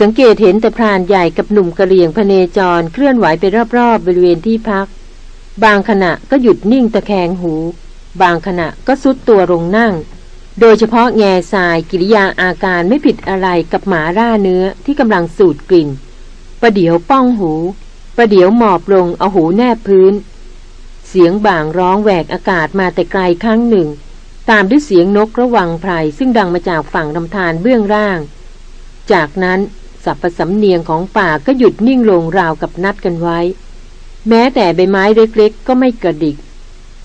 สังเกตเห็นแต่พรานใหญ่กับหนุ่มกระเหลี่ยงพเนจรเคลื่อนไหวไปรอบๆบริเวณที่พัก บางขณะก็หยุดนิ่งตะแคงหู บางขณะก็ซุดตัวลงนั่ง โดยเฉพาะแง่ทรายกิริยาอาการไม่ผิดอะไรกับหมาร่าเนื้อที่กำลังสูดกลิ่น ประเดี๋ยวป้องหู ประเดี๋ยวหมอบลงเอาหูแนบพื้น เสียงบ่างร้องแหวกอากาศมาแต่ไกลครั้งหนึ่ง ตามด้วยเสียงนกระวังไพรซึ่งดังมาจากฝั่งลำธารเบื้องล่าง จากนั้น สับประสำเนียงของป่าก็หยุดนิ่งลงราวกับนัดกันไว้ แม้แต่ใบไม้เล็กๆ ก็ไม่กระดิก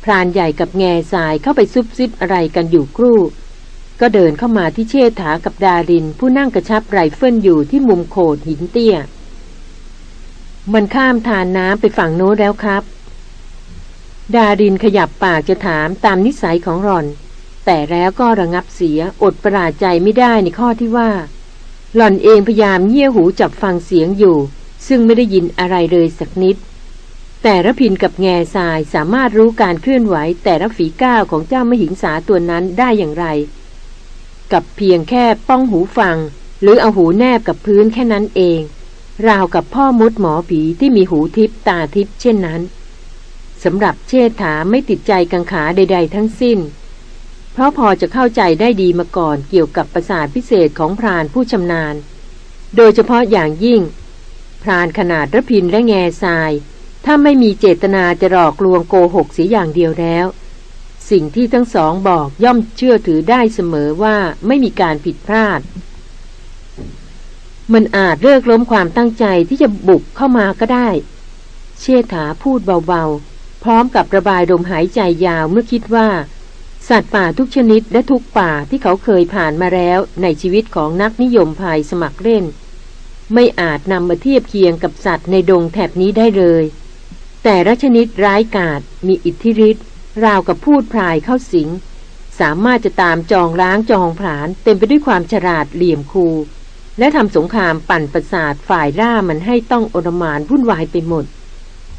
พรานใหญ่กับแง่ทรายเข้าไปซุบซิบอะไรกันอยู่ครู่ ก็เดินเข้ามาที่เชษฐากับดาริน ผู้นั่งกระชับไรเฟิลอยู่ที่มุมโขดหินเตี้ย มันข้ามทานน้ำไปฝั่งโน้นแล้วครับ ดารินขยับปากจะถามตามนิสัยของรอน แต่แล้วก็ระงับเสียอดประหลาดใจไม่ได้ในข้อที่ว่า หล่อนเองพยายามเงี่ยหูจับฟังเสียงอยู่ ซึ่งไม่ได้ยินอะไรเลยสักนิด แต่ระพินกับแง่ทรายสามารถรู้การเคลื่อนไหวแต่ละฝีก้าวของเจ้ามหิงสาตัวนั้นได้อย่างไร กับเพียงแค่ป้องหูฟัง หรือเอาหูแนบกับพื้นแค่นั้นเอง ราวกับพ่อมดหมอผีที่มีหูทิพตาทิพเช่นนั้นสำหรับเชษฐาไม่ติดใจกังขาใด ๆ ทั้งสิ้น เพราะพอจะเข้าใจได้ดีมาก่อนเกี่ยวกับประสาทพิเศษของพรานผู้ชำนาญ โดยเฉพาะอย่างยิ่ง พรานขนาดระพินและแง่ทราย ถ้าไม่มีเจตนาจะหลอกลวงโกหกเสียอย่างเดียวแล้ว สิ่งที่ทั้งสองบอกย่อมเชื่อถือได้เสมอว่าไม่มีการผิดพลาด มันอาจเลิกล้มความตั้งใจที่จะบุกเข้ามาก็ได้ เชษฐาพูดเบาๆ พร้อมกับระบายลมหายใจยาวเมื่อคิดว่า สัตว์ป่าทุกชนิดและทุกป่าที่เขาเคยผ่านมาแล้วในชีวิตของนักนิยมภายสมัครเล่น ไม่อาจนำมาเทียบเคียงกับสัตว์ในดงแถบนี้ได้เลย แต่ละชนิดร้ายกาจมีอิทธิฤทธิ์ราวกับพูดพลายเข้าสิง สามารถจะตามจองล้างจองผลานเต็มไปด้วยความฉลาดเหลี่ยมคู และทำสงครามปั่นประสาทฝ่ายร่ามันให้ต้องอดมานวุ่นวายไปหมด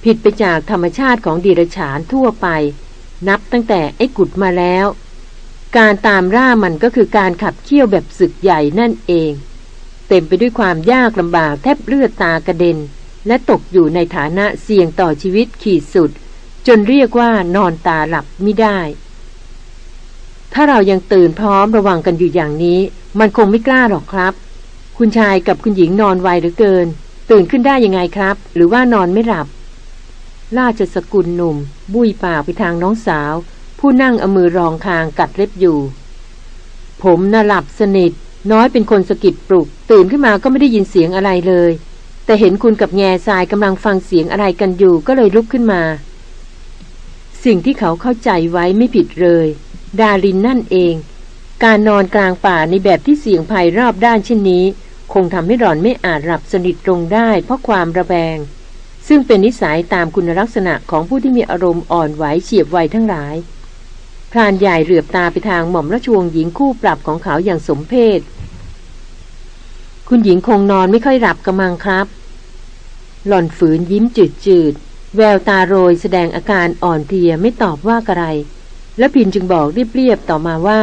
ผิดไปจากธรรมชาติของดีรฉานทั่วไป นับตั้งแต่ไอ้กุดมาแล้ว การตามร่ามันก็คือการขับเคี่ยวแบบศึกใหญ่นั่นเอง เต็มไปด้วยความยากลำบากแทบเลือดตากระเด็น และตกอยู่ในฐานะเสี่ยงต่อชีวิตขีดสุด จนเรียกว่านอนตาหลับไม่ได้ ถ้าเรายังตื่นพร้อมระวังกันอยู่อย่างนี้ มันคงไม่กล้าหรอกครับ คุณชายกับคุณหญิงนอนไวเหลือเกิน ตื่นขึ้นได้ยังไงครับ หรือว่านอนไม่หลับ ราชสกุลหนุ่ม บุยปากไปทางน้องสาว ผู้นั่งเอามือรองคางกัดเล็บอยู่ ผมน่ะหลับสนิท น้อยเป็นคนสกิดปลุก ตื่นขึ้นมาก็ไม่ได้ยินเสียงอะไรเลย แต่เห็นคุณกับแง่ทรายกำลังฟังเสียงอะไรกันอยู่ก็เลยลุกขึ้นมา สิ่งที่เขาเข้าใจไว้ไม่ผิดเลย ดารินนั่นเอง การนอนกลางป่าในแบบที่เสียงภัยรอบด้านเช่นนี้ คงทำให้หลอนไม่อาจหลับสนิทตรงได้ เพราะความระแวง ซึ่งเป็นนิสัยตามคุณลักษณะของผู้ที่มีอารมณ์อ่อนไหวเฉียบไวทั้งหลาย พรานใหญ่เหลือบตาไปทางหม่อมราชวงศ์หญิงคู่ปรับของเขาอย่างสมเพศ คุณหญิงคงนอนไม่ค่อยหลับกระมังครับ หล่อนฝืนยิ้มจืดจืดแววตาโรยแสดงอาการอ่อนเพลียไม่ตอบว่าอะไร และพินจึงบอกเรียบๆต่อมาว่า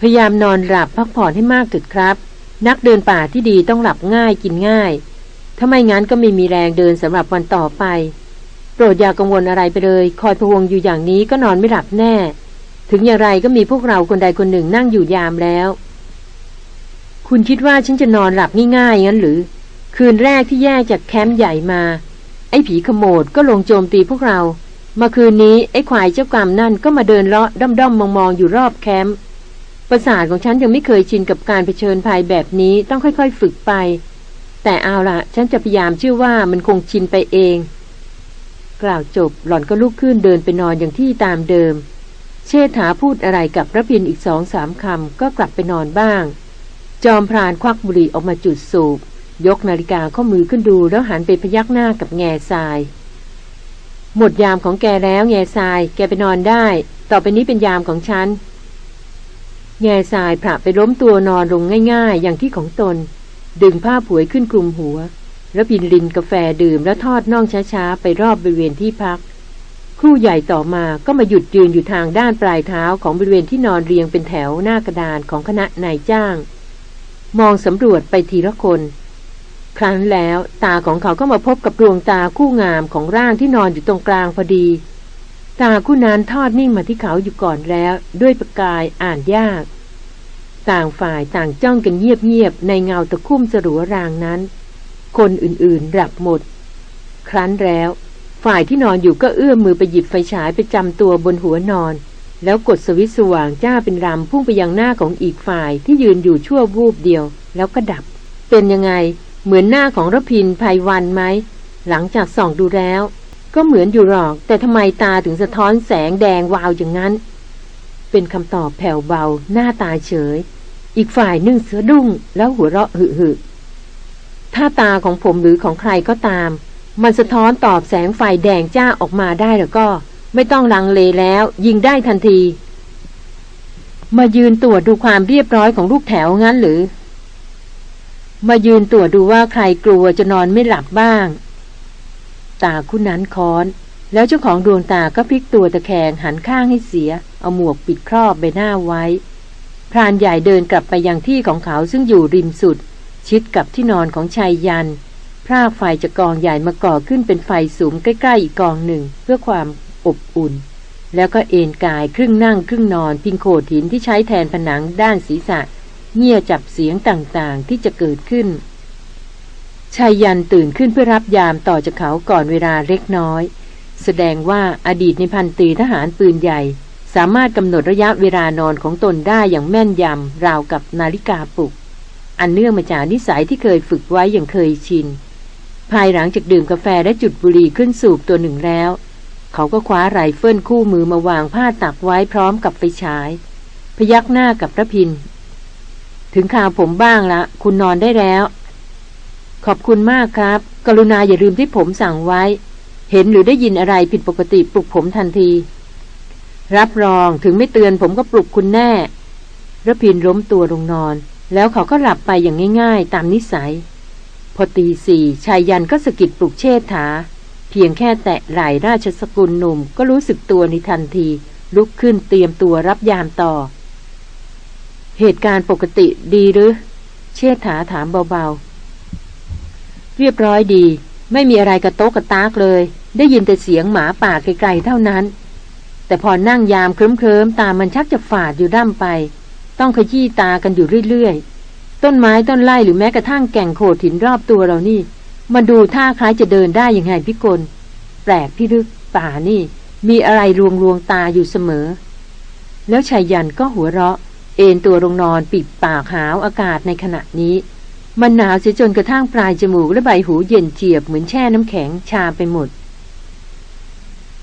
พยายามนอนหลับพักผ่อนให้มากเถิดครับ นักเดินป่าที่ดีต้องหลับง่ายกินง่าย ถ้าไม่งั้นก็ไม่มีแรงเดินสำหรับวันต่อไป โปรดอย่ากังวลอะไรไปเลย คอยพะวงอยู่อย่างนี้ก็นอนไม่หลับแน่ ถึงอย่างไรก็มีพวกเราคนใดคนหนึ่งนั่งอยู่ยามแล้ว คุณคิดว่าฉันจะนอนหลับง่ายๆงั้นหรือ คืนแรกที่แยกจากแคมป์ใหญ่มา ไอ้ผีขโมดก็ลงโจมตีพวกเรามาคืนนี้ไอ้ควายเจ้ากรรมนั่นก็มาเดินเลาะด้อมๆมองๆอยู่รอบแคมป์ประสาทของฉันยังไม่เคยชินกับการเผชิญภัยแบบนี้ต้องค่อยๆ ฝึกไป แต่เอาละฉันจะพยายามเชื่อว่ามันคงชินไปเอง กล่าวจบหล่อนก็ลุกขึ้นเดินไปนอนอย่างที่ตามเดิม เชษฐาพูดอะไรกับพระพินอีกสองสามคำก็กลับไปนอนบ้าง จอมพรานควักบุหรี่ออกมาจุดสูบ ยกนาฬิกาข้อมือขึ้นดูแล้วหันไปพยักหน้ากับแง่ทราย หมดยามของแกแล้วแง่ทราย แกไปนอนได้ ต่อไปนี้เป็นยามของฉันแง่ทรายผละไปล้มตัวนอนลงง่าย ๆ อย่างที่ของตน ดึงผ้าผวยขึ้นคลุมหัว แล้วพินลินกาแฟดื่มแล้วทอดน่องช้าๆ ไปรอบบริเวณที่พัก ครู่ใหญ่ต่อมาก็มาหยุดยืนอยู่ทางด้านปลายเท้าของบริเวณที่นอนเรียงเป็นแถวหน้ากระดานของคณะนายจ้าง มองสำรวจไปทีละคน ครั้นแล้วตาของเขาก็มาพบกับดวงตาคู่งามของร่างที่นอนอยู่ตรงกลางพอดี ตาคู่นั้นทอดนิ่งมาที่เขาอยู่ก่อนแล้ว ด้วยประกายอ่านยาก ต่างฝ่ายต่างจ้องกันเงียบๆในเงาตะคุ่มสรัวรางนั้น คนอื่นๆหลับหมด ครั้นแล้ว ฝ่ายที่นอนอยู่ก็เอื้อมมือไปหยิบไฟฉายไปจำตัวบนหัวนอน แล้วกดสวิตช์สว่างจ้าเป็นรำพุ่งไปยังหน้าของอีกฝ่ายที่ยืนอยู่ชั่ววูบเดียว แล้วก็ดับ เป็นยังไง เหมือนหน้าของรพินภัยวันไหมหลังจากส่องดูแล้ว ก็เหมือนอยู่หรอก แต่ทำไมตาถึงสะท้อนแสงแดงวาวอย่างนั้น เป็นคำตอบแผ่วเบา หน้าตาเฉย อีกฝ่ายนึ่งเสือดุ้งแล้วหัวเราะหึหึถ้าตาของผมหรือของใครก็ตาม มันสะท้อนตอบแสงไฟแดงจ้าออกมาได้แล้วก็ ไม่ต้องลังเลแล้ว ยิงได้ทันที มายืนตรวจดูความเรียบร้อยของลูกแถวงั้นหรือ มายืนตรวจดูว่าใครกลัวจะนอนไม่หลับบ้าง ตาคู่นั้นค้อน แล้วเจ้าของดวงตาก็พลิกตัวตะแคงหันข้างให้เสีย เอาหมวกปิดครอบใบหน้าไว้ พรานใหญ่เดินกลับไปยังที่ของเขาซึ่งอยู่ริมสุด ชิดกับที่นอนของชายยัน พรากไฟจากกองใหญ่มาก่อขึ้นเป็นไฟสูงใกล้ๆอีกกองหนึ่งเพื่อความอบอุ่น แล้วก็เอนกายครึ่งนั่งครึ่งนอน พิงโขดหินที่ใช้แทนผนังด้านศีรษะเงี่ยจับเสียงต่างๆที่จะเกิดขึ้นชายยันตื่นขึ้นเพื่อรับยามต่อจากเขาก่อนเวลาเล็กน้อย แสดงว่าอดีตนายพันตรีทหารปืนใหญ่ สามารถกำหนดระยะเวลานอนของตนได้อย่างแม่นยำราวกับนาฬิกาปลุก อันเนื่องมาจากนิสัยที่เคยฝึกไว้อย่างเคยชิน ภายหลังจากดื่มกาแฟและจุดบุหรี่ขึ้นสูบตัวหนึ่งแล้ว เขาก็คว้าไรเฟิลคู่มือมาวางพาดตักไว้พร้อมกับไฟฉาย พยักหน้ากับรพินทร์ ถึงคราวผมบ้างละคุณนอนได้แล้ว ขอบคุณมากครับ กรุณาอย่าลืมที่ผมสั่งไว้ เห็นหรือได้ยินอะไรผิดปกติปลุกผมทันที รับรองถึงไม่เตือนผมก็ปลุกคุณแน่ระพินล้มตัวลงนอน แล้วเขาก็หลับไปอย่างง่าย ๆ ตามนิสัย พอตีสี่ชายยันก็สะกิดปลุกเชษฐา เพียงแค่แตะไหล่ราชสกุลหนุ่มก็รู้สึกตัวในทันที ลุกขึ้นเตรียมตัวรับยามต่อ เหตุการณ์ปกติดีหรือ เชษฐาถามเบาๆ เรียบร้อยดี ไม่มีอะไรกระโตกกระตากเลย ได้ยินแต่เสียงหมาป่าไกลๆเท่านั้น แต่พอนั่งยามเคลิ้มๆตามันชักจะฝาดอยู่ด้ำไป ต้องขยี้ตากันอยู่เรื่อยๆ ต้นไม้ต้นไร่หรือแม้กระทั่งแก่งโขดหินรอบตัวเรานี่มาดูท่าคล้ายจะเดินได้ยังไงพี่กลแปลกพี่ลึกป่านี่ มีอะไรรวงรวงตาอยู่เสมอ แล้วชายยันก็หัวเราะ เอนตัวลงนอนปิดปากหาวอากาศในขณะนี้ มันหนาวเสียจนกระทั่งปลายจมูกและใบหูเย็นเจียบเหมือนแช่น้ำแข็งชาไปหมด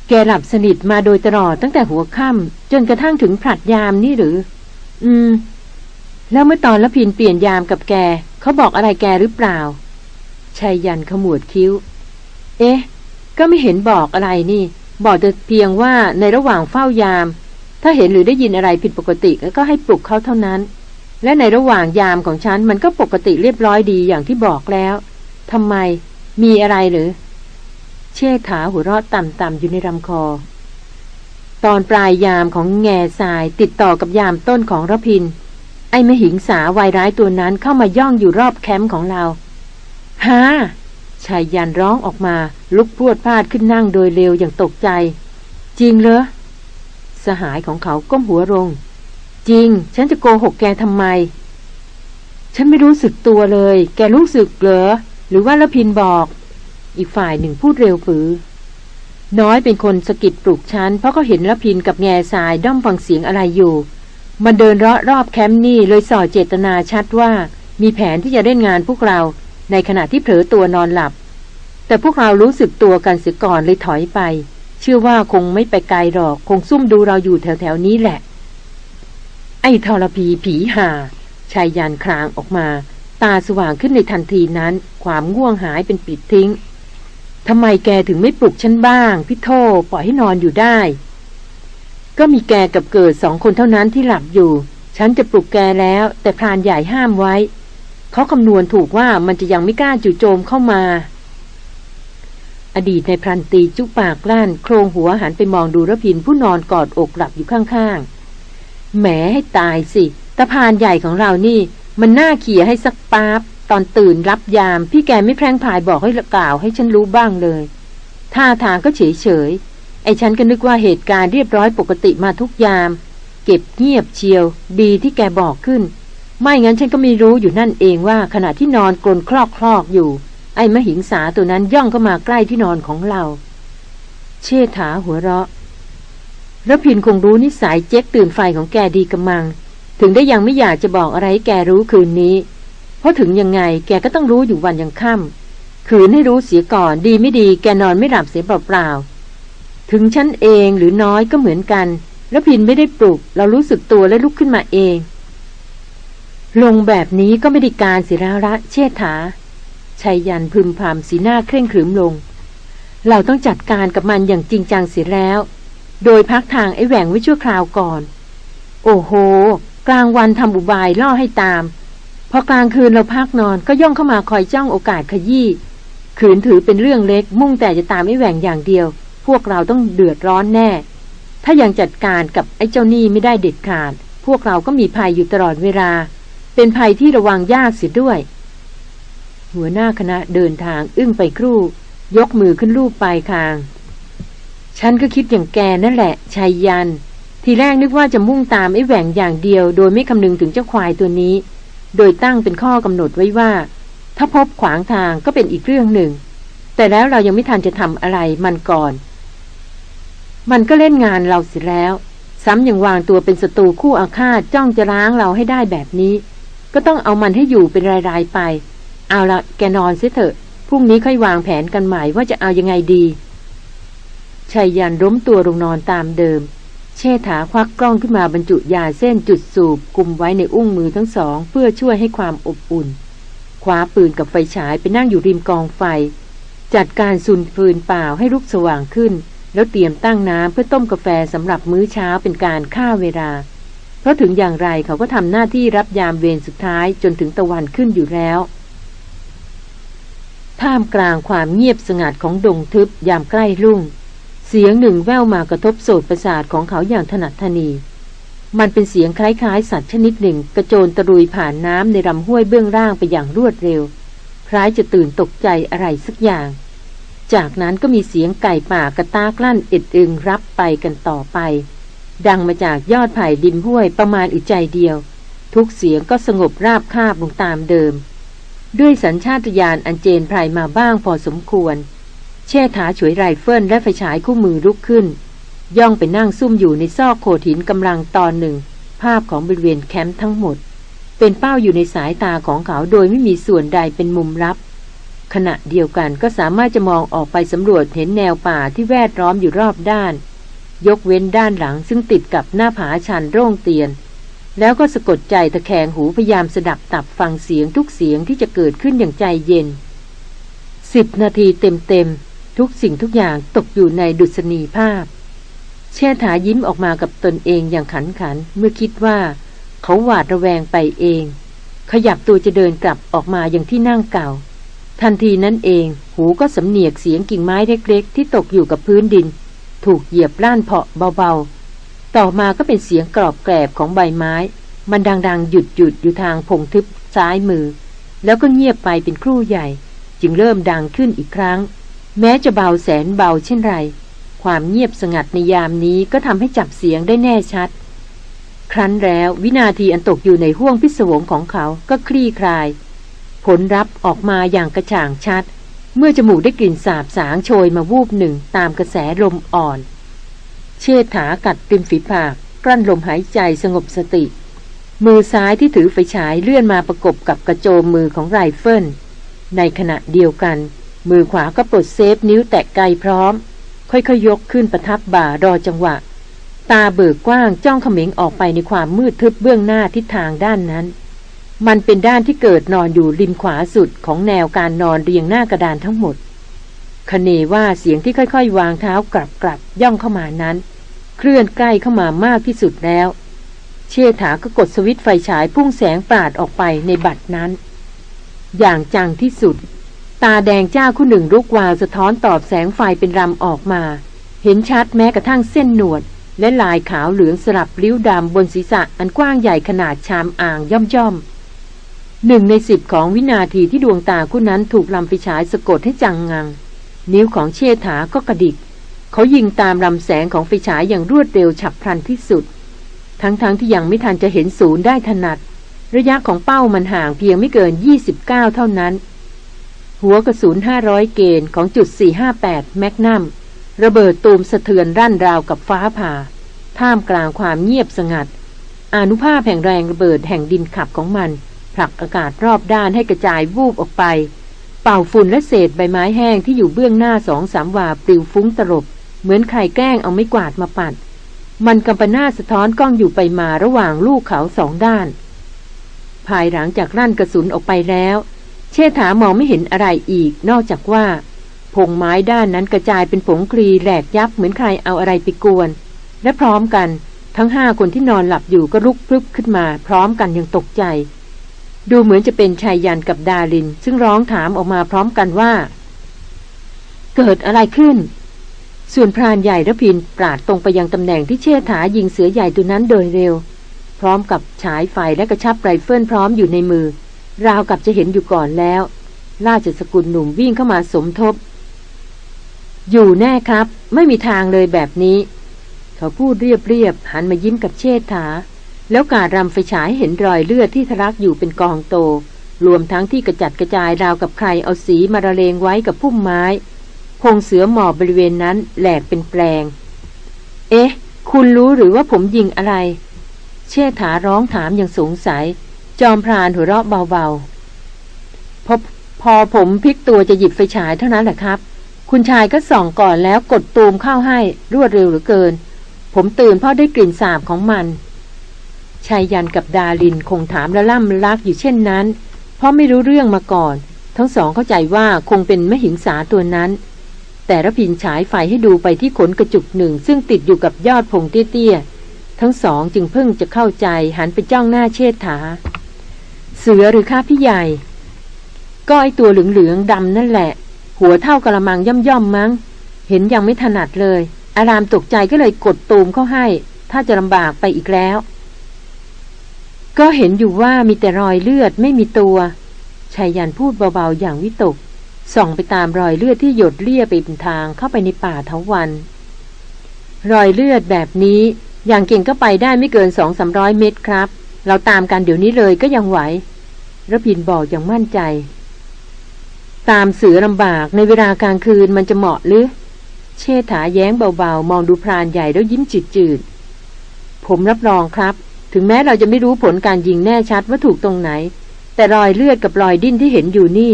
แกหลับสนิทมาโดยตลอดตั้งแต่หัวค่ำจนกระทั่งถึงผลัดยามนี่หรือ อืม แล้วเมื่อตอนละพินเปลี่ยนยามกับแก เขาบอกอะไรแกหรือเปล่าชายยันขมวดคิ้ว เอ๊ะ ก็ไม่เห็นบอกอะไรนี่ บอกแต่เพียงว่าในระหว่างเฝ้ายาม ถ้าเห็นหรือได้ยินอะไรผิดปกติก็ให้ปลุกเขาเท่านั้น และในระหว่างยามของฉันมันก็ปกติเรียบร้อยดีอย่างที่บอกแล้วทำไม มีอะไรหรือ เชษฐาหัวเราะต่ำๆอยู่ในลำคอ ตอนปลายยามของแง่ทรายติดต่อกับยามต้นของระพิน ไอ้มหิงสาวายร้ายตัวนั้นเข้ามาย่องอยู่รอบแคมป์ของเราฮ่าชายยันร้องออกมาลุกพรวดพลาดขึ้นนั่งโดยเร็วอย่างตกใจ จริงเหรอสหายของเขาก้มหัวลง จริง ฉันจะโกหกแกทำไม ฉันไม่รู้สึกตัวเลย แกรู้สึกเหรอ หรือว่าละพินบอก อีกฝ่ายหนึ่งพูดเร็วฝือ น้อยเป็นคนสะกิดปลุกฉันเพราะเขาเห็นละพินกับแง่ทรายด้อมฟังเสียงอะไรอยู่ มันเดินเลาะรอบแคมป์นี่เลยส่อเจตนาชัดว่ามีแผนที่จะเล่นงานพวกเราในขณะที่เผลอตัวนอนหลับ แต่พวกเรารู้สึกตัวกันเสียก่อนเลยถอยไป เชื่อว่าคงไม่ไปไกลหรอกคงซุ่มดูเราอยู่แถวๆนี้แหละ ไอ้ทรพีผีห่าชายยันคลางออกมา ตาสว่างขึ้นในทันทีนั้น ความง่วงหายเป็นปิดทิ้ง ทำไมแกถึงไม่ปลุกฉันบ้าง พี่โทปล่อยให้นอนอยู่ได้ ก็มีแกกับเกิดสองคนเท่านั้นที่หลับอยู่ ฉันจะปลุกแกแล้ว แต่พรานใหญ่ห้ามไว้ เขาคำนวณถูกว่ามันจะยังไม่กล้าจู่โจมเข้ามา อดีตในพรันตีจุปากล้านโครงหัวหันไปมองดูระพินผู้นอนกอดอกหลับอยู่ข้างๆแหมให้ตายสิตะพานใหญ่ของเรานี่ มันน่าเขี่ยให้สักป๊าบ ตอนตื่นรับยาม พี่แกไม่แพร่งพายบอกให้กล่าวให้ฉันรู้บ้างเลย ท่าทางก็เฉยเฉยไอ้ฉันก็นึกว่าเหตุการณ์เรียบร้อยปกติมาทุกยาม เก็บเงียบเชียว ดีที่แกบอกขึ้น ไม่งั้นฉันก็ไม่รู้อยู่นั่นเองว่าขณะที่นอนกลนคลอกคลอกอยู่ ไอ้มหิงสาตัวนั้นย่องเข้ามาใกล้ที่นอนของเรา เชษฐาหัวเราะระพินคงรู้นิสัยเจ๊กตื่นไฟของแกดีกำมัง ถึงได้ยังไม่อยากจะบอกอะไรให้แกรู้คืนนี้ เพราะถึงยังไงแกก็ต้องรู้อยู่วันยังค่ำขืนให้รู้เสียก่อนดีไม่ดีแกนอนไม่หลับเสียเปล่าๆถึงฉันเองหรือน้อยก็เหมือนกันระพินไม่ได้ปลุก เรารู้สึกตัวและลุกขึ้นมาเอง ลงแบบนี้ก็ไม่ได้การสิระระเชษฐาชายยันพึมพำสีหน้าเคร่งขรึมลง เราต้องจัดการกับมันอย่างจริงจังเสียแล้ว โดยพักทางไอ้แหว่งไว้ชั่วคราวก่อน โอ้โห กลางวันทำอุบายล่อให้ตาม พอกลางคืนเราพักนอนก็ย่องเข้ามาคอยจ้องโอกาสขยี้ขืนถือเป็นเรื่องเล็ก มุ่งแต่จะตามไอ้แหว่งอย่างเดียว พวกเราต้องเดือดร้อนแน่ ถ้ายังจัดการกับไอ้เจ้านี่ไม่ได้เด็ดขาด พวกเราก็มีภัยอยู่ตลอดเวลา เป็นภัยที่ระวังยากเสียด้วย หัวหน้าคณะเดินทางอึ้งไปครู่ ยกมือขึ้นรูปปลายคาง ฉันก็คิดอย่างแกนั่นแหละชายยัน ทีแรกนึกว่าจะมุ่งตามไอ้แหว่งอย่างเดียว โดยไม่คำนึงถึงเจ้าควายตัวนี้ โดยตั้งเป็นข้อกำหนดไว้ว่า ถ้าพบขวางทางก็เป็นอีกเรื่องหนึ่ง แต่แล้วเรายังไม่ทันจะทำอะไรมันก่อน มันก็เล่นงานเราเสร็จแล้ว ซ้ำยังวางตัวเป็นศัตรูคู่อาฆาตจ้องจะล้างเราให้ได้แบบนี้ ก็ต้องเอามันให้อยู่เป็นรายๆไป เอาละแกนอนเสียเถอะพรุ่งนี้ค่อยวางแผนกันใหม่ว่าจะเอายังไงดีชายยันล้มตัวลงนอนตามเดิม เชษฐาควักกล้องขึ้นมาบรรจุยาเส้นจุดสูบกุมไว้ในอุ้งมือทั้งสอง เพื่อช่วยให้ความอบอุ่นคว้าปืนกับไฟฉายไปนั่งอยู่ริมกองไฟ จัดการซุนฟืนเปล่าให้ลุกสว่างขึ้น แล้วเตรียมตั้งน้ำเพื่อต้มกาแฟสำหรับมื้อเช้าเป็นการฆ่าเวลา เพราะถึงอย่างไรเขาก็ทำหน้าที่รับยามเวรสุดท้ายจนถึงตะวันขึ้นอยู่แล้วท่ามกลางความเงียบสงัดของดงทึบยามใกล้รุ่ง เสียงหนึ่งแว่วมากระทบโสดประสาทของเขาอย่างถนัดทนี มันเป็นเสียงคล้ายๆ สัตว์ชนิดหนึ่ง กระโจนตะรุยผ่านน้ำในลำห้วยเบื้องล่างไปอย่างรวดเร็ว คล้ายจะตื่นตกใจอะไรสักอย่าง จากนั้นก็มีเสียงไก่ป่ากระตากลั่นเอ็ดอึงรับไปกันต่อไป ดังมาจากยอดไผ่ดิมห้วยประมาณอึดใจเดียว ทุกเสียงก็สงบราบคาบลงตามเดิม ด้วยสัญชาตญาณอันเจนไพรมาบ้างพอสมควร เชษฐาฉวยไรเฟิลและไฟฉายคู่มือลุกขึ้น ย่องไปนั่งซุ่มอยู่ในซอกโขดหินกำบังตอนหนึ่ง ภาพของบริเวณแคมป์ทั้งหมด เป็นเป้าอยู่ในสายตาของเขาโดยไม่มีส่วนใดเป็นมุมลับ ขณะเดียวกันก็สามารถจะมองออกไปสำรวจเห็นแนวป่าที่แวดล้อมอยู่รอบด้าน ยกเว้นด้านหลังซึ่งติดกับหน้าผาชันโล่งเตียน แล้วก็สะกดใจตะแคงหูพยายามสดับตับฟังเสียงทุกเสียงที่จะเกิดขึ้นอย่างใจเย็นสิบนาทีเต็มๆ ทุกสิ่งทุกอย่างตกอยู่ในดุษณีภาพ เชษฐายิ้มออกมากับตนเองอย่างขันขันเมื่อคิดว่า เขาหวาดระแวงไปเอง ขยับตัวจะเดินกลับออกมาอย่างที่นั่งเก่า ทันทีนั้นเอง หูก็สำเนียกเสียงกิ่งไม้เล็กๆที่ตกอยู่กับพื้นดิน ถูกเหยียบล้านเพาะเบาๆ ต่อมาก็เป็นเสียงกรอบแกรบของใบไม้ มันดังๆหยุดหยุดอยู่ทางพงทึบซ้ายมือ แล้วก็เงียบไปเป็นครู่ใหญ่ จึงเริ่มดังขึ้นอีกครั้ง แม้จะเบาแสนเบาเช่นไร ความเงียบสงัดในยามนี้ก็ทำให้จับเสียงได้แน่ชัด ครั้นแล้ววินาทีอันตกอยู่ในห้วงพิศวงของเขาก็คลี่คลาย ผลรับออกมาอย่างกระจ่างชัด เมื่อจมูกได้กลิ่นสาบสางโชยมาวูบหนึ่งตามกระแสลมอ่อน เชษฐากัดริมฝีปากกลั้นลมหายใจสงบสติ มือซ้ายที่ถือไฟฉายเลื่อนมาประกบกับกระโจมมือของไรเฟิลในขณะเดียวกัน มือขวาก็ปลด safe นิ้วแตะไกพร้อม ค่อยๆยกขึ้นประทับบ่ารอจังหวะ ตาเบิกกว้างจ้องเขม็งออกไปในความมืดทึบเบื้องหน้าทิศทางด้านนั้น มันเป็นด้านที่เกิดนอนอยู่ริมขวาสุดของแนวการนอนเรียงหน้ากระดานทั้งหมดคเนว่าเสียงที่ค่อยๆ วางเท้ากลับกลับย่องเข้ามานั้น เคลื่อนใกล้เข้ามามากที่สุดแล้ว เชษฐาก็กดสวิตไฟฉายพุ่งแสงปราดออกไปในบัดนั้น อย่างจังที่สุด ตาแดงจ้าคู่หนึ่งลุกวาวสะท้อนตอบแสงไฟเป็นรำออกมา เห็นชัดแม้กระทั่งเส้นหนวด และลายขาวเหลืองสลับริ้วดำบนศีรษะอันกว้างใหญ่ขนาดชามอ่างย่อมย่อมหนึ่งในสิบของวินาทีที่ดวงตาคู่นั้นถูกลำไฟฉายสะกดให้จังงัง นิ้วของเชษฐาก็กระดิก เขายิงตามลำแสงของไฟฉายอย่างรวดเร็วฉับพลันที่สุด ทั้งๆทที่ยังไม่ทันจะเห็นศูนย์ได้ถนัด ระยะของเป้ามันห่างเพียงไม่เกิน 29 เท่านั้น หัวกระสุน500 เกณฑ์ของจุด 458 แมกนัม ระเบิดตูมสะเทือนรั่นราวกับฟ้าผ่า ท่ามกลางความเงียบสงัด อนุภาพแห่งแรงระเบิดแห่งดินขับของมัน ผลักอากาศรอบด้านให้กระจายวูบออกไป เป่าฝุ่นและเศษใบไม้แห้งที่อยู่เบื้องหน้าสองสามวาปลิวฟุ้งตลบ เหมือนใครแกล้งเอาไม้กวาดมาปัด มันกำปนาสะท้อนกล้องอยู่ไปมาระหว่างลูกเขาสองด้าน ภายหลังจากลั่นกระสุนออกไปแล้ว เชษฐามองไม่เห็นอะไรอีก นอกจากว่าพงไม้ด้านนั้นกระจายเป็นผงคลีแหลกยับเหมือนใครเอาอะไรไปกวน และพร้อมกัน ทั้งห้าคนที่นอนหลับอยู่ก็ลุกพลึบขึ้นมา พร้อมกันยังตกใจ ดูเหมือนจะเป็นชายยันกับดาลิน ซึ่งร้องถามออกมาพร้อมกันว่า เกิดอะไรขึ้น ส่วนพรานใหญ่ระพินปราดตรงไปยังตำแหน่งที่เชษฐายิงเสือใหญ่ตัวนั้นโดยเร็ว พร้อมกับฉายไฟและกระชับไรเฟิลพร้อมอยู่ในมือ ราวกับจะเห็นอยู่ก่อนแล้ว ราชสกุลหนุ่มวิ่งเข้ามาสมทบ อยู่แน่ครับ ไม่มีทางเลยแบบนี้ เขาพูดเรียบๆหันมายิ้มกับเชษฐา แล้วการรำไฟฉายเห็นรอยเลือดที่ทะลักอยู่เป็นกองโต รวมทั้งที่กระจัดกระจายราวกับใครเอาสีมาระเลงไว้กับพุ่มไม้พงเสือหมอบบริเวณนั้นแหลกเป็นแปลง เอ๊ะ คุณรู้หรือว่าผมยิงอะไร เชษฐาร้องถามอย่างสงสัย จอมพรานหัวเราะเบาๆพอพอผมพลิกตัวจะหยิบไฟฉายเท่านั้นแหละครับ คุณชายก็ส่องก่อนแล้วกดตูมเข้าให้รวดเร็วเหลือเกิน ผมตื่นเพราะได้กลิ่นสาบของมันชายยันกับดาลินคงถามและล่ำลักอยู่เช่นนั้น เพราะไม่รู้เรื่องมาก่อน ทั้งสองเข้าใจว่าคงเป็นมหิงสาตัวนั้น แต่ระพินฉายไฟให้ดูไปที่ขนกระจุกหนึ่ง ซึ่งติดอยู่กับยอดพงเตี้ยๆทั้งสองจึงเพิ่งจะเข้าใจหันไปจ้องหน้าเชษฐา เสือหรือข้าพี่ใหญ่ ก็ไอตัวเหลืองๆดำนั่นแหละ หัวเท่ากระมังย่อมๆมั้ง เห็นยังไม่ถนัดเลย อารามตกใจก็เลยกดตูมเข้าให้ ถ้าจะลำบากไปอีกแล้ว ก็เห็นอยู่ว่ามีแต่รอยเลือดไม่มีตัวชายยันพูดเบาๆอย่างวิตก ส่องไปตามรอยเลือดที่หยดเลี่ยไปเป็นทางเข้าไปในป่าเทาวัน รอยเลือดแบบนี้ อย่างเก่งก็ไปได้ไม่เกินสองสามร้อยเมตรครับ เราตามกันเดี๋ยวนี้เลยก็ยังไหวระพินบอกอย่างมั่นใจ ตามเสือลำบากในเวลากลางคืนมันจะเหมาะหรือ เชษฐาแย้งเบาๆ มองดูพรานใหญ่แล้วยิ้มจืดๆ ผมรับรองครับ ถึงแม้เราจะไม่รู้ผลการยิงแน่ชัดว่าถูกตรงไหน แต่รอยเลือดกับรอยดิ้นที่เห็นอยู่นี่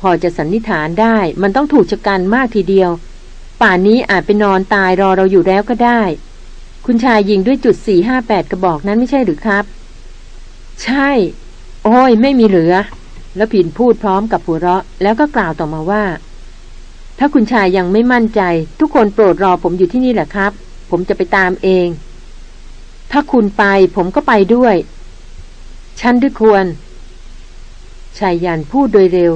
พอจะสันนิษฐานได้ มันต้องถูกชะกันมากทีเดียว ป่านนี้อาจไปนอนตายรอเราอยู่แล้วก็ได้ คุณชายยิงด้วยจุดสี่ห้าแปดกระบอกนั้นไม่ใช่หรือครับ ใช่ โอ้ย ไม่มีเหลือ แล้วผินพูดพร้อมกับหัวเราะ แล้วก็กล่าวต่อมาว่า ถ้าคุณชายยังไม่มั่นใจ ทุกคนโปรดรอผมอยู่ที่นี่แหละครับ ผมจะไปตามเอง ถ้าคุณไปผมก็ไปด้วยฉันด้วยควรไชยยันต์พูดโดยเร็ว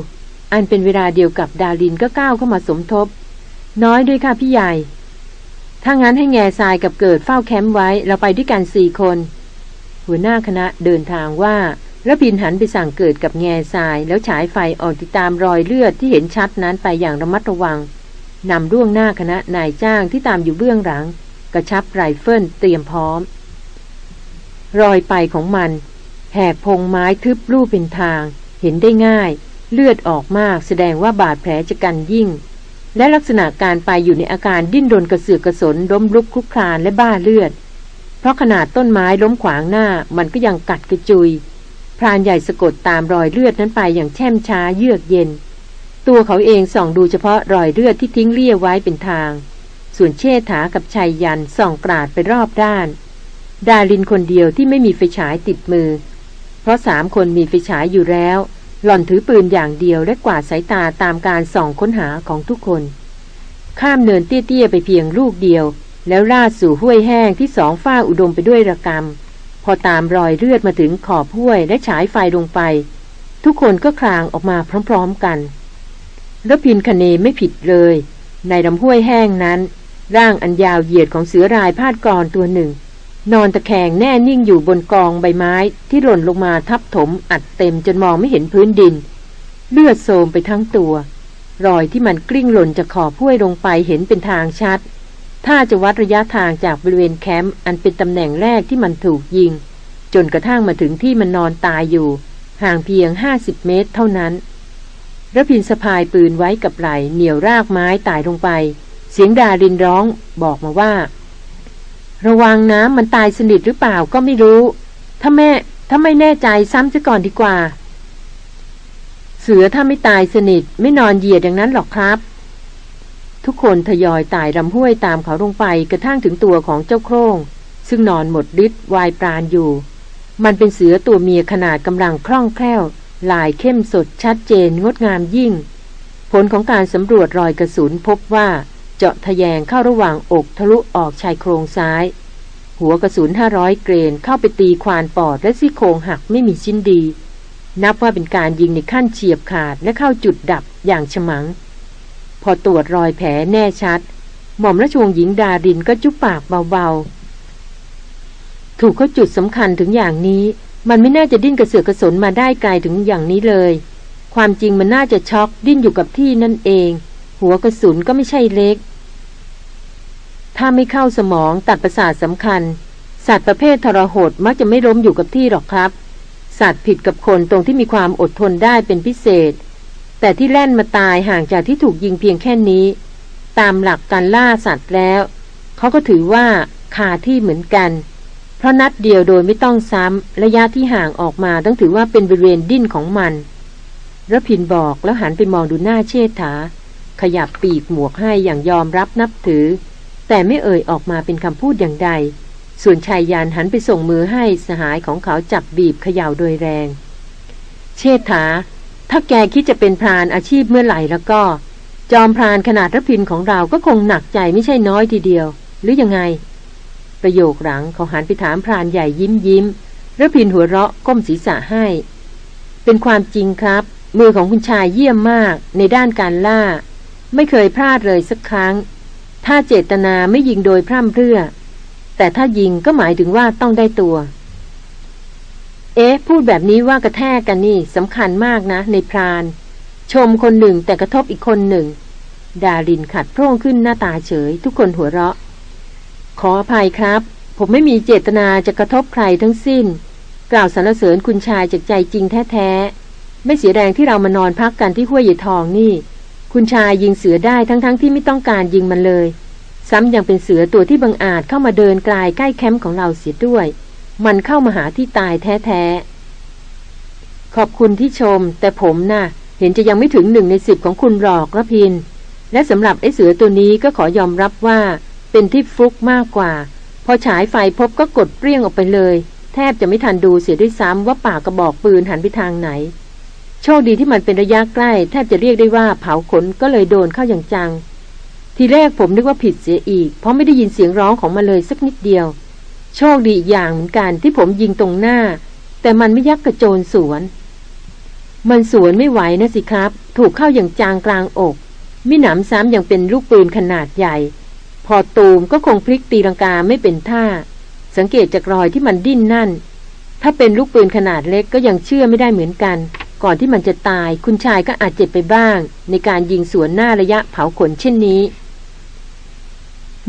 อันเป็นเวลาเดียวกับดารินก็ก้าวเข้ามาสมทบ น้อยด้วยค่ะพี่ใหญ่ ถ้างั้นให้แง่ทรายกับเกิดเฝ้าแคมป์ไว้ เราไปด้วยกันสี่คน หัวหน้าคณะเดินทางว่ารพินทร์หันไปสั่งเกิดกับแง่ทราย แล้วฉายไฟออกติดตามรอยเลือดที่เห็นชัดนั้นไปอย่างระมัดระวังนำล่วงหน้าคณะนายจ้างที่ตามอยู่เบื้องหลัง กระชับไรเฟิลเตรียมพร้อม รอยไปของมันแหกพงไม้ทึบรูปเป็นทาง เห็นได้ง่าย เลือดออกมากแสดงว่าบาดแผลจะกันยิ่ง และลักษณะการไปอยู่ในอาการดิ้นรนกระเสือกกระสนล้มลุกคลุกคลานและบ้าเลือด เพราะขนาดต้นไม้ล้มขวางหน้ามันก็ยังกัดกระจุย พรานใหญ่สะกดตามรอยเลือดนั้นไปอย่างแช่มช้าเยือกเย็น ตัวเขาเองส่องดูเฉพาะรอยเลือดที่ทิ้งเลี่ยไว้เป็นทาง ส่วนเชษฐากับชายยันส่องกราดไปรอบด้าน ดาลินคนเดียวที่ไม่มีไฟฉายติดมือ เพราะสามคนมีไฟฉายอยู่แล้ว หล่อนถือปืนอย่างเดียวและกวาดสายตาตามการส่องค้นหาของทุกคน ข้ามเนินเตี้ยๆไปเพียงลูกเดียว แล้วลาดสู่ห้วยแห้งที่สองฝ้าอุดมไปด้วยระกำพอตามรอยเลือดมาถึงขอบห้วยและฉายไฟลงไป ทุกคนก็คลางออกมาพร้อมๆกันแล้วพินคเนไม่ผิดเลย ในลำห้วยแห้งนั้น ร่างอันยาวเหยียดของเสือรายพาดกรตัวหนึ่ง นอนตะแคงแน่นิ่งอยู่บนกองใบไม้ที่หล่นลงมาทับถมอัดเต็มจนมองไม่เห็นพื้นดิน เลือดโสมไปทั้งตัว รอยที่มันกลิ้งหล่นจากขอบห้วยลงไปเห็นเป็นทางชัด ถ้าจะวัดระยะทางจากบริเวณแคมป์อันเป็นตำแหน่งแรกที่มันถูกยิง จนกระทั่งมาถึงที่มันนอนตายอยู่ ห่างเพียงห้าสิบเมตรเท่านั้นระพินสะพายปืนไว้กับไหลเหนี่ยวรากไม้ตายลงไป เสียงดารินร้องบอกมาว่า ระวังนะมันตายสนิทหรือเปล่าก็ไม่รู้ ถ้าแม่ถ้าไม่แน่ใจซ้ำจะก่อนดีกว่า เสือถ้าไม่ตายสนิทไม่นอนเหยียดอย่างนั้นหรอกครับ ทุกคนทยอยตายลำห้วยตามเขาลงไปกระทั่งถึงตัวของเจ้าโครงซึ่งนอนหมดฤทธิ์วายปราณอยู่ มันเป็นเสือตัวเมียขนาดกำลังคล่องแคล่ว ลายเข้มสดชัดเจนงดงามยิ่ง ผลของการสำรวจรอยกระสุนพบว่า เจาะทะแยงเข้าระหว่างอกทะลุออกชายโครงซ้าย หัวกระสุน 500 เกรนเข้าไปตีควานปอดและซี่โครงหักไม่มีชิ้นดี นับว่าเป็นการยิงในขั้นเฉียบขาดและเข้าจุดดับอย่างฉมัง พอตรวจรอยแผลแน่ชัด หม่อมราชวงศ์หญิงดารินก็จุบปากเบาๆ ถูกเขาจุดสำคัญถึงอย่างนี้ มันไม่น่าจะดิ้นกระเสือกกระสนมาได้ไกลถึงอย่างนี้เลย ความจริงมันน่าจะช็อกดิ้นอยู่กับที่นั่นเอง หัวกระสุนก็ไม่ใช่เล็ก ถ้าไม่เข้าสมองตัดประสาทสำคัญ สัตว์ประเภททรหดมักจะไม่ล้มอยู่กับที่หรอกครับ สัตว์ผิดกับคนตรงที่มีความอดทนได้เป็นพิเศษ แต่ที่แล่นมาตายห่างจากที่ถูกยิงเพียงแค่นี้ ตามหลักการล่าสัตว์แล้ว เขาก็ถือว่าคาที่เหมือนกัน เพราะนัดเดียวโดยไม่ต้องซ้ำ ระยะที่ห่างออกมาต้องถือว่าเป็นบริเวณดิ้นของมันระพินบอกแล้วหันไปมองดูหน้าเชษฐา ขยับปีกหมวกให้อย่างยอมรับนับถือ แต่ไม่เอ่ยออกมาเป็นคำพูดอย่างใด ส่วนชายยานหันไปส่งมือให้สหายของเขาจับบีบเขย่าโดยแรง เชษฐา ถ้าแกคิดจะเป็นพรานอาชีพเมื่อไหร่แล้วก็ จอมพรานขนาดระพินของเราก็คงหนักใจไม่ใช่น้อยทีเดียว หรือยังไง ประโยคหลังเขาหันไปถามพรานใหญ่ยิ้มยิ้มระพินหัวเราะก้มศีรษะให้ เป็นความจริงครับ มือของคุณชายเยี่ยมมากในด้านการล่า ไม่เคยพลาดเลยสักครั้ง ถ้าเจตนาไม่ยิงโดยพร่ำเพรื่อ แต่ถ้ายิงก็หมายถึงว่าต้องได้ตัว เอ๊ะ พูดแบบนี้ว่ากระแทกกันนี่สำคัญมากนะ ในพราน ชมคนหนึ่งแต่กระทบอีกคนหนึ่ง ดารินขัดโพร่งขึ้นหน้าตาเฉย ทุกคนหัวเราะ ขออภัยครับ ผมไม่มีเจตนาจะกระทบใครทั้งสิ้น กล่าวสรรเสริญคุณชายจากใจจริงแท้ๆ ไม่เสียแรงที่เรามานอนพักกันที่ห้วยยทองนี่ คุณชายยิงเสือได้ทั้งๆทที่ไม่ต้องการยิงมันเลย ซ้ำยังเป็นเสือตัวที่บังอาจเข้ามาเดินกลายใกล้แคมป์ของเราเสียด้วย มันเข้ามาหาที่ตายแท้ๆ ขอบคุณที่ชม แต่ผมนะ่ะ เห็นจะยังไม่ถึงหนึ่งในสิบของคุณหรอกระพิน และสำหรับไอ้เสือตัวนี้ก็ขอยอมรับว่า เป็นที่ฟลุกมากกว่า พอฉายไฟพบก็กดเปรี้ยงออกไปเลย แทบจะไม่ทันดูเสียด้วยซ้ำว่าปากกระบอกปืนหันไปทางไหน โชคดีที่มันเป็นระยะใกล้ แทบจะเรียกได้ว่าเผาขนก็เลยโดนเข้าอย่างจัง ทีแรกผมนึกว่าผิดเสียอีก เพราะไม่ได้ยินเสียงร้องของมันเลยสักนิดเดียว โชคดีอีกอย่างเหมือนกันที่ผมยิงตรงหน้า แต่มันไม่ยักกระโจนสวน มันสวนไม่ไหวนะสิครับ ถูกเข้าอย่างจางกลางอกมิหนำซ้ำยังเป็นลูกปืนขนาดใหญ่ พอตูมก็คงพลิกตีลังกาไม่เป็นท่า สังเกตจากรอยที่มันดิ้นนั่น ถ้าเป็นลูกปืนขนาดเล็กก็ยังเชื่อไม่ได้เหมือนกัน ก่อนที่มันจะตายคุณชายก็อาจเจ็บไปบ้าง ในการยิงสวนหน้าระยะเผาขนเช่นนี้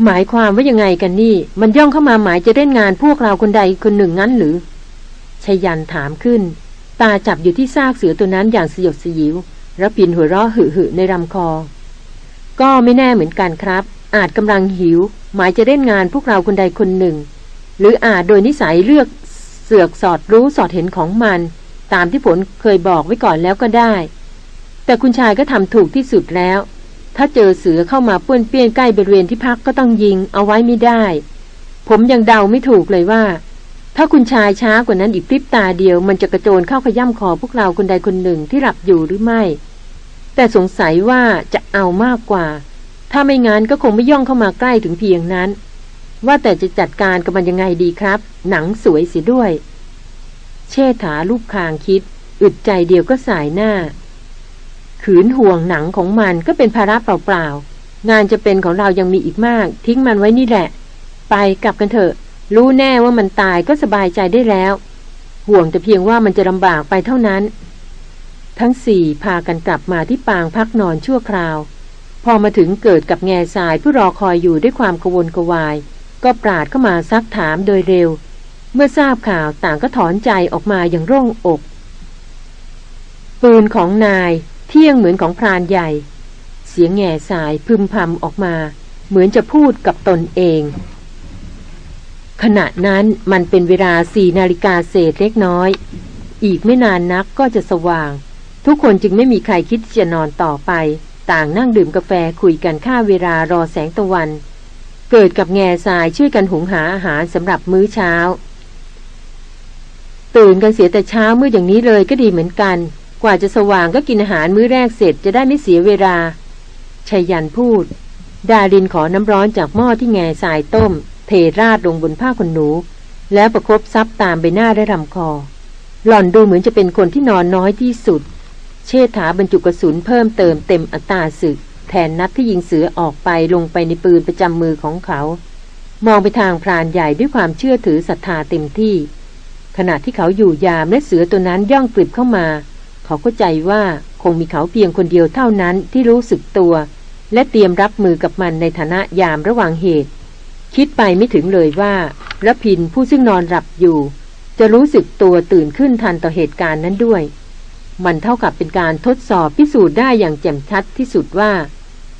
หมายความว่ายังไงกันนี่ มันย่องเข้ามาหมายจะเล่นงานพวกเราคนใดคนหนึ่งงั้นหรือชยันถามขึ้น ตาจับอยู่ที่ซากเสือตัวนั้นอย่างสยดสยิวแล้วปินหัวเราะหึ่ในลำคอ ก็ไม่แน่เหมือนกันครับ อาจกำลังหิว หมายจะเล่นงานพวกเราคนใดคนหนึ่ง หรืออาจโดยนิสัยเลือกเสือกสอดรู้สอดเห็นของมัน ตามที่ผลเคยบอกไว้ก่อนแล้วก็ได้ แต่คุณชายก็ทำถูกที่สุดแล้ว ถ้าเจอเสือเข้ามาป้วนเปี้ยนใกล้บริเวณที่พักก็ต้องยิง เอาไว้ไม่ได้ ผมยังเดาไม่ถูกเลยว่า ถ้าคุณชายช้ากว่านั้นอีกพริบตาเดียว มันจะกระโจนเข้าขย่ำคอพวกเราคนใดคนหนึ่งที่หลับอยู่หรือไม่ แต่สงสัยว่าจะเอามากกว่า ถ้าไม่งั้นก็คงไม่ย่องเข้ามาใกล้ถึงเพียงนั้น ว่าแต่จะจัดการกับมันยังไงดีครับ หนังสวยเสียด้วย เชษฐาลูกคางคิด อึดใจเดียวก็สายหน้า ขืนห่วงหนังของมันก็เป็นภาระเปล่าๆ งานจะเป็นของเรายังมีอีกมาก ทิ้งมันไว้นี่แหละ ไปกลับกันเถอะ รู้แน่ว่ามันตายก็สบายใจได้แล้ว ห่วงแต่เพียงว่ามันจะลำบากไปเท่านั้น ทั้งสี่พากันกลับมาที่ปางพักนอนชั่วคราว พอมาถึงเกิดกับแง่สายผู้รอคอยอยู่ด้วยความกวนกวาย ก็ปราดเข้ามาซักถามโดยเร็ว เมื่อทราบข่าวต่างก็ถอนใจออกมาอย่างโร่งอก ปืนของนาย เที่ยงเหมือนของพรานใหญ่ เสียงแง่สายพึมพำออกมา เหมือนจะพูดกับตนเอง ขณะนั้นมันเป็นเวลาสี่นาฬิกาเศษเล็กน้อย อีกไม่นานนักก็จะสว่าง ทุกคนจึงไม่มีใครคิดจะนอนต่อไป ต่างนั่งดื่มกาแฟคุยกันค่าเวลารอแสงตะวัน เกิดกับแง่ทรายช่วยกันหุงหาอาหารสำหรับมื้อเช้า ตื่นกันเสียแต่เช้ามืดอย่างนี้เลยก็ดีเหมือนกัน กว่าจะสว่างก็กินอาหารมื้อแรกเสร็จจะได้ไม่เสียเวลาชายันพูด ดารินขอน้ำร้อนจากหม้อที่แง่ทรายต้ม เทราดลงบนผ้าขนหนู แล้วประครบซับตามใบหน้าได้ลำคอ หล่อนดูเหมือนจะเป็นคนที่นอนน้อยที่สุด เชษฐาบรรจุกระสุนเพิ่มเติมเต็มอัตราศึก แทนนัดที่ยิงเสือออกไปลงไปในปืนประจำมือของเขา มองไปทางพรานใหญ่ด้วยความเชื่อถือศรัทธาเต็มที่ ขณะที่เขาอยู่ยามและเสือตัวนั้นย่องกลิบเข้ามา เขาใจว่าคงมีเขาเพียงคนเดียวเท่านั้นที่รู้สึกตัว และเตรียมรับมือกับมันในฐานะยามระหว่างเหตุ คิดไปไม่ถึงเลยว่าระพินผู้ซึ่งนอนหลับอยู่ จะรู้สึกตัวตื่นขึ้นทันต่อเหตุการณ์นั้นด้วย มันเท่ากับเป็นการทดสอบพิสูจน์ได้อย่างแจ่มชัดที่สุดว่า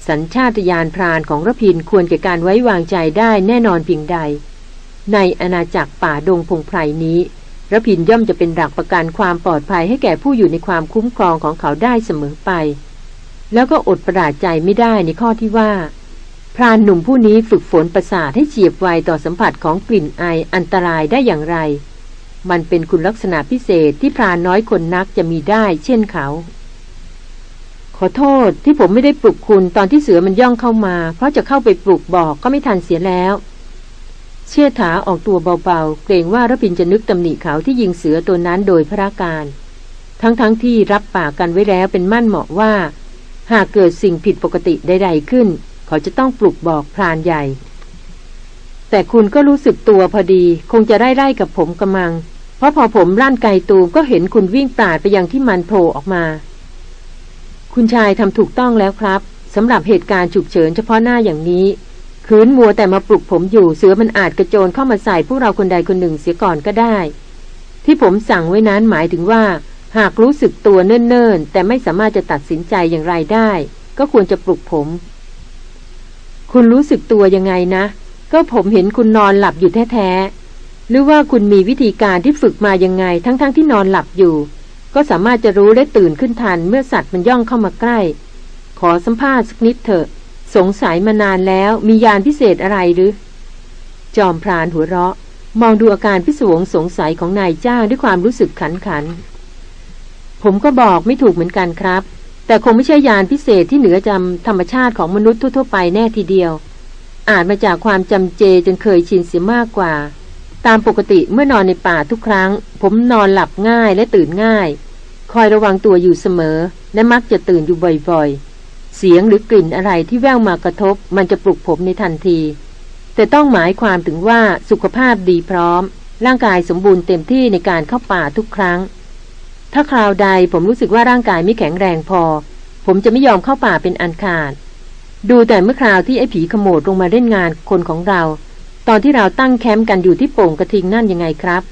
สัญชาตญาณพรานของระพินควรแก่การไว้วางใจได้แน่นอนเพียงใด ในอาณาจักรป่าดงพงไพรนี้ ระพินย่อมจะเป็นหลักประกันความปลอดภัยให้แก่ผู้อยู่ในความคุ้มครองของเขาได้เสมอไป แล้วก็อดประหลาดใจไม่ได้ในข้อที่ว่า พรานหนุ่มผู้นี้ฝึกฝนประสาทให้เฉียบไวต่อสัมผัสของกลิ่นไออันตรายได้อย่างไร มันเป็นคุณลักษณะพิเศษที่พรานน้อยคนนักจะมีได้ เช่นเขา ขอโทษที่ผมไม่ได้ปลุกคุณตอนที่เสือมันย่องเข้ามา เพราะจะเข้าไปปลุกบอกก็ไม่ทันเสียแล้ว เชี่ยถาออกตัวเบาๆ เกรงว่าระพินจะนึกตำหนิเขาที่ยิงเสือตัวนั้นโดยพระการ ทั้งๆทที่รับปากกันไว้แล้วเป็นมั่นเหมาะว่า หากเกิดสิ่งผิดปกติใดๆขึ้น เขาจะต้องปลุกบอกพรานใหญ่ แต่คุณก็รู้สึกตัวพอดี คงจะได้ไล่กับผมกระมัง เพราะพอผมลั่นไกตูมก็เห็นคุณวิ่งปราดไปยังที่มันโผล่ออกมา คุณชายทำถูกต้องแล้วครับสำหรับเหตุการณ์ฉุกเฉินเฉพาะหน้าอย่างนี้ คืนมัวแต่มาปลุกผมอยู่เสือมันอาจกระโจนเข้ามาใส่พวกเราคนใดคนหนึ่งเสียก่อนก็ได้ ที่ผมสั่งไว้นั้นหมายถึงว่า หากรู้สึกตัวเนิ่นๆ แต่ไม่สามารถจะตัดสินใจอย่างไรได้ ก็ควรจะปลุกผม คุณรู้สึกตัวยังไงนะ ก็ผมเห็นคุณนอนหลับอยู่แท้ๆหรือว่าคุณมีวิธีการที่ฝึกมายังไง ทั้งๆทที่นอนหลับอยู่ ก็สามารถจะรู้และตื่นขึ้นทันเมื่อสัตว์มันย่องเข้ามาใกล้ ขอสัมภาษณ์สักนิดเถอะ สงสัยมานานแล้วมียานพิเศษอะไรหรือ จอมพรานหัวเราะ มองดูอาการพิศวงสงสัยของนายจ้างด้วยความรู้สึกขันขัน ผมก็บอกไม่ถูกเหมือนกันครับ แต่คงไม่ใช่ยานพิเศษที่เหนือจำธรรมชาติของมนุษย์ทั่วๆไปแน่ทีเดียว อาจมาจากความจำเจจนเคยชินเสียมากกว่า ตามปกติเมื่อนอนในป่าทุกครั้ง ผมนอนหลับง่ายและตื่นง่าย คอยระวังตัวอยู่เสมอ และมักจะตื่นอยู่บ่อยๆ เสียงหรือกลิ่นอะไรที่แว่วมากระทบ มันจะปลุกผมในทันที แต่ต้องหมายความถึงว่าสุขภาพดีพร้อม ร่างกายสมบูรณ์เต็มที่ในการเข้าป่าทุกครั้ง ถ้าคราวใดผมรู้สึกว่าร่างกายไม่แข็งแรงพอ ผมจะไม่ยอมเข้าป่าเป็นอันขาด ดูแต่เมื่อคราวที่ไอ้ผีขโมดลงมาเล่นงานคนของเรา ตอนที่เราตั้งแคมป์กันอยู่ที่โป่งกระทิงนั่นยังไงครับ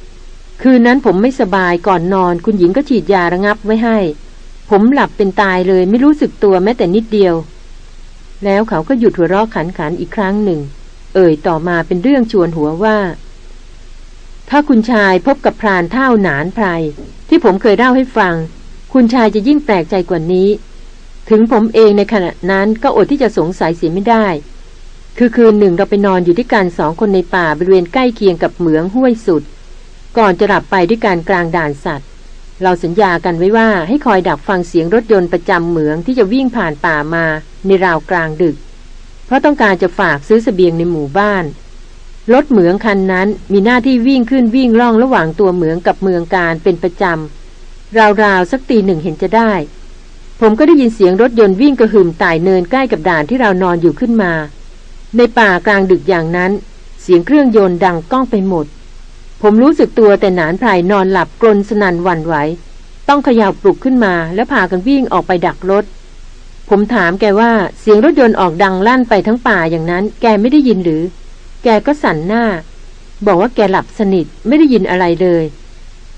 คืนนั้นผมไม่สบายก่อนนอน คุณหญิงก็ฉีดยาระงับไว้ให้ ผมหลับเป็นตายเลยไม่รู้สึกตัวแม้แต่นิดเดียว แล้วเขาก็หยุดหัวเราะขันขันอีกครั้งหนึ่ง เอ่ยต่อมาเป็นเรื่องชวนหัวว่า ถ้าคุณชายพบกับพรานเท่าหนานไพรที่ผมเคยเล่าให้ฟัง คุณชายจะยิ่งแปลกใจกว่านี้ ถึงผมเองในขณะนั้นก็อดที่จะสงสัยเสียไม่ได้ คือคืนหนึ่งเราไปนอนอยู่ด้วยกันสองคนในป่าบริเวณใกล้เคียงกับเหมืองห้วยสุด ก่อนจะหลับไปด้วยการกลางด่านสัตว์ เราสัญญากันไว้ว่าให้คอยดักฟังเสียงรถยนต์ประจำเหมืองที่จะวิ่งผ่านป่ามาในราวกลางดึก เพราะต้องการจะฝากซื้อสเสบียงในหมู่บ้าน รถเหมืองคันนั้นมีหน้าที่วิ่งขึ้นวิ่งล่องระหว่างตัวเหมืองกับเมืองการเป็นประจำราวๆสักตีหนึ่งเห็นจะได้ ผมก็ได้ยินเสียงรถยนต์วิ่งกระหึ่มไต่เนินใกล้กับด่านที่เรานอนอยู่ขึ้นมา ในป่ากลางดึกอย่างนั้น เสียงเครื่องยนต์ดังก้องไปหมด ผมรู้สึกตัวแต่หนานไพรนอนหลับกลนสนันหวั่นไหว ต้องเขย่าปลุกขึ้นมาแล้วพากันวิ่งออกไปดักรถ ผมถามแกว่าเสียงรถยนต์ออกดังลั่นไปทั้งป่าอย่างนั้น แกไม่ได้ยินหรือ แกก็สั่นหน้า บอกว่าแกหลับสนิทไม่ได้ยินอะไรเลย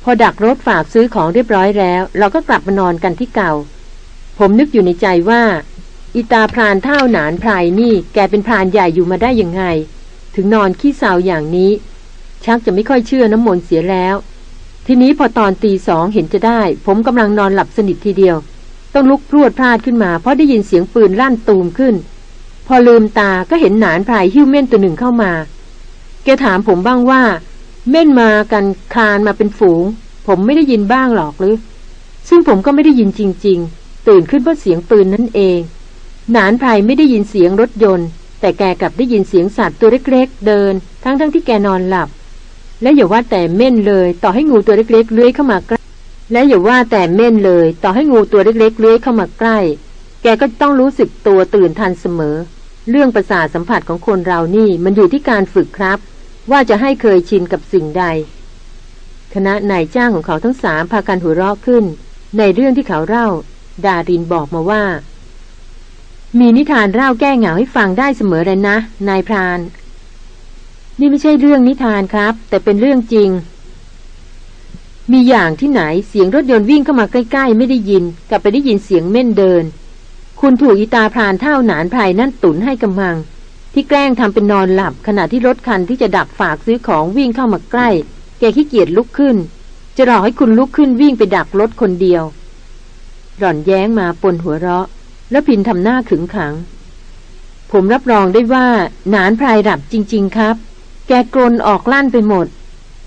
พอดักรถฝากซื้อของเรียบร้อยแล้ว เราก็กลับมานอนกันที่เก่า ผมนึกอยู่ในใจว่าอีตาพรานเท่าหนานไพรนี่แกเป็นพรานใหญ่อยู่มาได้ยังไง ถึงนอนขี้เศร้าอย่างนี้ ชักจะไม่ค่อยเชื่อน้ำมนต์เสียแล้ว ทีนี้พอตอนตีสองเห็นจะได้ ผมกำลังนอนหลับสนิททีเดียว ต้องลุกพรวดพลาดขึ้นมา เพราะได้ยินเสียงปืนลั่นตูมขึ้น พอลืมตาก็เห็นหนานไพรหิ้วเม่นตัวหนึ่งเข้ามา แกถามผมบ้างว่า เม่นมากันคานมาเป็นฝูง ผมไม่ได้ยินบ้างหรอกหรือ ซึ่งผมก็ไม่ได้ยินจริง ๆ ตื่นขึ้นเพราะเสียงปืนนั่นเอง หนานไพรไม่ได้ยินเสียงรถยนต์ แต่แกกลับได้ยินเสียงสัตว์ตัวเล็ก ๆ เดิน ทั้งๆทที่แกนอนหลับ และอย่าว่าแต่เม่นเลย ต่อให้งูตัวเล็กๆเลื้อยเข้ามาใกล้และอย่าว่าแต่เม่นเลย ต่อให้งูตัวเล็กๆเลื้อยเข้ามาใกล้ แกก็ต้องรู้สึกตัวตื่นทันเสมอ เรื่องประสาทสัมผัสของคนเรานี่มันอยู่ที่การฝึกครับ ว่าจะให้เคยชินกับสิ่งใด คณะนายจ้างของเขาทั้งสามพากันหัวเราะขึ้น ในเรื่องที่เขาเล่า ดารินบอกมาว่า มีนิทานเล่าแก้เหงาให้ฟังได้เสมอเลยนะ นายพราน นี่ไม่ใช่เรื่องนิทานครับ แต่เป็นเรื่องจริง มีอย่างที่ไหนเสียงรถยนต์วิ่งเข้ามาใกล้ ๆ ไม่ได้ยิน กลับไปได้ยินเสียงเม่นเดิน คุณถูกอีตาพรานเท่าหนานไพรนั่นตุนให้กำมัง ที่แกล้งทำเป็นนอนหลับ ขณะที่รถคันที่จะดักฝากซื้อของวิ่งเข้ามาใกล้ แกขี้เกียจลุกขึ้น จะรอให้คุณลุกขึ้นวิ่งไปดักรถคนเดียว หล่อนแย้งมาปนหัวเราะ แล้วพินทำหน้าขึงขัง ผมรับรองได้ว่า หนานพรายหลับจริง ๆ ครับ แกกรนออกลั่นไปหมด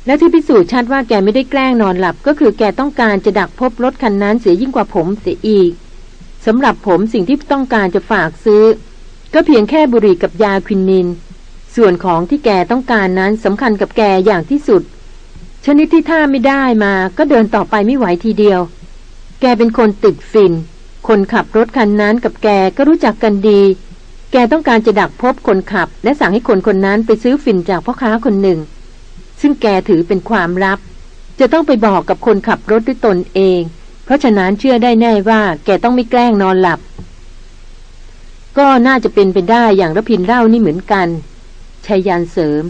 และที่พิสูจน์ชัดว่าแกไม่ได้แกล้งนอนหลับ ก็คือแกต้องการจะดักพบรถคันนั้นเสียยิ่งกว่าผมเสียอีกสำหรับผมสิ่งที่ต้องการจะฝากซื้อ ก็เพียงแค่บุหรี่กับยาควินนิน ส่วนของที่แกต้องการนั้นสำคัญกับแกอย่างที่สุด ชนิดที่ถ้าไม่ได้มาก็เดินต่อไปไม่ไหวทีเดียว แกเป็นคนติดฟินคนขับรถคันนั้นกับแกก็รู้จักกันดี แกต้องการจะดักพบคนขับ และสั่งให้คนคนนั้นไปซื้อฝิ่นจากพ่อค้าคนหนึ่ง ซึ่งแกถือเป็นความลับ จะต้องไปบอกกับคนขับรถด้วยตนเอง เพราะฉะนั้นเชื่อได้แน่ว่า แกต้องไม่แกล้งนอนหลับ ก็น่าจะเป็นไปได้อย่างระพินเล่านี่เหมือนกันชายันเสริม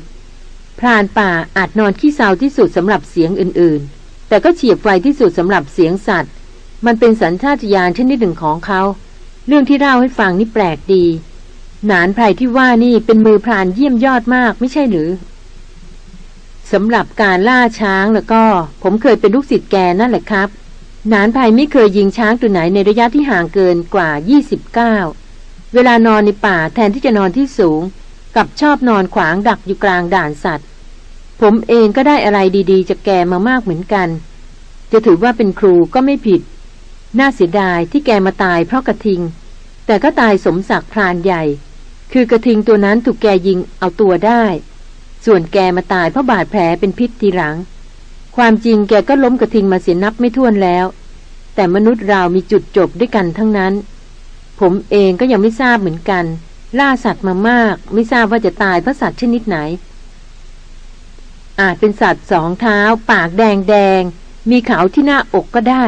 พรานป่าอาจนอนขี้เศร้าที่สุดสำหรับเสียงอื่นๆ แต่ก็เฉียบไวที่สุดสำหรับเสียงสัตว์ มันเป็นสัญชาตญาณชนิดหนึ่งของเขา เรื่องที่เล่าให้ฟังนี่แปลกดี นานไพรที่ว่านี่เป็นมือพรานเยี่ยมยอดมากไม่ใช่หรือสำหรับการล่าช้างแล้วก็ ผมเคยเป็นลูกศิษย์แกนั่นแหละครับหนานไพรไม่เคยยิงช้างตัวไหนในระยะที่ห่างเกินกว่า 29 เวลานอนในป่าแทนที่จะนอนที่สูง กับชอบนอนขวางดักอยู่กลางด่านสัตว์ ผมเองก็ได้อะไรดีๆจากแกมามากเหมือนกัน จะถือว่าเป็นครูก็ไม่ผิด น่าเสียดายที่แกมาตายเพราะกระทิง แต่ก็ตายสมศักดิ์พรานใหญ่ คือกระทิงตัวนั้นถูกแกยิงเอาตัวได้ ส่วนแกมาตายเพราะบาดแผลเป็นพิษทีหลัง ความจริงแกก็ล้มกระทิงมาเสียนับไม่ถ้วนแล้ว แต่มนุษย์เรามีจุดจบด้วยกันทั้งนั้น ผมเองก็ยังไม่ทราบเหมือนกัน ล่าสัตว์มามาก ไม่ทราบว่าจะตายเพราะสัตว์ชนิดไหน อาจเป็นสัตว์สองเท้า ปากแดงแดง มีเขาที่หน้าอกก็ได้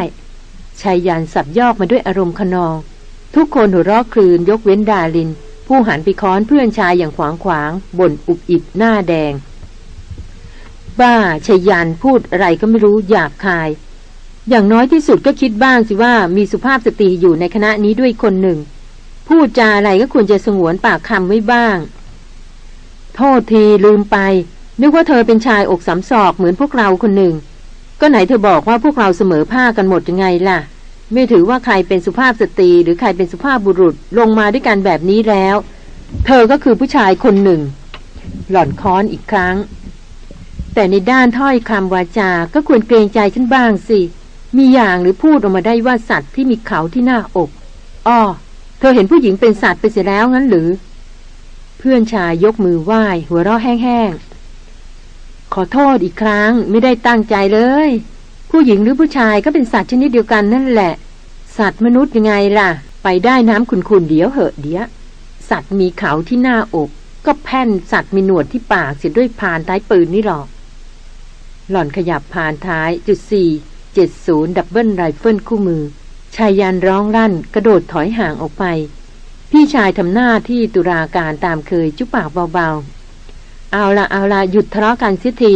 ชายยันสับยอกมาด้วยอารมณ์ขนอง ทุกคนหัวเราะคลืนยกเว้นดาลิน ผู้หันไปค้อนเพื่อนชายอย่างขวางขวางบ่นอุบอิบหน้าแดง บ้าชยันพูดอะไรก็ไม่รู้หยาบคาย อย่างน้อยที่สุดก็คิดบ้างสิว่ามีสุภาพสตรีอยู่ในคณะนี้ด้วยคนหนึ่ง พูดจาอะไรก็ควรจะสงวนปากคำไว้บ้าง โทษทีลืมไป นึกว่าเธอเป็นชายอกสามศอกเหมือนพวกเราคนหนึ่ง ก็ไหนเธอบอกว่าพวกเราเสมอผ้ากันหมดยังไงล่ะ ไม่ถือว่าใครเป็นสุภาพสตรี หรือใครเป็นสุภาพบุรุษลงมาด้วยกันแบบนี้แล้ว เธอก็คือผู้ชายคนหนึ่ง หล่อนค้อนอีกครั้ง แต่ในด้านถ้อยคำวาจาก็ควรเกรงใจฉันบ้างสิ มีอย่างหรือพูดออกมาได้ว่าสัตว์ที่มีเขาที่หน้าอกอ้อเธอเห็นผู้หญิงเป็นสัตว์ไปเสียแล้วงั้นหรือ เพื่อนชายยกมือไหว้ หัวเราะแห้งๆขอโทษอีกครั้งไม่ได้ตั้งใจเลย ผู้หญิงหรือผู้ชายก็เป็นสัตว์ชนิดเดียวกันนั่นแหละ สัตว์มนุษย์ยังไงล่ะ ไปได้น้ำขุ่นๆเดี๋ยวเหอะเดี๋ยวสัตว์มีเขาที่หน้าอก ก็แพ่นสัตว์มีหนวดที่ปากเสียด้วยพานท้ายปืนนี่หรอก หล่อนขยับพานท้ายจุดสี่เจ็ดศูนย์ double rifle คู่มือไชยยันต์ร้องลั่นกระโดดถอยห่างออกไป พี่ชายทำหน้าที่ตุลาการตามเคยจุปากเบาๆ เอาละเอาละหยุดทะเลาะกันเสียที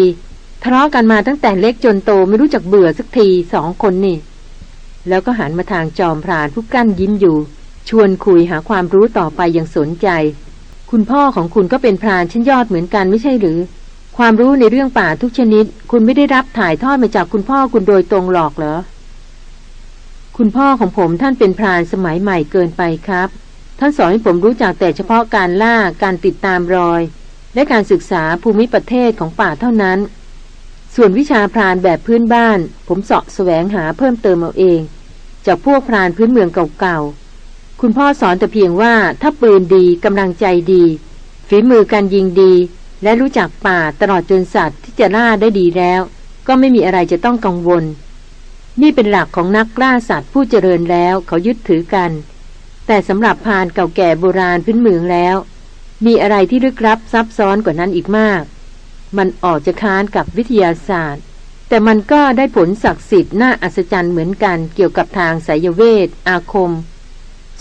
ทะเลาะกันมาตั้งแต่เล็กจนโตไม่รู้จักเบื่อสักทีสองคนนี่ แล้วก็หันมาทางจอมพรานผู้กั้นยิ้มอยู่ ชวนคุยหาความรู้ต่อไปอย่างสนใจ คุณพ่อของคุณก็เป็นพรานชั้นยอดเหมือนกันไม่ใช่หรือ ความรู้ในเรื่องป่าทุกชนิด คุณไม่ได้รับถ่ายทอดมาจากคุณพ่อคุณโดยตรงหรอกเหรอ คุณพ่อของผมท่านเป็นพรานสมัยใหม่เกินไปครับ ท่านสอนให้ผมรู้จักแต่เฉพาะการล่าการติดตามรอย และการศึกษาภูมิประเทศของป่าเท่านั้น ส่วนวิชาพรานแบบพื้นบ้าน ผมเสาะแสวงหาเพิ่มเติมเอาเอง จากพวกพรานพื้นเมืองเก่าๆ คุณพ่อสอนแต่เพียงว่าถ้าปืนดีกำลังใจดี ฝีมือการยิงดี และรู้จักป่าตลอดจนสัตว์ที่จะล่าได้ดีแล้ว ก็ไม่มีอะไรจะต้องกังวล นี่เป็นหลักของนักล่าสัตว์ผู้เจริญแล้วเขายึดถือกัน แต่สำหรับพรานเก่าแก่โบราณพื้นเมืองแล้ว มีอะไรที่ลึกลับซับซ้อนกว่านั้นอีกมาก มันออกจะค้านกับวิทยาศาสตร์ แต่มันก็ได้ผลศักดิ์สิทธิ์น่าอัศจรรย์เหมือนกันเกี่ยวกับทางสายเวท อาคม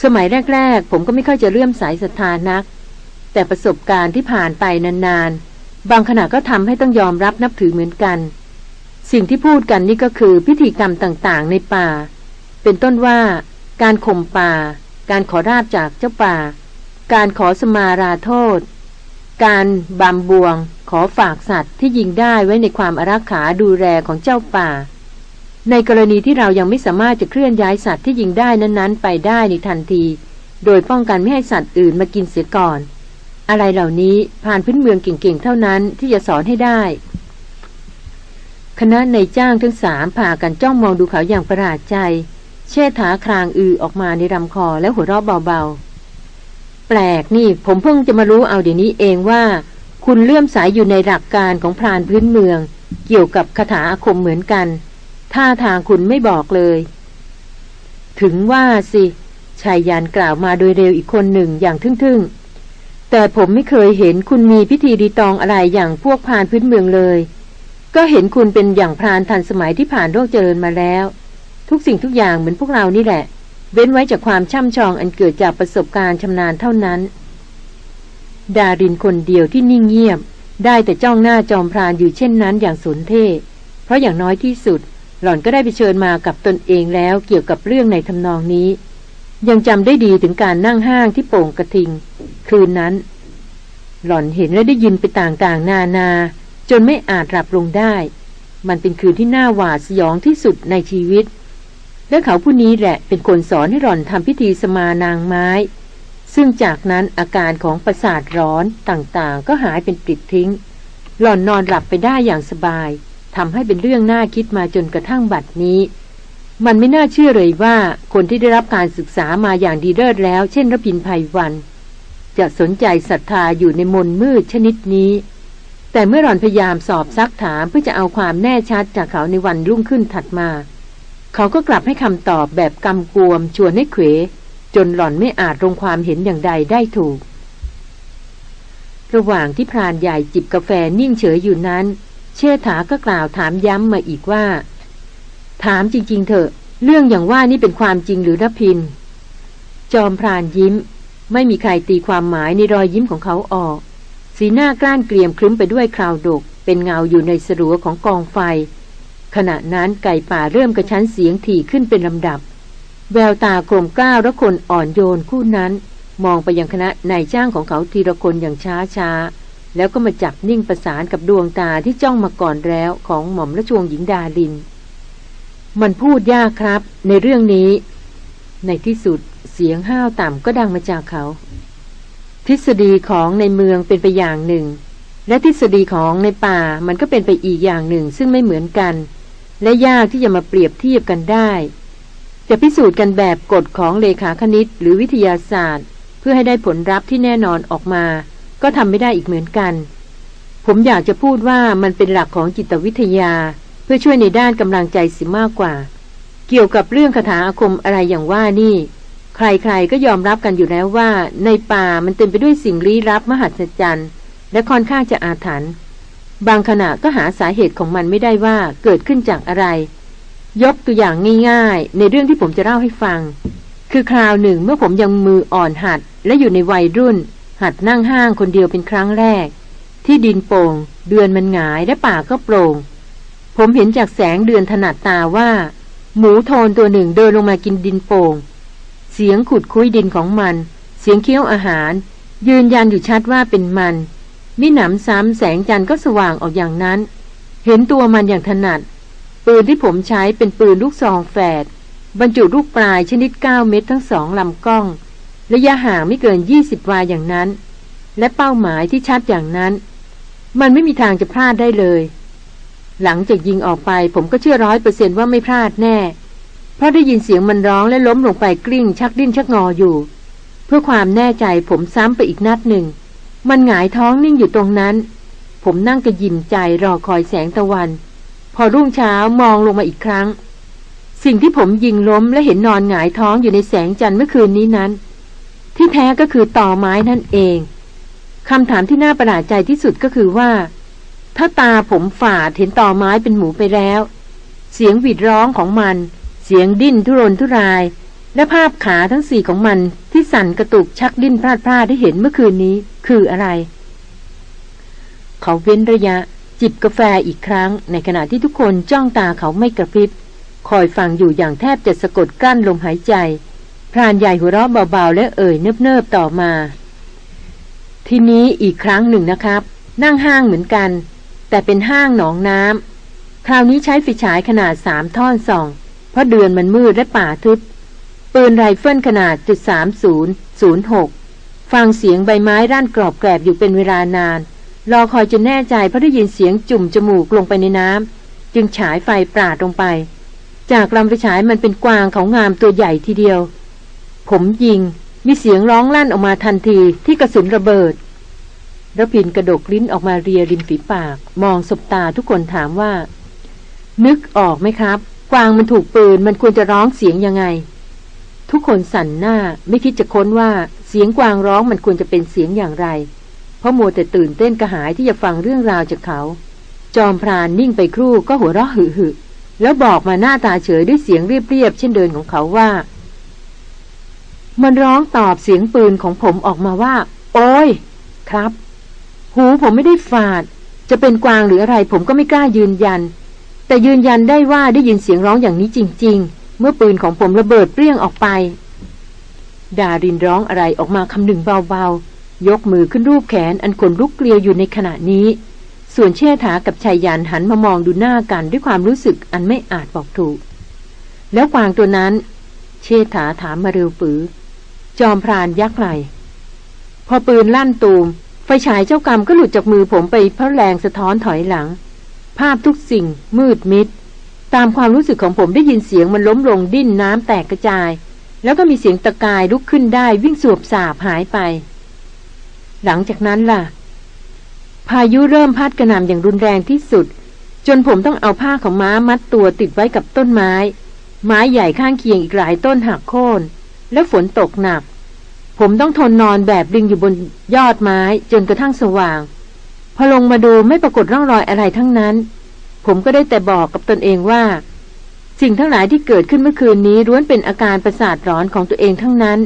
สมัยแรก ๆ ผมก็ไม่ค่อยจะเลื่อมสายศรัทธานัก แต่ประสบการณ์ที่ผ่านไปนานๆ บางขณะก็ทำให้ต้องยอมรับนับถือเหมือนกัน สิ่งที่พูดกันนี่ก็คือพิธีกรรมต่างๆ ในป่า เป็นต้นว่าการข่มป่า การขอราบจากเจ้าป่า การขอสมาราโทษ การบำบวงขอฝากสัตว์ที่ยิงได้ไว้ในความอารักขาดูแลของเจ้าป่า ในกรณีที่เรายังไม่สามารถจะเคลื่อนย้ายสัตว์ที่ยิงได้นั้นๆ ไปได้ในทันที โดยป้องกันไม่ให้สัตว์อื่นมากินเสียก่อน อะไรเหล่านี้ผ่านพื้นเมืองเก่งๆเท่านั้นที่จะสอนให้ได้ คณะในจ้างทั้งสามพากันจ้องมองดูเขาอย่างประหลาดใจ เชษฐาครางอือออกมาในลำคอแล้วหัวเราะเบาๆ แปลกนี่ผมเพิ่งจะมารู้เอาเดี๋ยวนี้เองว่า คุณเลื่อมสายอยู่ในหลักการของพรานพื้นเมือง เกี่ยวกับคาถาอาคมเหมือนกัน ท่าทางคุณไม่บอกเลย ถึงว่าสิชายยานกล่าวมาโดยเร็วอีกคนหนึ่งอย่างทึ่งๆ แต่ผมไม่เคยเห็นคุณมีพิธีรีตองอะไรอย่างพวกพรานพื้นเมืองเลย ก็เห็นคุณเป็นอย่างพรานทันสมัยที่ผ่านโรคเจริญมาแล้ว ทุกสิ่งทุกอย่างเหมือนพวกเรานี่แหละ เว้นไว้จากความช่ำชองอันเกิดจากประสบการณ์ชำนาญเท่านั้น ดารินคนเดียวที่นิ่งเงียบ ได้แต่จ้องหน้าจอมพรานอยู่เช่นนั้นอย่างสนเท่เพราะอย่างน้อยที่สุด หล่อนก็ได้ไปเชิญมากับตนเองแล้วเกี่ยวกับเรื่องในทำนองนี้ ยังจำได้ดีถึงการนั่งห้างที่โป่งกระทิง คืนนั้น หล่อนเห็นและได้ยินไปต่างๆ นานา จนไม่อาจหลับลงได้ มันเป็นคืนที่น่าหวาดสยองที่สุดในชีวิต และเขาผู้นี้แหละเป็นคนสอนให้หล่อนทำพิธีสมานางไม้ ซึ่งจากนั้นอาการของประสาทร้อนต่างๆ ก็หายเป็นปิดทิ้ง หล่อนนอนหลับไปได้อย่างสบายทำให้เป็นเรื่องน่าคิดมาจนกระทั่งบัดนี้ มันไม่น่าเชื่อเลยว่าคนที่ได้รับการศึกษามาอย่างดีเลิศแล้ว เช่นรพินภัยวัน จะสนใจศรัทธาอยู่ในมนมืดชนิดนี้ แต่เมื่อหล่อนพยายามสอบซักถามเพื่อจะเอาความแน่ชัดจากเขาในวันรุ่งขึ้นถัดมา เขาก็กลับให้คำตอบแบบกำกวมชวนให้เขว จนหล่อนไม่อาจลงความเห็นอย่างใดได้ถูก ระหว่างที่พรานใหญ่จิบกาแฟนิ่งเฉยอยู่นั้น เชษฐาก็กล่าวถามย้ำมาอีกว่า ถามจริง ๆ เถอะ เรื่องอย่างว่านี่เป็นความจริงหรือรพิน จอมพรานยิ้ม ไม่มีใครตีความหมายในรอยยิ้มของเขาออก สีหน้ากล้านเกรียมคลึ้มไปด้วยคราวดกเป็นเงาอยู่ในสรัวของกองไฟ ขณะนั้นไก่ป่าเริ่มกระชั้นเสียงถี่ขึ้นเป็นลำดับ แววตากลมกล้าวและคนอ่อนโยนคู่นั้น มองไปยังคณะนายจ้างของเขาทีละคนอย่างช้าช้าแล้วก็มาจับนิ่งประสานกับดวงตาที่จ้องมาก่อนแล้วของหม่อมราชวงศ์หญิงดาลิน มันพูดยากครับ ในเรื่องนี้ ในที่สุดเสียงห้าวต่ำก็ดังมาจากเขา ทฤษฎีของในเมืองเป็นไปอย่างหนึ่ง และทฤษฎีของในป่ามันก็เป็นไปอีกอย่างหนึ่ง ซึ่งไม่เหมือนกัน และยากที่จะมาเปรียบเทียบกันได้ จะพิสูจน์กันแบบกฎของเลขาคณิตหรือวิทยาศาสตร์ เพื่อให้ได้ผลลัพธ์ที่แน่นอนออกมา ก็ทำไม่ได้อีกเหมือนกัน ผมอยากจะพูดว่ามันเป็นหลักของจิตวิทยา เพื่อช่วยในด้านกำลังใจสิมากกว่า เกี่ยวกับเรื่องคาถาอาคมอะไรอย่างว่านี่ ใครๆก็ยอมรับกันอยู่แล้วว่า ในป่ามันเต็มไปด้วยสิ่งลี้ลับมหัศจรรย์และค่อนข้างจะอาถรรพ์ บางขณะก็หาสาเหตุของมันไม่ได้ว่าเกิดขึ้นจากอะไร ยกตัวอย่างง่ายๆ ในเรื่องที่ผมจะเล่าให้ฟัง คือคราวหนึ่งเมื่อผมยังมืออ่อนหัด และอยู่ในวัยรุ่น หัดนั่งห้างคนเดียวเป็นครั้งแรก ที่ดินโป่งเดือนมันหงายและป่าก็โปร่ง ผมเห็นจากแสงเดือนถนัดตาว่า หมูโทนตัวหนึ่งเดินลงมากินดินโป่งเสียงขุดคุยดินของมัน เสียงเคี้ยวอาหาร ยืนยันอยู่ชัดว่าเป็นมัน มิหนำซ้ำแสงจันทร์ก็สว่างออกอย่างนั้น เห็นตัวมันอย่างถนัด ปืนที่ผมใช้เป็นปืนลูกซองแฝด บรรจุลูกปลายชนิด 9 เม็ดทั้งสองลำกล้อง ระยะห่างไม่เกิน 20 วาอย่างนั้น และเป้าหมายที่ชัดอย่างนั้น มันไม่มีทางจะพลาดได้เลย หลังจากยิงออกไปผมก็เชื่อร้อยเปอร์เซนต์ว่าไม่พลาดแน่ เพราะได้ยินเสียงมันร้องและล้มลงไปกลิ้ง ชักดิ้นชักงออยู่ เพื่อความแน่ใจผมซ้ำไปอีกนัดหนึ่ง มันหงายท้องนิ่งอยู่ตรงนั้น ผมนั่งกระยิมใจรอคอยแสงตะวัน พอรุ่งเช้ามองลงมาอีกครั้ง สิ่งที่ผมยิงล้มและเห็นนอนหงายท้องอยู่ในแสงจันทร์เมื่อคืนนี้นั้น ที่แท้ก็คือต่อไม้นั่นเองคำถามที่น่าประหลาดใจที่สุดก็คือว่า ถ้าตาผมฝาดเห็นต่อไม้เป็นหมูไปแล้ว เสียงหวีดร้องของมัน เสียงดิ้นทุรนทุราย และภาพขาทั้งสี่ของมันที่สั่นกระตุกชักดิ้นพลาดพลาดที่เห็นเมื่อคืนนี้ คืออะไร เขาเว้นระยะ จิบกาแฟอีกครั้ง ในขณะที่ทุกคนจ้องตาเขาไม่กระพริบ คอยฟังอยู่อย่างแทบจะสะกดกลั้นลมหายใจ พรานใหญ่หัวเราะเบาๆ และเอ่ยเนิบๆต่อมา ทีนี้อีกครั้งหนึ่งนะครับ นั่งห้างเหมือนกัน แต่เป็นห้างหนองน้ำคราวนี้ใช้ไฟฉายขนาดสามท่อนส่อง เพราะเดือนมันมืดและป่าทึบ ปืนไรเฟิลขนาดจุดสามศูนย์ศูนย์หกฟังเสียงใบไม้ร่านกรอบแกรบอยู่เป็นเวลานาน รอคอยจนแน่ใจเพราะได้ยินเสียงจุ่มจมูกลงไปในน้ำจึงฉายไฟปราดลงไป จากลำไฟฉายมันเป็นกวางเขางามตัวใหญ่ทีเดียว ผมยิง มีเสียงร้องลั่นออกมาทันทีที่กระสุนระเบิดระพินกระดกลิ้นออกมาเรียริมฝีปาก มองสบตาทุกคนถามว่า นึกออกไหมครับ กวางมันถูกปืนมันควรจะร้องเสียงยังไง ทุกคนสั่นหน้าไม่คิดจะค้นว่าเสียงกวางร้องมันควรจะเป็นเสียงอย่างไร เพราะมัวแต่ตื่นเต้นกระหายที่จะฟังเรื่องราวจากเขา จอมพรานนิ่งไปครู่ก็หัวเราะหึหึแล้วบอกมาหน้าตาเฉยด้วยเสียงเรียบๆเช่นเดินของเขาว่า มันร้องตอบเสียงปืนของผมออกมาว่า โอ้ยครับ หูผมไม่ได้ฝาด จะเป็นกวางหรืออะไรผมก็ไม่กล้ายืนยัน แต่ยืนยันได้ว่าได้ยินเสียงร้องอย่างนี้จริง ๆ เมื่อปืนของผมระเบิดเปรี้ยงออกไป ดารินร้องอะไรออกมาคำหนึ่งเบาๆ ยกมือขึ้นรูปแขนอันขนลุกเกลียวอยู่ในขณะนี้ ส่วนเชษฐากับชายยานหันมามองดูหน้ากันด้วยความรู้สึกอันไม่อาจบอกถูก แล้วกวางตัวนั้น เชษฐาถามมาเร็วปือ จอมพรานยักไหลพอปืนลั่นตูม ไฟฉายเจ้ากรรมก็หลุดจากมือผมไปเพราะแรงสะท้อนถอยหลัง ภาพทุกสิ่งมืดมิด ตามความรู้สึกของผมได้ยินเสียงมันล้มลงดิ้นน้ำแตกกระจาย แล้วก็มีเสียงตะกายลุกขึ้นได้วิ่งสวบสาบหายไป หลังจากนั้นล่ะ พายุเริ่มพัดกระหน่ำอย่างรุนแรงที่สุด จนผมต้องเอาผ้าของม้ามัดตัวติดไว้กับต้นไม้ ไม้ใหญ่ข้างเคียงอีกหลายต้นหักโค่นแล้วฝนตกหนัก ผมต้องทนนอนแบบลิงอยู่บนยอดไม้จนกระทั่งสว่าง พอลงมาดูไม่ปรากฏร่องรอยอะไรทั้งนั้น ผมก็ได้แต่บอกกับตนเองว่า สิ่งทั้งหลายที่เกิดขึ้นเมื่อคืนนี้ล้วนเป็นอาการประสาทร้อนของตัวเองทั้งนั้น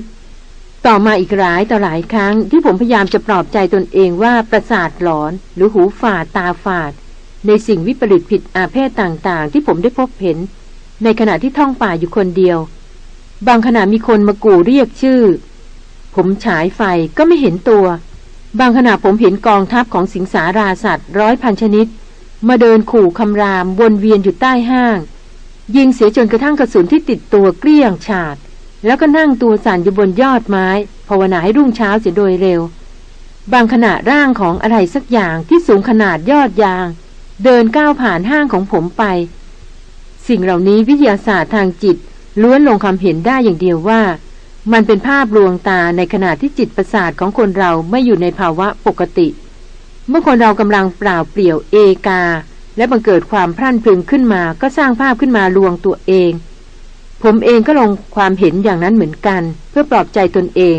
ต่อมาอีกหลายต่อหลายครั้งที่ผมพยายามจะปลอบใจตนเองว่าประสาทหลอน หรือหูฝาดตาฝาด ในสิ่งวิปริตผิดอาเพศต่างๆ ที่ผมได้พบเห็น ในขณะที่ท่องป่าอยู่คนเดียว บางขณะมีคนมากู่เรียกชื่อ ผมฉายไฟก็ไม่เห็นตัวบางขณะผมเห็นกองทัพของสิงสาราสัตว์ร้อยพันชนิด มาเดินขู่คำรามวนเวียนอยู่ใต้ห้าง ยิงเสียจนกระทั่งกระสุนที่ติดตัวเกลี้ยงฉาด แล้วก็นั่งตัวสั่นอยู่บนยอดไม้ภาวนาให้รุ่งเช้าเสียโดยเร็ว บางขณะร่างของอะไรสักอย่างที่สูงขนาดยอดยาง เดินก้าวผ่านห้างของผมไป สิ่งเหล่านี้วิทยาศาสตร์ทางจิตล้วนลงความเห็นได้อย่างเดียวว่า มันเป็นภาพลวงตาในขณะที่จิตประสาทของคนเราไม่อยู่ในภาวะปกติ เมื่อคนเรากำลังเปล่าเปลี่ยวเอกา และบังเกิดความพรั่นพรึงขึ้นมา ก็สร้างภาพขึ้นมาลวงตัวเอง ผมเองก็ลงความเห็นอย่างนั้นเหมือนกัน เพื่อปลอบใจตนเอง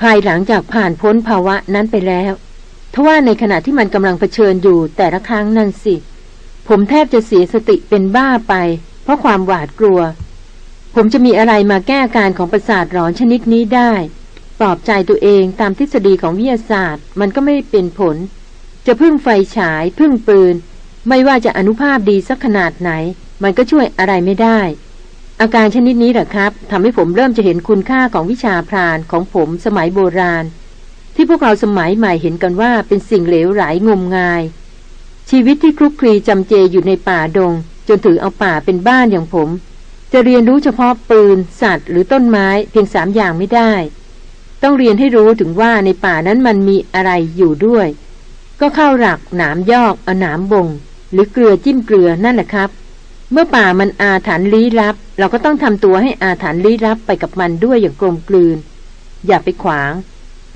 ภายหลังจากผ่านพ้นภาวะนั้นไปแล้วทว่าในขณะที่มันกำลังเผชิญอยู่แต่ละครั้งนั่นสิ ผมแทบจะเสียสติเป็นบ้าไป เพราะความหวาดกลัว ผมจะมีอะไรมาแก้อาการของประสาทร้อนชนิดนี้ได้ ปลอบใจตัวเองตามทฤษฎีของวิทยาศาสตร์ มันก็ไม่เป็นผล จะพึ่งไฟฉาย พึ่งปืน ไม่ว่าจะอนุภาพดีสักขนาดไหน มันก็ช่วยอะไรไม่ได้ อาการชนิดนี้แหละครับทำให้ผมเริ่มจะเห็นคุณค่าของวิชาพรานของผมสมัยโบราณ ที่พวกเราสมัยใหม่เห็นกันว่าเป็นสิ่งเหลวไหลงมงาย ชีวิตที่คลุกคลีจำเจอยู่ในป่าดง จนถือเอาป่าเป็นบ้านอย่างผม จะเรียนรู้เฉพาะปืน สัตว์ หรือต้นไม้เพียงสามอย่างไม่ได้ ต้องเรียนให้รู้ถึงว่าในป่านั้นมันมีอะไรอยู่ด้วย ก็เข้าหลักหนามยอกเอาหนามบง หรือเกลือจิ้มเกลือนั่นแหละครับ เมื่อป่ามันอาถรรพ์ลี้ลับ เราก็ต้องทำตัวให้อาถรรพ์ลี้ลับไปกับมันด้วยอย่างกลมกลืน อย่าไปขวาง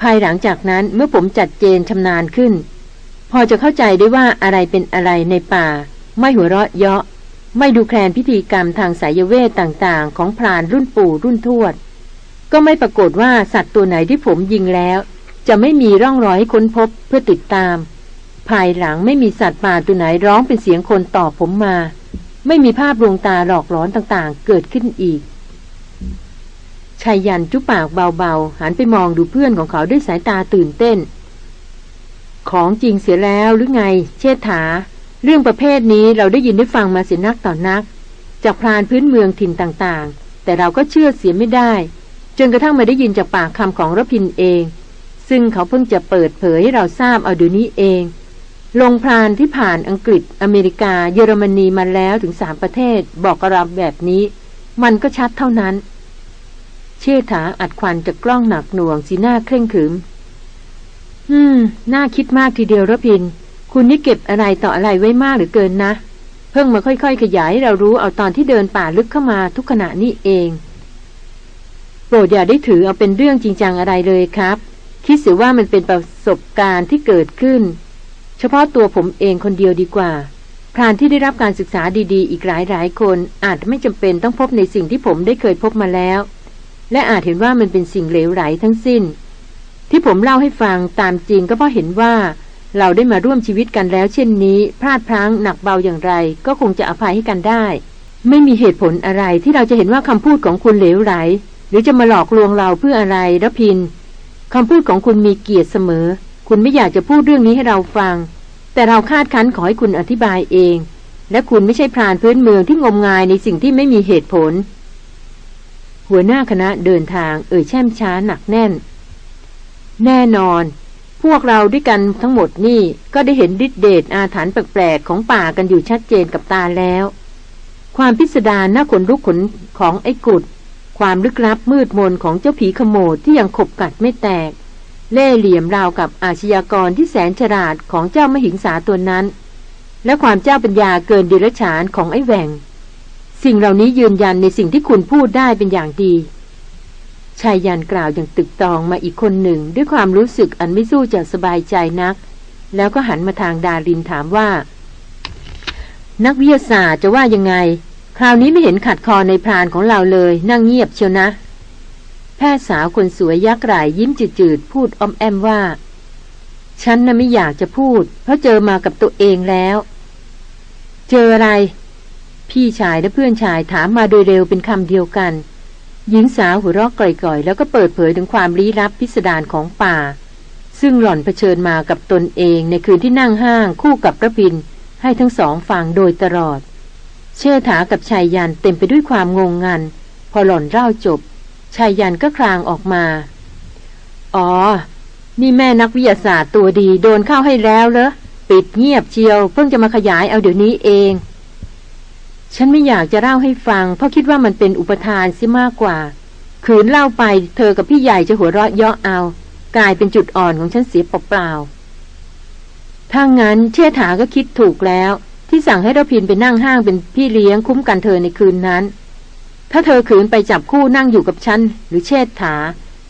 ภายหลังจากนั้นเมื่อผมจัดเจนชำนาญขึ้น พอจะเข้าใจได้ว่าอะไรเป็นอะไรในป่า ไม่หัวเราะเยาะ ไม่ดูแคลนพิธีกรรมทางสายเวทต่างๆ ของพรานรุ่นปู่รุ่นทวด ก็ไม่ปรากฏว่าสัตว์ตัวไหนที่ผมยิงแล้ว จะไม่มีร่องรอยให้ค้นพบเพื่อติดตาม ภายหลังไม่มีสัตว์ป่าตัวไหนร้องเป็นเสียงคนตอบผมมา ไม่มีภาพลวงตาหลอกหลอนต่างๆ เกิดขึ้นอีกชายยันจุปากเบาๆ หันไปมองดูเพื่อนของเขาด้วยสายตาตื่นเต้น ของจริงเสียแล้วหรือไง เชษฐา เรื่องประเภทนี้เราได้ยินได้ฟังมาเสียนักต่อนนัก จากพรานพื้นเมืองถิ่นต่างๆ แต่เราก็เชื่อเสียไม่ได้ จนกระทั่งมาได้ยินจากปากคำของรพินเอง ซึ่งเขาเพิ่งจะเปิดเผยให้เราทราบเอาเดี๋ยวนี้เอง ลงพรานที่ผ่านอังกฤษอเมริกา เยอรมนีมาแล้วถึงสามประเทศ บอกกระรับแบบนี้ มันก็ชัดเท่านั้น เชษฐาอัดควันจากกล้องหนักหน่วงสีหน้าเคร่งขรึม อืม น่าคิดมากทีเดียวรพิน คุณนี่เก็บอะไรต่ออะไรไว้มากหรือเกินนะ เพิ่งมาค่อยๆ ขยายเรารู้เอาตอนที่เดินป่าลึกเข้ามาทุกขณะนี้เอง ปรดอย่าได้ถือเอาเป็นเรื่องจริงจังอะไรเลยครับ คิดเสียว่ามันเป็นประสบการณ์ที่เกิดขึ้น เฉพาะตัวผมเองคนเดียวดีกว่า พรานที่ได้รับการศึกษาดีๆ อีกหลายๆคนอาจไม่จำเป็นต้องพบในสิ่งที่ผมได้เคยพบมาแล้ว และอาจเห็นว่ามันเป็นสิ่งเหลวไหลทั้งสิ้น ที่ผมเล่าให้ฟังตามจริงก็เพราะเห็นว่าเราได้มาร่วมชีวิตกันแล้ว เช่นนี้ พลาดพลั้งหนักเบาอย่างไร ก็คงจะอภัยให้กันได้ ไม่มีเหตุผลอะไรที่เราจะเห็นว่าคำพูดของคุณเหลวไหล หรือจะมาหลอกลวงเราเพื่ออะไรรพินคำพูดของคุณมีเกียรติเสมอ คุณไม่อยากจะพูดเรื่องนี้ให้เราฟัง แต่เราคาดคั้นขอให้คุณอธิบายเอง และคุณไม่ใช่พรานพื้นเมืองที่งมงายในสิ่งที่ไม่มีเหตุผล หัวหน้าคณะเดินทางเอ่ยแช่มช้าหนักแน่น แน่นอน พวกเราด้วยกันทั้งหมดนี่ก็ได้เห็นดิเดชอาถรรพ์แปลกๆของป่ากันอยู่ชัดเจนกับตาแล้ว ความพิสดารหน้าขนลุกขนของไอ้กุด ความลึกลับมืดมนของเจ้าผีขโมดที่ยังขบกัดไม่แตก เล่เหลี่ยมราวกับอาชญากรที่แสนฉลาดของเจ้ามหิงสาตัวนั้น และความเจ้าปัญญาเกินดิรฉานของไอ้แหวงสิ่งเหล่านี้ยืนยันในสิ่งที่คุณพูดได้เป็นอย่างดีชายยันกล่าวอย่างตึกตองมาอีกคนหนึ่ง ด้วยความรู้สึกอันไม่สู้จะสบายใจนัก แล้วก็หันมาทางดารินถามว่า นักวิทยาศาสตร์จะว่ายังไง คราวนี้ไม่เห็นขัดคอในพรานของเราเลย นั่งเงียบเชียวนะ แพทย์สาวคนสวยยักษ์ไหลยิ้มจืดๆพูดอ้อมแอมว่า ฉันน่ะไม่อยากจะพูด เพราะเจอมากับตัวเองแล้ว เจออะไร พี่ชายและเพื่อนชายถามมาโดยเร็วเป็นคำเดียวกันหญิงสาวหัวเราะก่อยๆ แล้วก็เปิดเผยถึงความลี้ลับพิสดารของป่า ซึ่งหล่อนเผชิญมากับตนเองในคืนที่นั่งห้างคู่กับพระพินให้ทั้งสองฟังโดยตลอด เชื่อถากับชายยันเต็มไปด้วยความงงงัน พอหล่อนเล่าจบ ชายยันก็คลางออกมา อ๋อ นี่แม่นักวิทยาศาสตร์ตัวดีโดนเข้าให้แล้วเหรอ ปิดเงียบเชียว เพิ่งจะมาขยายเอาเดี๋ยวนี้เอง ฉันไม่อยากจะเล่าให้ฟัง เพราะคิดว่ามันเป็นอุปทานซิมากกว่า ขืนเล่าไปเธอกับพี่ใหญ่จะหัวเราะเยาะเอา กลายเป็นจุดอ่อนของฉันเสียเปล่าๆถ้างั้นเชี่ยถาก็คิดถูกแล้ว ที่สั่งให้เราพินไปนั่งห้างเป็นพี่เลี้ยงคุ้มกันเธอในคืนนั้น ถ้าเธอขืนไปจับคู่นั่งอยู่กับฉันหรือเชษฐา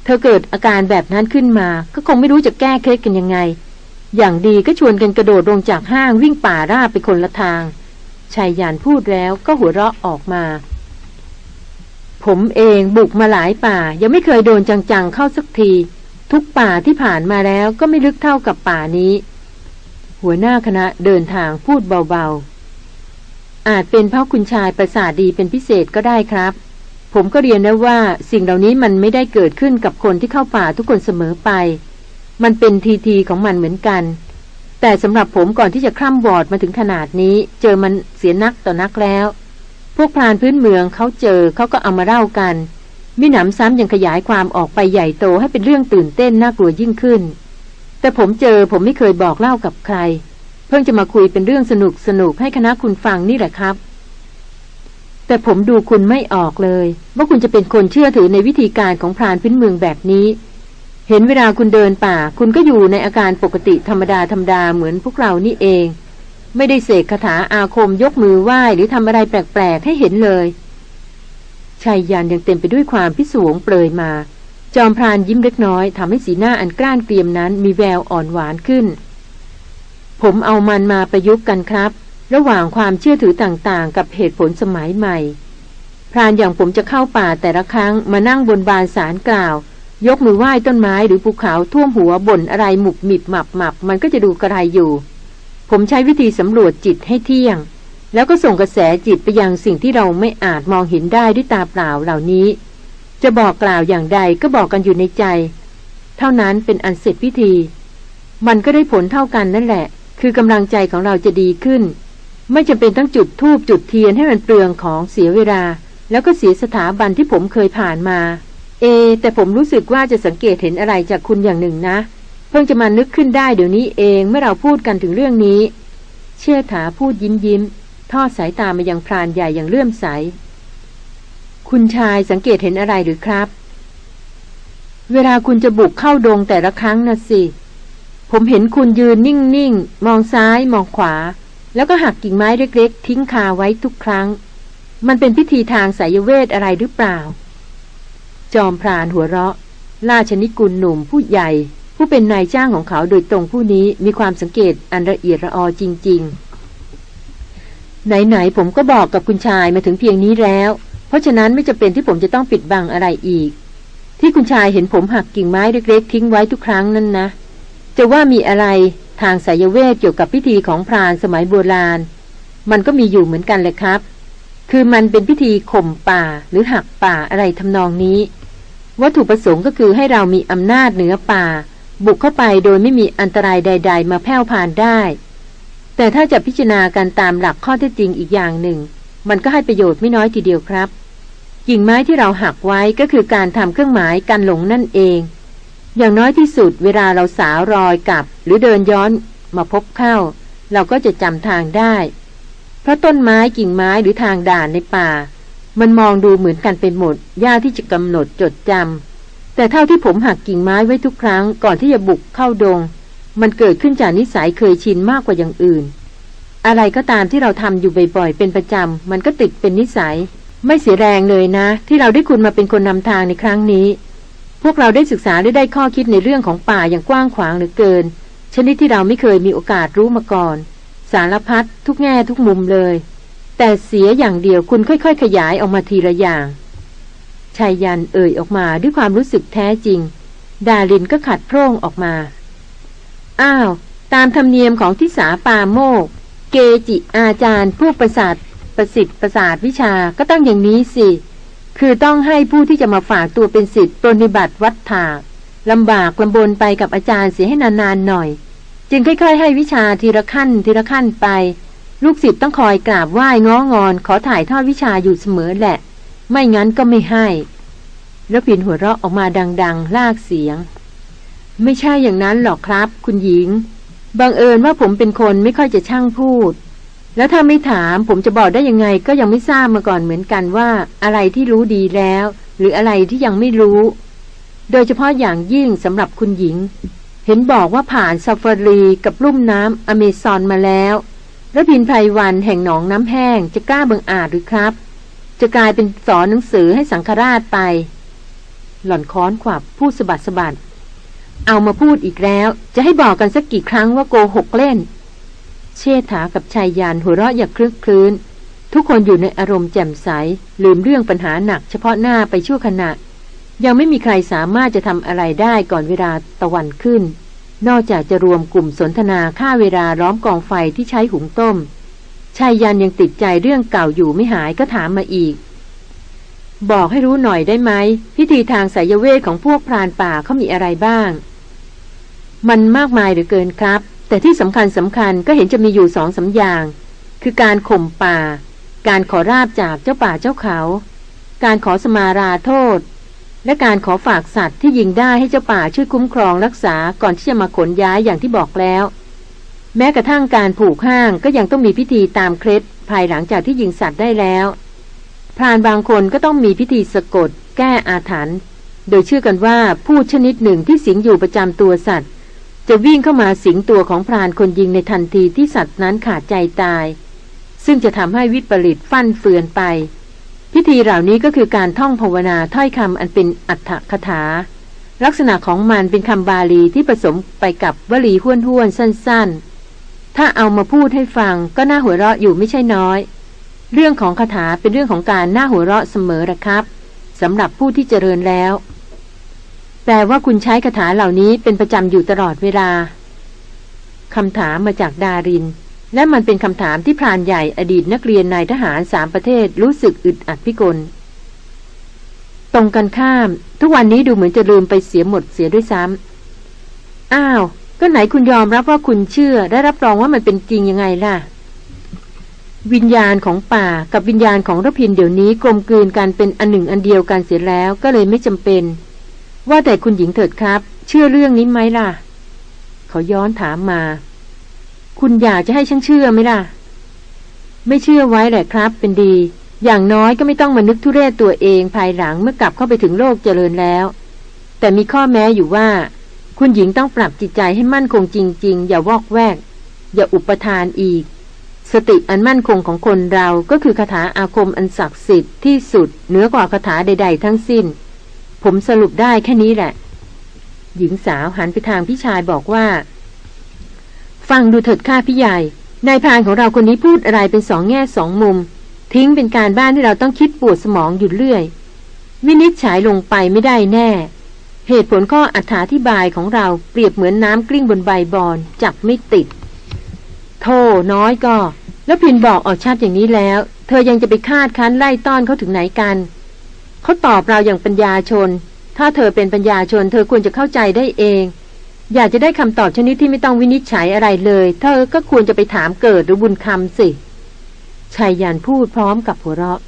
เธอเกิดอาการแบบนั้นขึ้นมา ก็คงไม่รู้จะแก้เคล็ดกันยังไง อย่างดีก็ชวนกันกระโดดลงจากห้างวิ่งป่าราบไปคนละทางชายยานพูดแล้วก็หัวเราะออกมา ผมเองบุกมาหลายป่า ยังไม่เคยโดนจังๆเข้าสักที ทุกป่าที่ผ่านมาแล้วก็ไม่ลึกเท่ากับป่านี้ หัวหน้าคณะเดินทางพูดเบาๆ อาจเป็นเพราะคุณชายประสาทดีเป็นพิเศษก็ได้ครับ ผมก็เรียนนะว่าสิ่งเหล่านี้มันไม่ได้เกิดขึ้นกับคนที่เข้าป่าทุกคนเสมอไป มันเป็นทีทีของมันเหมือนกัน แต่สำหรับผมก่อนที่จะคล่ำวอดมาถึงขนาดนี้ เจอมันเสียนักต่อนักแล้ว พวกพรานพื้นเมืองเขาเจอเขาก็เอามาเล่ากันมิหนำซ้ำยังขยายความออกไปใหญ่โตให้เป็นเรื่องตื่นเต้นน่ากลัวยิ่งขึ้น แต่ผมเจอผมไม่เคยบอกเล่ากับใคร เพิ่งจะมาคุยเป็นเรื่องสนุกสนุกให้คณะคุณฟังนี่แหละครับ แต่ผมดูคุณไม่ออกเลย ว่าคุณจะเป็นคนเชื่อถือในวิธีการของพรานพื้นเมืองแบบนี้ เห็นเวลาคุณเดินป่า คุณก็อยู่ในอาการปกติธรรมดาธรรมดาเหมือนพวกเรานี่เอง ไม่ได้เสกคาถาอาคมยกมือไหว้หรือทำอะไรแปลกๆให้เห็นเลยชายยันยังเต็มไปด้วยความพิศวงเปรยมา จอมพรานยิ้มเล็กน้อยทำให้สีหน้าอันกล้านเกรียมนั้นมีแววอ่อนหวานขึ้น ผมเอามันมาประยุกต์กันครับ ระหว่างความเชื่อถือต่างๆ กับเหตุผลสมัยใหม่ พรานอย่างผมจะเข้าป่าแต่ละครั้งมานั่งบนบานสารกล่าว ยกมือไหว้ต้นไม้หรือภูเขาท่วมหัวบ่นอะไรหมุบหมิบหมับหมับมันก็จะดูกระไรอยู่ ผมใช้วิธีสำรวจจิตให้เที่ยง แล้วก็ส่งกระแสจิตไปยังสิ่งที่เราไม่อาจมองเห็นได้ด้วยตาเปล่าเหล่านี้ จะบอกกล่าวอย่างใดก็บอกกันอยู่ในใจ เท่านั้นเป็นอันเสร็จพิธี มันก็ได้ผลเท่ากันนั่นแหละ คือกำลังใจของเราจะดีขึ้น ไม่จำเป็นต้องจุดธูปจุดเทียนให้มันเปลืองของเสียเวลา แล้วก็เสียสถาบันที่ผมเคยผ่านมา เอ แต่ผมรู้สึกว่าจะสังเกตเห็นอะไรจากคุณอย่างหนึ่งนะ เพิ่งจะมานึกขึ้นได้เดี๋ยวนี้เองเมื่อเราพูดกันถึงเรื่องนี้ เชื่อถาพูดยิ้มยิ้มทอดสายตามายังพรานใหญ่อย่างเลื่อมใส คุณชายสังเกตเห็นอะไรหรือครับ เวลาคุณจะบุกเข้าดงแต่ละครั้งนะสิ ผมเห็นคุณยืนนิ่งๆ มองซ้ายมองขวา แล้วก็หักกิ่งไม้เล็กๆ ทิ้งคาไว้ทุกครั้ง มันเป็นพิธีทางสายเวทอะไรหรือเปล่า จอมพรานหัวเราะ ราชนิกุลหนุ่มผู้ใหญ่ ผู้เป็นนายจ้างของเขาโดยตรงผู้นี้มีความสังเกตอันละเอียดระออจริง ๆ ไหนๆผมก็บอกกับคุณชายมาถึงเพียงนี้แล้ว เพราะฉะนั้นไม่จำเป็นที่ผมจะต้องปิดบังอะไรอีก ที่คุณชายเห็นผมหักกิ่งไม้เล็กๆทิ้งไว้ทุกครั้งนั่นนะ จะว่ามีอะไรทางสายเวทเกี่ยวกับพิธีของพรานสมัยโบราณ มันก็มีอยู่เหมือนกันเลยครับ คือมันเป็นพิธีข่มป่าหรือหักป่าอะไรทำนองนี้ วัตถุประสงค์ก็คือให้เรามีอำนาจเหนือป่า บุกเข้าไปโดยไม่มีอันตรายใด ๆ มาแผ่ผ่านได้ แต่ถ้าจะพิจารณากันตามหลักข้อเท็จจริงอีกอย่างหนึ่ง มันก็ให้ประโยชน์ไม่น้อยทีเดียวครับ กิ่งไม้ที่เราหักไว้ก็คือการทำเครื่องหมายกันหลงนั่นเอง อย่างน้อยที่สุดเวลาเราสาวรอยกลับ หรือเดินย้อนมาพบเข้า เราก็จะจำทางได้ เพราะต้นไม้กิ่งไม้หรือทางด่านในป่า มันมองดูเหมือนกันเป็นหมดยากที่จะกำหนดจดจำแต่เท่าที่ผมหักกิ่งไม้ไว้ทุกครั้งก่อนที่จะบุกเข้าดง มันเกิดขึ้นจากนิสัยเคยชินมากกว่าอย่างอื่น อะไรก็ตามที่เราทำอยู่บ่อยๆ เป็นประจำมันก็ติดเป็นนิสัย ไม่เสียแรงเลยนะ ที่เราได้คุณมาเป็นคนนำทางในครั้งนี้ พวกเราได้ศึกษาและได้ข้อคิดในเรื่องของป่าอย่างกว้างขวางเหลือเกิน ชนิดที่เราไม่เคยมีโอกาสรู้มาก่อน สารพัดทุกแง่ทุกมุมเลย แต่เสียอย่างเดียวคุณค่อย ๆ ขยายออกมาทีละอย่างชายยันเอ่ยออกมาด้วยความรู้สึกแท้จริง ดาลินก็ขัดโพร่งออกมา อ้าว ตามธรรมเนียมของทิสาปาโมก เกจิอาจารย์ ผู้ประสาท ประสิทธิ์ประสาทวิชาก็ต้องอย่างนี้สิ คือต้องให้ผู้ที่จะมาฝากตัวเป็นสิทธิ์ปรนิบัติวัดถากลำบากลำบนไปกับอาจารย์เสียให้นานๆหน่อย จึงค่อย ๆ ให้วิชาทีละขั้นทีละขั้นไป ลูกศิษย์ต้องคอยกราบไหว้ง้องอน ขอถ่ายทอดวิชาอยู่เสมอแหละ ไม่งั้นก็ไม่ให้ แล้วปินหัวเราะออกมาดัง ๆ ลากเสียง ไม่ใช่อย่างนั้นหรอกครับ คุณหญิงบังเอิญว่าผมเป็นคนไม่ค่อยจะช่างพูด แล้วถ้าไม่ถามผมจะบอกได้ยังไงก็ยังไม่ทราบมาก่อนเหมือนกันว่า อะไรที่รู้ดีแล้ว หรืออะไรที่ยังไม่รู้ โดยเฉพาะอย่างยิ่งสำหรับคุณหญิง เห็นบอกว่าผ่านซาฟารีกับลุ่มน้ำอเมซอนมาแล้วแล้วพินไพรวันแห่งหนองน้ำแห้งจะกล้าบังอาจหรือครับ จะกลายเป็นสอนหนังสือให้สังฆราชไป หล่อนค้อนขวับพูดสะบัดสะบัดเอามาพูดอีกแล้ว จะให้บอกกันสักกี่ครั้งว่าโกหกเล่น เชษฐากับชายยานหัวเราะอย่างคลึกคลื้น ทุกคนอยู่ในอารมณ์แจ่มใส ลืมเรื่องปัญหาหนักเฉพาะหน้าไปชั่วขณะ ยังไม่มีใครสามารถจะทำอะไรได้ก่อนเวลาตะวันขึ้น นอกจากจะรวมกลุ่มสนทนาฆ่าเวลาล้อมกองไฟที่ใช้หุงต้ม ชายยันยังติดใจเรื่องเก่าอยู่ไม่หายก็ถามมาอีก บอกให้รู้หน่อยได้ไหมพิธีทางสายเวทของพวกพรานป่าเขามีอะไรบ้าง มันมากมายเหรือเกินครับ แต่ที่สำคัญสำคัญก็เห็นจะมีอยู่สองสาอย่าง คือการข่มป่า การขอราบจากเจ้าป่าเจ้าเขา การขอสมาราโทษ และการขอฝากสัตว์ที่ยิงได้ให้เจ้าป่าช่วยคุ้มครองรักษาก่อนที่จะมาขนย้ายอย่างที่บอกแล้ว แม้กระทั่งการผูกห้างก็ยังต้องมีพิธีตามเคล็ดภายหลังจากที่ยิงสัตว์ได้แล้วพรานบางคนก็ต้องมีพิธีสะกด แก้อาถรรพ์โดยเชื่อกันว่าผู้ชนิดหนึ่งที่สิงอยู่ประจำตัวสัตว์ จะวิ่งเข้ามาสิงตัวของพรานคนยิงในทันทีที่สัตว์นั้นขาดใจตาย ซึ่งจะทำให้วิปริตฟั่นเฟือนไป พิธีเหล่านี้ก็คือการท่องภาวนาถ้อยคำอันเป็นอัฏฐคถา ลักษณะของมันเป็นคำบาลีที่ผสมไปกับวลีห้วนห้วนสั้น ๆ ถ้าเอามาพูดให้ฟังก็น่าหัวเราะอยู่ไม่ใช่น้อย เรื่องของคาถาเป็นเรื่องของการน่าหัวเราะเสมอนะครับสำหรับผู้ที่เจริญแล้ว แต่ว่าคุณใช้คาถาเหล่านี้เป็นประจำอยู่ตลอดเวลาคำถามมาจากดาริน และมันเป็นคำถามที่พรานใหญ่อดีตนักเรียนนายทหารสามประเทศรู้สึกอึดอัดพิกล ตรงกันข้าม ทุกวันนี้ดูเหมือนจะลืมไปเสียหมดเสียด้วยซ้ำอ้าว ก็ไหนคุณยอมรับว่าคุณเชื่อได้รับรองว่ามันเป็นจริงยังไงล่ะ วิญญาณของป่ากับวิญญาณของรพินเดี๋ยวนี้กลมกลืนกันเป็นอันหนึ่งอันเดียวกันเสียแล้วก็เลยไม่จำเป็น ว่าแต่คุณหญิงเถิดครับ เชื่อเรื่องนี้ไหมล่ะ เขาย้อนถามมา คุณอยากจะให้ฉันเชื่อไหมล่ะ ไม่เชื่อไว้แหละครับ เป็นดี อย่างน้อยก็ไม่ต้องมานึกทุเรศตัวเองภายหลังเมื่อกลับเข้าไปถึงโลกเจริญแล้ว แต่มีข้อแม้อยู่ว่า คุณหญิงต้องปรับจิตใจให้มั่นคงจริง ๆ อย่าวอกแวก อย่าอุปทานอีก สติอันมั่นคงของคนเราก็คือคาถาอาคมอันศักดิ์สิทธิ์ที่สุดเหนือกว่าคาถาใด ๆ ทั้งสิ้น ผมสรุปได้แค่นี้แหละ หญิงสาวหันไปทางพี่ชายบอกว่า ฟังดูเถิดข้าพี่ใหญ่ นายพานของเราคนนี้พูดอะไรเป็นสองแง่สองมุม ทิ้งเป็นการบ้านที่เราต้องคิดปวดสมองอยู่เรื่อย วินิจฉัยลงไปไม่ได้แน่ เหตุผลข้ออธิบายของเราเปรียบเหมือนน้ำกลิ้งบนใบบอนจับไม่ติดโธ่น้อยก็ แล้วพินบอกออกชัดอย่างนี้แล้ว เธอยังจะไปคาดคั้นไล่ต้อนเขาถึงไหนกัน เขาตอบเราอย่างปัญญาชน ถ้าเธอเป็นปัญญาชน เธอควรจะเข้าใจได้เอง อยากจะได้คำตอบชนิดที่ไม่ต้องวินิจฉัยอะไรเลย เธอก็ควรจะไปถามเกิดหรือบุญคำสิชายยันพูดพร้อมกับหัวเราะ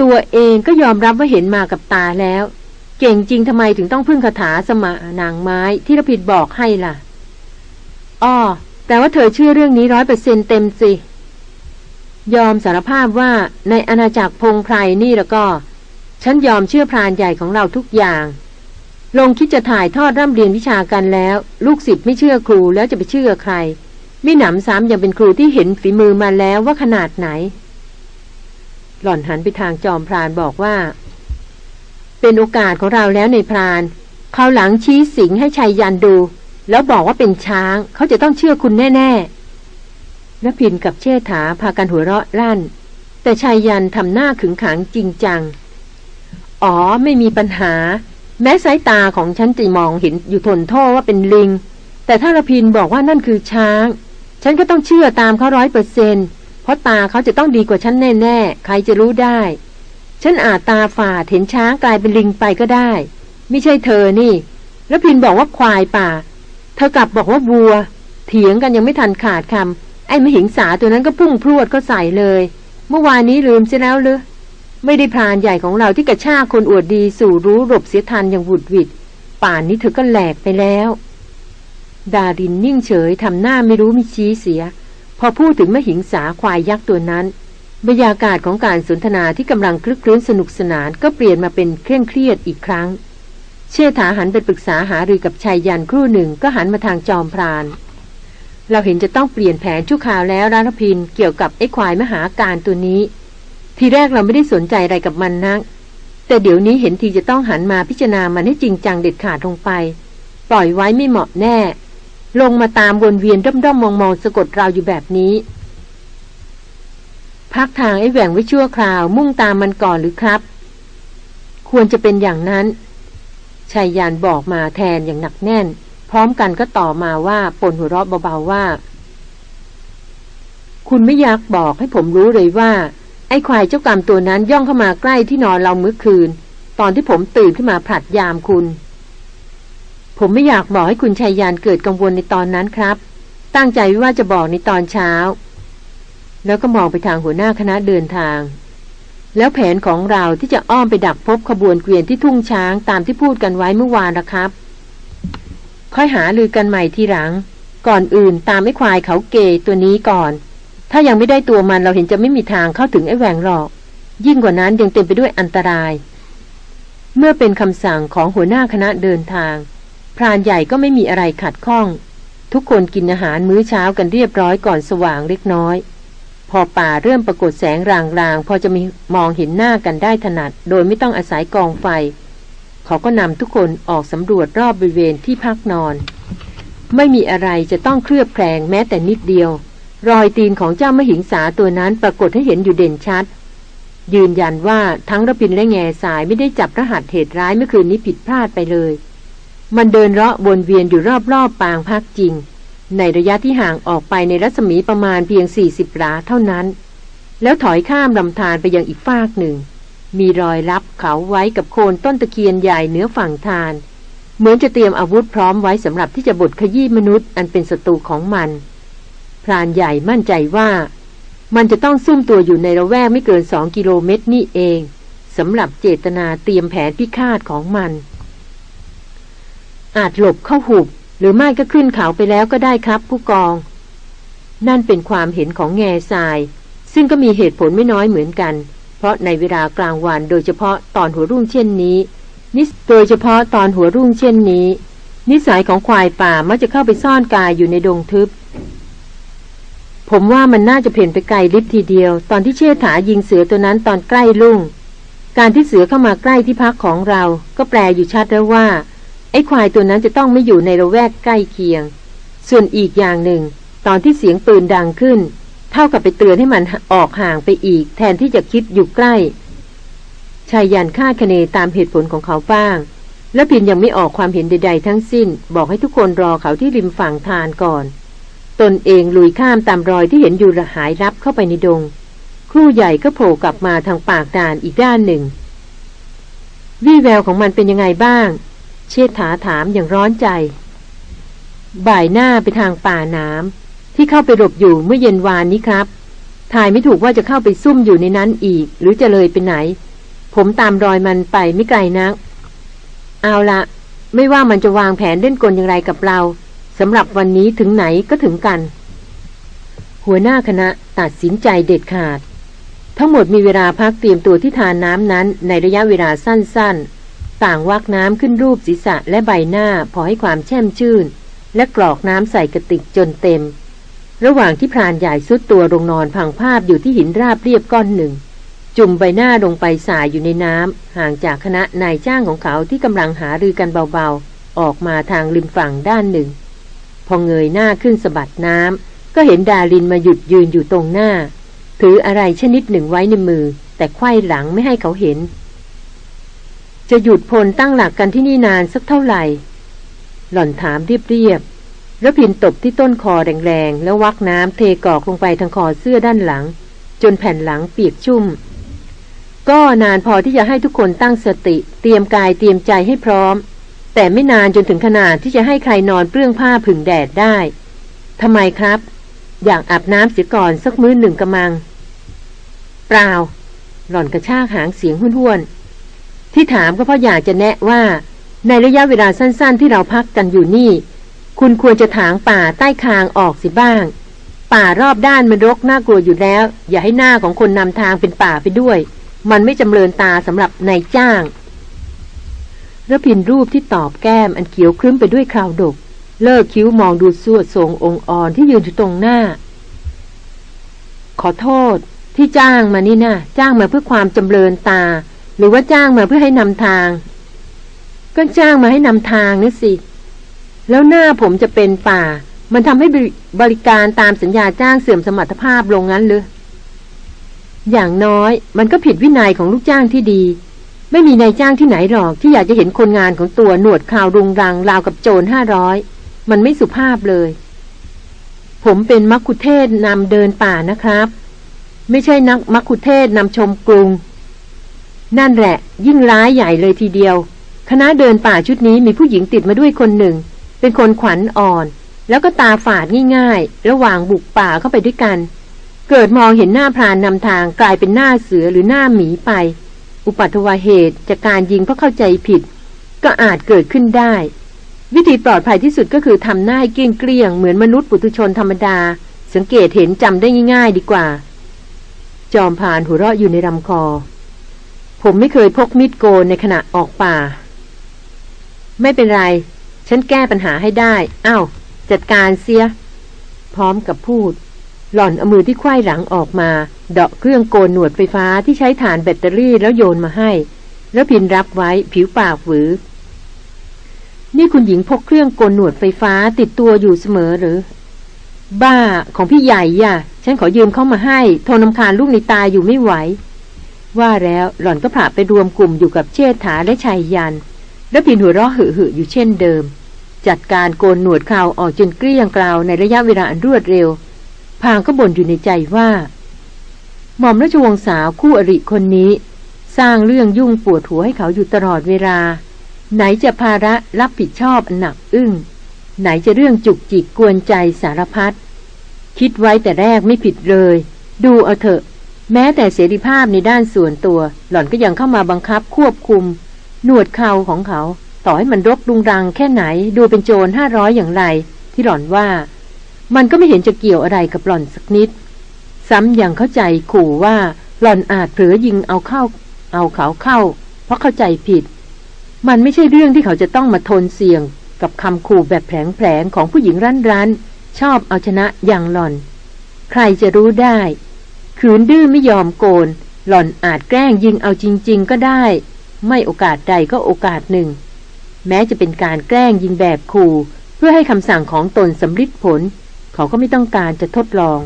ตัวเองก็ยอมรับว่าเห็นมากับตาแล้ว เก่งจริงทำไมถึงต้องพึ่งคาถาสมานางไม้ที่รพิดบอกให้ล่ะอ้อแต่ว่าเธอเชื่อเรื่องนี้ร้อยเปอร์เซ็นเต็มสิ ยอมสารภาพว่าในอาณาจักรพงไพรนี่แล้วก็ ฉันยอมเชื่อพรานใหญ่ของเราทุกอย่าง ลงคิดจะถ่ายทอดร่ำเรียนวิชากันแล้ว ลูกศิษย์ไม่เชื่อครูแล้วจะไปเชื่อใครมิหนำซ้ำยังเป็นครูที่เห็นฝีมือมาแล้วว่าขนาดไหน หล่อนหันไปทางจอมพรานบอกว่า เป็นโอกาสของเราแล้วในพรานเขาหลังชี้สิงให้ชัยยันดู แล้วบอกว่าเป็นช้างเขาจะต้องเชื่อคุณแน่ ๆ นพินกับเชษฐาพากันหัวเราะลั่นแต่ชายยันทำหน้าขึงขังจริงจัง อ๋อไม่มีปัญหา แม้สายตาของฉันจะมองเห็นอยู่ทนโทษว่าเป็นลิง แต่ถ้าระพินบอกว่านั่นคือช้าง ฉันก็ต้องเชื่อตามเขาร้อยเปอร์เซนเพราะตาเขาจะต้องดีกว่าฉันแน่ๆ ใครจะรู้ได้ ฉันอาจตาฝาดเห็นช้างกลายเป็นลิงไปก็ได้ ไม่ใช่เธอนี่ระพินบอกว่าควายป่า เธอกลับบอกว่าวัว เถียงกันยังไม่ทันขาดคำ ไอ้มหิงสาตัวนั้นก็พุ่งพรวดก็ใส่เลย เมื่อวานนี้ลืมเสียแล้วเลยไม่ได้พรานใหญ่ของเราที่กระชากคนอวดดีสู่รู้หลบเสียทันอย่างหวุดหวิด ป่านนี้เธอก็แหลกไปแล้ว ดารินนิ่งเฉยทำหน้าไม่รู้มิชี้เสีย พอพูดถึงมหิงสาควายยักษ์ตัวนั้น บรรยากาศของการสนทนาที่กำลังคลึกคลื้นสนุกสนานก็เปลี่ยนมาเป็นเคร่งเครียดอีกครั้ง เชษฐาหันไปปรึกษาหารือกับชายยันครู่หนึ่งก็หันมาทางจอมพราน เราเห็นจะต้องเปลี่ยนแผนชั่วคราวแล้วรานพินเกี่ยวกับไอ้ควายมหาการตัวนี้ ทีแรกเราไม่ได้สนใจอะไรกับมันนัก แต่เดี๋ยวนี้เห็นทีจะต้องหันมาพิจารณามันให้จริงจังเด็ดขาดลงไป ปล่อยไว้ไม่เหมาะแน่ ลงมาตามวนเวียนด้อมๆมองๆสะกดเราอยู่แบบนี้พพักทางไอ้แหว่งไว้ชั่วคราว มุ่งตามมันก่อนหรือครับ ควรจะเป็นอย่างนั้นชายยานบอกมาแทนอย่างหนักแน่น พร้อมกันก็ต่อมาว่าปนหัวเราะเบาๆว่า คุณไม่อยากบอกให้ผมรู้เลยว่า ไอ้ควายเจ้ากรรมตัวนั้นย่องเข้ามาใกล้ที่นอนเราเมื่อคืน ตอนที่ผมตื่นขึ้นมาผลัดยามคุณ ผมไม่อยากบอกให้คุณชายยานเกิดกังวลในตอนนั้นครับ ตั้งใจว่าจะบอกในตอนเช้า แล้วก็มองไปทางหัวหน้าคณะเดินทางแล้วแผนของเราที่จะอ้อมไปดักพบขบวนเกวียนที่ทุ่งช้างตามที่พูดกันไว้เมื่อวานนะครับ ค่อยหาลือกันใหม่ทีหลัง ก่อนอื่นตามไอ้ควายเขาเกยตัวนี้ก่อน ถ้ายังไม่ได้ตัวมันเราเห็นจะไม่มีทางเข้าถึงไอ้แหวงหรอก ยิ่งกว่านั้นยังเต็มไปด้วยอันตราย เมื่อเป็นคำสั่งของหัวหน้าคณะเดินทาง พรานใหญ่ก็ไม่มีอะไรขัดข้อง ทุกคนกินอาหารมื้อเช้ากันเรียบร้อยก่อนสว่างเล็กน้อย พอป่าเริ่มปรากฏแสงรางๆพอจะมีมองเห็นหน้ากันได้ถนัด โดยไม่ต้องอาศัยกองไฟ เขาก็นำทุกคนออกสำรวจรอบบริเวณที่พักนอน ไม่มีอะไรจะต้องเคลือบแคลงแม้แต่นิดเดียว รอยตีนของเจ้ามหิงสาตัวนั้นปรากฏให้เห็นอยู่เด่นชัด ยืนยันว่าทั้งระพินและแง่สายไม่ได้จับรหัสเหตุร้ายเมื่อคืนนี้ผิดพลาดไปเลย มันเดินเลาะวนเวียนอยู่รอบๆปางพักจริง ในระยะที่ห่างออกไปในรัศมีประมาณเพียง40หลาเท่านั้น แล้วถอยข้ามลำธารไปยังอีกฟากหนึ่ง มีรอยลับเขาไว้กับโคนต้นตะเคียนใหญ่เหนือฝั่งทาน เหมือนจะเตรียมอาวุธพร้อมไว้สำหรับที่จะบดขยี้มนุษย์อันเป็นศัตรูของมัน พรานใหญ่มั่นใจว่า มันจะต้องซุ่มตัวอยู่ในระแวกไม่เกินสองกิโลเมตรนี่เองสำหรับเจตนาเตรียมแผนพิฆาตของมัน อาจหลบเข้าหุบ หรือไม่ก็ขึ้นเขาไปแล้วก็ได้ครับผู้กอง นั่นเป็นความเห็นของแง่ทราย ซึ่งก็มีเหตุผลไม่น้อยเหมือนกันเเพราะในเวลากลางวันโดยเฉพาะตอนหัวรุ่งเช่นนี้นิสโดยเฉพาะตอนหัวรุ่งเช่นนี้ นิสัยของควายป่ามักจะเข้าไปซ่อนกายอยู่ในดงทึบ ผมว่ามันน่าจะเพ่นไปไกลลิบทีเดียว ตอนที่เชษฐายิงเสือตัวนั้นตอนใกล้ลุ่ง การที่เสือเข้ามาใกล้ที่พักของเรา ก็แปลอยู่ชัดแล้วว่า ไอ้ควายตัวนั้นจะต้องไม่อยู่ในระแวกใกล้เคียง ส่วนอีกอย่างหนึ่ง ตอนที่เสียงปืนดังขึ้น เท่ากับไปเตือนให้มันออกห่างไปอีก แทนที่จะคิดอยู่ใกล้ชายยันคาดคะเนตามเหตุผลของเขาบ้าง และพินยังไม่ออกความเห็นใด ๆ ทั้งสิ้น บอกให้ทุกคนรอเขาที่ริมฝั่งทานก่อน ตนเองลุยข้ามตามรอยที่เห็นอยู่ระหายรับเข้าไปในดง ครู่ใหญ่ก็โผล่กลับมาทางปากด่านอีกด้านหนึ่งวี่แววของมันเป็นยังไงบ้าง เชษฐาถามอย่างร้อนใจ บ่ายหน้าไปทางป่าน้ำ ที่เข้าไปหลบอยู่เมื่อเย็นวานนี้ครับทายไม่ถูกว่าจะเข้าไปซุ่มอยู่ในนั้นอีก หรือจะเลยไปไหน ผมตามรอยมันไปไม่ไกลนัก เอาละไม่ว่ามันจะวางแผนเล่นกลอย่างไรกับเราสำหรับวันนี้ถึงไหนก็ถึงกัน หัวหน้าคณะตัดสินใจเด็ดขาด ทั้งหมดมีเวลาพักเตรียมตัวที่ทานน้ำนั้น ในระยะเวลาสั้นๆ ต่างวักน้ำขึ้นรูปศีรษะและใบหน้าพอให้ความแช่มชื่น และกรอกน้ำใส่กระติกจนเต็ม ระหว่างที่พรานใหญ่สุดตัวลงนอนพังภาพอยู่ที่หินราบเรียบก้อนหนึ่ง จุ่มใบหน้าลงไปสายอยู่ในน้ำห่างจากคณะนายจ้างของเขาที่กำลังหารือกันเบาๆ ออกมาทางริมฝั่งด้านหนึ่ง พอเงยหน้าขึ้นสะบัดน้ำก็เห็นดารินมาหยุดยืนอยู่ตรงหน้า ถืออะไรชนิดหนึ่งไว้ในมือ แต่ไขว้หลังไม่ให้เขาเห็น จะหยุดพลตั้งหลักกันที่นี่นานสักเท่าไหร่ หล่อนถามเรียบๆ แล้วพินตบที่ต้นคอแรงๆ แล้ววักน้ำเทกอกลงไปทางคอเสื้อด้านหลัง จนแผ่นหลังเปียกชุ่ม ก็นานพอที่จะให้ทุกคนตั้งสติ เตรียมกายเตรียมใจให้พร้อม แต่ไม่นานจนถึงขนาดที่จะให้ใครนอนเปลื้องผ้าผึ่งแดดได้ทำไมครับ อยากอาบน้ำเสียก่อนสักมื้อหนึ่งกระมัง เปล่า หล่อนกระชากหางเสียงห้วนๆที่ถามก็เพราะอยากจะแนะว่า ในระยะเวลาสั้น ๆ ที่เราพักกันอยู่นี่ คุณควรจะถางป่าใต้คางออกสิบ้าง ป่ารอบด้านมันรกน่ากลัวอยู่แล้ว อย่าให้หน้าของคนนำทางเป็นป่าไปด้วย มันไม่จำเริญตาสำหรับนายจ้างระพินรูปที่ตอบแก้มอันเขียวครึ้มไปด้วยคราวดก เลิกคิ้วมองดูสวดทรงองค์อ่อนที่ยืนอยู่ตรงหน้า ขอโทษที่จ้างมานี่นะจ้างมาเพื่อความจำเริญตา หรือว่าจ้างมาเพื่อให้นำทาง ก็จ้างมาให้นำทางนี่สิ แล้วหน้าผมจะเป็นป่า มันทำให้บริการตามสัญญาจ้างเสื่อมสมรรถภาพลงงั้นหรืออย่างน้อยมันก็ผิดวินัยของลูกจ้างที่ดี ไม่มีนายจ้างที่ไหนหรอกที่อยากจะเห็นคนงานของตัวหนวดข่าวรุงรังราวกับโจรห้าร้อยมันไม่สุภาพเลย ผมเป็นมักคุเทศนำเดินป่านะครับ ไม่ใช่นักมักคุเทศนำชมกรุง นั่นแหละ ยิ่งร้ายใหญ่เลยทีเดียว คณะเดินป่าชุดนี้มีผู้หญิงติดมาด้วยคนหนึ่ง เป็นคนขวัญอ่อน แล้วก็ตาฝาดง่ายๆ ระหว่างบุกป่าเข้าไปด้วยกัน เกิดมองเห็นหน้าพรานนำทางกลายเป็นหน้าเสือหรือหน้าหมีไป อุปัตวเหตุจากการยิงเพราะเข้าใจผิด ก็อาจเกิดขึ้นได้ วิธีปลอดภัยที่สุดก็คือทำหน้าให้เกลี้ยงเกลี้ยงเหมือนมนุษย์ปุถุชนธรรมดา สังเกตเห็นจำได้ง่ายๆดีกว่า จอมพานหัวเราะอยู่ในลำคอ ผมไม่เคยพกมีดโกนในขณะออกป่า ไม่เป็นไร ฉันแก้ปัญหาให้ได้อ้าวจัดการเสีย พร้อมกับพูด หล่อนเอามือที่ไขว้หลังออกมา เดาะเครื่องโกนหนวดไฟฟ้าที่ใช้ฐานแบตเตอรี่แล้วโยนมาให้ แล้วพินรับไว้ผิวปากหวือ นี่คุณหญิงพกเครื่องโกนหนวดไฟฟ้าติดตัวอยู่เสมอหรือ บ้าของพี่ใหญ่ย่ะ ฉันขอยืมเข้ามาให้โทนำคาญลูกในตายอยู่ไม่ไหว ว่าแล้วหล่อนก็ผ่าไปรวมกลุ่มอยู่กับเชษฐาและชัยยัน แล้วพินหัวเราะหึ่ๆอยู่เช่นเดิม จัดการโกนหนวดเขาออกจนเกลี้ยงกล่าวในระยะเวลาอันรวดเร็ว พางก็บ่นอยู่ในใจว่า หม่อมราชวงศ์สาวคู่อริคนนี้ สร้างเรื่องยุ่งปวดหัวให้เขาอยู่ตลอดเวลา ไหนจะภาระรับผิดชอบอันหนักอึ้ง ไหนจะเรื่องจุกจิกกวนใจสารพัดคิดไว้แต่แรกไม่ผิดเลย ดูเอาเถอะ แม้แต่เสรีภาพในด้านส่วนตัว หล่อนก็ยังเข้ามาบังคับควบคุม หนวดเขาของเขา ต่อให้มันรกรุงรังแค่ไหน ดูเป็นโจรห้าร้อยอย่างไร ที่หล่อนว่า มันก็ไม่เห็นจะเกี่ยวอะไรกับหล่อนสักนิด ซ้ำยังเข้าใจขู่ว่าหล่อนอาจเผลอยิงเอาเข้า เอาเขาเข้า เพราะเข้าใจผิด มันไม่ใช่เรื่องที่เขาจะต้องมาทนเสี่ยง กับคำขู่แบบแผลงๆของผู้หญิงรั้นร้นชอบเอาชนะอย่างหล่อน ใครจะรู้ได้ขืนดื้อไม่ยอมโกน หล่อนอาจแกล้งยิงเอาจริง ๆ ก็ได้ ไม่โอกาสใดก็โอกาสหนึ่ง แม้จะเป็นการแกล้งยิงแบบขู่ เพื่อให้คำสั่งของตนสำลิดผล เขาก็ไม่ต้องการจะทดลอง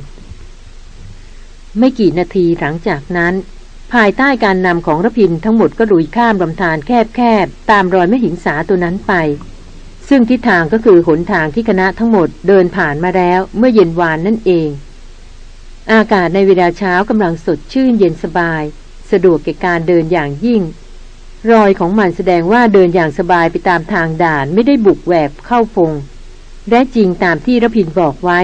ไม่กี่นาทีหลังจากนั้น ภายใต้การนำของรพินทั้งหมดก็ลุยข้ามลำธารแคบๆ ตามรอยแม่หิงสาตัวนั้นไป ซึ่งทิศทางก็คือหนทางที่คณะทั้งหมดเดินผ่านมาแล้วเมื่อเย็นวานนั่นเอง อากาศในเวลาเช้ากำลังสดชื่นเย็นสบาย สะดวกแก่การเดินอย่างยิ่ง รอยของมันแสดงว่าเดินอย่างสบายไปตามทางด่านไม่ได้บุกแหวกเข้าฟงและจริงตามที่รพินบอกไว้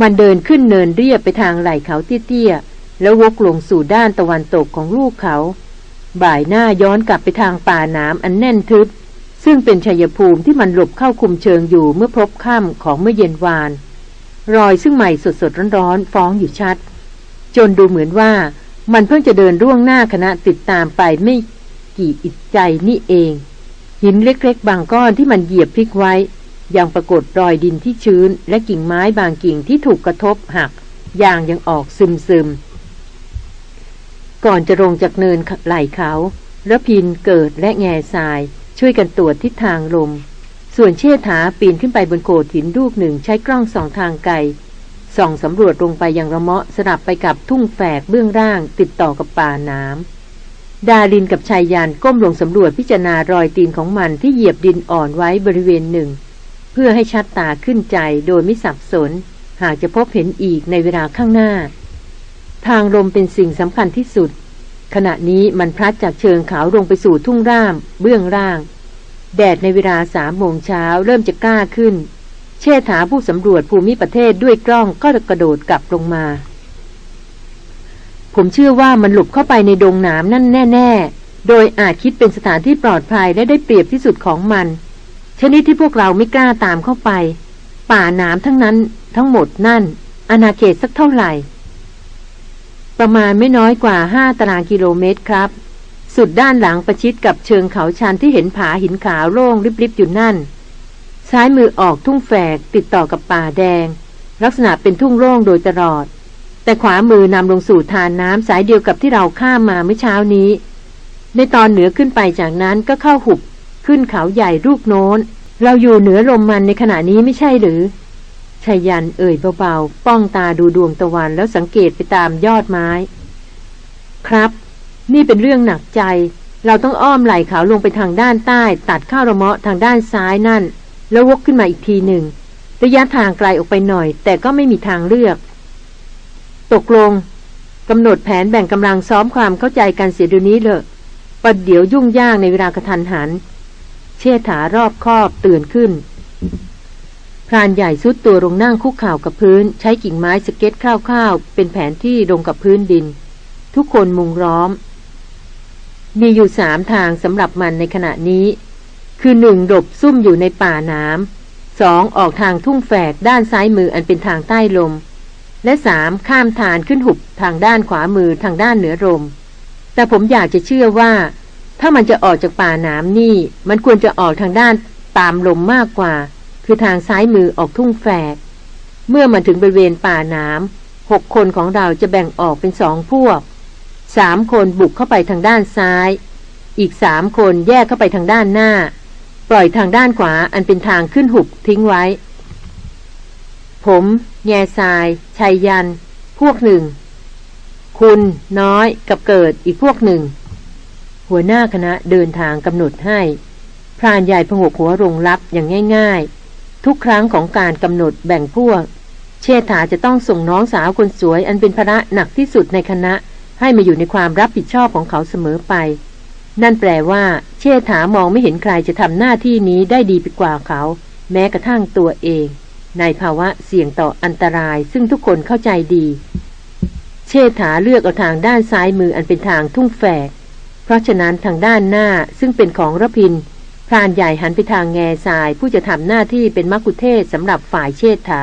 มันเดินขึ้นเนินเรียบไปทางไหล่เขาเตี้ยๆ แล้ววกลงสู่ด้านตะวันตกของลูกเขา บ่ายหน้าย้อนกลับไปทางป่าน้ำอันแน่นทึบ ซึ่งเป็นชัยภูมิที่มันหลบเข้าคุมเชิงอยู่เมื่อพบค่ำของเมื่อเย็นวาน รอยซึ่งใหม่สดๆร้อนๆฟ้องอยู่ชัด จนดูเหมือนว่ามันเพิ่งจะเดินร่วงหน้าคณะติดตามไปไม่ กี่อิจใจนี่เอง หินเล็กๆ บางก้อนที่มันเหยียบพลิกไว้ ยังปรากฏรอยดินที่ชื้น และกิ่งไม้บางกิ่งที่ถูกกระทบหักยางยังออกซึมซึมก่อนจะลงจากเนินไหล่เขาระพินเกิดและแง่ทราย ช่วยกันตรวจทิศทางลม ส่วนเชษฐาปีนขึ้นไปบนโขดหินลูกหนึ่งใช้กล้องส่องทางไกลส่องสำรวจลงไปยังระเมาะสลับไปกับทุ่งแฝกเบื้องล่างติดต่อกับป่าน้ำ ดาลินกับชายยานก้มลงสำรวจพิจารณารอยตีนของมันที่เหยียบดินอ่อนไว้บริเวณหนึ่ง เพื่อให้ชัดตาขึ้นใจโดยไม่สับสน หากจะพบเห็นอีกในเวลาข้างหน้า ทางลมเป็นสิ่งสำคัญที่สุด ขณะนี้มันพลัดจากเชิงเขาลงไปสู่ทุ่งร่าม เบื้องล่าง แดดในเวลาสามโมงเช้าเริ่มจะกล้าขึ้น เชษฐาผู้สำรวจภูมิประเทศด้วยกล้องก็กระโดดกลับลงมา ผมเชื่อว่ามันหลบเข้าไปในดงหนามนั่นแน่ ๆ โดยอาจคิดเป็นสถานที่ปลอดภัยและได้เปรียบที่สุดของมัน ชนิดที่พวกเราไม่กล้าตามเข้าไป ป่าหนามทั้งนั้นทั้งหมดนั่น อาณาเขตสักเท่าไหร่ ประมาณไม่น้อยกว่าห้าตารางกิโลเมตรครับ สุดด้านหลังประชิดกับเชิงเขาชันที่เห็นผาหินขาวโล่งริบๆอยู่นั่น ซ้ายมือออกทุ่งแฝกติดต่อกับป่าแดง ลักษณะเป็นทุ่งโล่งโดยตลอด แต่ขวามือนำลงสู่ทานน้ำสายเดียวกับที่เราข้ามมาเมื่อเช้านี้ ในตอนเหนือขึ้นไปจากนั้นก็เข้าหุบ ขึ้นเขาใหญ่รูปโน้น เราอยู่เหนือลมมันในขณะนี้ไม่ใช่หรือชายันเอ่ยเบาๆ ป้องตาดูดวงตะวันแล้วสังเกตไปตามยอดไม้ ครับ นี่เป็นเรื่องหนักใจ เราต้องอ้อมไหล่เขาลงไปทางด้านใต้ ตัดข้าวระเมาะทางด้านซ้ายนั่น แล้ววกขึ้นมาอีกทีหนึ่ง ระยะทางไกลออกไปหน่อย แต่ก็ไม่มีทางเลือก ตกลงกำหนดแผนแบ่งกำลังซ้อมความเข้าใจกันเสียเดี๋ยวนี้เลยประเดี๋ยวยุ่งยากในเวลากระทันหัน เชษฐารอบคอบตื่นขึ้น พรานใหญ่สุดตัวลงนั่งคุกเข่ากับพื้น ใช้กิ่งไม้สเก็ตคร่าวๆ เป็นแผนที่ลงกับพื้นดิน ทุกคนมุงร้อม มีอยู่สามทางสำหรับมันในขณะนี้ คือหนึ่งหลบซุ่มอยู่ในป่าน้ำสองออกทางทุ่งแฝกด้านซ้ายมืออันเป็นทางใต้ลม และสามข้ามทานขึ้นหุบทางด้านขวามือทางด้านเหนือลมแต่ผมอยากจะเชื่อว่า ถ้ามันจะออกจากป่าน้ำนี่ มันควรจะออกทางด้านตามลมมากกว่า คือทางซ้ายมือออกทุ่งแฝก เมื่อมันถึงบริเวณป่าน้ำหกคนของเราจะแบ่งออกเป็นสองพวกสามคนบุกเข้าไปทางด้านซ้าย อีกสามคนแยกเข้าไปทางด้านหน้า ปล่อยทางด้านขวาอันเป็นทางขึ้นหุบทิ้งไว้ ผม แง่ทราย ชัยยัน พวกหนึ่ง คุณน้อยกับเกิดอีกพวกหนึ่ง หัวหน้าคณะเดินทางกำหนดให้ พรานใหญ่พงกหัวรงรับอย่างง่าย ๆ ทุกครั้งของการกำหนดแบ่งพวก เชษฐาจะต้องส่งน้องสาวคนสวยอันเป็นภาระหนักที่สุดในคณะ ให้มาอยู่ในความรับผิดชอบของเขาเสมอไป นั่นแปลว่า เชษฐามองไม่เห็นใครจะทำหน้าที่นี้ได้ดีไปกว่าเขา แม้กระทั่งตัวเอง ในภาวะเสี่ยงต่ออันตรายซึ่งทุกคนเข้าใจดี เชษฐาเลือกเอาทางด้านซ้ายมืออันเป็นทางทุ่งแฝก เพราะฉะนั้นทางด้านหน้าซึ่งเป็นของระพินพรานใหญ่หันไปทางแง่ทรายผู้จะทำหน้าที่เป็นมักคุเทศสำหรับฝ่ายเชษฐา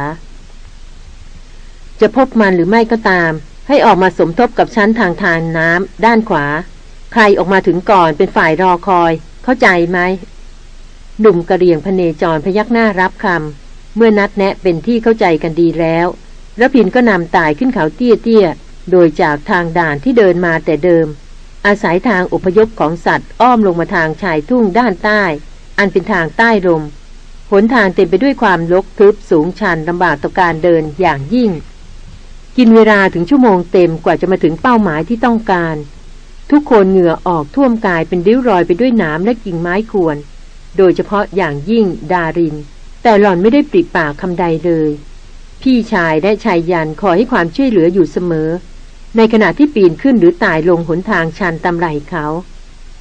จะพบมันหรือไม่ก็ตาม ให้ออกมาสมทบกับชั้นทางทานน้ำด้านขวา ใครออกมาถึงก่อนเป็นฝ่ายรอคอย เข้าใจไหมหนุ่มกระเรียงพเนจรพยักหน้ารับคำ เมื่อนัดแนะเป็นที่เข้าใจกันดีแล้วระพินก็นำตายขึ้นเขาเตี้ยๆ โดยจากทางด่านที่เดินมาแต่เดิม อาศัยทางอพยพของสัตว์อ้อมลงมาทางชายทุ่งด้านใต้ อันเป็นทางใต้ลมหนทางเต็มไปด้วยความลกทึบสูงชันลำบากต่อการเดินอย่างยิ่ง กินเวลาถึงชั่วโมงเต็มกว่าจะมาถึงเป้าหมายที่ต้องการ ทุกคนเหงื่อออกท่วมกายเป็นริ้วรอยไปด้วยน้ำและกิ่งไม้ควร โดยเฉพาะอย่างยิ่งดาริน แต่หล่อนไม่ได้ปริปากคำใดเลย พี่ชายและชายยันคอยให้ความช่วยเหลืออยู่เสมอ ในขณะที่ปีนขึ้นหรือตายลงหนทางชันตำไหลเขา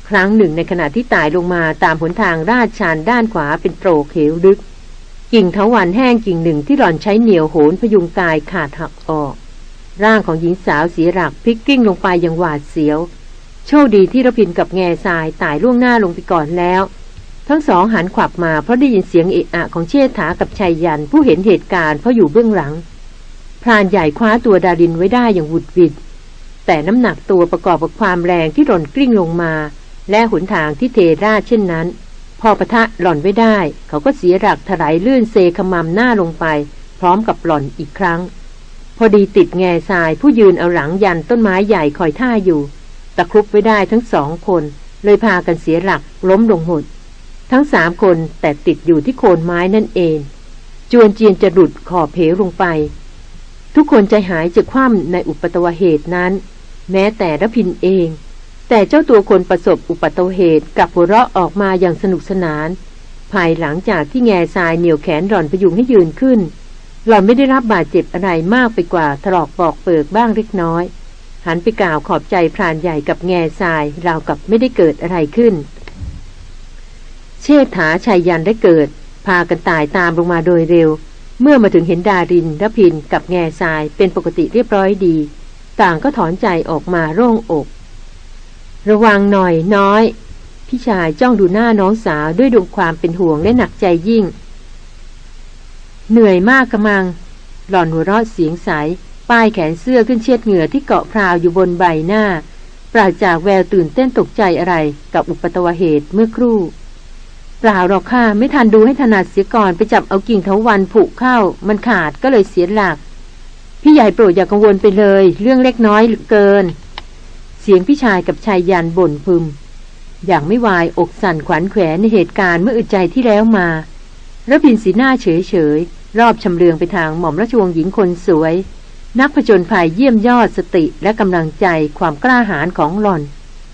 ครั้งหนึ่งในขณะที่ตายลงมาตามหนทางลาดชันด้านขวาเป็นโปรกเหวลึก กิ่งเถาวันแห้งกิ่งหนึ่งที่หล่อนใช้เหนียวโหนพยุงกายขาดหักออก ร่างของหญิงสาวเสียหลักพลิกกิ้งลงไปอย่างหวาดเสียว โชคดีที่ระพินกับแง่ทรายตายล่วงหน้าลงไปก่อนแล้ว ทั้งสองหันขวับมาเพราะได้ยินเสียงเอะอะของเชษฐากับชายยันผู้เห็นเหตุการณ์เพราะอยู่เบื้องหลัง พรานใหญ่คว้าตัวดารินไว้ได้อย่างหวุดหวิด แต่น้ำหนักตัวประกอบกับความแรงที่หล่นกลิ้งลงมา และหนทางที่เทราเช่นนั้น พอปะทะหล่อนไว้ได้ เขาก็เสียหลักถลายลื่นเซขมำหน้าลงไป พร้อมกับหล่อนอีกครั้ง พอดีติดแง่ทรายผู้ยืนเอาหลังยันต้นไม้ใหญ่คอยท่าอยู่ ตะครุบไว้ได้ทั้งสองคน เลยพากันเสียหลักล้มลงหมด ทั้งสามคนแต่ติดอยู่ที่โคนไม้นั่นเอง จวนเจียนจะหลุดขอบเหวลงไป ทุกคนใจหายจะคว่ำในอุปตวเหตุนั้น แม้แต่ระพินเอง แต่เจ้าตัวคนประสบอุปตวเหตุกับหัวเราะออกมาอย่างสนุกสนาน ภายหลังจากที่แง่ทรายเหนี่ยวแขนหล่อนพยุงให้ยืนขึ้น หล่อนไม่ได้รับบาดเจ็บอะไรมากไปกว่าถลอกปอกเปิกบ้างเล็กน้อย หันไปกล่าวขอบใจพรานใหญ่กับแง่ทรายราวกับไม่ได้เกิดอะไรขึ้น เชษฐาชัยยันได้เกิด พากันตายตามลงมาโดยเร็ว เมื่อมาถึงเห็นดารินรพินกับแง่ทรายเป็นปกติเรียบร้อยดี ต่างก็ถอนใจออกมาโล่งอก ระวังหน่อยน้อย พี่ชายจ้องดูหน้าน้องสาวด้วยดวงความเป็นห่วงและหนักใจยิ่ง เหนื่อยมากกระมัง หล่อนหัวเราะเสียงใสป้ายแขนเสื้อขึ้นเช็ดเหงื่อที่เกาะพราวอยู่บนใบหน้า ปราจากแววตื่นเต้นตกใจอะไรกับอุปตวเหตุเมื่อครู่ ปล่าหรอกค่ะไม่ทันดูให้ถนัดเสียก่อนไปจับเอากิ่งเถาวันผุเข้า มันขาดก็เลยเสียหลัก พี่ใหญ่โปรดอย่ากังวลไปเลย เรื่องเล็กน้อยเหลือเกิน เสียงพี่ชายกับชายยันบ่นพึม อย่างไม่วายอกสั่นขวัญแขวนในเหตุการณ์เมื่ออึดใจที่แล้วมาระพินสีหน้าเฉยเฉยรอบชำเลืองไปทางหม่อมราชวงศ์หญิงคนสวย นักผจญภัยเยี่ยมยอดสติและกำลังใจความกล้าหาญของหล่อน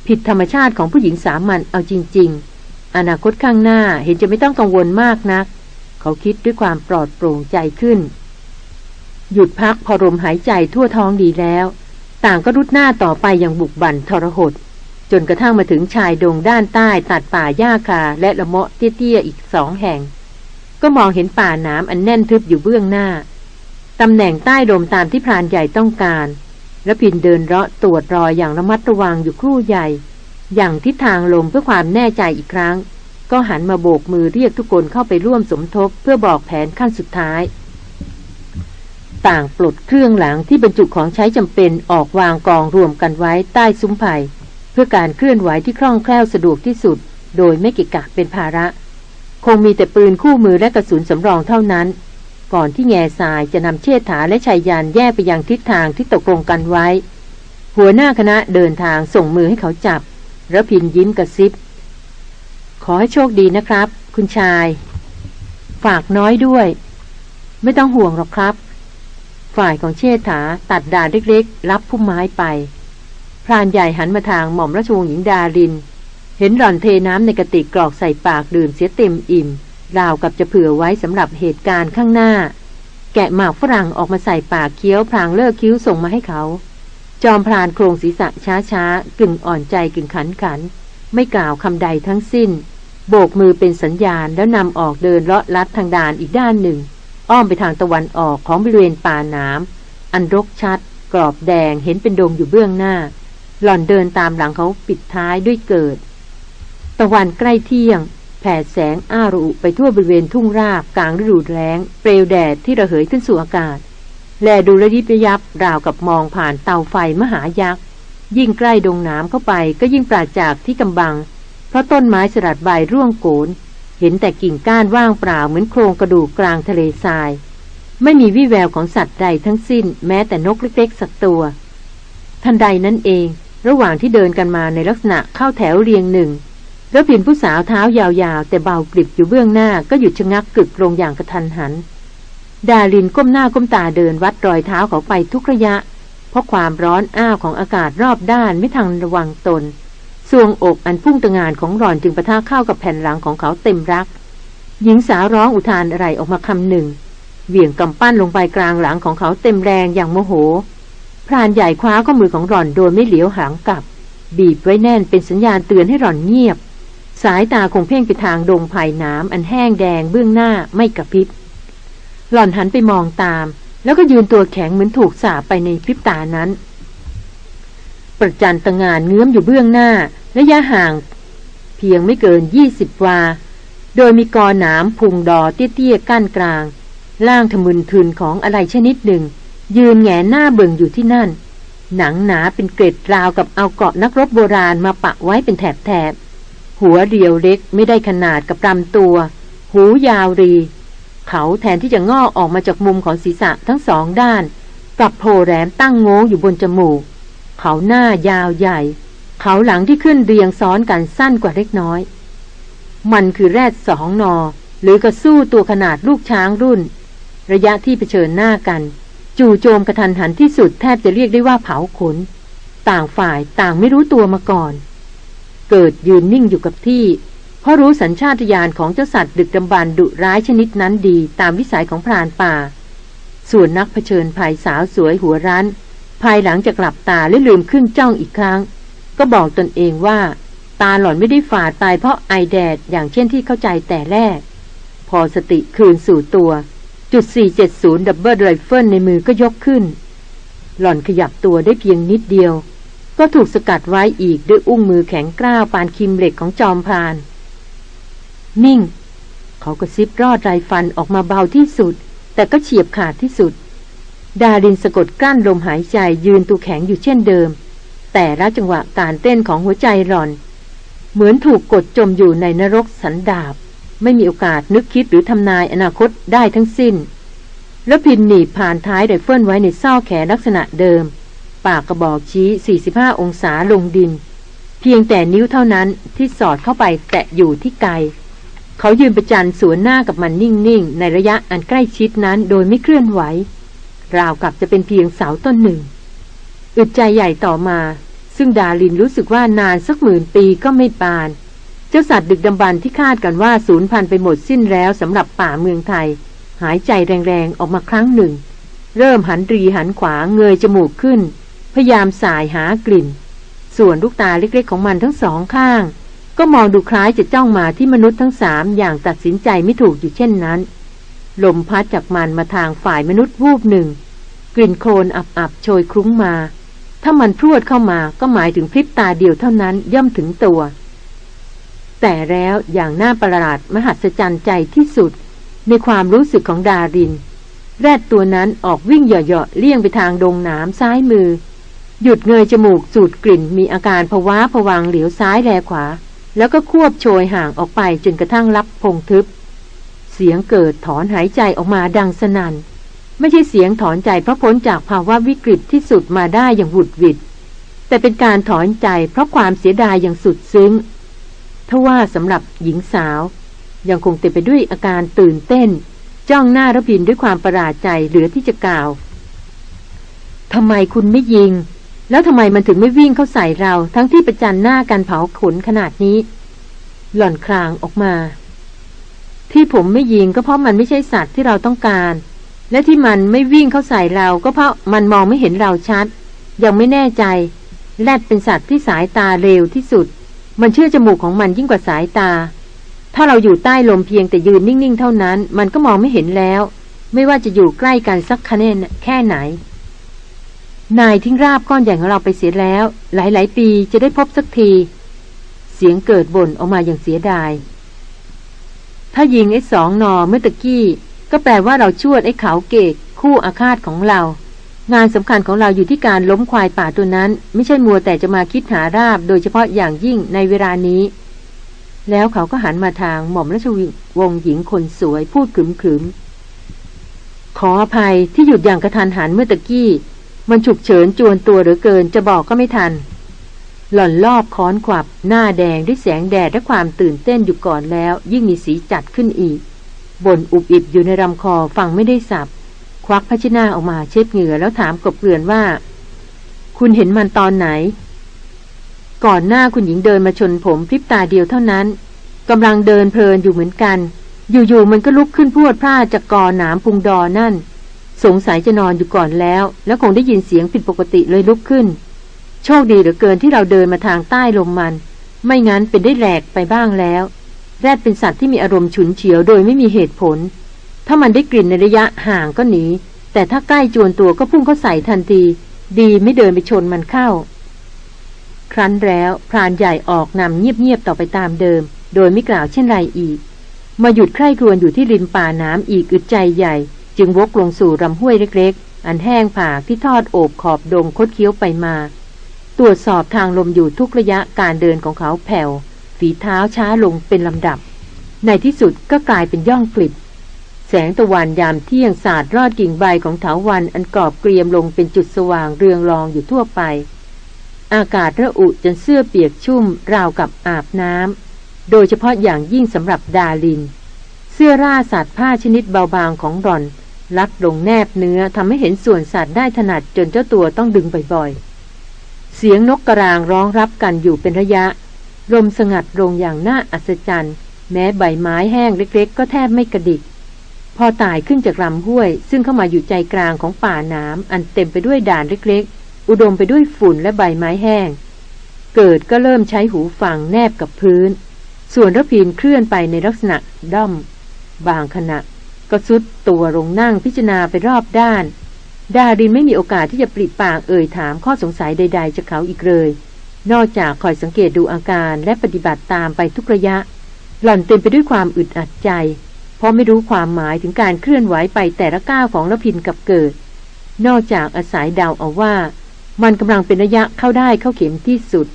ผิดธรรมชาติของผู้หญิงสามัญเอาจริง ๆ อนาคตข้างหน้าเห็นจะไม่ต้องกังวลมากนัก เขาคิดด้วยความปลอดโปร่งใจขึ้น หยุดพักพอลมหายใจทั่วท้องดีแล้ว ต่างก็รุดหน้าต่อไปอย่างบุกบั่นทรหด จนกระทั่งมาถึงชายดงด้านใต้ตัดป่าหญ้าคาและละเมาะเตี้ยๆอีกสองแห่ง ก็มองเห็นป่าน้ำอันแน่นทึบอยู่เบื้องหน้าตำแหน่งใต้ลมตามที่พรานใหญ่ต้องการ และพินเดินเลาะตรวจรอยอย่างระมัดระวังอยู่ครู่ใหญ่ อย่างทิศทางลมเพื่อความแน่ใจอีกครั้ง ก็หันมาโบกมือเรียกทุกคนเข้าไปร่วมสมทบเพื่อบอกแผนขั้นสุดท้าย ต่างปลดเครื่องหลังที่บรรจุของใช้จำเป็นออกวางกองรวมกันไว้ใต้ซุ้มไผ่เพื่อการเคลื่อนไหวที่คล่องแคล่วสะดวกที่สุด โดยไม่กิกะเป็นภาระ คงมีแต่ปืนคู่มือและกระสุนสำรองเท่านั้น ก่อนที่แง่ทรายจะนำเชษฐาและชายยานแยกไปยังทิศทางที่ตกลงกันไว้ หัวหน้าคณะเดินทางส่งมือให้เขาจับ ระพินยิ้มกระซิบ ขอให้โชคดีนะครับ คุณชาย ฝากน้อยด้วย ไม่ต้องห่วงหรอกครับ ฝ่ายของเชษฐาตัดดาเล็กๆ รับพุ่มไม้ไป พรานใหญ่หันมาทางหม่อมราชวงศ์หญิงดาริน เห็นหล่อนเทน้ำในกระติกกรอกใส่ปากดื่มเสียเต็มอิ่ม ราวกับจะเผื่อไว้สำหรับเหตุการณ์ข้างหน้า แกะหมากฝรั่งออกมาใส่ปากเคี้ยวพลางเลิกคิ้วส่งมาให้เขา จอมพรานโครงศีรษะช้าๆกึ่งอ่อนใจกึ่งขันขัน ไม่กล่าวคำใดทั้งสิ้น โบกมือเป็นสัญญาณแล้วนำออกเดินเลาะลัดทางด่านอีกด้านหนึ่ง อ้อมไปทางตะวันออกของบริเวณป่าน้ำอันรกชัด กรอบแดงเห็นเป็นดงอยู่เบื้องหน้า หล่อนเดินตามหลังเขาปิดท้ายด้วยเกิด ตะวันใกล้เที่ยง แผดแสงอ้ารุไปทั่วบริเวณทุ่งราบกลางฤดูแล้ง เปลวแดดที่ระเหยขึ้นสู่อากาศ แลดูระยิบระยับราวกับมองผ่านเตาไฟมหายักษ์ ยิ่งใกล้ดงน้ำเข้าไปก็ยิ่งปราจากที่กำบัง เพราะต้นไม้สลัดใบร่วงโกน เห็นแต่กิ่งก้านว่างเปล่าเหมือนโครงกระดูกกลางทะเลทราย ไม่มีวี่แววของสัตว์ใดทั้งสิ้น แม้แต่นกเล็กๆสักตัว ทันใดนั้นเอง ระหว่างที่เดินกันมาในลักษณะเข้าแถวเรียงหนึ่งแล้วผินผู้สาวเท้ายาวๆ แต่เบากริบอยู่เบื้องหน้าก็หยุดชะงักกึกลงอย่างกระทันหัน ดารินก้มหน้าก้มตาเดินวัดรอยเท้าเขาไปทุกระยะ เพราะความร้อนอ้าวของอากาศรอบด้านไม่ทันระวังตนสวงอกอันพุ่งตะงานของหลอนจึงประท่าเข้ากับแผ่นหลังของเขาเต็มรัก หญิงสาวร้องอุทานอะไรออกมาคำหนึ่ง เหวี่ยงกำปั้นลงไปกลางหลังของเขาเต็มแรงอย่างโมโห พรานใหญ่คว้าข้อมือของหล่อนโดยไม่เหลียวหางกลับ บีบไว้แน่นเป็นสัญญาณเตือนให้หล่อนเงียบ สายตาคงเพ่งไปทางดงไผ่น้ำอันแห้งแดงเบื้องหน้าไม่กระพริบ หล่อนหันไปมองตาม แล้วก็ยืนตัวแข็งเหมือนถูกสาไปในพริบตานั้น ประจันตงานเงื้อมอยู่เบื้องหน้าระยะห่าง เพียงไม่เกินยี่สิบวา โดยมีกอหนามพุงดอเตี้ยๆกั้นกลาง ล่างทะมึนทึนของอะไรชนิดหนึ่ง ยืนแงหน้าเบิ่งอยู่ที่นั่น หนังหนาเป็นเกร็ดราวกับเอาเกาะนักรบโบราณมาปะไว้เป็นแถบหัวเรียวเล็กไม่ได้ขนาดกับลำตัว หูยาวรี เขาแทนที่จะงอกออกมาจากมุมของศีรษะทั้งสองด้าน กลับโผล่แหลมตั้งโง้อยู่บนจมูก เขาหน้ายาวใหญ่ เขาหลังที่ขึ้นเรียงซ้อนกันสั้นกว่าเล็กน้อย มันคือแรดสองนอ หรือกระสู้ตัวขนาดลูกช้างรุ่น ระยะที่เผชิญหน้ากัน จู่โจมกระทันหันที่สุดแทบจะเรียกได้ว่าเผาขน ต่างฝ่ายต่างไม่รู้ตัวมาก่อน เกิดยืนนิ่งอยู่กับที่ เพราะรู้สัญชาตญาณของเจ้าสัตว์ดึกดำบรรพ์ดุร้ายชนิดนั้นดีตามวิสัยของพรานป่า ส่วนนักเผชิญภัยสาวสวยหัวรั้นภายหลังจะหลับตาและลืมขึ้นจ้องอีกครั้ง ก็บอกตนเองว่า ตาหล่อนไม่ได้ฝาดไปเพราะไอแดดอย่างเช่นที่เข้าใจแต่แรก พอสติคืนสู่ตัว จุด 470 double rifle ในมือก็ยกขึ้น หล่อนขยับตัวได้เพียงนิดเดียว ก็ถูกสกัดไว้อีกด้วยอุ้งมือแข็งกร้าวปานคิมเหล็กของจอมพราน นิ่ง เขาก็ซิบรอดไรฟันออกมาเบาที่สุด แต่ก็เฉียบขาดที่สุด ดารินสะกดกลั้นลมหายใจยืนตัวแข็งอยู่เช่นเดิม แต่ละจังหวะการเต้นของหัวใจหล่อน เหมือนถูกกดจมอยู่ในนรกสันดาบ ไม่มีโอกาสนึกคิดหรือทำนายอนาคตได้ทั้งสิ้น แล้วพินหนีผ่านท้ายไดเฟิลไว้ในเศร้าแขนลักษณะเดิม ปากกระบอกชี้ 45 องศาลงดินเพียงแต่นิ้วเท่านั้นที่สอดเข้าไปแตะอยู่ที่ไกล เขายืนประจันสวนหน้ากับมันนิ่งๆ ในระยะอันใกล้ชิดนั้นโดยไม่เคลื่อนไหว ราวกับจะเป็นเพียงเสาต้นหนึ่ง อึดใจใหญ่ต่อมา ซึ่งดาลินรู้สึกว่านานสักหมื่นปีก็ไม่ปาน เจ้าสัตว์ดึกดำบรรที่คาดกันว่าสูญพันธุ์ไปหมดสิ้นแล้วสำหรับป่าเมืองไทย หายใจแรงๆ ออกมาครั้งหนึ่ง เริ่มหันรีหันขวาเงยจมูกขึ้น พยายามสายหากลิ่น ส่วนลูกตาเล็กๆของมันทั้งสองข้าง ก็มองดูคล้ายจะจ้องมาที่มนุษย์ทั้งสามอย่างตัดสินใจไม่ถูกอยู่เช่นนั้น ลมพัดจากมันมาทางฝ่ายมนุษย์วูบหนึ่ง กลิ่นโคลนอับๆโชยคลุ้งมา ถ้ามันพรวดเข้ามาก็หมายถึงพริบตาเดียวเท่านั้นย่อมถึงตัว แต่แล้วอย่างน่าประหลาดมหัศจรรย์ใจที่สุด ในความรู้สึกของดาริน แรดตัวนั้นออกวิ่งเหยาะๆเลี่ยงไปทางดงน้ำซ้ายมือ หยุดเงยจมูกสูดกลิ่นมีอาการภาวะผวังเหลียวซ้ายแลขวา แล้วก็ควบโชยห่างออกไปจนกระทั่งรับพงทึบ เสียงเกิดถอนหายใจออกมาดังสนัน่น ไม่ใช่เสียงถอนใจเพราะพ้นจากภาวะวิกฤตที่สุดมาได้อย่างหวุดหวิด แต่เป็นการถอนใจเพราะความเสียดายอย่างสุดซึ้งทว่าสำหรับหญิงสาว ยังคงเต็มไปด้วยอาการตื่นเต้น จ้องหน้าระพินด้วยความประหลาดใจเหลือที่จะกล่าวทำไมคุณไม่ยิง แล้วทำไมมันถึงไม่วิ่งเข้าใส่เราทั้งที่ประจันหน้ากันเผาขนขนาดนี้ หล่อนคลางออกมา ที่ผมไม่ยิงก็เพราะมันไม่ใช่สัตว์ที่เราต้องการ และที่มันไม่วิ่งเข้าใส่เราก็เพราะมันมองไม่เห็นเราชัด ยังไม่แน่ใจ แรดเป็นสัตว์ที่สายตาเร็วที่สุด มันเชื่อจมูกของมันยิ่งกว่าสายตา ถ้าเราอยู่ใต้ลมเพียงแต่ยืนนิ่งๆ เท่านั้น มันก็มองไม่เห็นแล้ว ไม่ว่าจะอยู่ใกล้กันสักคะแนนแค่ไหน นายทิ้งราบก้อนใหญ่ของเราไปเสียแล้ว หลายๆ ปีจะได้พบสักที เสียงเกิดบ่นออกมาอย่างเสียดาย ถ้ายิงไอ้สองนอเมื่อตะกี้ ก็แปลว่าเราชวดไอ้เขาเกกคู่อาฆาตของเรา งานสำคัญของเราอยู่ที่การล้มควายป่าตัวนั้น ไม่ใช่มัวแต่จะมาคิดหาราบ โดยเฉพาะอย่างยิ่งในเวลานี้ แล้วเขาก็หันมาทางหม่อมราชวงศ์หญิงคนสวยพูดขึมๆขออภัยที่หยุดอย่างกระทันหันเมื่อตะกี้ มันฉุกเฉินจวนตัวเหลือเกินจะบอกก็ไม่ทัน หล่อนรอบค้อนขวับ หน้าแดงด้วยแสงแดดและความตื่นเต้นอยู่ก่อนแล้ว ยิ่งมีสีจัดขึ้นอีกบ่นอุบอิบอยู่ในลำคอฟังไม่ได้สับ ควักพัชนาออกมาเช็ดเหงื่อแล้วถามกบเกลื่อนว่า คุณเห็นมันตอนไหน ก่อนหน้าคุณหญิงเดินมาชนผมพริบตาเดียวเท่านั้นกำลังเดินเพลินอยู่เหมือนกัน อยู่ๆมันก็ลุกขึ้นพรวดพลาดจากกอหนามพุงดอนั่น สงสัยจะนอนอยู่ก่อนแล้ว แล้วคงได้ยินเสียงผิดปกติเลยลุกขึ้น โชคดีเหลือเกินที่เราเดินมาทางใต้ลมมัน ไม่งั้นเป็นได้แหลกไปบ้างแล้ว แรดเป็นสัตว์ที่มีอารมณ์ฉุนเฉียวโดยไม่มีเหตุผล ถ้ามันได้กลิ่นในระยะห่างก็หนี แต่ถ้าใกล้จวนตัวก็พุ่งเข้าใส่ทันที ดีไม่เดินไปชนมันเข้า ครั้นแล้วพรานใหญ่ออกนำเงียบๆต่อไปตามเดิม โดยไม่กล่าวเช่นไรอีก มาหยุดใคร่ครวญอยู่ที่ริมป่าน้ำอีกอึดใจใหญ่ จึงวกลงสู่ลำห้วยเล็กๆ อันแห้งผากที่ทอดโอบขอบดงคดเคี้ยวไปมา ตรวจสอบทางลมอยู่ทุกระยะการเดินของเขาแผ่ว ฝีเท้าช้าลงเป็นลำดับ ในที่สุดก็กลายเป็นย่องกลิบ แสงตะวันยามเที่ยงสาดรอดกิ่งใบของเถาวันอันกรอบเกรียมลงเป็นจุดสว่างเรืองรองอยู่ทั่วไป อากาศระอุจนเสื้อเปียกชุ่มราวกับอาบน้ำโดยเฉพาะอย่างยิ่งสำหรับดาลินเสื้อร่าสัตว์ผ้าชนิดเบาบางของรอน ลัดลงแนบเนื้อทำให้เห็นส่วนสัตว์ได้ถนัดจนเจ้าตัวต้องดึงบ่อยๆ เสียงนกกระรางร้องรับกันอยู่เป็นระยะ ลมสงัดลงอย่างน่าอัศจรรย์ แม้ใบไม้แห้งเล็กๆ ก็แทบไม่กระดิก พอตายขึ้นจากลำห้วย ซึ่งเข้ามาอยู่ใจกลางของป่าน้ำอันเต็มไปด้วยด่านเล็กๆ อุดมไปด้วยฝุ่นและใบไม้แห้ง เกิดก็เริ่มใช้หูฟังแนบกับพื้น ส่วนรพินเคลื่อนไปในลักษณะด้อม บางขณะ ก็ซุดตัวลงนั่งพิจารณาไปรอบด้าน ดารินไม่มีโอกาสที่จะปริปากเอ่ยถามข้อสงสัยใด ๆจากเขาอีกเลย นอกจากคอยสังเกตดูอาการและปฏิบัติตามไปทุกระยะ หล่อนเต็มไปด้วยความอึดอัดใจ เพราะไม่รู้ความหมายถึงการเคลื่อนไหวไปแต่ละก้าวของละพินกับเกิด นอกจากอาศัยเดาเอาว่า มันกำลังเป็นระยะเข้าได้เข้าเข็มที่สุด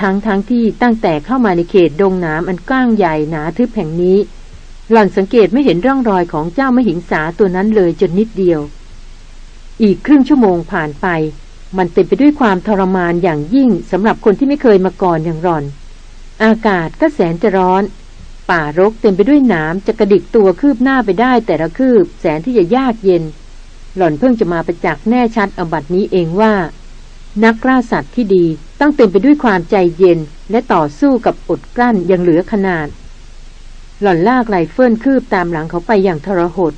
ทั้งทั้งที่ตั้งแต่เข้ามาในเขตดงน้ำอันกว้างใหญ่หนาทึบแห่งนี้ หล่อนสังเกตไม่เห็นร่องรอยของเจ้ามหิงสาตัวนั้นเลยจนนิดเดียว อีกครึ่งชั่วโมงผ่านไป มันเต็มไปด้วยความทรมานอย่างยิ่งสำหรับคนที่ไม่เคยมาก่อนอย่างรอน อากาศก็แสนจะร้อน ป่ารกเต็มไปด้วยหนามจะกระดิกตัวคืบหน้าไปได้แต่ละคืบแสนที่จะยากเย็น หล่อนเพิ่งจะมาประจักษ์แน่ชัดอบัตินี้เองว่า นักล่าสัตว์ที่ดีต้องเต็มไปด้วยความใจเย็นและต่อสู้กับอดกลั้นยังเหลือขนาด หล่อนลากไรเฟิลคืบตามหลังเขาไปอย่างทรหด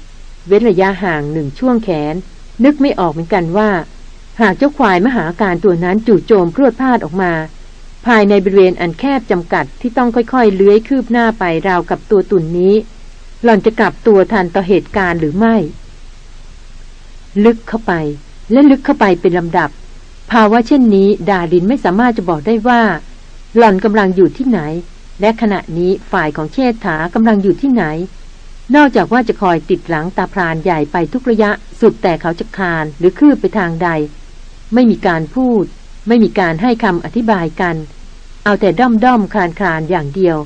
เว้นระยะห่างหนึ่งช่วงแขน นึกไม่ออกเหมือนกันว่า หากเจ้าควายมหาการตัวนั้นจู่โจมพรวดพลาดออกมา ภายในบริเวณอันแคบจำกัดที่ต้องค่อยๆ เลื้อยคืบหน้าไปราวกับตัวตุ่นนี้ หล่อนจะกลับตัวทันต่อเหตุการณ์หรือไม่ ลึกเข้าไป และลึกเข้าไปเป็นลำดับ ภาวะเช่นนี้ ดาลินไม่สามารถจะบอกได้ว่า หล่อนกำลังอยู่ที่ไหน และขณะนี้ฝ่ายของเชษฐากำลังอยู่ที่ไหน นอกจากว่าจะคอยติดหลังตาพรานใหญ่ไปทุกระยะสุดแต่เขาจะคานหรือคืบไปทางใด ไม่มีการพูด ไม่มีการให้คำอธิบายกัน เอาแต่ด้อมด้อมคลานคลานอย่างเดียว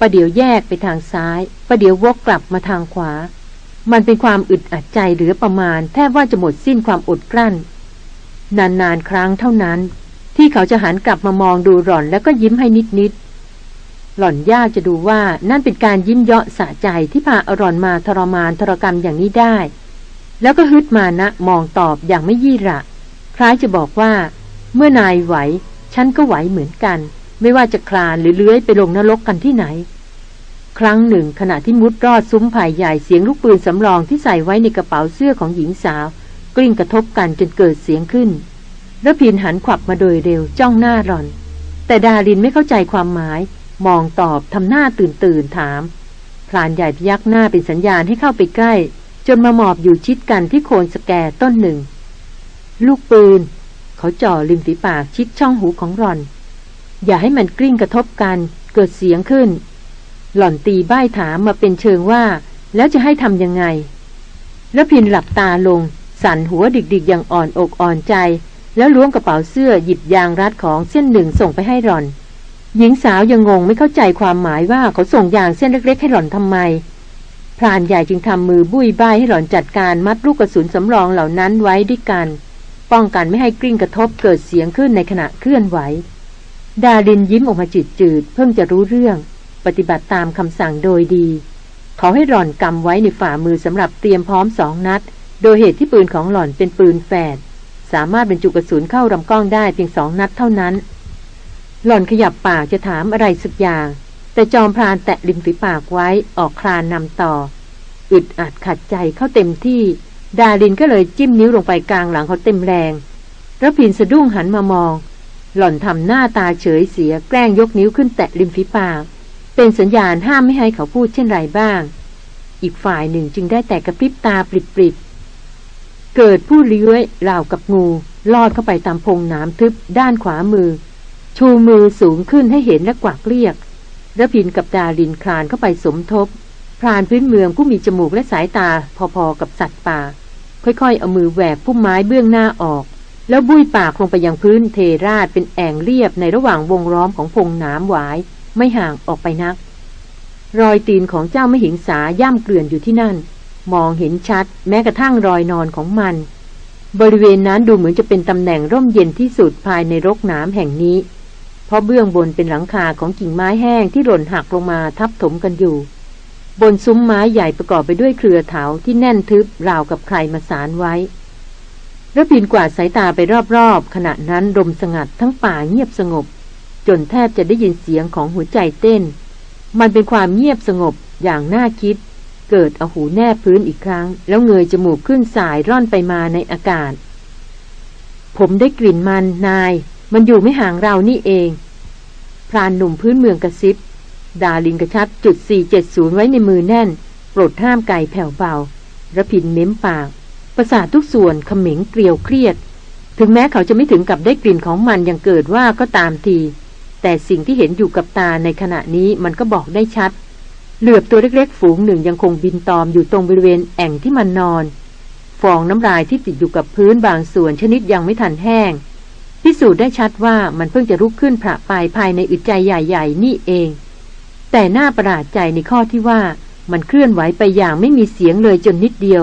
ประเดี๋ยวแยกไปทางซ้าย ประเดี๋ยววกกลับมาทางขวา มันเป็นความอึดอัดใจเหลือประมาณ แทบว่าจะหมดสิ้นความอดกลั้น นานๆครั้งเท่านั้น ที่เขาจะหันกลับมามองดูหล่อนแล้วก็ยิ้มให้นิดๆ หล่อนยากจะดูว่านั่นเป็นการยิ้มเยาะสะใจที่พาอรอนมาทรมานทรกรรมอย่างนี้ได้ แล้วก็ฮึดมานะมองตอบอย่างไม่ยี่ระ คล้ายจะบอกว่า เมื่อนายไหว ฉันก็ไหวเหมือนกัน ไม่ว่าจะคลานหรือเลื้อยไปลงนรกกันที่ไหน ครั้งหนึ่งขณะที่มุดรอดซุ้มไผ่ใหญ่เสียงลูกปืนสำรองที่ใส่ไว้ในกระเป๋าเสื้อของหญิงสาว กลิ้งกระทบกันจนเกิดเสียงขึ้นระพินหันขวับมาโดยเร็วจ้องหน้าหล่อน แต่ดารินไม่เข้าใจความหมาย มองตอบทำหน้าตื่นตื่นถาม พรานใหญ่พยักหน้าเป็นสัญญาณให้เข้าไปใกล้ จนมาหมอบอยู่ชิดกันที่โคนสแกต้นหนึ่ง ลูกปืน เขาจ่อริมฝีปากชิดช่องหูของหล่อน อย่าให้มันกลิ้งกระทบกัน เกิดเสียงขึ้น หล่อนตีใบ้ถามมาเป็นเชิงว่า แล้วจะให้ทำยังไง แล้วพินหลับตาลง สั่นหัวดิกๆอย่างอ่อนอกอ่อนใจ แล้วล้วงกระเป๋าเสื้อหยิบยางรัดของเส้นหนึ่งส่งไปให้หล่อน หญิงสาวยังงงไม่เข้าใจความหมายว่าเขาส่งยางเส้นเล็ก ๆ ให้หล่อนทำไม พรานใหญ่จึงทำมือบุ้ยบ้ายให้หล่อนจัดการมัดลูกกระสุนสำรองเหล่านั้นไว้ด้วยกัน ป้องกันไม่ให้กลิ้งกระทบเกิดเสียงขึ้นในขณะเคลื่อนไหว ดาดินยิ้มออกมาจืดๆเพิ่งจะรู้เรื่อง ปฏิบัติตามคำสั่งโดยดี เขาให้หล่อนกำไว้ในฝ่ามือสำหรับเตรียมพร้อมสองนัด โดยเหตุที่ปืนของหล่อนเป็นปืนแฝดสามารถบรรจุกระสุนเข้าลำกล้องได้เพียงสองนัดเท่านั้น หล่อนขยับปากจะถามอะไรสักอย่าง แต่จอมพรานแตะริมฝีปากไว้ออกคลานนำต่อ อึดอัดขัดใจเข้าเต็มที่ ดารินก็เลยจิ้มนิ้วลงไปกลางหลังเขาเต็มแรงระพินสะดุ้งหันมามอง หล่อนทำหน้าตาเฉยเสียแกล้งยกนิ้วขึ้นแตะริมฝีปาก เป็นสัญญาณห้ามไม่ให้เขาพูดเช่นไรบ้าง อีกฝ่ายหนึ่งจึงได้แต่กระพริบตาปริบๆเกิดผู้เลื้อยราวกับงูลอดเข้าไปตามพงน้ำทึบด้านขวามือ ชูมือสูงขึ้นให้เห็นและกวักเรียกระพินกับดารินคลานเข้าไปสมทบ พรานพื้นเมืองผู้มีจมูกและสายตาพอๆกับสัตว์ป่า ค่อยๆ เอามือแหวกพุ่มไม้เบื้องหน้าออก แล้วบุยปากลงไปยังพื้นเทราดเป็นแอ่งเรียบในระหว่างวงล้อมของพงน้ำหวาย ไม่ห่างออกไปนัก รอยตีนของเจ้าไม่หิงสาย่ำเกลื่อนอยู่ที่นั่น มองเห็นชัดแม้กระทั่งรอยนอนของมัน บริเวณนั้นดูเหมือนจะเป็นตำแหน่งร่มเย็นที่สุดภายในรกน้ำแห่งนี้ เพราะเบื้องบนเป็นหลังคาของกิ่งไม้แห้งที่หล่นหักลงมาทับถมกันอยู่ บนซุ้มไม้ใหญ่ประกอบไปด้วยเครือเถาที่แน่นทึบราวกับใครมาสารไว้ระพินกวาดสายตาไปรอบๆ ขณะนั้นลมสงัดทั้งป่าเงียบสงบ จนแทบจะได้ยินเสียงของหัวใจเต้น มันเป็นความเงียบสงบอย่างน่าคิด เกิดเอาหูแนบพื้นอีกครั้ง แล้วเงยจมูกขึ้นสายร่อนไปมาในอากาศ ผมได้กลิ่นมันนาย มันอยู่ไม่ห่างเรานี่เอง พรานหนุ่มพื้นเมืองกระซิบ ดาลินกระชับจุด 470 ไว้ในมือแน่น โปรดห้ามไก่แผ่วเบาระพินเม้มปาก ประสาททุกส่วนเขม็งเกลียวเครียด ถึงแม้เขาจะไม่ถึงกับได้กลิ่นของมันย่างเกิดว่าก็ตามที แต่สิ่งที่เห็นอยู่กับตาในขณะนี้มันก็บอกได้ชัด เหลือบตัวเล็กๆ ฝูงหนึ่งยังคงบินตอมอยู่ตรงบริเวณแอ่งที่มันนอน ฟองน้ำลายที่ติดอยู่กับพื้นบางส่วนชนิดยังไม่ทันแห้ง พิสูจน์ได้ชัดว่ามันเพิ่งจะลุกขึ้นผระปลายภายในอึดใจใหญ่ๆ นี่เอง แต่หน่าประหลาดใจในข้อที่ว่ามันเคลื่อนไหวไปอย่างไม่มีเสียงเลยจนนิดเดียว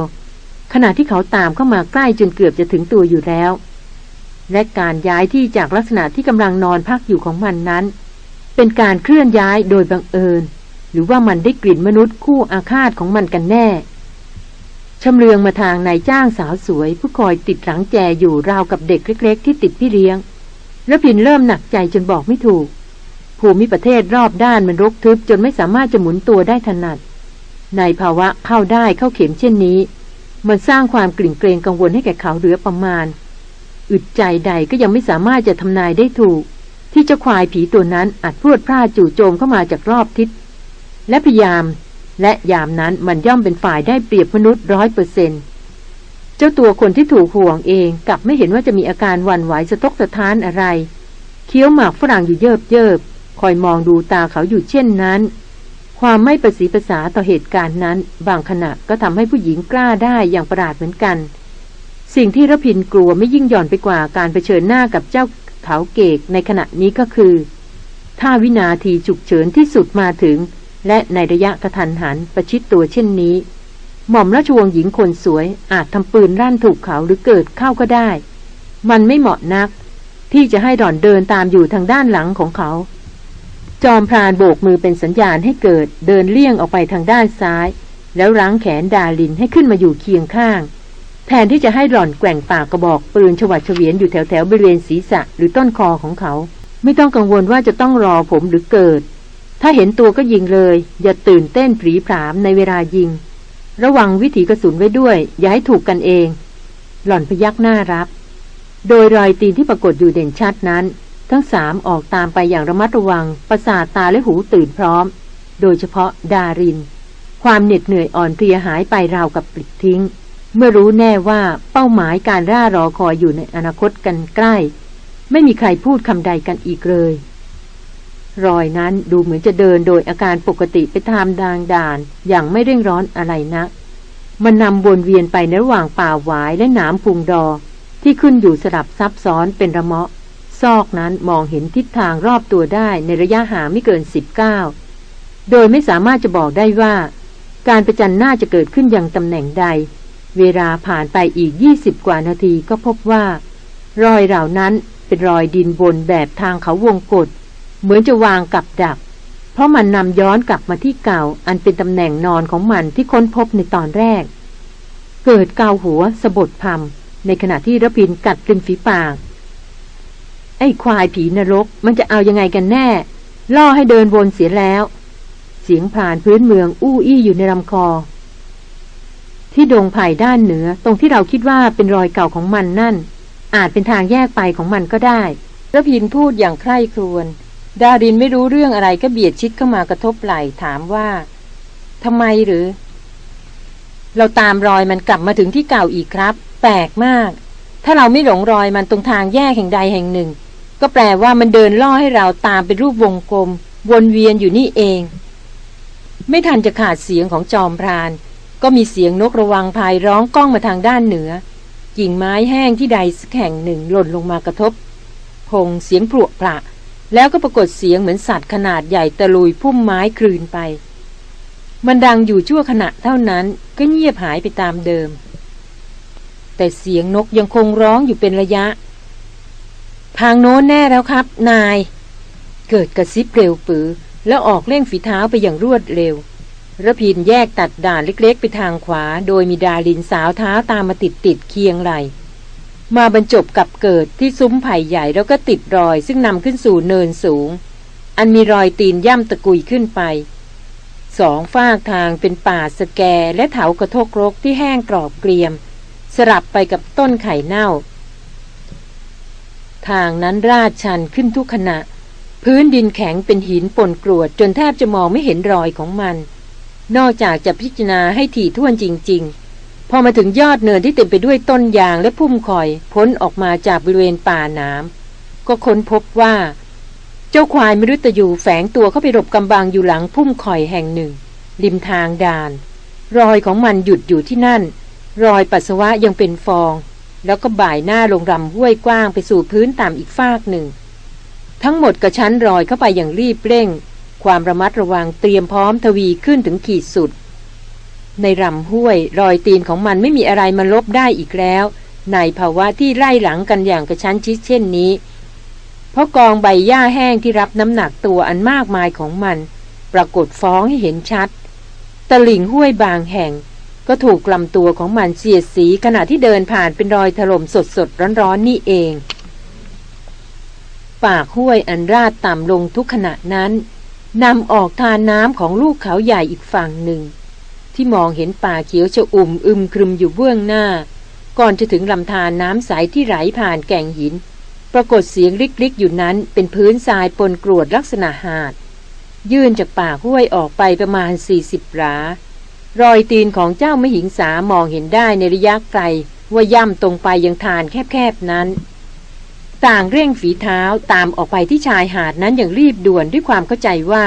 ขณะที่เขาตามเข้ามาใกล้จนเกือบจะถึงตัวอยู่แล้ว และการย้ายที่จากลักษณะที่กำลังนอนพักอยู่ของมันนั้น เป็นการเคลื่อนย้ายโดยบังเอิญ หรือว่ามันได้กลิ่นมนุษย์คู่อาฆาตของมันกันแน่ ชำเลืองมาทางนายจ้างสาวสวย ผู้คอยติดหลังแจอยู่ราวกับเด็กเล็ก ๆ ที่ติดพี่เลี้ยงระพินเริ่มหนักใจจนบอกไม่ถูก ภูมิประเทศรอบด้านมันรกทึบจนไม่สามารถจะหมุนตัวได้ถนัด ในภาวะเข้าได้เข้าเข็มเช่นนี้ มันสร้างความกลิ่นเกรงกังวลให้แก่เขาเหลือประมาณ อึดใจใดก็ยังไม่สามารถจะทำนายได้ถูก ที่เจ้าควายผีตัวนั้นอาจพรวดพลาดจู่โจมเข้ามาจากรอบทิศและพยายาม และยามนั้นมันย่อมเป็นฝ่ายได้เปรียบมนุษย์ร้อยเปอร์เซนเจ้าตัวคนที่ถูกห่วงเองกลับไม่เห็นว่าจะมีอาการวันไหวสะทกสะท้านอะไร เคี้ยวหมากฝรั่งอยู่เยิบเยิบคอยมองดูตาเขาอยู่เช่นนั้น ความไม่ประสีภาษาต่อเหตุการณ์นั้น บางขณะก็ทำให้ผู้หญิงกล้าได้อย่างประหลาดเหมือนกัน สิ่งที่ระพินกลัวไม่ยิ่งหย่อนไปกว่าการเผชิญหน้ากับเจ้าเขาเกกในขณะนี้ก็คือ ถ้าวินาทีฉุกเฉินที่สุดมาถึง และในระยะกระทันหันประชิดตัวเช่นนี้ หม่อมราชวงศ์หญิงคนสวยอาจทำปืนรั่นถูกเขาหรือเกิดเข้าก็ได้ มันไม่เหมาะนัก ที่จะให้หลอนเดินตามอยู่ทางด้านหลังของเขา จอมพรานโบกมือเป็นสัญญาณให้เกิดเดินเลี่ยงออกไปทางด้านซ้าย แล้วรั้งแขนดาลินให้ขึ้นมาอยู่เคียงข้าง แทนที่จะให้หล่อนแกว่งปากกระบอกปืนฉวัดเฉวียนอยู่แถวแถวบริเวณศีรษะหรือต้นคอของเขา ไม่ต้องกังวลว่าจะต้องรอผมหรือเกิด ถ้าเห็นตัวก็ยิงเลย อย่าตื่นเต้นผีผามในเวลายิง ระวังวิถีกระสุนไว้ด้วย อย่าให้ถูกกันเอง หล่อนพยักหน้ารับ โดยรอยตีนที่ปรากฏอยู่เด่นชัดนั้น ทั้งสามออกตามไปอย่างระมัดระวัง ประสาทตาและหูตื่นพร้อม โดยเฉพาะดาริน ความเหน็ดเหนื่อยอ่อนเพลียหายไปราวกับปลิดทิ้ง เมื่อรู้แน่ว่าเป้าหมายการร่ารอคอยอยู่ในอนาคตกันใกล้ ไม่มีใครพูดคำใดกันอีกเลย รอยนั้นดูเหมือนจะเดินโดยอาการปกติไปตามดางด่าน อย่างไม่เร่งร้อนอะไรนะัก มันนำวนเวียนไปในระหว่างป่าหวายและหนามพุงดอ ที่ขึ้นอยู่สลับซับซ้อนเป็นระมาะ ซอกนั้นมองเห็นทิศทางรอบตัวได้ในระยะห่างไม่เกินสิบเก้าโดยไม่สามารถจะบอกได้ว่า การประจันหน้าจะเกิดขึ้นอย่างตำแหน่งใด เวลาผ่านไปอีกยี่สิบกว่านาทีก็พบว่า รอยเหล่านั้นเป็นรอยดินบนแบบทางเขาวงกฏ เหมือนจะวางกับดัก เพราะมันนำย้อนกลับมาที่เก่า อันเป็นตำแหน่งนอนของมันที่ค้นพบในตอนแรก เกิดเกาหัวสะบดพรมในขณะที่ระพินกัดริมฝีปาก ไอ้ควายผีนรกมันจะเอายังไงกันแน่ ล่อให้เดินวนเสียแล้ว เสียงผ่านพื้นเมืองอู้อี้อยู่ในลำคอ ที่ดงไผ่ด้านเหนือ ตรงที่เราคิดว่าเป็นรอยเก่าของมันนั่น อาจเป็นทางแยกไปของมันก็ได้ระพินพูดอย่างใคร่ครวญ ดารินไม่รู้เรื่องอะไรก็เบียดชิดเข้ามากระทบไหล่ถามว่าทำไมหรือ เราตามรอยมันกลับมาถึงที่เก่าอีกครับ แปลกมาก ถ้าเราไม่หลงรอยมันตรงทางแยกแห่งใดแห่งหนึ่ง ก็แปลว่ามันเดินล่อให้เราตามเป็นรูปวงกลม วนเวียนอยู่นี่เอง ไม่ทันจะขาดเสียงของจอมพราน ก็มีเสียงนกระวังพายร้องก้องมาทางด้านเหนือกิ่งไม้แห้งที่ใดสักแห่งหนึ่งหล่นลงมากระทบพงเสียงปลวกปละ แล้วก็ปรากฏเสียงเหมือนสัตว์ขนาดใหญ่ตะลุยพุ่มไม้คลืนไป มันดังอยู่ชั่วขณะเท่านั้นก็เงียบหายไปตามเดิม แต่เสียงนกยังคงร้องอยู่เป็นระยะ ทางโน้นแน่แล้วครับ นาย เกิดกระซิบเร็วปือ แล้วออกเร่งฝีเท้าไปอย่างรวดเร็วระพินแยกตัดด่านเล็กๆ ไปทางขวา โดยมีดาลินสาวเท้าตามมาติดติดเคียงไหล มาบรรจบกับเกิดที่ซุ้มไผ่ใหญ่แล้วก็ติดรอย ซึ่งนำขึ้นสู่เนินสูง อันมีรอยตีนย่ำตะกุยขึ้นไปสองฝากทางเป็นป่าสแกและเถากระทกรกที่แห้งกรอบเกรียม สลับไปกับต้นไข่เน่า ทางนั้นราดชันขึ้นทุกขณะ พื้นดินแข็งเป็นหินปนกรวดจนแทบจะมองไม่เห็นรอยของมัน นอกจากจะพิจารณาให้ถี่ถ้วนจริง ๆ พอมาถึงยอดเนินที่เต็มไปด้วยต้นยางและพุ่มคอย พ้นออกมาจากบริเวณป่าน้ำก็ค้นพบว่า เจ้าควายมรุตยูแฝงตัวเข้าไปหลบกำบังอยู่หลังพุ่มคอยแห่งหนึ่ง ริมทางด่าน รอยของมันหยุดอยู่ที่นั่น รอยปัสสาวะยังเป็นฟอง แล้วก็บ่ายหน้าลงรำห้วยกว้างไปสู่พื้นต่ำอีกฟากหนึ่ง ทั้งหมดกระชั้นรอยเข้าไปอย่างรีบเร่ง ความระมัดระวังเตรียมพร้อมทวีขึ้นถึงขีดสุด ในรำห้วย รอยตีนของมันไม่มีอะไรมาลบได้อีกแล้ว ในภาวะที่ไล่หลังกันอย่างกระชั้นชิดเช่นนี้ เพราะกองใบหญ้าแห้งที่รับน้ำหนักตัวอันมากมายของมัน ปรากฏฟ้องให้เห็นชัด ตลิ่งห้วยบางแห่ง ก็ถูกกลำตัวของมันเสียดสีขณะที่เดินผ่านเป็นรอยถล่มสดสดร้อนๆนนี่เอง ปากห้วยอันราดต่ำลงทุกขณะนั้นนำออกทานน้ำของลูกเขาใหญ่อีกฝั่งหนึ่ง ที่มองเห็นป่าเขียวชะอุ่มอึมครึมอยู่เบื้องหน้า ก่อนจะถึงลำธารน้ำใสที่ไหลผ่านแก่งหิน ปรากฏเสียงริกๆอยู่นั้นเป็นพื้นทรายปนกรวดลักษณะหาด ยื่นจากป่าห้วยออกไปประมาณ 40รารอยตีนของเจ้ามหิงสามองเห็นได้ในระยะไกล ว่าย่ำตรงไปยังทานแคบๆนั้น ต่างเร่งฝีเท้าตามออกไปที่ชายหาดนั้นอย่างรีบด่วนด้วยความเข้าใจว่า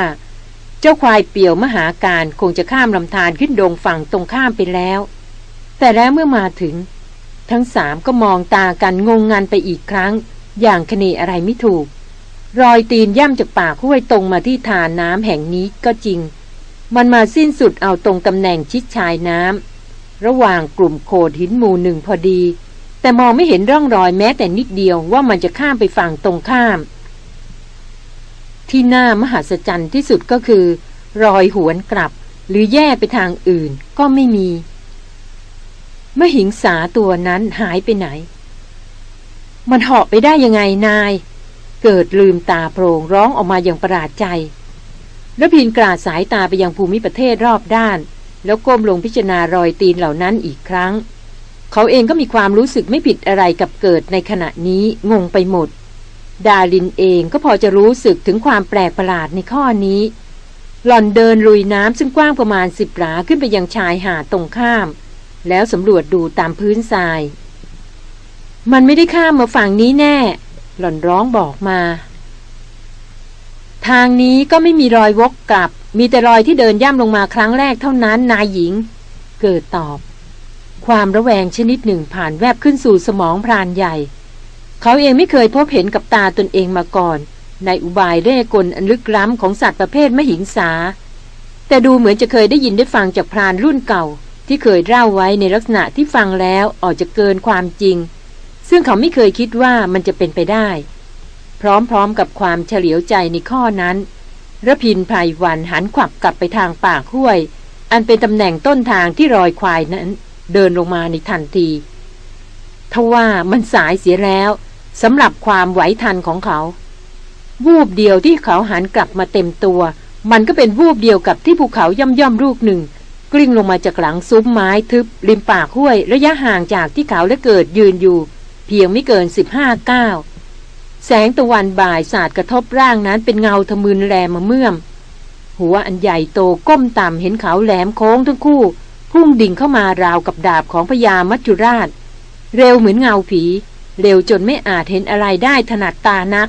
จ้าควายเปี่ยวมหาการคงจะข้ามลำธารขึ้นดงฝั่งตรงข้ามไปแล้ว แต่แล้วเมื่อมาถึง ทั้งสามก็มองตากันงงงันไปอีกครั้ง อย่างคเนอะไรไม่ถูก รอยตีนย่ำจากปากห้วยตรงมาที่ทานน้ำแห่งนี้ก็จริง มันมาสิ้นสุดเอาตรงตำแหน่งชิดชายน้ำระหว่างกลุ่มโขดหินหมู่หนึ่งพอดี แต่มองไม่เห็นร่องรอยแม้แต่นิดเดียวว่ามันจะข้ามไปฝั่งตรงข้าม ที่น้ามหัศจรรย์ที่สุดก็คือ รอยหวนกลับ หรือแย่ไปทางอื่นก็ไม่มีมหิงสาตัวนั้นหายไปไหน มันเหาะไปได้ยังไงนาย เกิดลืมตาโพรงร้องออกมาอย่างประหลาดใจระพินกราดสายตาไปยังภูมิประเทศรอบด้าน แล้วก้มลงพิจารณารอยตีนเหล่านั้นอีกครั้ง เขาเองก็มีความรู้สึกไม่ผิดอะไรกับเกิดในขณะนี้งงไปหมด ดาลินเองก็พอจะรู้สึกถึงความแปลกประหลาดในข้อนี้ หล่อนเดินลุยน้ำซึ่งกว้างประมาณสิบหลาขึ้นไปยังชายหาดตรงข้าม แล้วสำรวจดูตามพื้นทราย มันไม่ได้ข้ามมาฝั่งนี้แน่ หล่อนร้องบอกมา ทางนี้ก็ไม่มีรอยวกกลับ มีแต่รอยที่เดินย่ำลงมาครั้งแรกเท่านั้นนายหญิง เกิดตอบ ความระแวงชนิดหนึ่งผ่านแวบขึ้นสู่สมองพรานใหญ่ เขาเองไม่เคยพบเห็นกับตาตนเองมาก่อน ในอุบายเร่กลอันลึกล้ำของสัตว์ประเภทมหิงสา แต่ดูเหมือนจะเคยได้ยินได้ฟังจากพรานรุ่นเก่า ที่เคยเล่าไว้ในลักษณะที่ฟังแล้วออกจะเกินความจริง ซึ่งเขาไม่เคยคิดว่ามันจะเป็นไปได้ พร้อมๆกับความเฉลียวใจในข้อนั้นระพินภัยวันหันขวับกลับไปทางป่าห้วย อันเป็นตำแหน่งต้นทางที่รอยควายนั้น เดินลงมาในทันทีทว่ามันสายเสียแล้ว สำหรับความไหวทันของเขา วูบเดียวที่เขาหันกลับมาเต็มตัว มันก็เป็นวูบเดียวกับที่ภูเขาย่อมย่อมลูกหนึ่ง กลิ้งลงมาจากหลังซุ้มไม้ทึบ ริมปากห้วย ระยะห่างจากที่เขาและเกิดยืนอยู่ เพียงไม่เกินสิบห้าก้าวแสงตะวันบ่ายสาดกระทบร่างนั้นเป็นเงาทะมึนแลมาเมื่อม หัวอันใหญ่โตก้มต่ำเห็นเขาแหลมโค้งทั้งคู่ พุ่งดิ่งเข้ามาราวกับดาบของพญามัจจุราช เร็วเหมือนเงาผี เร็วจนไม่อาจเห็นอะไรได้ถนัดตานัก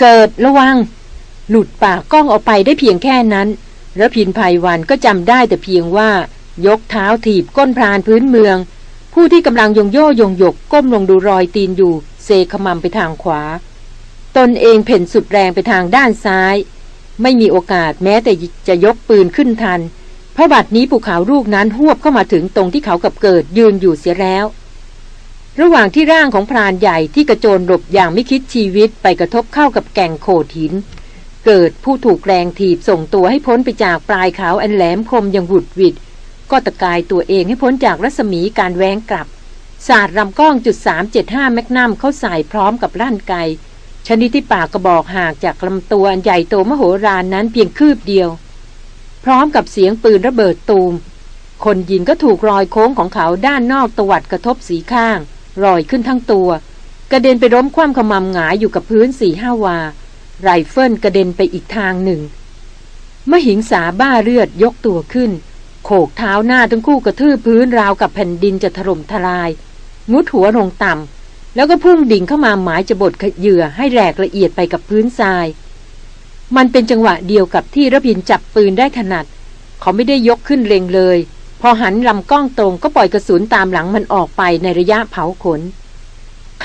เกิดระวัง หลุดปากกล้องออกไปได้เพียงแค่นั้นแล้วพินภัยวันก็จำได้แต่เพียงว่า ยกเท้าถีบก้นพรานพื้นเมือง ผู้ที่กำลังยงโย่ยงหยกก้มลงดูรอยตีนอยู่ เซขมำไปทางขวา ตนเองเพ่นสุดแรงไปทางด้านซ้าย ไม่มีโอกาสแม้แต่จะยกปืนขึ้นทัน เพราะบัดนี้ภูเขาลูกนั้นหวบเข้ามาถึงตรงที่เขากับเกิดยืนอยู่เสียแล้ว ระหว่างที่ร่างของพรานใหญ่ที่กระโจนหลบอย่างไม่คิดชีวิตไปกระทบเข้ากับแก่งโขดหิน เกิดผู้ถูกแรงถีบส่งตัวให้พ้นไปจากปลายเขาอันแหลมคมอย่างหุดหวิด ก็ตะกายตัวเองให้พ้นจากรัศมีการแวงกลับศาสาดลำกล้องจุดสามเจ็ดห้าแมกนัมเข้าใส่พร้อมกับร่านไกชนิดที่ปากกระบอกห่างจากลำตัวอันใหญ่โตมโหฬารนั้นเพียงคืบเดียว พร้อมกับเสียงปืนระเบิดตูม คนยิงก็ถูกรอยโค้งของเขาด้านนอกตวัดกระทบสีข้าง ลอยขึ้นทั้งตัว กระเด็นไปล้มคว่ำขมำหงายอยู่กับพื้นสี่ห้าวา ไรเฟิลกระเด็นไปอีกทางหนึ่งมหิงสาบ้าเลือดยกตัวขึ้น โขกเท้าหน้าทั้งคู่กระทืบพื้นราวกับแผ่นดินจะถล่มทลาย งุดหัวลงต่ำแล้วก็พุ่งดิ่งเข้ามาหมายจะบดเหยื่อให้แหลกละเอียดไปกับพื้นทราย มันเป็นจังหวะเดียวกับที่ระพินจับปืนได้ถนัด เขาไม่ได้ยกขึ้นเร็งเลย พอหันลำกล้องตรงก็ปล่อยกระสุนตามหลังมันออกไปในระยะเผาขน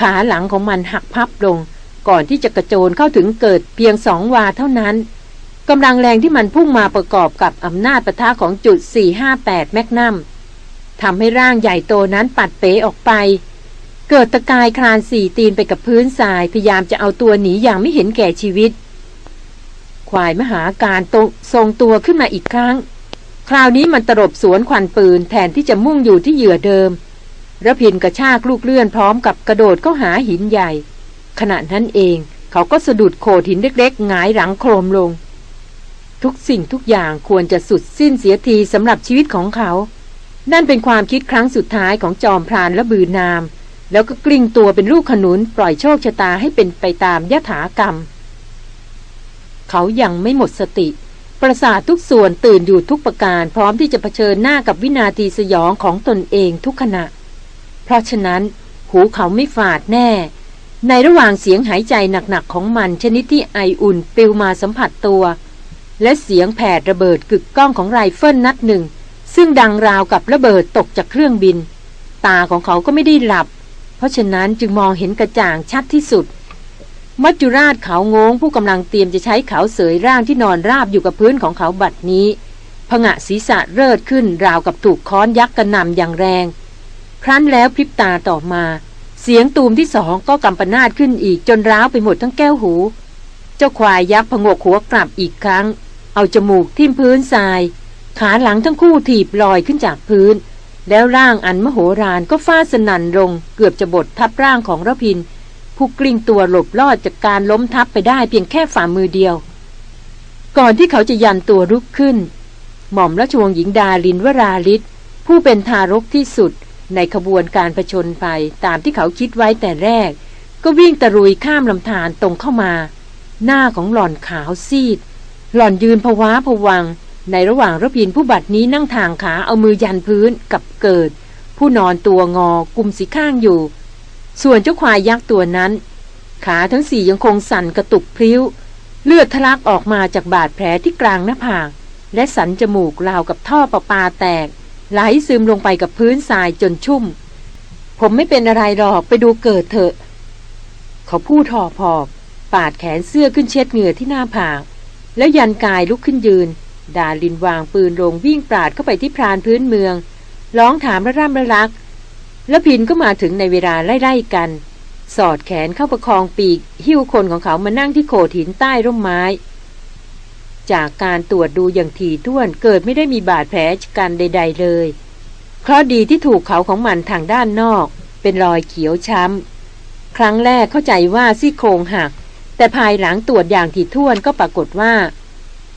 ขาหลังของมันหักพับลง ก่อนที่จะกระโจนเข้าถึงเกิดเพียงสองวาเท่านั้นกำลังแรงที่มันพุ่งมาประกอบกับอำนาจปะทะของจุด 458 แมกนัมทำให้ร่างใหญ่โตนั้นปัดเป๋ออกไป เกิดตะกายคลานสี่ตีนไปกับพื้นทราย พยายามจะเอาตัวหนีอย่างไม่เห็นแก่ชีวิต ควายมหาการตทรงตัวขึ้นมาอีกครั้ง คราวนี้มันตรบสวนควันปืนแทนที่จะมุ่งอยู่ที่เหยื่อเดิมระพินกระชากลูกเลื่อนพร้อมกับกระโดดเข้าหาหินใหญ่ ขณะนั้นเองเขาก็สะดุดโขดหินเล็กๆหงายหลังโครมลง ทุกสิ่งทุกอย่างควรจะสุดสิ้นเสียทีสำหรับชีวิตของเขา นั่นเป็นความคิดครั้งสุดท้ายของจอมพรานและบือนาม แล้วก็กลิ้งตัวเป็นลูกขนุนปล่อยโชคชะตาให้เป็นไปตามยถากรรม เขายังไม่หมดสติ ประสาททุกส่วนตื่นอยู่ทุกประการพร้อมที่จะเผชิญหน้ากับวินาทีสยองของตนเองทุกขณะ เพราะฉะนั้น หูเขาไม่ฝาดแน่ ในระหว่างเสียงหายใจหนักๆของมันชนิดที่ไออุ่นปลิวมาสัมผัสตัว และเสียงแผดระเบิดกึกก้องของไรเฟิลนัดหนึ่ง ซึ่งดังราวกับระเบิดตกจากเครื่องบิน ตาของเขาก็ไม่ได้หลับ เพราะฉะนั้นจึงมองเห็นกระจ่างชัดที่สุด มัจจุราชเขาโง้งผู้กำลังเตรียมจะใช้เขาเสยร่างที่นอนราบอยู่กับพื้นของเขาบัดนี้ผงะศีรษะเริดขึ้นราวกับถูกค้อนยักษ์กระหน่ำอย่างแรง ครั้นแล้วพริบตาต่อมา เสียงตูมที่สองก็กำปนาดขึ้นอีกจนร้าวไปหมดทั้งแก้วหู เจ้าควายยักษ์ผงกหัวกลับอีกครั้ง เอาจมูกทิ่มพื้นทราย ขาหลังทั้งคู่ถีบลอยขึ้นจากพื้น แล้วร่างอันมโหฬารก็ฟาดสนั่นลง เกือบจะบดทับร่างของระพิน ผู้กลิ้งตัวหลบลอดจากการล้มทับไปได้เพียงแค่ฝ่ามือเดียว ก่อนที่เขาจะยันตัวลุกขึ้น หม่อมราชวงศ์หญิงดาลินวราลิศผู้เป็นทารกที่สุดในขบวนการประชนไปตามที่เขาคิดไว้แต่แรก ก็วิ่งตะรุยข้ามลำธารตรงเข้ามา หน้าของหล่อนขาวซีด หล่อนยืนพว้าพวัง ในระหว่างระพินผู้บัดนี้นั่งทางขาเอามือยันพื้นกับเกิด ผู้นอนตัวงอกุมสีข้างอยู่ ส่วนเจ้าควายยักษ์ตัวนั้น ขาทั้งสี่ยังคงสั่นกระตุกพลิ้ว เลือดทะลักออกมาจากบาดแผลที่กลางหน้าผากและสันจมูกราวกับท่อประปาแตก ไหลซึมลงไปกับพื้นทรายจนชุ่ม ผมไม่เป็นอะไรหรอกไปดูเกิดเถอะ เขาพูดหอบหอบปาดแขนเสื้อขึ้นเช็ดเหงื่อที่หน้าผากแล้วยันกายลุกขึ้นยืน ดาลินวางปืนลงวิ่งปราดเข้าไปที่พรานพื้นเมือง ร้องถามระร่ำระลัก แล้วพินก็มาถึงในเวลาไล่ๆกัน สอดแขนเข้าประคองปีก หิ้วคนของเขามานั่งที่โขดหินใต้ร่มไม้ จากการตรวจดูอย่างถี่ถ้วนเกิดไม่ได้มีบาดแผลชกันใด ๆ เลยเพราะดีที่ถูกเขาของมันทางด้านนอก เป็นรอยเขียวช้ำ ครั้งแรกเข้าใจว่าซี่โครงหัก แต่ภายหลังตรวจอย่างถี่ถ้วนก็ปรากฏว่า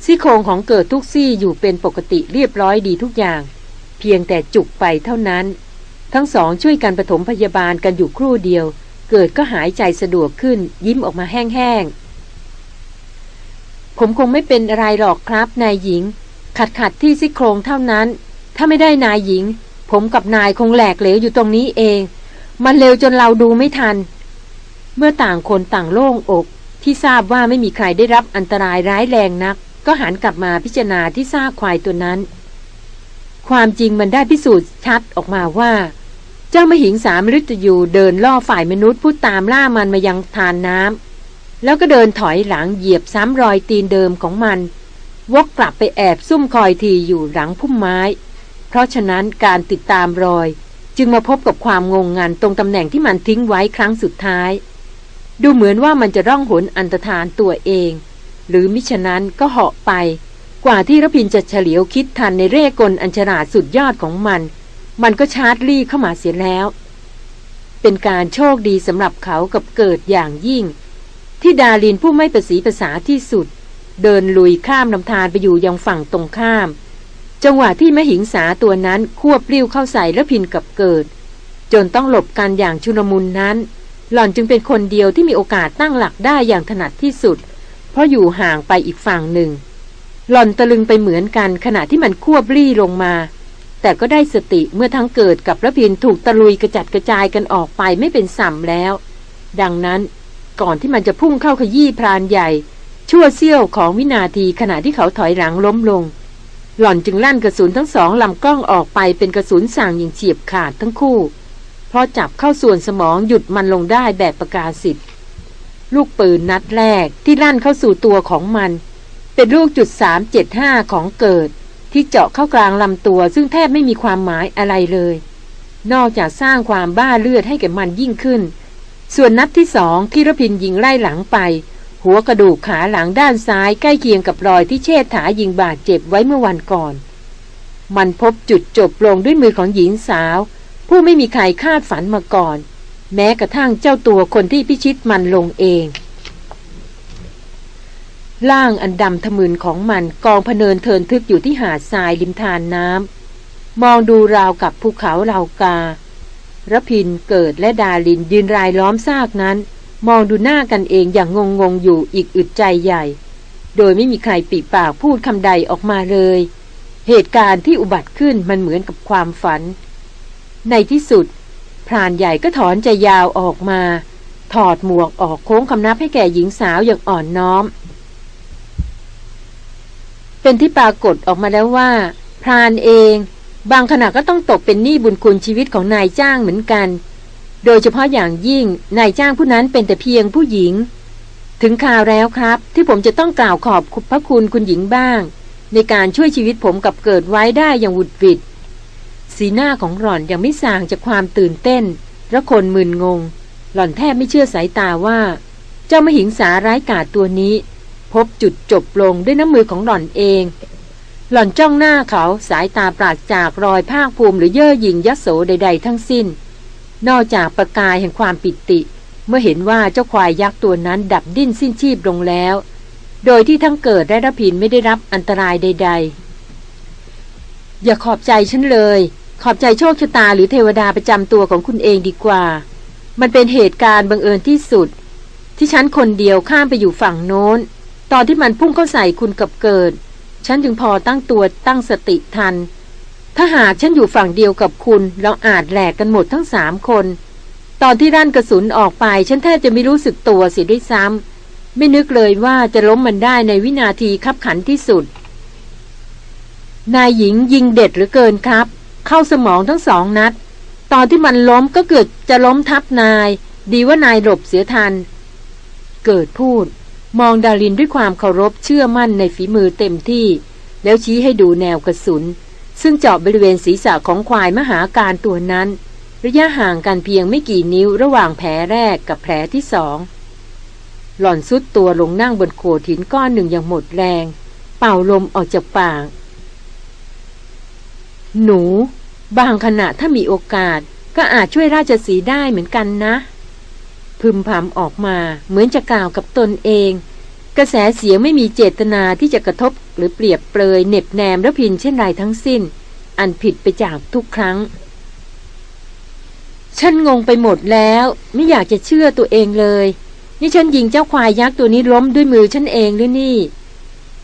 ซี่โครงของเกิดทุกซี่อยู่เป็นปกติเรียบร้อยดีทุกอย่าง เพียงแต่จุกไปเท่านั้น ทั้งสองช่วยกันปฐมพยาบาลกันอยู่ครู่เดียว เกิดก็หายใจสะดวกขึ้น ยิ้มออกมาแห้งๆ ผมคงไม่เป็นอะไรหรอกครับนายหญิง ขัดขัดที่ซี่โครงเท่านั้น ถ้าไม่ได้นายหญิง ผมกับนายคงแหลกเหลวอยู่ตรงนี้เอง มันเร็วจนเราดูไม่ทัน เมื่อต่างคนต่างโล่งอกที่ทราบว่าไม่มีใครได้รับอันตรายร้ายแรงนัก ก็หันกลับมาพิจารณาที่ซากควายตัวนั้น ความจริงมันได้พิสูจน์ชัดออกมาว่า จ้ามหิงสามฤตยูเดินล่อฝ่ายมนุษย์ผู้ตามล่ามันมายังทานน้ำแล้วก็เดินถอยหลังเหยียบซ้ำรอยตีนเดิมของมัน วกกลับไปแอบซุ่มคอยทีอยู่หลังพุ่มไม้ เพราะฉะนั้นการติดตามรอย จึงมาพบกับความงงงันตรงตำแหน่งที่มันทิ้งไว้ครั้งสุดท้าย ดูเหมือนว่ามันจะร่องหนอันตรธานตัวเอง หรือมิฉะนั้นก็เหาะไป กว่าที่ระพินจะเฉลียวคิดทันในเร่กลอัญชราสุดยอดของมัน มันก็ชาร์จลี่เข้ามาเสียแล้ว เป็นการโชคดีสำหรับเขากับเกิดอย่างยิ่ง ที่ดาลินผู้ไม่ประสีภาษาที่สุด เดินลุยข้ามลำธารไปอยู่ยังฝั่งตรงข้าม จังหวะที่มหิงสาตัวนั้นควบปลิ้วเข้าใส่และพินกับเกิด จนต้องหลบกันอย่างชุลมุนนั้น หล่อนจึงเป็นคนเดียวที่มีโอกาสตั้งหลักได้อย่างถนัดที่สุด เพราะอยู่ห่างไปอีกฝั่งหนึ่ง หล่อนตะลึงไปเหมือนกันขณะที่มันควบลี่ลงมา แต่ก็ได้สติเมื่อทั้งเกิดกับระพินถูกตะลุยกระจัดกระจายกันออกไปไม่เป็นสัมแล้ว ดังนั้นก่อนที่มันจะพุ่งเข้าขยี้พรานใหญ่ ชั่วเสี้ยวของวินาทีขณะที่เขาถอยหลังล้มลง หล่อนจึงลั่นกระสุนทั้งสองลำกล้องออกไปเป็นกระสุนสั่งอย่างเฉียบขาดทั้งคู่เพราะจับเข้าส่วนสมองหยุดมันลงได้แบบประกาศสิทธิ์ลูกปืนนัดแรกที่ลั่นเข้าสู่ตัวของมัน เป็นลูกจุดสามเจ็ดห้าของเกิด ที่เจาะเข้ากลางลำตัวซึ่งแทบไม่มีความหมายอะไรเลย นอกจากสร้างความบ้าเลือดให้แก่มันยิ่งขึ้น ส่วนนัดที่สองที่รพินยิงไล่หลังไป หัวกระดูกขาหลังด้านซ้ายใกล้เคียงกับรอยที่เชษฐายิงบาดเจ็บไว้เมื่อวันก่อน มันพบจุดจบลงด้วยมือของหญิงสาว ผู้ไม่มีใครคาดฝันมาก่อน แม้กระทั่งเจ้าตัวคนที่พิชิตมันลงเอง ล่างอันดำทะมึนของมันกองพเนินเทินทึกอยู่ที่หาดทรายริมทานน้ำมองดูราวกับภูเขาราวการะพินเกิดและดาลินยืนรายล้อมซากนั้น มองดูหน้ากันเองอย่างงงงอยู่อีกอึดใจใหญ่ โดยไม่มีใครปีปากพูดคำใดออกมาเลย เหตุการณ์ที่อุบัติขึ้นมันเหมือนกับความฝัน ในที่สุด พรานใหญ่ก็ถอนใจยาวออกมา ถอดหมวกออกโค้งคำนับให้แก่หญิงสาวอย่างอ่อนน้อม เป็นที่ปรากฏออกมาแล้วว่า พรานเอง บางขณะก็ต้องตกเป็นหนี้บุญคุณชีวิตของนายจ้างเหมือนกัน โดยเฉพาะอย่างยิ่งนายจ้างผู้นั้นเป็นแต่เพียงผู้หญิง ถึงข่าวแล้วครับ ที่ผมจะต้องกล่าวขอบพระคุณคุณหญิงบ้าง ในการช่วยชีวิตผมกับเกิดไว้ได้อย่างวุดวิดสีหน้าของหล่อนยังไม่สางจากความตื่นเต้นและคนมึนงง หล่อนแทบไม่เชื่อสายตาว่า เจ้ามหิงสาร้ายกาจตัวนี้ บจุดจบลงด้วยน้ำมือของหล่อนเอง หล่อนจ้องหน้าเขาสายตาปราศจากรอยภาคภูมิหรือเย่อหยิ่งยโสใด ๆ ทั้งสิ้น นอกจากประกายแห่งความปิติ เมื่อเห็นว่าเจ้าควายยักษ์ตัวนั้นดับดิ้นสิ้นชีพลงแล้ว โดยที่ทั้งเกิดและรพินไม่ได้รับอันตรายใด ๆ อย่าขอบใจฉันเลย ขอบใจโชคชะตาหรือเทวดาประจำตัวของคุณเองดีกว่า มันเป็นเหตุการณ์บังเอิญที่สุดที่ฉันคนเดียวข้ามไปอยู่ฝั่งโน้น อนที่มันพุ่งเข้าใส่คุณกับเกิด ฉันจึงพอตั้งตัวตั้งสติทัน ถ้าหากฉันอยู่ฝั่งเดียวกับคุณ เราอาจแหลกกันหมดทั้งสามคน ตอนที่ร่านกระสุนออกไป ฉันแทบจะไม่รู้สึกตัวเสียด้วยซ้ำไม่นึกเลยว่าจะล้มมันได้ในวินาทีคับขันที่สุด นายหญิงยิงเด็ดหรือเกินครับ เข้าสมองทั้งสองนัด ตอนที่มันล้มก็เกิดจะล้มทับนาย ดีว่านายหลบเสียทัน เกิดพูด มองดารินด้วยความเคารพเชื่อมั่นในฝีมือเต็มที่ แล้วชี้ให้ดูแนวกระสุน ซึ่งเจาะบริเวณศีรษะของควายมหาการตัวนั้น ระยะห่างกันเพียงไม่กี่นิ้วระหว่างแผลแรกกับแผลที่สอง หล่อนซุดตัวลงนั่งบนโขดหินก้อนหนึ่งอย่างหมดแรง เป่าลมออกจากปาก หนู บางขณะถ้ามีโอกาสก็อาจช่วยราชสีได้เหมือนกันนะ พึมพำออกมา เหมือนจะกล่าวกับตนเอง กระแสเสียงไม่มีเจตนาที่จะกระทบหรือเปรียบเปรยเน็บแนมและพินเช่นไรทั้งสิ้น อันผิดไปจากทุกครั้ง ฉันงงไปหมดแล้ว ไม่อยากจะเชื่อตัวเองเลย นี่ฉันยิงเจ้าควายยักษ์ตัวนี้ล้มด้วยมือฉันเองหรือนี่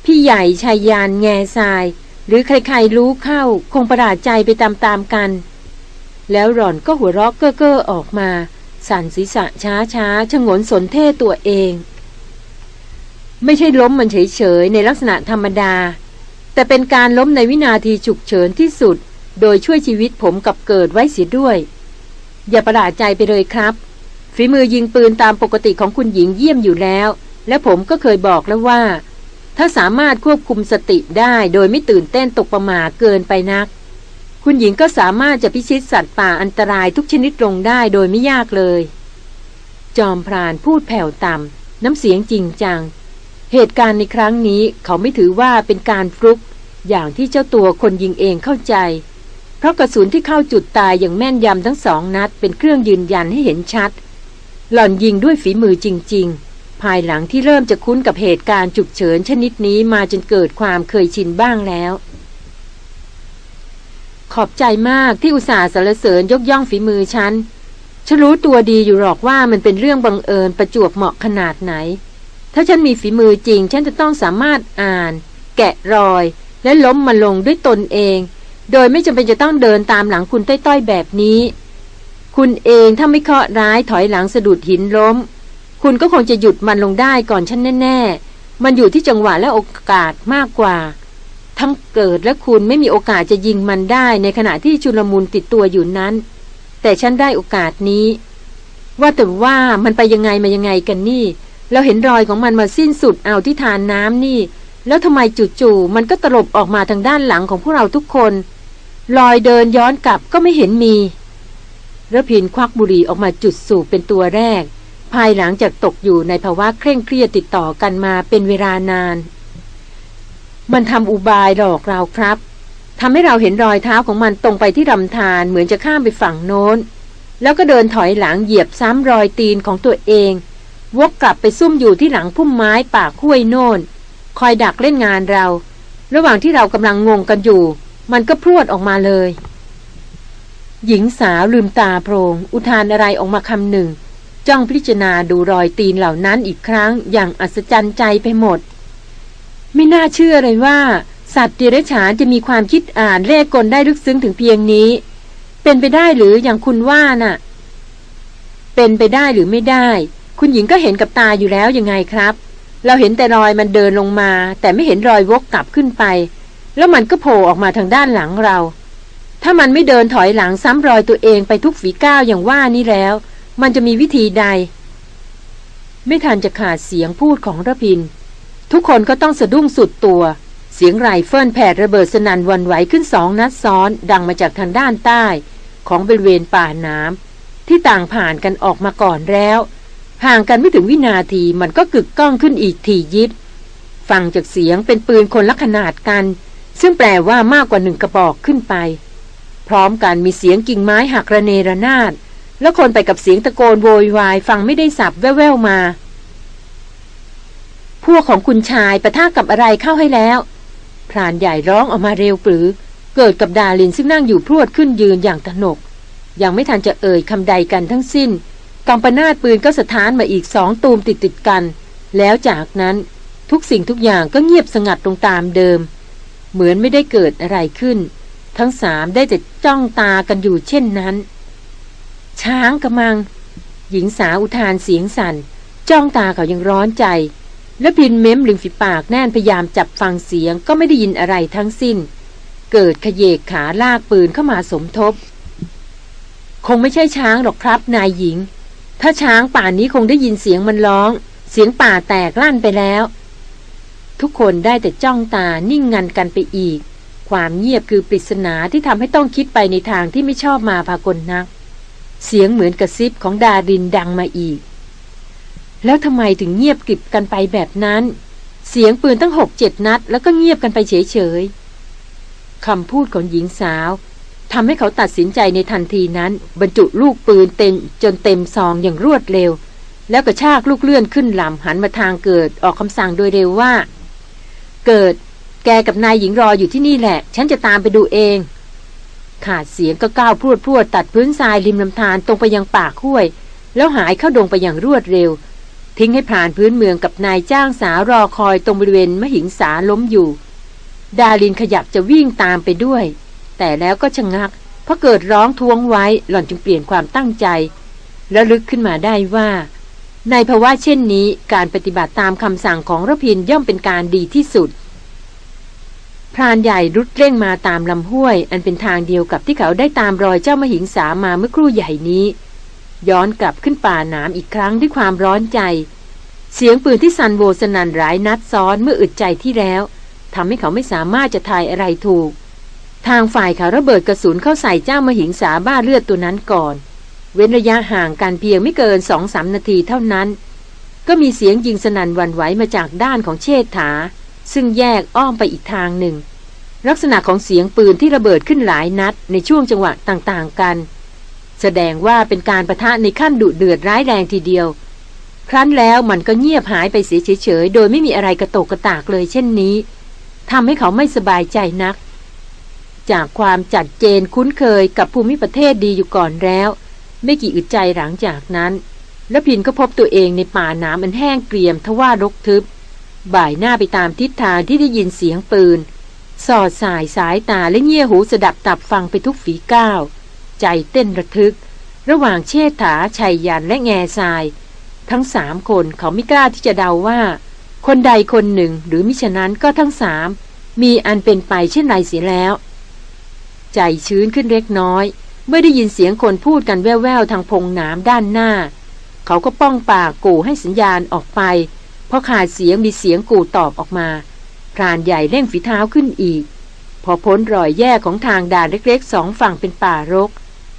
พี่ใหญ่ชายยานแง่ทราย หรือใครๆรู้เข้า คงประหลาดใจไปตามๆกัน แล้วหล่อนก็หัวเราะเก้อๆออกมา สั่นศีรษะช้าช้าชงนสนเท่ตัวเอง ไม่ใช่ล้มมันเฉยๆ ในลักษณะธรรมดา แต่เป็นการล้มในวินาทีฉุกเฉินที่สุด โดยช่วยชีวิตผมกับเกิดไว้เสียด้วย อย่าประหลาดใจไปเลยครับ ฝีมือยิงปืนตามปกติของคุณหญิงเยี่ยมอยู่แล้ว และผมก็เคยบอกแล้วว่า ถ้าสามารถควบคุมสติได้โดยไม่ตื่นเต้นตกประมาเกินไปนัก คุณหญิงก็สามารถจะพิชิตสัตว์ป่าอันตรายทุกชนิดลงได้โดยไม่ยากเลย จอมพรานพูดแผ่วต่ำน้ำเสียงจริงจัง เหตุการณ์ในครั้งนี้เขาไม่ถือว่าเป็นการฟลุก อย่างที่เจ้าตัวคนยิงเองเข้าใจ เพราะกระสุนที่เข้าจุดตายอย่างแม่นยำทั้งสองนัด เป็นเครื่องยืนยันให้เห็นชัด หล่อนยิงด้วยฝีมือจริง ๆ ภายหลังที่เริ่มจะคุ้นกับเหตุการณ์ฉุกเฉินชนิดนี้มาจนเกิดความเคยชินบ้างแล้ว ขอบใจมากที่อุตส่าห์สรรเสริญยกย่องฝีมือฉัน ฉันรู้ตัวดีอยู่หรอกว่ามันเป็นเรื่องบังเอิญประจวบเหมาะขนาดไหน ถ้าฉันมีฝีมือจริง ฉันจะต้องสามารถอ่าน แกะรอย และล้มมาลงด้วยตนเอง โดยไม่จำเป็นจะต้องเดินตามหลังคุณต้อยๆแบบนี้ คุณเองถ้าไม่เคาะร้ายถอยหลังสะดุดหินล้ม คุณก็คงจะหยุดมันลงได้ก่อนฉันแน่ ๆ มันอยู่ที่จังหวะและโอกาสมากกว่า ทั้งเกิดและคุณไม่มีโอกาสจะยิงมันได้ในขณะที่ชุลมุนติดตัวอยู่นั้น แต่ฉันได้โอกาสนี้ ว่าแต่ว่ามันไปยังไงมายังไงกันนี่ เราเห็นรอยของมันมาสิ้นสุดเอาที่ทานน้ำนี่ แล้วทำไมจู่ๆมันก็ตลบออกมาทางด้านหลังของพวกเราทุกคนรอยเดินย้อนกลับก็ไม่เห็นมีระพินควักบุหรี่ออกมาจุดสูบเป็นตัวแรก ภายหลังจากตกอยู่ในภาวะเคร่งเครียดติดต่อกันมาเป็นเวลานาน มันทำอุบายหลอกเราครับทำให้เราเห็นรอยเท้าของมันตรงไปที่ลำธารเหมือนจะข้ามไปฝั่งโน้น แล้วก็เดินถอยหลังเหยียบซ้ำรอยตีนของตัวเอง วกกลับไปซุ่มอยู่ที่หลังพุ่มไม้ปากห้วยโน่น คอยดักเล่นงานเรา ระหว่างที่เรากำลังงงกันอยู่ มันก็พรวดออกมาเลย หญิงสาวลืมตาโพรง อุทานอะไรออกมาคำหนึ่ง จ้องพิจารณาดูรอยตีนเหล่านั้นอีกครั้งอย่างอัศจรรย์ใจไปหมด ไม่น่าเชื่อเลยว่า สัตว์เดรัจฉานจะมีความคิดอ่านเลขกลได้ลึกซึ้งถึงเพียงนี้ เป็นไปได้หรืออย่างคุณว่าน่ะ เป็นไปได้หรือไม่ได้ คุณหญิงก็เห็นกับตาอยู่แล้วยังไงครับ เราเห็นแต่รอยมันเดินลงมา แต่ไม่เห็นรอยวกกลับขึ้นไป แล้วมันก็โผล่ออกมาทางด้านหลังเรา ถ้ามันไม่เดินถอยหลังซ้ำรอยตัวเองไปทุกฝีก้าวอย่างว่านี่แล้ว มันจะมีวิธีใด ไม่ทันจะขาดเสียงพูดของระพิน ทุกคนก็ต้องสะดุ้งสุดตัว เสียงไรเฟิลแผดระเบิดสนั่นวันไหวขึ้นสองนัดซ้อน ดังมาจากทางด้านใต้ ของบริเวณป่าน้ำที่ต่างผ่านกันออกมาก่อนแล้ว ห่างกันไม่ถึงวินาทีมันก็กึกก้องขึ้นอีกทียิบฟังจากเสียงเป็นปืนคนละขนาดกัน ซึ่งแปลว่ามากกว่าหนึ่งกระบอกขึ้นไป พร้อมกันมีเสียงกิ่งไม้หักระเนระนาด แล้วคนไปกับเสียงตะโกนโวยวายฟังไม่ได้สับแว่วๆมา พวกของคุณชายประท่ากับอะไรเข้าให้แล้วพรานใหญ่ร้องออกมาเร็วปรือ เกิดกับดาลินซึ่งนั่งอยู่พรวดขึ้นยืนอย่างตนก ยังไม่ทันจะเอ่ยคำใดกันทั้งสิ้นกำปนาดปืนก็สถานมาอีกสองตูมติดติดกัน แล้วจากนั้นทุกสิ่งทุกอย่างก็เงียบสงัดตรงตามเดิม เหมือนไม่ได้เกิดอะไรขึ้น ทั้งสามได้แต่จ้องตากันอยู่เช่นนั้น ช้างกระมัง หญิงสาวอุทานเสียงสัน่น จ้องตาเขายังร้อนใจ และพินเม้มริมฝีปากแน่นพยายามจับฟังเสียงก็ไม่ได้ยินอะไรทั้งสิ้น เกิดขยเยกขาลากปืนเข้ามาสมทบ คงไม่ใช่ช้างหรอกครับนายหญิง ถ้าช้างป่านนี้คงได้ยินเสียงมันร้อง เสียงป่าแตกลั่นไปแล้ว ทุกคนได้แต่จ้องตานิ่งงันกันไปอีก ความเงียบคือปริศนาที่ทำให้ต้องคิดไปในทางที่ไม่ชอบมาพากลนัก เสียงเหมือนกระซิบของดารินดังมาอีก แล้วทำไมถึงเงียบกริบกันไปแบบนั้น เสียงปืนตั้งหกเจ็ดนัด แล้วก็เงียบกันไปเฉยๆคำพูดของหญิงสาวทำให้เขาตัดสินใจในทันทีนั้น บรรจุลูกปืนเต็มจนเต็มซองอย่างรวดเร็ว แล้วกระชากลูกเลื่อนขึ้นลำหันมาทางเกิดออกคำสั่งโดยเร็วว่า เกิด แกกับนายหญิงรออยู่ที่นี่แหละ ฉันจะตามไปดูเอง ขาดเสียงก็ก้าวพรวดพรวดตัดพื้นทรายริมลำธารตรงไปยังปากห้วย แล้วหายเข้าดงไปอย่างรวดเร็ว ทิ้งให้ผ่านพื้นเมืองกับนายจ้างสาวรอคอยตรงบริเวณมหิงสาล้มอยู่ ดาลินขยับจะวิ่งตามไปด้วย แต่แล้วก็ชะงัก เพราะเกิดร้องท้วงไว้หล่อนจึงเปลี่ยนความตั้งใจ แล้วลึกขึ้นมาได้ว่า ในภาวะเช่นนี้การปฏิบัติตามคำสั่งของระพินย่อมเป็นการดีที่สุดพรานใหญ่รุดเร่งมาตามลำห้วย อันเป็นทางเดียวกับที่เขาได้ตามรอยเจ้ามหิงสามาเมื่อครู่ใหญ่นี้ ย้อนกลับขึ้นป่าน้ำอีกครั้งด้วยความร้อนใจ เสียงปืนที่สันโวสนันหลายนัดซ้อนเมื่ออึดใจที่แล้วทำให้เขาไม่สามารถจะทายอะไรถูก ทางฝ่ายเขาระเบิดกระสุนเข้าใส่เจ้ามหิงสาบ้าเลือดตัวนั้นก่อน เว้นระยะห่างกันเพียงไม่เกินสองสามนาทีเท่านั้น ก็มีเสียงยิงสนันวันไหวมาจากด้านของเชษฐา ซึ่งแยกอ้อมไปอีกทางหนึ่ง ลักษณะของเสียงปืนที่ระเบิดขึ้นหลายนัดในช่วงจังหวะต่างๆกัน แสดงว่าเป็นการประทะในขั้นดุเดือดร้ายแรงทีเดียว ครั้นแล้วมันก็เงียบหายไปเสียเฉยๆ โดยไม่มีอะไรกระตกกระตากเลยเช่นนี้ทำให้เขาไม่สบายใจนัก จากความจัดเจนคุ้นเคยกับภูมิประเทศดีอยู่ก่อนแล้ว ไม่กี่อึดใจหลังจากนั้นแล้วพินก็พบตัวเองในป่าน้ำอันแห้งเกรียมทว่ารกทึบ บ่ายหน้าไปตามทิศทางที่ได้ยินเสียงปืน สอดสายสายตาและเงี่ยหูสดับตับฟังไปทุกฝีก้าว ใจเต้นระทึก ระหว่างเชษฐาชัยยันและแง่ทราย ทั้งสามคนเขาไม่กล้าที่จะเดาว่า คนใดคนหนึ่งหรือมิฉะนั้นก็ทั้งสามมีอันเป็นไปเช่นไรเสียแล้ว ใจชื้นขึ้นเล็กน้อย เมื่อได้ยินเสียงคนพูดกันแว่วๆทางพงน้ำด้านหน้า เขาก็ป้องปากกู่ให้สัญญาณออกไปพอขาดเสียงมีเสียงกู่ตอบออกมาพรานใหญ่เร่งฝีเท้าขึ้นอีก พอพ้นรอยแยกของทางด่านเล็กๆสองฝั่งเป็นป่ารก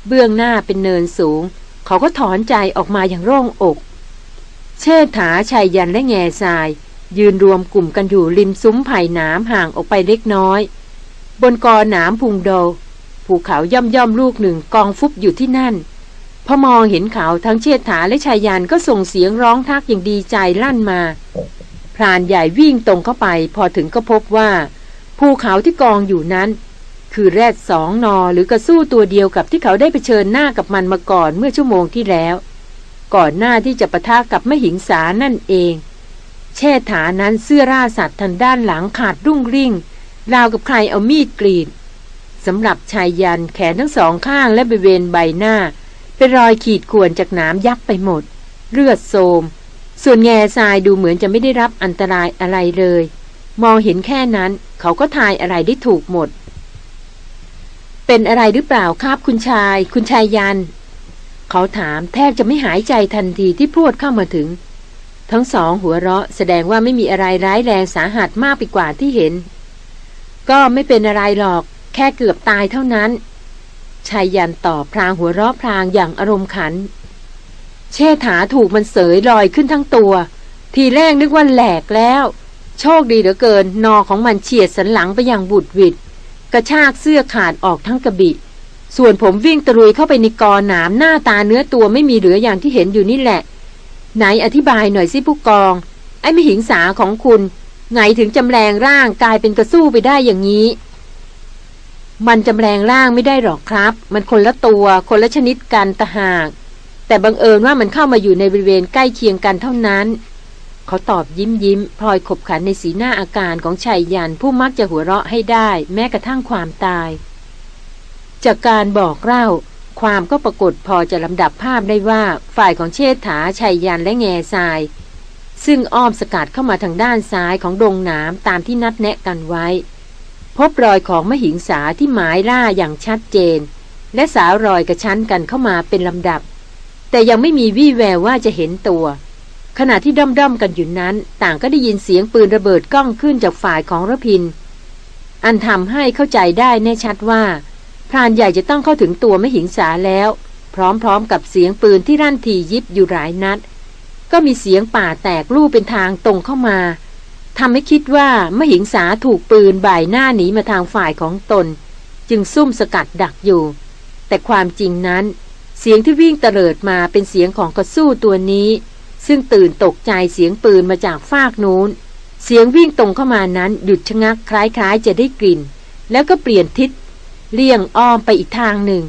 เบื้องหน้าเป็นเนินสูง เขาก็ถอนใจออกมาอย่างโล่งอก เชษฐาชัยยันและแง่ทราย ยืนรวมกลุ่มกันอยู่ริมซุ้มไผ่น้ำห่างออกไปเล็กน้อย บนกอหนามพุงโดภูเขาย่อมย่อมลูกหนึ่งกองฟุบอยู่ที่นั่นพอมองเห็นเขาทั้งเชษฐาและชายยันก็ส่งเสียงร้องทักอย่างดีใจลั่นมา พรานใหญ่วิ่งตรงเข้าไป พอถึงก็พบว่า ภูเขาที่กองอยู่นั้น คือแรดสองนอหรือกระสู้ตัวเดียวกับที่เขาได้เผชิญหน้ากับมันมาก่อนเมื่อชั่วโมงที่แล้ว ก่อนหน้าที่จะปะทะกับมหิงสานั่นเองเชษฐานั้นเสื้อราสัตว์ทางด้านหลังขาดรุ่งริ่ง ราวกับใครเอามีดกรีดสำหรับชายยันแขนทั้งสองข้างและบริเวณใบหน้า เป็นรอยขีดข่วนจากนามยักษ์ไปหมด เลือดโสม ส่วนแง่ทรายดูเหมือนจะไม่ได้รับอันตรายอะไรเลย มองเห็นแค่นั้นเขาก็ทายอะไรได้ถูกหมด เป็นอะไรหรือเปล่าครับคุณชาย คุณชายยัน เขาถามแทบจะไม่หายใจทันทีที่พูดเข้ามาถึง ทั้งสองหัวเราะแสดงว่าไม่มีอะไรร้ายแรงสาหัสมากไปกว่าที่เห็น ก็ไม่เป็นอะไรหรอก แค่เกือบตายเท่านั้น ชายยันตอบพรางหัวเราะพรางอย่างอารมณ์ขัน เชษฐาถูกมันเสยลอยขึ้นทั้งตัว ทีแรกนึกว่าแหลกแล้ว โชคดีเหลือเกินนอของมันเฉียดสันหลังไปอย่างบุดวิด กระชากเสื้อขาดออกทั้งกระบิ ส่วนผมวิ่งตรุยเข้าไปในกอหนามหน้าตาเนื้อตัวไม่มีเหลืออย่างที่เห็นอยู่นี่แหละ ไหนอธิบายหน่อยสิผู้กอง ไอ้ม่หิงสาของคุณ ไงถึงจำแรงร่างกลายเป็นกระสู้ไปได้อย่างนี้ มันจำแรงร่างไม่ได้หรอกครับ มันคนละตัวคนละชนิดกันตะหาก แต่บังเอิญว่ามันเข้ามาอยู่ในบริเวณใกล้เคียงกันเท่านั้น เขาตอบยิ้มยิ้มพลอยขบขันในสีหน้าอาการของชายยันผู้มักจะหัวเราะให้ได้แม้กระทั่งความตาย จากการบอกเล่า ความก็ปรากฏพอจะลำดับภาพได้ว่าฝ่ายของเชษฐาชายยันและแง่ทราย ซึ่งอ้อมสกัดเข้ามาทางด้านซ้ายของดงน้ำตามที่นัดแนะกันไว้ พบรอยของมหิงสาที่หมายล่าอย่างชัดเจน และสาวรอยกระชั้นกันเข้ามาเป็นลำดับ แต่ยังไม่มีวี่แววว่าจะเห็นตัว ขณะที่ด้อมด้อมกันอยู่นั้น ต่างก็ได้ยินเสียงปืนระเบิดก้องขึ้นจากฝ่ายของระพิน อันทำให้เข้าใจได้แน่ชัดว่า พรานใหญ่จะต้องเข้าถึงตัวมหิงสาแล้ว พร้อมๆกับเสียงปืนที่รั่นทียิบอยู่หลายนัด ก็มีเสียงป่าแตกลู่เป็นทางตรงเข้ามาทำให้คิดว่ามหิงสาถูกปืนบ่ายหน้าหนีมาทางฝ่ายของตน จึงซุ่มสกัดดักอยู่ แต่ความจริงนั้น เสียงที่วิ่งเตลิดมาเป็นเสียงของกระสู้ตัวนี้ ซึ่งตื่นตกใจเสียงปืนมาจากฟากนู้น เสียงวิ่งตรงเข้ามานั้นหยุดชะงักคล้ายๆ จะได้กลิ่น แล้วก็เปลี่ยนทิศเลี่ยงอ้อมไปอีกทางหนึ่ง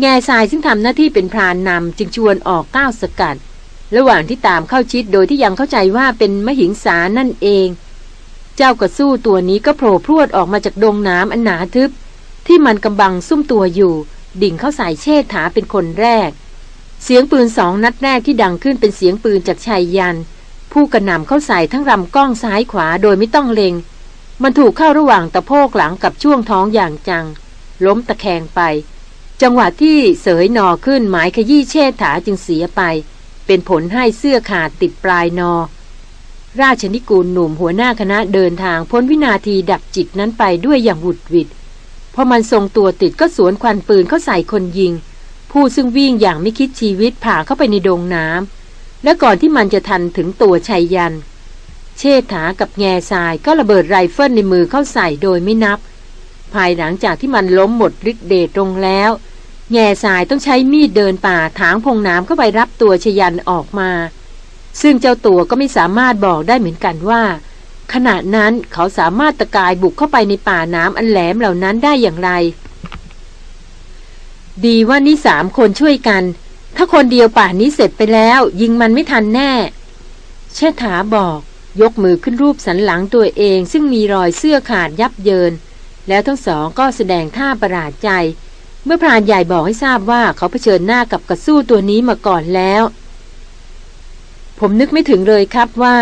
แง่ทรายซึ่งทำหน้าที่เป็นพรานนำจึงชวนออกก้าวสกัด ระหว่างที่ตามเข้าชิดโดยที่ยังเข้าใจว่าเป็นมหิงสานั่นเอง เจ้ากระสู้ตัวนี้ก็โผล่พรวดออกมาจากดงน้ำอันหนาทึบ ที่มันกำบังซุ่มตัวอยู่ ดิ่งเข้าใส่เชษฐาเป็นคนแรก เสียงปืนสองนัดแรกที่ดังขึ้นเป็นเสียงปืนจากชายยัน ผู้กระหน่ำเข้าใส่ทั้งลำกล้องซ้ายขวาโดยไม่ต้องเลงมันถูกเข้าระหว่างตะโพกหลังกับช่วงท้องอย่างจัง ล้มตะแคงไป จังหวะที่เสยนอขึ้นหมายขยี้เชษฐาจึงเสียไป เป็นผลให้เสื้อขาดติดปลายนอ ราชนิกูลหนุ่มหัวหน้าคณะเดินทางพ้นวินาทีดับจิตนั้นไปด้วยอย่างหุดหวิดพอมันทรงตัวติดก็สวนควันปืนเข้าใส่คนยิง ผู้ซึ่งวิ่งอย่างไม่คิดชีวิตผ่าเข้าไปในดงน้ำและก่อนที่มันจะทันถึงตัวชัยยัน เชษฐากับแง่ทรายก็ระเบิดไรเฟิลในมือเข้าใส่โดยไม่นับ ภายหลังจากที่มันล้มหมดฤทธิ์เดชลงแล้ว แง่สายต้องใช้มีดเดินป่าถางพงน้ำเข้าไปรับตัวชยันออกมา ซึ่งเจ้าตัวก็ไม่สามารถบอกได้เหมือนกันว่าขณะนั้นเขาสามารถตะกายบุกเข้าไปในป่าน้ำอันแหลมเหล่านั้นได้อย่างไร ดีว่านี่สามคนช่วยกัน ถ้าคนเดียวป่านนี้เสร็จไปแล้ว ยิงมันไม่ทันแน่ เชษฐาบอก ยกมือขึ้นรูปสันหลังตัวเอง ซึ่งมีรอยเสื้อขาดยับเยิน แล้วทั้งสองก็แสดงท่าประหลาดใจ เมื่อพรานใหญ่บอกให้ทราบว่าเขาเผชิญหน้ากับกระสู้ตัวนี้มาก่อนแล้ว ผมนึกไม่ถึงเลยครับว่า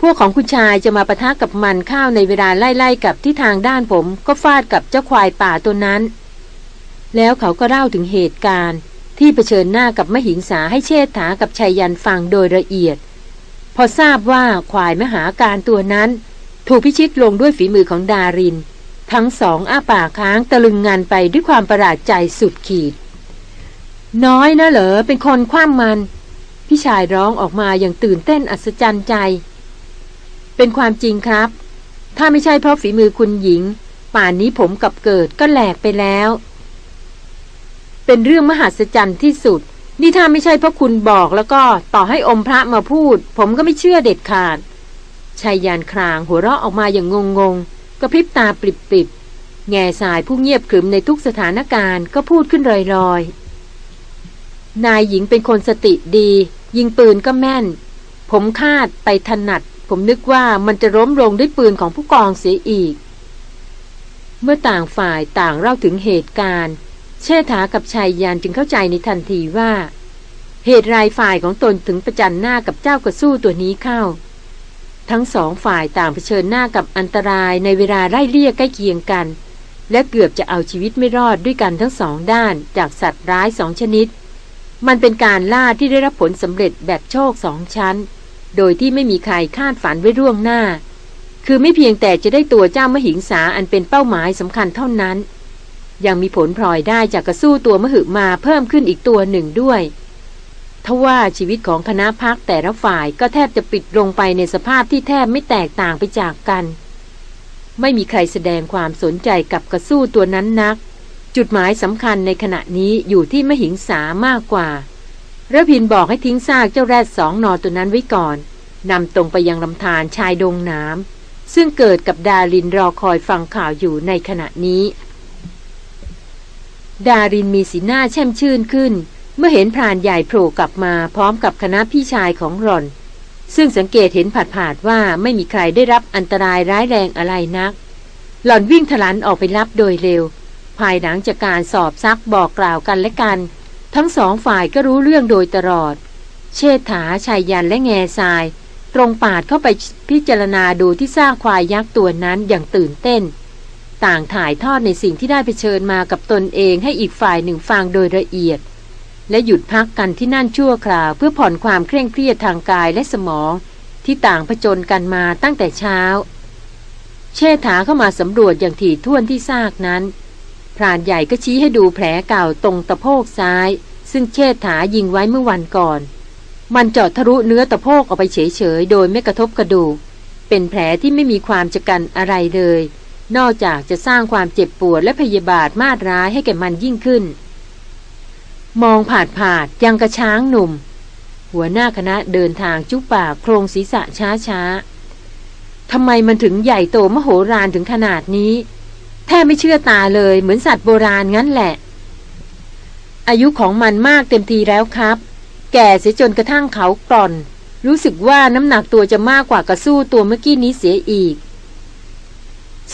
พวกของคุณชายจะมาประทะกับมันข้าวในเวลาไล่ๆกับที่ทางด้านผม ก็ฟาดกับเจ้าควายป่าตัวนั้น แล้วเขาก็เล่าถึงเหตุการณ์ ที่เผชิญหน้ากับมหิงสาให้เชษฐากับชายยันฟังโดยละเอียด พอทราบว่าควายมหาการตัวนั้น ถูกพิชิตลงด้วยฝีมือของดาริน ทั้งสองอ้าปากค้างตะลึงงานไปด้วยความประหลาดใจสุดขีด น้อยนะเหรอเป็นคนคว้ามมัน พี่ชายร้องออกมาอย่างตื่นเต้นอัศจรรย์ใจ เป็นความจริงครับ ถ้าไม่ใช่เพราะฝีมือคุณหญิง ป่านนี้ผมกับเกิดก็แหลกไปแล้ว เป็นเรื่องมหัศจรรย์ที่สุด นี่ถ้าไม่ใช่เพราะคุณบอกแล้วก็ต่อให้อมพระมาพูด ผมก็ไม่เชื่อเด็ดขาดชายยานครางหัวเราะออกมาอย่างงงงกระพริบตาปริบๆแง่สายผู้เงียบขรึมในทุกสถานการณ์ก็พูดขึ้นลอยๆ นายหญิงเป็นคนสติดี ยิงปืนก็แม่น ผมคาดไปถนัด ผมนึกว่ามันจะล้มลงด้วยปืนของผู้กองเสียอีก เมื่อต่างฝ่ายต่างเล่าถึงเหตุการณ์ เชษฐากับชายยานจึงเข้าใจในทันทีว่า เหตุรายฝ่ายของตนถึงประจันหน้ากับเจ้ากระสู้ตัวนี้เข้า ทั้งสองฝ่ายต่างเผชิญหน้ากับอันตรายในเวลาไล่เลี่ยใกล้เคียงกัน และเกือบจะเอาชีวิตไม่รอดด้วยกันทั้งสองด้านจากสัตว์ร้ายสองชนิด มันเป็นการล่าที่ได้รับผลสำเร็จแบบโชคสองชั้น โดยที่ไม่มีใครคาดฝันไว้ร่วงหน้า คือไม่เพียงแต่จะได้ตัวเจ้ามหิงสาอันเป็นเป้าหมายสำคัญเท่านั้น ยังมีผลพลอยได้จากกระสู้ตัวมหึมาเพิ่มขึ้นอีกตัวหนึ่งด้วยทว่าชีวิตของคณะพักแต่ละฝ่ายก็แทบจะปิดลงไปในสภาพที่แทบไม่แตกต่างไปจากกัน ไม่มีใครแสดงความสนใจกับกระสู้ตัวนั้นนัก จุดหมายสำคัญในขณะนี้อยู่ที่มหิงสามากกว่าระพินบอกให้ทิ้งซากเจ้าแรดสองนอตัวนั้นไว้ก่อนนำตรงไปยังลำธารชายดงน้ำซึ่งเกิดกับดารินรอคอยฟังข่าวอยู่ในขณะนี้ ดารินมีสีหน้าแช่มชื่นขึ้น เมื่อเห็นพรานใหญ่โผล่กลับมาพร้อมกับคณะพี่ชายของหล่อน ซึ่งสังเกตเห็นผาดผาดว่าไม่มีใครได้รับอันตรายร้ายแรงอะไรนัก หล่อนวิ่งทะลันออกไปรับโดยเร็ว ภายหลังจากการสอบซักบอกกล่าวกันและกัน ทั้งสองฝ่ายก็รู้เรื่องโดยตลอด เชษฐาชายยันและแง่ทราย ตรงปาดเข้าไปพิจารณาดูที่สร้างควายยักษ์ตัวนั้นอย่างตื่นเต้น ต่างถ่ายทอดในสิ่งที่ได้ไปเชิญมากับตนเองให้อีกฝ่ายหนึ่งฟังโดยละเอียด และหยุดพักกันที่นั่นชั่วคราว เพื่อผ่อนความเคร่งเครียดทางกายและสมองที่ต่างผจญกันมาตั้งแต่เช้า เชษฐาเข้ามาสำรวจอย่างถี่ถ้วนที่ซากนั้นพรานใหญ่ก็ชี้ให้ดูแผลเก่าตรงตะโพกซ้าย ซึ่งเชษฐายิงไว้เมื่อวันก่อน มันเจาะทะลุเนื้อตะโพกออกไปเฉยๆโดยไม่กระทบกระดูกเป็นแผลที่ไม่มีความจะกันอะไรเลย นอกจากจะสร้างความเจ็บปวดและพยาบาทมาดร้ายให้แก่มันยิ่งขึ้น มองผาดผาดยังกระช้างหนุ่ม หัวหน้าคณะเดินทางจุป่าโครงศีรษะช้าช้าทำไมมันถึงใหญ่โตมโหฬารถึงขนาดนี้ แทบไม่เชื่อตาเลยเหมือนสัตว์โบราณงั้นแหละ อายุของมันมากเต็มทีแล้วครับ แก่เสียจนกระทั่งเขากร่อน รู้สึกว่าน้ำหนักตัวจะมากกว่ากระสู้ตัวเมื่อกี้นี้เสียอีก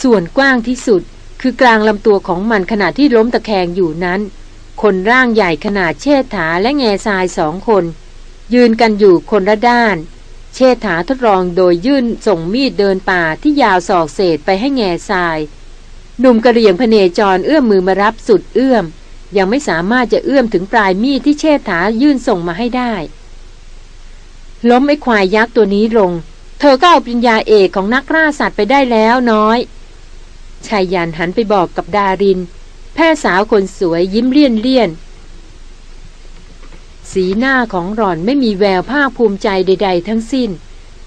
ส่วนกว้างที่สุดคือกลางลำตัวของมันขณะที่ล้มตะแคงอยู่นั้น คนร่างใหญ่ขนาดเชษฐาและแง่ทรายสองคน ยืนกันอยู่คนละด้าน เชษฐาทดลองโดยยื่นส่งมีดเดินป่าที่ยาวศอกเศษไปให้แง่ทราย หนุ่มกระเรียงพเนจรเอื้อมมือมารับสุดเอื้อม ยังไม่สามารถจะเอื้อมถึงปลายมีดที่เชษฐายื่นส่งมาให้ได้ ล้มไอ้ควายยักษ์ตัวนี้ลง เธอก็เอาปริญญาเอกของนักล่าสัตว์ไปได้แล้วน้อย ชายยันหันไปบอกกับดาริน แพทย์สาวคนสวยยิ้มเลี่ยนเลี่ยน สีหน้าของหล่อนไม่มีแววภาคภูมิใจใด ๆ ทั้งสิ้น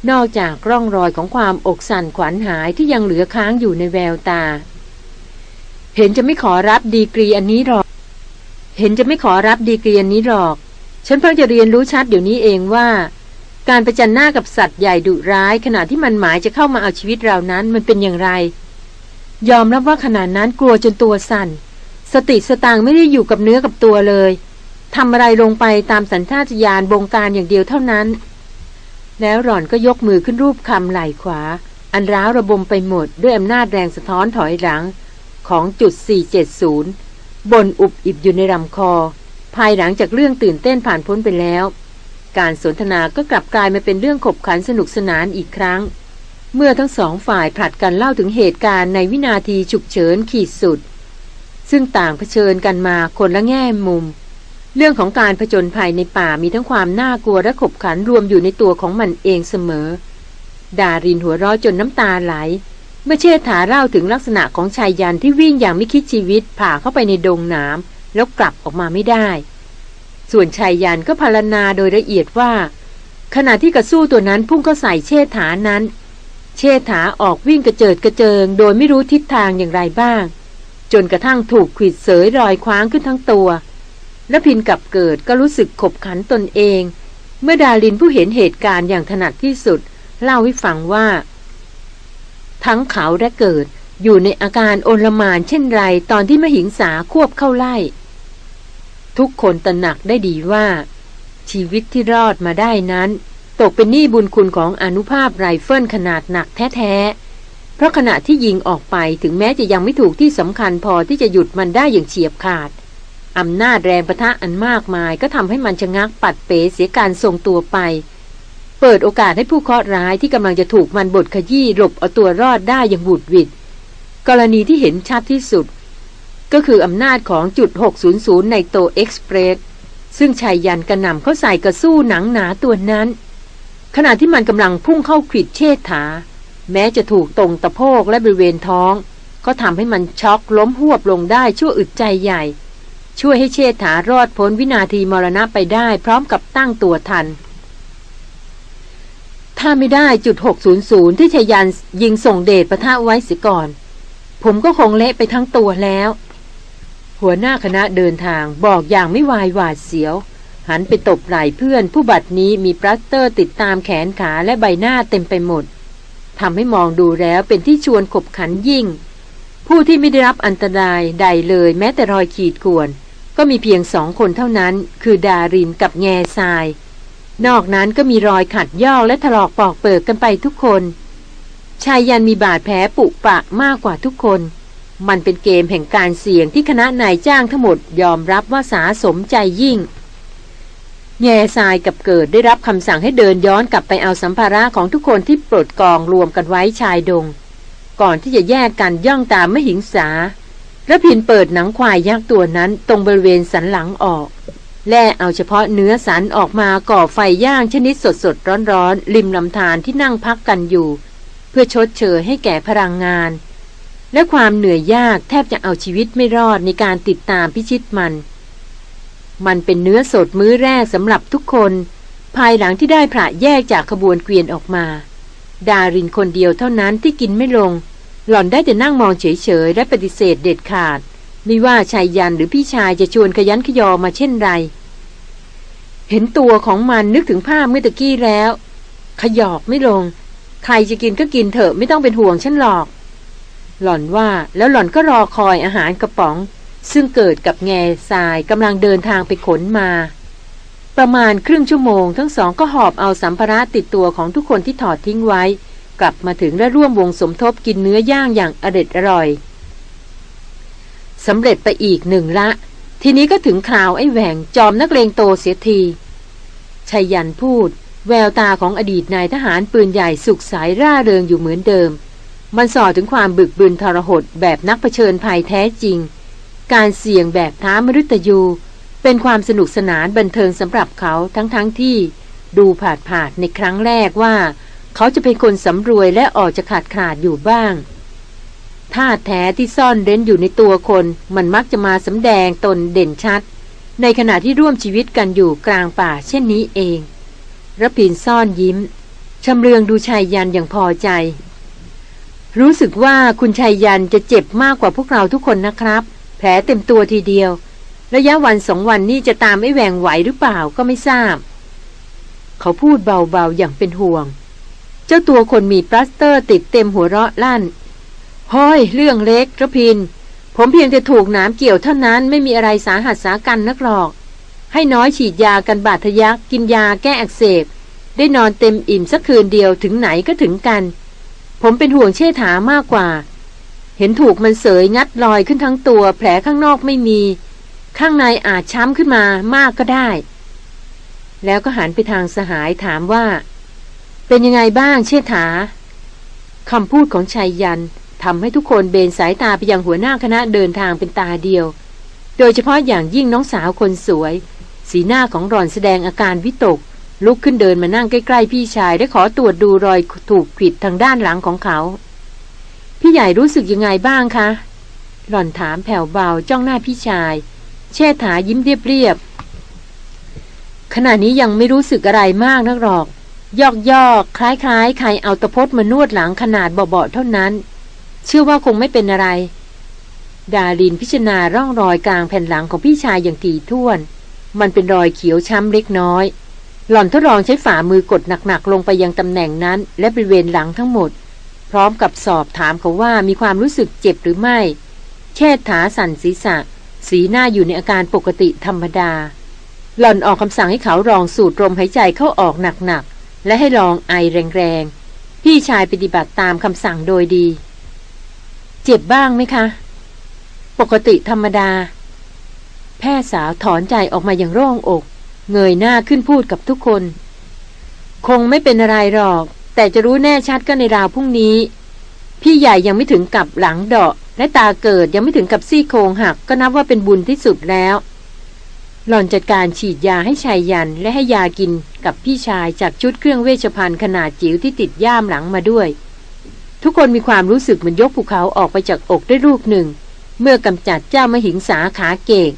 นอกจากร่องรอยของความอกสั่นขวัญหายที่ยังเหลือค้างอยู่ในแววตา เห็นจะไม่ขอรับดีกรีอันนี้หรอก เห็นจะไม่ขอรับดีกรีอันนี้หรอก ฉันเพิ่งจะเรียนรู้ชัดเดี๋ยวนี้เองว่าการประจันหน้ากับสัตว์ใหญ่ดุร้าย ขณะที่มันหมายจะเข้ามาเอาชีวิตเรานั้นมันเป็นอย่างไร ยอมรับว่าขณะนั้นกลัวจนตัวสั่น สติสตางไม่ได้อยู่กับเนื้อกับตัวเลยทำอะไรลงไปตามสัญชาตญาณบงการอย่างเดียวเท่านั้น แล้วหล่อนก็ยกมือขึ้นรูปคำไหล่ขวา อันร้าวระบมไปหมดด้วยอำนาจแรงสะท้อนถอยหลังของจุด 470 บนอุบอิบอยู่ในลำคอ ภายหลังจากเรื่องตื่นเต้นผ่านพ้นไปแล้ว การสนทนาก็กลับกลายมาเป็นเรื่องขบขันสนุกสนานอีกครั้ง เมื่อทั้งสองฝ่ายผลัดกันเล่าถึงเหตุการณ์ในวินาทีฉุกเฉินขีดสุด ซึ่งต่างเผชิญกันมาคนละแง่มุม เรื่องของการผจญภัยในป่ามีทั้งความน่ากลัวและขบขันรวมอยู่ในตัวของมันเองเสมอ ดารินหัวเราะจนน้ำตาไหล เมื่อเชษฐาเล่าถึงลักษณะของชายยันที่วิ่งอย่างไม่คิดชีวิตผ่าเข้าไปในดงน้ำแล้วกลับออกมาไม่ได้ ส่วนชายยันก็พารณาโดยละเอียดว่าขณะที่กระสู้ตัวนั้นพุ่งเข้าใส่เชษฐานั้น เชษฐาออกวิ่งกระเจิดกระเจิง โดยไม่รู้ทิศทางอย่างไรบ้าง จนกระทั่งถูกขีดเสยรอยคว้างขึ้นทั้งตัว และพินกับเกิดก็รู้สึกขบขันตนเอง เมื่อดาลินผู้เห็นเหตุการณ์อย่างถนัดที่สุด เล่าให้ฟังว่า ทั้งเขาและเกิดอยู่ในอาการโอลมานเช่นไรตอนที่มหิงสาควบเข้าไล่ ทุกคนตระหนักได้ดีว่า ชีวิตที่รอดมาได้นั้น ตกเป็นหนี้บุญคุณของอนุภาพไรเฟิลขนาดหนักแท้ๆ เพราะขณะที่ยิงออกไปถึงแม้จะยังไม่ถูกที่สำคัญพอที่จะหยุดมันได้อย่างเฉียบขาดอำนาจแรงประทะอันมากมายก็ทำให้มันชะงักปัดเป๋เสียการทรงตัวไป เปิดโอกาสให้ผู้เคราะห์ร้ายที่กำลังจะถูกมันบดขยี้หลบเอาตัวรอดได้อย่างบุดวิดกรณีที่เห็นชัดที่สุด ก็คืออำนาจของจุด 600 ในโตเอ็กซ์เพรสซึ่งชายยันกระหน่ำเข้าใส่กระสู้หนังหนาตัวนั้น ขณะที่มันกำลังพุ่งเข้าขิดเชษฐา แม้จะถูกตรงตะโพกและบริเวณท้อง ก็ทำให้มันช็อกล้มหวบลงได้ชั่วอึดใจใหญ่ ช่วยให้เชษฐารอดพ้นวินาทีมรณะไปได้พร้อมกับตั้งตัวทัน ถ้าไม่ได้จุด 600 ที่ชายันยิงส่งเดชประทะไว้เสียก่อน ผมก็คงเละไปทั้งตัวแล้ว หัวหน้าคณะเดินทางบอกอย่างไม่วายหวาดเสียว หันไปตบไหล่เพื่อนผู้บัดนี้มีปลัสเตอร์ติดตามแขนขาและใบหน้าเต็มไปหมดทำให้มองดูแล้วเป็นที่ชวนขบขันยิ่ง ผู้ที่ไม่ได้รับอันตรายใดเลยแม้แต่รอยขีดข่วน ก็มีเพียงสองคนเท่านั้น คือดารินกับแง่ทราย นอกนั้นก็มีรอยขัดยอกและถลอกปอกเปิกกันไปทุกคนชายยันมีบาดแผลปุปะมากกว่าทุกคน มันเป็นเกมแห่งการเสี่ยงที่คณะนายจ้างทั้งหมดยอมรับว่าสาสมใจยิ่ง แง่ทรายกับเกิดได้รับคำสั่งให้เดินย้อนกลับไปเอาสัมภาระของทุกคนที่ปลดกองรวมกันไว้ชายดง ก่อนที่จะแยกกันย่องตามมหิงสาและพินเปิดหนังควายยักษ์ตัวนั้นตรงบริเวณสันหลังออก และเอาเฉพาะเนื้อสันออกมาก่อไฟย่างชนิดสดสดร้อนๆริมลำธารที่นั่งพักกันอยู่ เพื่อชดเชยให้แก่พลังงาน และความเหนื่อยยากแทบจะเอาชีวิตไม่รอดในการติดตามพิชิตมัน มันเป็นเนื้อสดมื้อแรกสำหรับทุกคน ภายหลังที่ได้พระแยกจากขบวนเกวียนออกมา ดารินคนเดียวเท่านั้นที่กินไม่ลง หล่อนได้แต่นั่งมองเฉยๆ และปฏิเสธเด็ดขาด ไม่ว่าชายยันหรือพี่ชายจะชวนขยันขยอมาเช่นไร เห็นตัวของมันนึกถึงภาพเมื่อตะกี้แล้ว ขยอกไม่ลง ใครจะกินก็กินเถอะไม่ต้องเป็นห่วงฉันหรอก หล่อนว่าแล้วหล่อนก็รอคอยอาหารกระป๋อง ซึ่งเกิดกับแง่ทรายกำลังเดินทางไปขนมา ประมาณครึ่งชั่วโมง ทั้งสองก็หอบเอาสัมภาระติดตัวของทุกคนที่ถอดทิ้งไว้ กลับมาถึงและร่วมวงสมทบกินเนื้อย่างอย่างอร็ดอร่อยสำเร็จไปอีกหนึ่งละ ทีนี้ก็ถึงคราวไอ้แหวงจอมนักเลงโตเสียทีชายันพูด แววตาของอดีตนายทหารปืนใหญ่สุขสายร่าเริงอยู่เหมือนเดิม มันสอถึงความบึกบึนทรหดแบบนักเผชิญภัยแท้จริง การเสี่ยงแบบท้ามฤตยู เป็นความสนุกสนานบันเทิงสำหรับเขาทั้งๆทที่ ดูผาดผาดในครั้งแรกว่า เขาจะเป็นคนสำรวยและออกจะขาดขาดอยู่บ้างท่าแท้ที่ซ่อนเร้นอยู่ในตัวคนมันมักจะมาสำแดงตนเด่นชัด ในขณะที่ร่วมชีวิตกันอยู่กลางป่าเช่นนี้เองระพินซ่อนยิ้มชำเลืองดูชายยันอย่างพอใจ รู้สึกว่าคุณชายยันจะเจ็บมากกว่าพวกเราทุกคนนะครับ แผลเต็มตัวทีเดียว ระยะวันสองวันนี้จะตามไม่แหวงไหวหรือเปล่าก็ไม่ทราบ เขาพูดเบาๆอย่างเป็นห่วง เจ้าตัวคนมีปลาสเตอร์ติดเต็มหัวเราะลั่นห้อยเรื่องเล็กระพิน ผมเพียงจะถูกน้ำเกี่ยวเท่านั้นไม่มีอะไรสาหัสสากันนักหรอก ให้น้อยฉีดยากันบาดทะยักกินยาแก้อักเสบ ได้นอนเต็มอิ่มสักคืนเดียวถึงไหนก็ถึงกัน ผมเป็นห่วงเชษฐามากกว่า เห็นถูกมันเสยงัดลอยขึ้นทั้งตัว แผลข้างนอกไม่มี ข้างในอาจช้ำขึ้นมามากก็ได้ แล้วก็หันไปทางสหายถามว่า เป็นยังไงบ้างเชษฐาคำพูดของชายยันทำให้ทุกคนเบนสายตาไปยังหัวหน้าคณะเดินทางเป็นตาเดียว โดยเฉพาะอย่างยิ่งน้องสาวคนสวย สีหน้าของรอนแสดงอาการวิตก ลุกขึ้นเดินมานั่งใกล้ ๆ พี่ชายได้ขอตรวจดูรอยถูกขิดทางด้านหลังของเขา พี่ใหญ่รู้สึกยังไงบ้างคะ หล่อนถามแผ่วเบาจ้องหน้าพี่ชายเช่ถายิ้มเรียบๆขณะนี้ยังไม่รู้สึกอะไรมากนักหรอก ยอกยอกคล้ายๆ ใครเอาตะพดมานวดหลังขนาดเบาๆเท่านั้น เชื่อว่าคงไม่เป็นอะไร ดารินพิจารณาร่องรอยกลางแผ่นหลังของพี่ชายอย่างถี่วน มันเป็นรอยเขียวช้ำเล็กน้อย หล่อนทดลองใช้ฝ่ามือกดหนักๆลงไปยังตำแหน่งนั้น และบริเวณหลังทั้งหมด พร้อมกับสอบถามเขาว่ามีความรู้สึกเจ็บหรือไม่ เชษฐาสั่นศีรษะ สีหน้าอยู่ในอาการปกติธรรมดา หล่อนออกคำสั่งให้เขาลองสูดลมหายใจเข้าออกหนักๆ และให้ลองไอแรงๆ พี่ชายปฏิบัติตามคำสั่งโดยดี เจ็บบ้างไหมคะ ปกติธรรมดา แพทย์สาวถอนใจออกมาอย่างโล่งอก เงยหน้าขึ้นพูดกับทุกคน คงไม่เป็นอะไรหรอก แต่จะรู้แน่ชัดก็ในราวพรุ่งนี้ พี่ใหญ่ยังไม่ถึงกับหลังเดาะ และตาเกิดยังไม่ถึงกับซี่โครงหักก็นับว่าเป็นบุญที่สุดแล้ว หล่อนจัดการฉีดยาให้ชายยันและให้ยากินกับพี่ชายจากชุดเครื่องเวชภัณฑ์ขนาดจิ๋วที่ติดย่ามหลังมาด้วย ทุกคนมีความรู้สึกเหมือนยกภูเขาออกไปจากอกได้ลูกหนึ่ง เมื่อกำจัดเจ้ามหิงสาขาเกก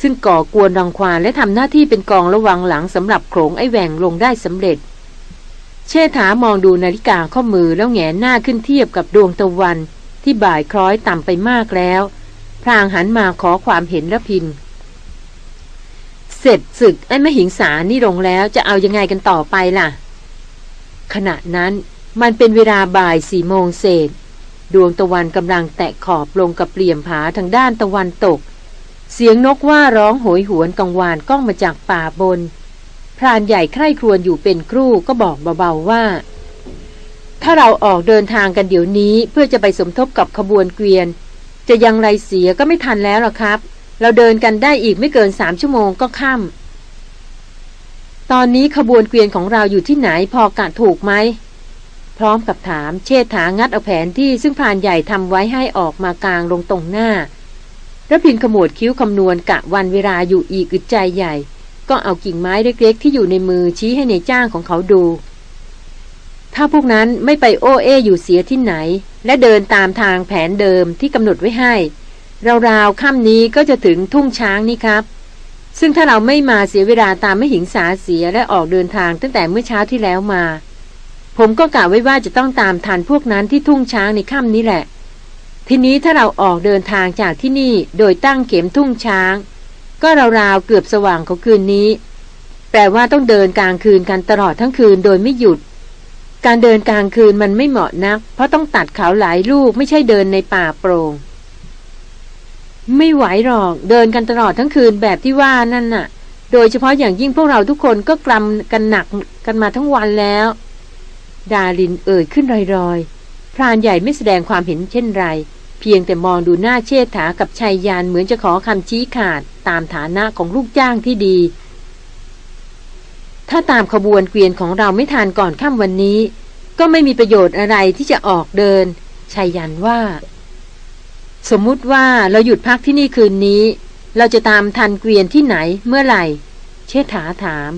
ซึ่งก่อกวนรังควานและทำหน้าที่เป็นกองระวังหลังสำหรับโขงไอแหวงลงได้สำเร็จ เชษฐามองดูนาฬิกาข้อมือแล้วแงหน้าขึ้นเทียบกับดวงตะวัน ที่บ่ายคล้อยต่ำไปมากแล้ว พรางหันมาขอความเห็นระพิน เสร็จศึกไอ้มหิงสานี่ลงแล้วจะเอายังไงกันต่อไปล่ะ ขณะนั้นมันเป็นเวลาบ่ายสี่โมงเศษ ดวงตะวันกำลังแตะขอบลงกับเปลี่ยมผาทางด้านตะวันตก เสียงนกว่าร้องโหยหวนกังวานก้องมาจากป่าบน พรานใหญ่ใคร่ครวญอยู่เป็นครู่ก็บอกเบาๆว่า ถ้าเราออกเดินทางกันเดี๋ยวนี้เพื่อจะไปสมทบกับขบวนเกวียน จะยังไรเสียก็ไม่ทันแล้วหรอครับ เราเดินกันได้อีกไม่เกินสามชั่วโมงก็ค่ำตอนนี้ขบวนเกวียนของเราอยู่ที่ไหนพอกะถูกไหมพร้อมกับถามเชษฐางัดเอาแผนที่ซึ่งพรานใหญ่ทำไว้ให้ออกมากลางลงตรงหน้าระพินขมวดคิ้วคำนวณกะวันเวลาอยู่อีกอึดใจใหญ่ ก็เอากิ่งไม้เล็กๆ ที่อยู่ในมือชี้ให้ในจ้างของเขาดู ถ้าพวกนั้นไม่ไปโอเออยู่เสียที่ไหน และเดินตามทางแผนเดิมที่กำหนดไว้ให้ ราวๆค่ำนี้ก็จะถึงทุ่งช้างนี่ครับ ซึ่งถ้าเราไม่มาเสียเวลาตามไม่หิงสาเสียและออกเดินทางตั้งแต่เมื่อเช้าที่แล้วมา ผมก็กะไว้ว่าจะต้องตามทันพวกนั้นที่ทุ่งช้างในค่ำนี้แหละ ทีนี้ถ้าเราออกเดินทางจากที่นี่โดยตั้งเข็มทุ่งช้าง ก็ราวๆเกือบสว่างของคืนนี้ แปลว่าต้องเดินกลางคืนกันตลอดทั้งคืนโดยไม่หยุด การเดินกลางคืนมันไม่เหมาะนัก เพราะต้องตัดเขาหลายลูกไม่ใช่เดินในป่าโปร่งไม่ไหวหรอกเดินกันตลอดทั้งคืนแบบที่ว่านั่นน่ะ โดยเฉพาะอย่างยิ่งพวกเราทุกคนก็กลำกันหนักกันมาทั้งวันแล้ว ดาลินเอ่ยขึ้นรอยๆพรานใหญ่ไม่แสดงความเห็นเช่นไร พียงแต่มองดูหน้าเชษฐากับชายยานเหมือนจะขอคำชี้ขาดตามฐานะของลูกจ้างที่ดี ถ้าตามขบวนเกวียนของเราไม่ทานก่อนค่ำวันนี้ ก็ไม่มีประโยชน์อะไรที่จะออกเดินชายยันว่า สมมุติว่าเราหยุดพักที่นี่คืนนี้ เราจะตามทันเกวียนที่ไหนเมื่อไหร่ เชษฐาถาม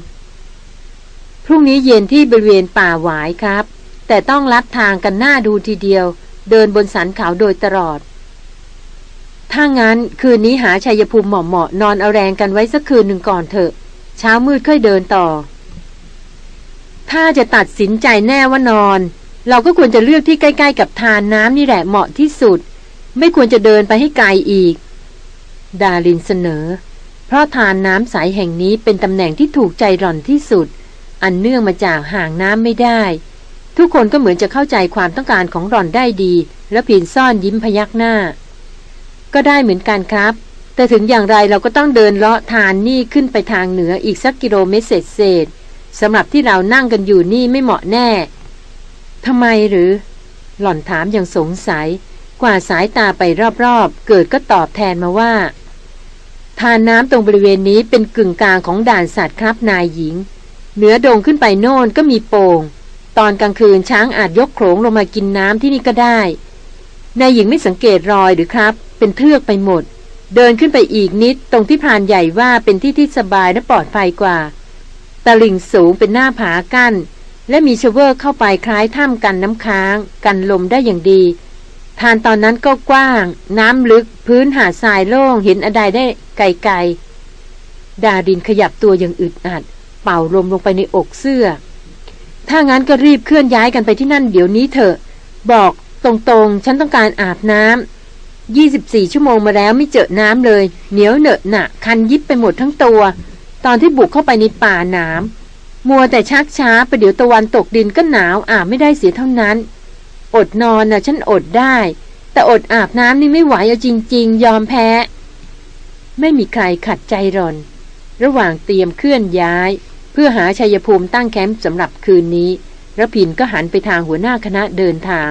พรุ่งนี้เย็นที่บริเวณป่าหวายครับ แต่ต้องลัดทางกันหน้าดูทีเดียว เดินบนสันเขาโดยตลอด ถ้างั้นคืนนี้หาชัยภูมิเหมาะๆนอนเอาแรงกันไว้สักคืนหนึ่งก่อนเถอะ เช้ามืดค่อยเดินต่อ ถ้าจะตัดสินใจแน่ว่านอน เราก็ควรจะเลือกที่ใกล้ ๆ กับทานน้ำนี่แหละเหมาะที่สุด ไม่ควรจะเดินไปให้ไกลอีก ดารินเสนอ เพราะทานน้ำใสแห่งนี้เป็นตำแหน่งที่ถูกใจหล่อนที่สุด อันเนื่องมาจากห่างน้ำไม่ได้ ทุกคนก็เหมือนจะเข้าใจความต้องการของหล่อนได้ดี และเพียนซ่อนยิ้มพยักหน้า ก็ได้เหมือนกันครับ แต่ถึงอย่างไรเราก็ต้องเดินเลาะทานนี่ขึ้นไปทางเหนืออีกสักกิโลเมตรเศษๆสำหรับที่เรานั่งกันอยู่นี่ไม่เหมาะแน่ทำไมหรือ หล่อนถามอย่างสงสัย กว่าสายตาไปรอบๆ เกิดก็ตอบแทนมาว่า ทานน้ำตรงบริเวณนี้เป็นกึ่งกลางของด่านสัตว์ครับนายหญิง เหนือโด่งขึ้นไปโน่นก็มีโป่ง ตอนกลางคืนช้างอาจยกโขลงลงมากินน้ำที่นี่ก็ได้ นายหญิงไม่สังเกตรอยหรือครับ เป็นเทือกไปหมด เดินขึ้นไปอีกนิดตรงที่พรานใหญ่ว่าเป็นที่ที่สบายและปลอดภัยกว่าตลิ่งสูงเป็นหน้าผากั้น และมีเชเวอร์เข้าไปคล้ายถ้ำกันน้ำค้าง กันลมได้อย่างดี ทานตอนนั้นก็กว้าง น้ำลึก พื้นหาดทรายโล่งเห็นอะไรได้ไกลๆดาดินขยับตัวอย่างอึดอัด เป่าลมลงไปในอกเสื้อ ถ้างั้นก็รีบเคลื่อนย้ายกันไปที่นั่นเดี๋ยวนี้เถอะ บอกตรงๆ ฉันต้องการอาบน้ำ24 ชั่วโมงมาแล้วไม่เจอน้ำเลย เหนียวเหนอะหนะคันยิบไปหมดทั้งตัว ตอนที่บุกเข้าไปในป่าหนามมัวแต่ชักช้าประเดี๋ยวตะวันตกดินก็หนาวอาบไม่ได้เสียเท่านั้น อดนอนน่ะฉันอดได้ แต่อดอาบน้ำนี่ไม่ไหวเอาจริง ๆ ยอมแพ้ ไม่มีใครขัดใจรอน ระหว่างเตรียมเคลื่อนย้าย พื่อหาชัยภูมิตั้งแคมป์สำหรับคืนนี้ระพินก็หันไปทางหัวหน้าคณะเดินทาง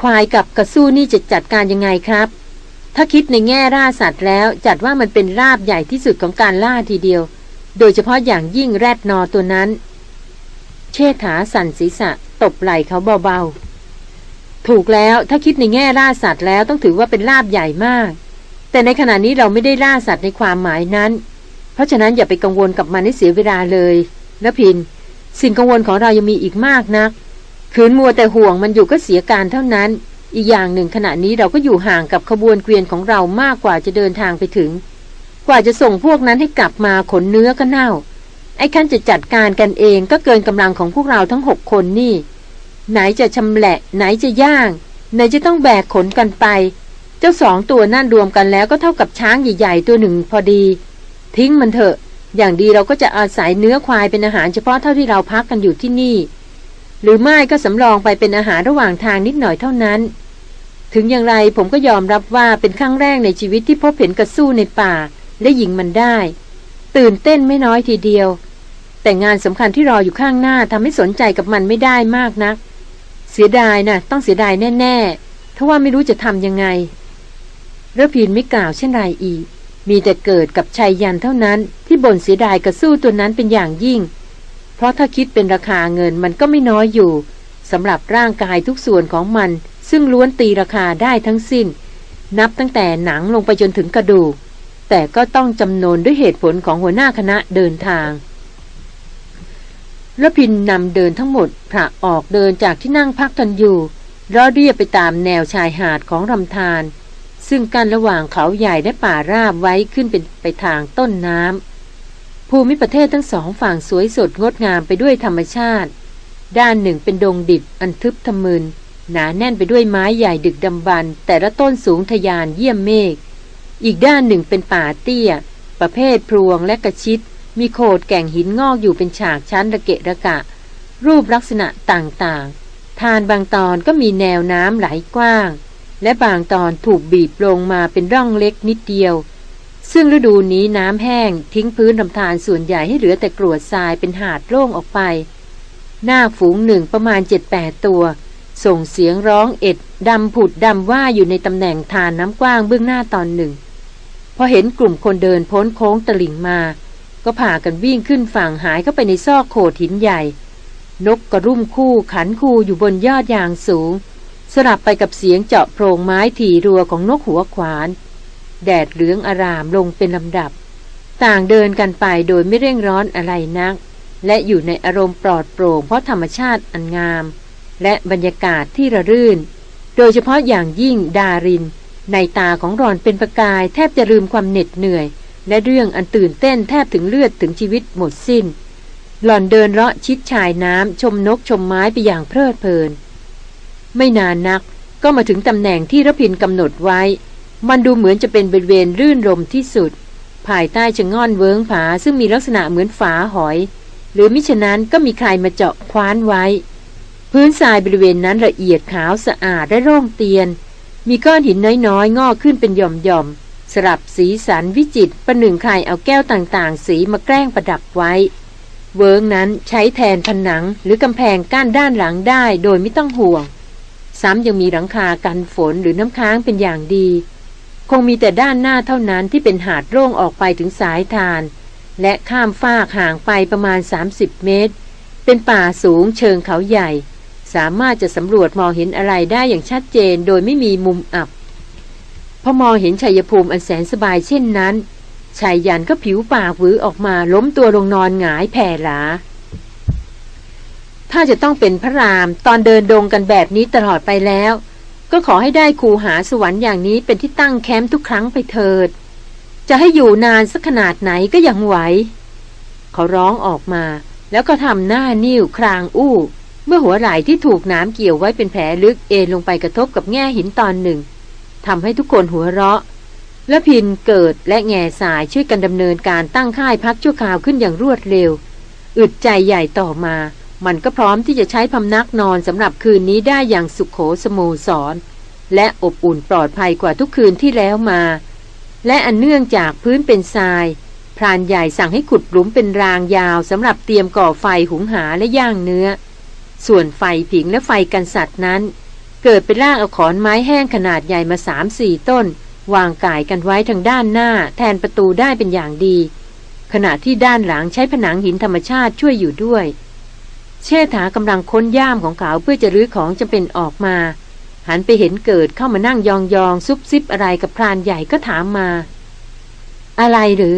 ควายกับกระสู้นี่จะจัดการยังไงครับ ถ้าคิดในแง่ล่าสัตว์แล้ว จัดว่ามันเป็นราบใหญ่ที่สุดของการล่าทีเดียว โดยเฉพาะอย่างยิ่งแรดนอตัวนั้น เชษฐาสั่นศีรษะ ตบไหล่เขาเบาๆ ถูกแล้วถ้าคิดในแง่ล่าสัตว์แล้วต้องถือว่าเป็นลาบใหญ่มาก แต่ในขณะนี้เราไม่ได้ล่าสัตว์ในความหมายนั้น เพราะฉะนั้นอย่าไปกังวลกับมันให้เสียเวลาเลยแล้วพิน สิ่งกังวลของเรายังมีอีกมากนักขืนมัวแต่ห่วงมันอยู่ก็เสียการเท่านั้น อีกอย่างหนึ่งขณะนี้เราก็อยู่ห่างกับขบวนเกวียนของเรามากกว่าจะเดินทางไปถึง กว่าจะส่งพวกนั้นให้กลับมาขนเนื้อก็เน่า ไอ้ขั้นจะจัดการกันเองก็เกินกำลังของพวกเราทั้งหกคนนี่ ไหนจะชำแหละ ไหนจะย่าง ไหนจะต้องแบกขนกันไป เจ้าสองตัวนั่นรวมกันแล้วก็เท่ากับช้างใหญ่ๆตัวหนึ่งพอดี ทิ้งมันเถอะ อย่างดีเราก็จะอาศัยเนื้อควายเป็นอาหารเฉพาะเท่าที่เราพักกันอยู่ที่นี่ หรือไม่ก็สำรองไปเป็นอาหารระหว่างทางนิดหน่อยเท่านั้น ถึงอย่างไรผมก็ยอมรับว่าเป็นครั้งแรกในชีวิตที่พบเห็นกระสู้ในป่า และยิงมันได้ ตื่นเต้นไม่น้อยทีเดียว แต่งานสำคัญที่รออยู่ข้างหน้าทำให้สนใจกับมันไม่ได้มากนัก เสียดายนะ่ะต้องเสียดายแน่ๆถ้าว่าไม่รู้จะทำยังไงระพินไม่กล่าวเช่นไรอีก มีแต่เกิดกับชายยันเท่านั้นที่บ่นเสียดายกระสู้ตัวนั้นเป็นอย่างยิ่ง เพราะถ้าคิดเป็นราคาเงินมันก็ไม่น้อยอยู่สำหรับร่างกายทุกส่วนของมัน ซึ่งล้วนตีราคาได้ทั้งสิ้น นับตั้งแต่หนังลงไปจนถึงกระดูก แต่ก็ต้องจำนวนด้วยเหตุผลของหัวหน้าคณะเดินทางระพินนำเดินทั้งหมดพระออกเดินจากที่นั่งพักกันอยู่รอเรียบไปตามแนวชายหาดของลำธาร ซึ่งกันระหว่างเขาใหญ่และป่าราบไว้ขึ้นเป็นไปทางต้นน้ำภูมิประเทศทั้งสองฝั่งสวยสดงดงามไปด้วยธรรมชาติ ด้านหนึ่งเป็นดงดิบอันทึบทะมึนหนาแน่นไปด้วยไม้ใหญ่ดึกดำบรรแต่ละต้นสูงทยานเยี่ยมเมฆอีกด้านหนึ่งเป็นป่าเตี้ย ประเภทพรวงและกระชิด มีโขดแก่งหินงอกอยู่เป็นฉากชั้นระเกะระกะ รูปลักษณะต่างๆ ทานบางตอนก็มีแนวน้ำไหลกว้าง และบางตอนถูกบีบลงมาเป็นร่องเล็กนิดเดียว ซึ่งฤดูนี้น้ำแห้งทิ้งพื้นลำธารส่วนใหญ่ให้เหลือแต่กรวดทรายเป็นหาดโล่งออกไป หน้าฝูงหนึ่งประมาณเจ็ดแปดตัว ส่งเสียงร้องเอ็ดดำผุดดำว่าอยู่ในตำแหน่งทานน้ำกว้างเบื้องหน้าตอนหนึ่ง พอเห็นกลุ่มคนเดินพ้นโค้งตลิ่งมา ก็พากันวิ่งขึ้นฝั่งหายเข้าไปในซอกโขดหินใหญ่ นกกระรุ่มคู่ขันคูอยู่บนยอดยางสูง สลับไปกับเสียงเจาะโพรงไม้ถี่รัวของนกหัวขวาน แดดเหลืองอารามลงเป็นลำดับ ต่างเดินกันไปโดยไม่เร่งร้อนอะไรนัก และอยู่ในอารมณ์ปลอดโปร่งเพราะธรรมชาติอันงาม และบรรยากาศที่ระรื่น โดยเฉพาะอย่างยิ่งดาริน ในตาของรอนเป็นประกาย แทบจะลืมความเหน็ดเหนื่อย และเรื่องอันตื่นเต้นแทบถึงเลือดถึงชีวิตหมดสิน้น หล่อนเดินเลาะชิดชายน้ำชมนกชมไม้ไปอย่างเพลิดเพลิน ไม่นานนัก ก็มาถึงตำแหน่งที่รพินกำหนดไว้ มันดูเหมือนจะเป็นบริเวณรื่นรมที่สุด ภายใต้ชะง่อนเวิงผาซึ่งมีลักษณะเหมือนฝาหอย หรือมิฉะนั้นก็มีใครมาเจาะคว้านไว้ พื้นทรายบริเวณนั้นละเอียดขาวสะอาดและร่องเตียน มีก้อนหินน้อยๆ งอกขึ้นเป็นหย่อมๆสลับสีสันวิจิตประหนึ่งใครเอาแก้วต่างๆ สีมาแกล้งประดับไว้เวิงนั้นใช้แทนผนังหรือกำแพงกั้นด้านหลังได้โดยไม่ต้องห่วง ซ้ำยังมีหลังคากันฝนหรือน้ำค้างเป็นอย่างดี คงมีแต่ด้านหน้าเท่านั้นที่เป็นหาดโล่งออกไปถึงสายทาน และข้ามฟากห่างไปประมาณ 30 เมตร เป็นป่าสูงเชิงเขาใหญ่ สามารถจะสำรวจมองเห็นอะไรได้อย่างชัดเจนโดยไม่มีมุมอับพอมองเห็นชัยภูมิอันแสนสบายเช่นนั้นชายยันก็ผิวปากหวือออกมาล้มตัวลงนอนหงายแผ่หลา ถ้าจะต้องเป็นพระรามตอนเดินดงกันแบบนี้ตลอดไปแล้ว ก็ขอให้ได้คูหาสวรรค์อย่างนี้เป็นที่ตั้งแคมป์ทุกครั้งไปเถิด จะให้อยู่นานสักขนาดไหนก็ยังไหว เขาร้องออกมา แล้วก็ทำหน้านิ้วครางอู้ เมื่อหัวไหล่ที่ถูกน้ำเกี่ยวไว้เป็นแผลลึกเอนลงไปกระทบกับแง่หินตอนหนึ่งทำให้ทุกคนหัวเราะ และพินเกิดและแง่สายช่วยกันดำเนินการตั้งค่ายพักชั่วคราวขึ้นอย่างรวดเร็ว อึดใจใหญ่ต่อมา มันก็พร้อมที่จะใช้พำนักนอนสำหรับคืนนี้ได้อย่างสุขโขสโมสร และอบอุ่นปลอดภัยกว่าทุกคืนที่แล้วมา และอันเนื่องจากพื้นเป็นทรายพรานใหญ่สั่งให้ขุดหลุมเป็นรางยาวสำหรับเตรียมก่อไฟหุงหาและย่างเนื้อ ส่วนไฟผิงและไฟกันสัตว์นั้น เกิดเป็นรากเอาขอนไม้แห้งขนาดใหญ่มาสามสี่ต้น วางก่ายกันไว้ทางด้านหน้า แทนประตูได้เป็นอย่างดี ขณะที่ด้านหลังใช้ผนังหินธรรมชาติช่วยอยู่ด้วย เชษฐากำลังค้นย่ามของเขาเพื่อจะรื้อของจะเป็นออกมา หันไปเห็นเกิดเข้ามานั่งยองๆซุบซิบอะไรกับพรานใหญ่ก็ถามมา อะไรหรือ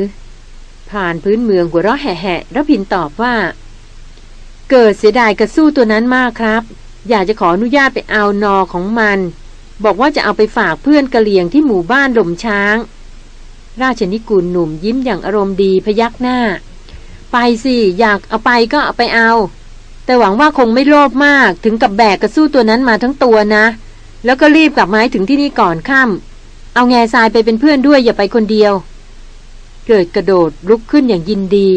ผ่านพื้นเมืองหัวเราะแห่ๆแล้วพินตอบว่า เกิดเสียดายกระสู้ตัวนั้นมากครับ อยากจะขออนุญาตไปเอานอของมัน บอกว่าจะเอาไปฝากเพื่อนกะเหลี่ยงที่หมู่บ้านหล่มช้าง ราชนิกูลหนุ่มยิ้มอย่างอารมณ์ดีพยักหน้า ไปสิ อยากเอาไปก็เอาไปเอา แต่หวังว่าคงไม่โลภมากถึงกับแบกกระสู้ตัวนั้นมาทั้งตัวนะ แล้วก็รีบกลับมาถึงที่นี่ก่อนค่ำเอาแง่ทรายไปเป็นเพื่อนด้วยอย่าไปคนเดียว เกิดกระโดดลุกขึ้นอย่างยินดี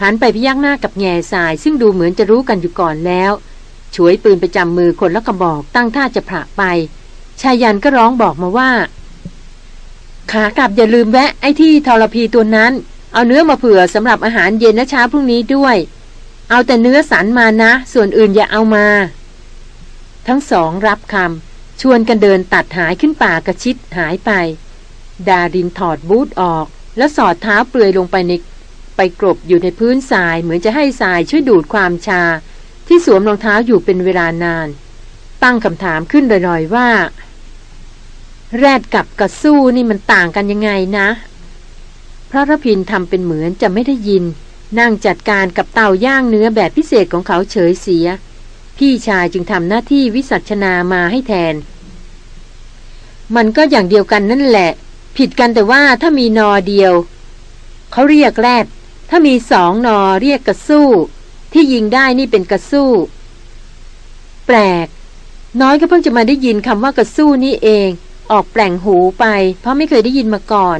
หันไปพยักหน้ากับแง่สาย ซึ่งดูเหมือนจะรู้กันอยู่ก่อนแล้วช่วยปืนประจำมือคนละกระบอกตั้งท่าจะผ่าไปชายันก็ร้องบอกมาว่า ขากลับอย่าลืมแวะไอ้ที่ทรพีตัวนั้น เอาเนื้อมาเผื่อสำหรับอาหารเย็นและเช้าพรุ่งนี้ด้วย เอาแต่เนื้อสันมานะ ส่วนอื่นอย่าเอามา ทั้งสองรับคำชวนกันเดินตัดหายขึ้นป่ากระชิดหายไป ดาดินถอดบูทออก แล้วสอดเท้าเปลือยลงไปในไปกรบอยู่ในพื้นทรายเหมือนจะให้ทรายช่วยดูดความชา ที่สวมรองเท้าอยู่เป็นเวลานาน ตั้งคำถามขึ้นลอยๆว่า แรดกับกระสู้นี่มันต่างกันยังไงนะ พระรพินทำเป็นเหมือนจะไม่ได้ยิน นั่งจัดการกับเตาย่างเนื้อแบบพิเศษของเขาเฉยเสีย พี่ชายจึงทำหน้าที่วิสัชนามาให้แทน มันก็อย่างเดียวกันนั่นแหละ ผิดกันแต่ว่าถ้ามีนอเดียว เขาเรียกแรด ถ้ามีสองนอเรียกกระสู้ ที่ยิงได้นี่เป็นกระสู้ แปลก น้อยก็เพิ่งจะมาได้ยินคำว่ากระสู้นี่เอง ออกแปลงหูไป เพราะไม่เคยได้ยินมาก่อน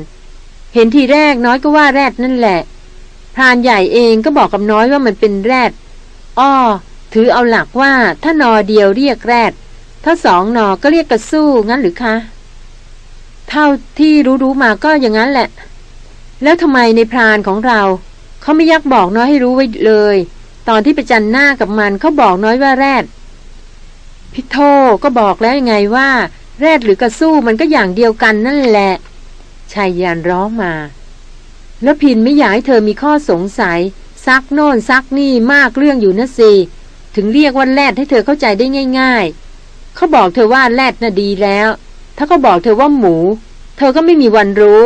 เห็นทีแรกน้อยก็ว่าแรดนั่นแหละ พรานใหญ่เองก็บอกกับน้อยว่ามันเป็นแรด อ้อ ถือเอาหลักว่าถ้านอเดียวเรียกแรด ถ้าสองนอก็เรียกกระสู้งั้นหรือคะ เท่าที่รู้ๆมาก็อย่างนั้นแหละ แล้วทำไมนายพรานของเรา เขาไม่ยักบอกน้อยให้รู้ไว้เลย ตอนที่ไปจังหน้ากับมันเขาบอกน้อยว่าแรด พุทโธ่ก็บอกแล้วยังไงว่า แรดหรือกระสู้มันก็อย่างเดียวกันนั่นแหละไชยยันต์ร้องมา รพินทร์ไม่อยากให้เธอมีข้อสงสัย ซักโน่นซักนี่มากเรื่องอยู่นะสิถึงเรียกว่าแรดให้เธอเข้าใจได้ง่าย ๆ เขาบอกเธอว่าแรดน่ะดีแล้ว ถ้าเขาบอกเธอว่าหมู เธอก็ไม่มีวันรู้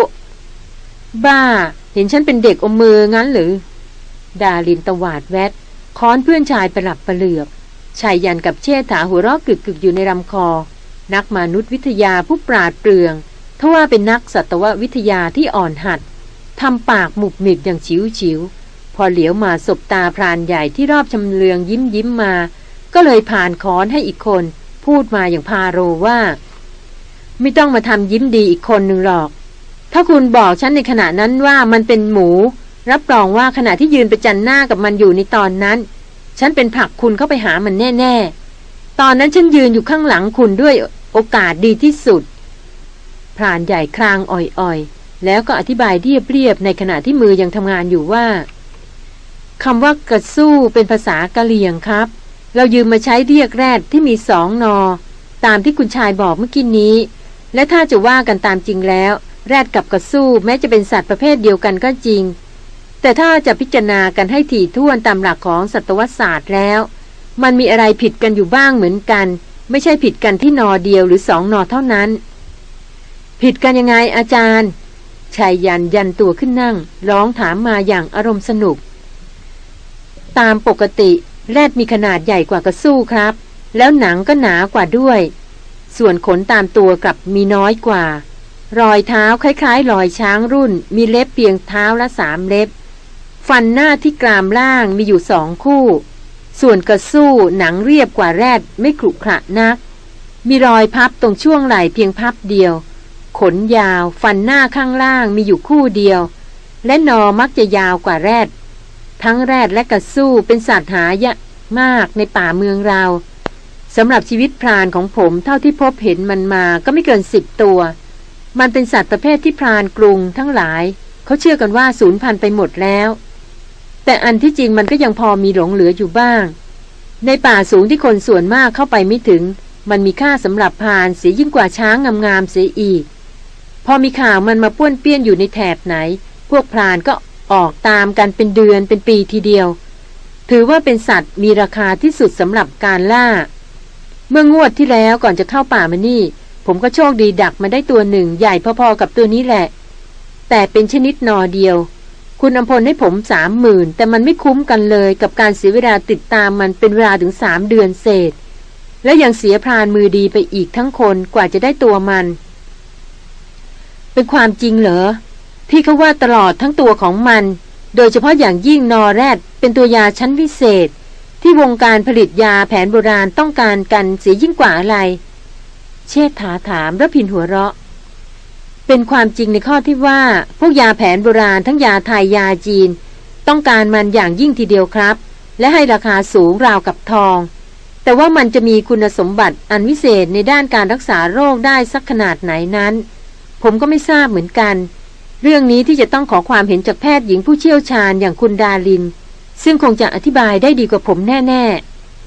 บ้า เห็นฉันเป็นเด็กอมมืองั้นหรือ ดาลินตวาดแวดค้อนเพื่อนชายประหลับประเหลือกชายยันกับเชษฐาหัวเราะกึกกึกอยู่ในลำคอ นักมนุษยวิทยาผู้ปราดเปรื่องทว่าเป็นนักสัตววิทยาที่อ่อนหัด ทำปากหมุบหมิบอย่างฉิวฉิว พอเหลียวมาสบตาพรานใหญ่ที่รอบชำเลืองยิ้มยิ้มมา ก็เลยผ่านค้อนให้อีกคน พูดมาอย่างพาโรว่า ไม่ต้องมาทำยิ้มดีอีกคนหนึ่งหรอก ถ้าคุณบอกฉันในขณะนั้นว่ามันเป็นหมู รับรองว่าขณะที่ยืนไปจันหน้ากับมันอยู่ในตอนนั้น ฉันเป็นผักคุณเข้าไปหามันแน่ ๆ ตอนนั้นฉันยืนอยู่ข้างหลังคุณด้วยโอกาสดีที่สุดพรานใหญ่ครางอ่อย แล้วก็อธิบายเรียบๆในขณะที่มือยังทำงานอยู่ว่าคำว่ากระสู้เป็นภาษากะเหลี่ยงครับ เรายืมมาใช้เรียกแรดที่มีสองนอ ตามที่คุณชายบอกเมื่อกี้นี้ และถ้าจะว่ากันตามจริงแล้ว แรดกับกระสู้แม้จะเป็นสัตว์ประเภทเดียวกันก็จริง แต่ถ้าจะพิจารณากันให้ถี่ถ้วนตามหลักของสัตวศาสตร์แล้ว มันมีอะไรผิดกันอยู่บ้างเหมือนกัน ไม่ใช่ผิดกันที่นอเดียวหรือสองนอเท่านั้น ผิดกันยังไงอาจารย์ ชายยันยันตัวขึ้นนั่ง ร้องถามมาอย่างอารมณ์สนุก ตามปกติแรดมีขนาดใหญ่กว่ากระสู้ครับ แล้วหนังก็หนากว่าด้วย ส่วนขนตามตัวกลับมีน้อยกว่า รอยเท้าคล้ายๆ รอยช้างรุ่น มีเล็บเพียงเท้าละสามเล็บ ฟันหน้าที่กรามล่างมีอยู่สองคู่ ส่วนกระสู้หนังเรียบกว่าแรดไม่ขรุขระนัก มีรอยพับตรงช่วงไหล่เพียงพับเดียว ขนยาว ฟันหน้าข้างล่างมีอยู่คู่เดียว และนอมักจะยาวกว่าแรด ทั้งแรดและกระสู้เป็นสัตว์หายะมากในป่าเมืองเราสำหรับชีวิตพรานของผมเท่าที่พบเห็นมันมาก็ไม่เกินสิบตัว มันเป็นสัตว์ประเภทที่พรานกรุงทั้งหลาย เขาเชื่อกันว่าสูญพันธุ์ไปหมดแล้ว แต่อันที่จริงมันก็ยังพอมีหลงเหลืออยู่บ้าง ในป่าสูงที่คนส่วนมากเข้าไปไม่ถึง มันมีค่าสำหรับพรานเสียยิ่งกว่าช้างงามๆเสียอีก พอมีข่าวมันมาป้วนเปี้ยนอยู่ในแถบไหน พวกพรานก็ออกตามกันเป็นเดือนเป็นปีทีเดียว ถือว่าเป็นสัตว์มีราคาที่สุดสำหรับการล่า เมื่องวดที่แล้วก่อนจะเข้าป่ามานี่ ผมก็โชคดีดักมาได้ตัวหนึ่งใหญ่พอๆกับตัวนี้แหละ แต่เป็นชนิดนอเดียว คุณอำพลให้ผมสามหมื่นแต่มันไม่คุ้มกันเลยกับการเสียเวลาติดตามมันเป็นเวลาถึงสามเดือนเศษ และยังเสียพรานมือดีไปอีกทั้งคนกว่าจะได้ตัวมัน เป็นความจริงเหรอที่เขาว่าตลอดทั้งตัวของมัน โดยเฉพาะอย่างยิ่งนอแรด เป็นตัวยาชั้นพิเศษ ที่วงการผลิตยาแผนโบราณต้องการกันเสียยิ่งกว่าอะไร เชษฐาถามระพินหัวเราะ เป็นความจริงในข้อที่ว่า พวกยาแผนโบราณทั้งยาไทยยาจีน ต้องการมันอย่างยิ่งทีเดียวครับ และให้ราคาสูงราวกับทองแต่ว่ามันจะมีคุณสมบัติอันวิเศษในด้านการรักษาโรคได้สักขนาดไหนนั้น ผมก็ไม่ทราบเหมือนกัน เรื่องนี้ที่จะต้องขอความเห็นจากแพทย์หญิงผู้เชี่ยวชาญอย่างคุณดาลิน ซึ่งคงจะอธิบายได้ดีกว่าผมแน่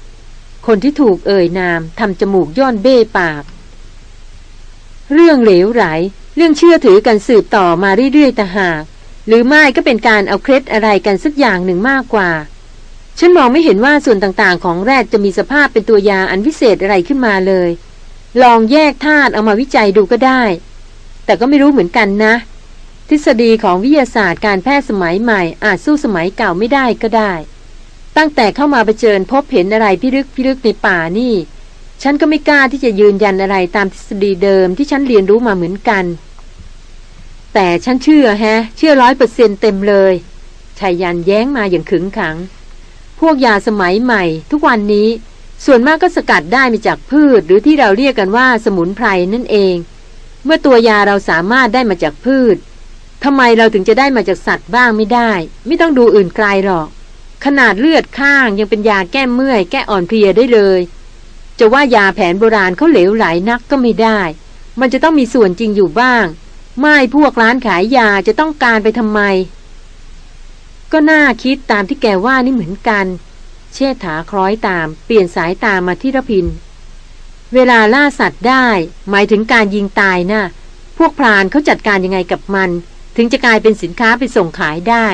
ๆ คนที่ถูกเอ่ยนามทำจมูกย่อนเบ้ปาก เรื่องเหลวไหลเรื่องเชื่อถือกันสืบต่อมาเรื่อยๆแต่หาก หรือไม่ก็เป็นการเอาเคล็ดอะไรกันสักอย่างหนึ่งมากกว่า ฉันมองไม่เห็นว่าส่วนต่างๆ ของแรดจะมีสภาพเป็นตัวยาอันวิเศษอะไรขึ้นมาเลย ลองแยกธาตุเอามาวิจัยดูก็ได้ แต่ก็ไม่รู้เหมือนกันนะ ทฤษฎีของวิทยาศาสตร์การแพทย์สมัยใหม่ อาจสู้สมัยเก่าไม่ได้ก็ได้ ตั้งแต่เข้ามาไปเจิญพบเห็นอะไรพิรึกพิรึกในป่านี่ ฉันก็ไม่กล้าที่จะยืนยันอะไรตามทฤษฎีเดิมที่ฉันเรียนรู้มาเหมือนกัน แต่ฉันเชื่อแฮะ เชื่อร้อยเปอร์เซ็นเต็มเลยชายยันแย้งมาอย่างขึงขัง พวกยาสมัยใหม่ ทุกวันนี้ส่วนมากก็สกัดได้มาจากพืช หรือที่เราเรียกกันว่าสมุนไพรนั่นเอง เมื่อตัวยาเราสามารถได้มาจากพืชทำไมเราถึงจะได้มาจากสัตว์บ้างไม่ได้ ไม่ต้องดูอื่นไกลหรอก ขนาดเลือดข้างยังเป็นยาแก้เมื่อย แก้อ่อนเพลียได้เลย จะว่ายาแผนโบราณเขาเหลวไหลนักก็ไม่ได้ มันจะต้องมีส่วนจริงอยู่บ้าง ไม่พวกร้านขายยาจะต้องการไปทำไม ก็น่าคิดตามที่แกว่านี่เหมือนกัน เชษฐาคล้อยตาม เปลี่ยนสายตามาที่ระพิน เวลาล่าสัตว์ได้ หมายถึงการยิงตายนะ่ะ พวกพรานเขาจัดการยังไงกับมัน ถึงจะกลายเป็นสินค้าไปส่งขายได้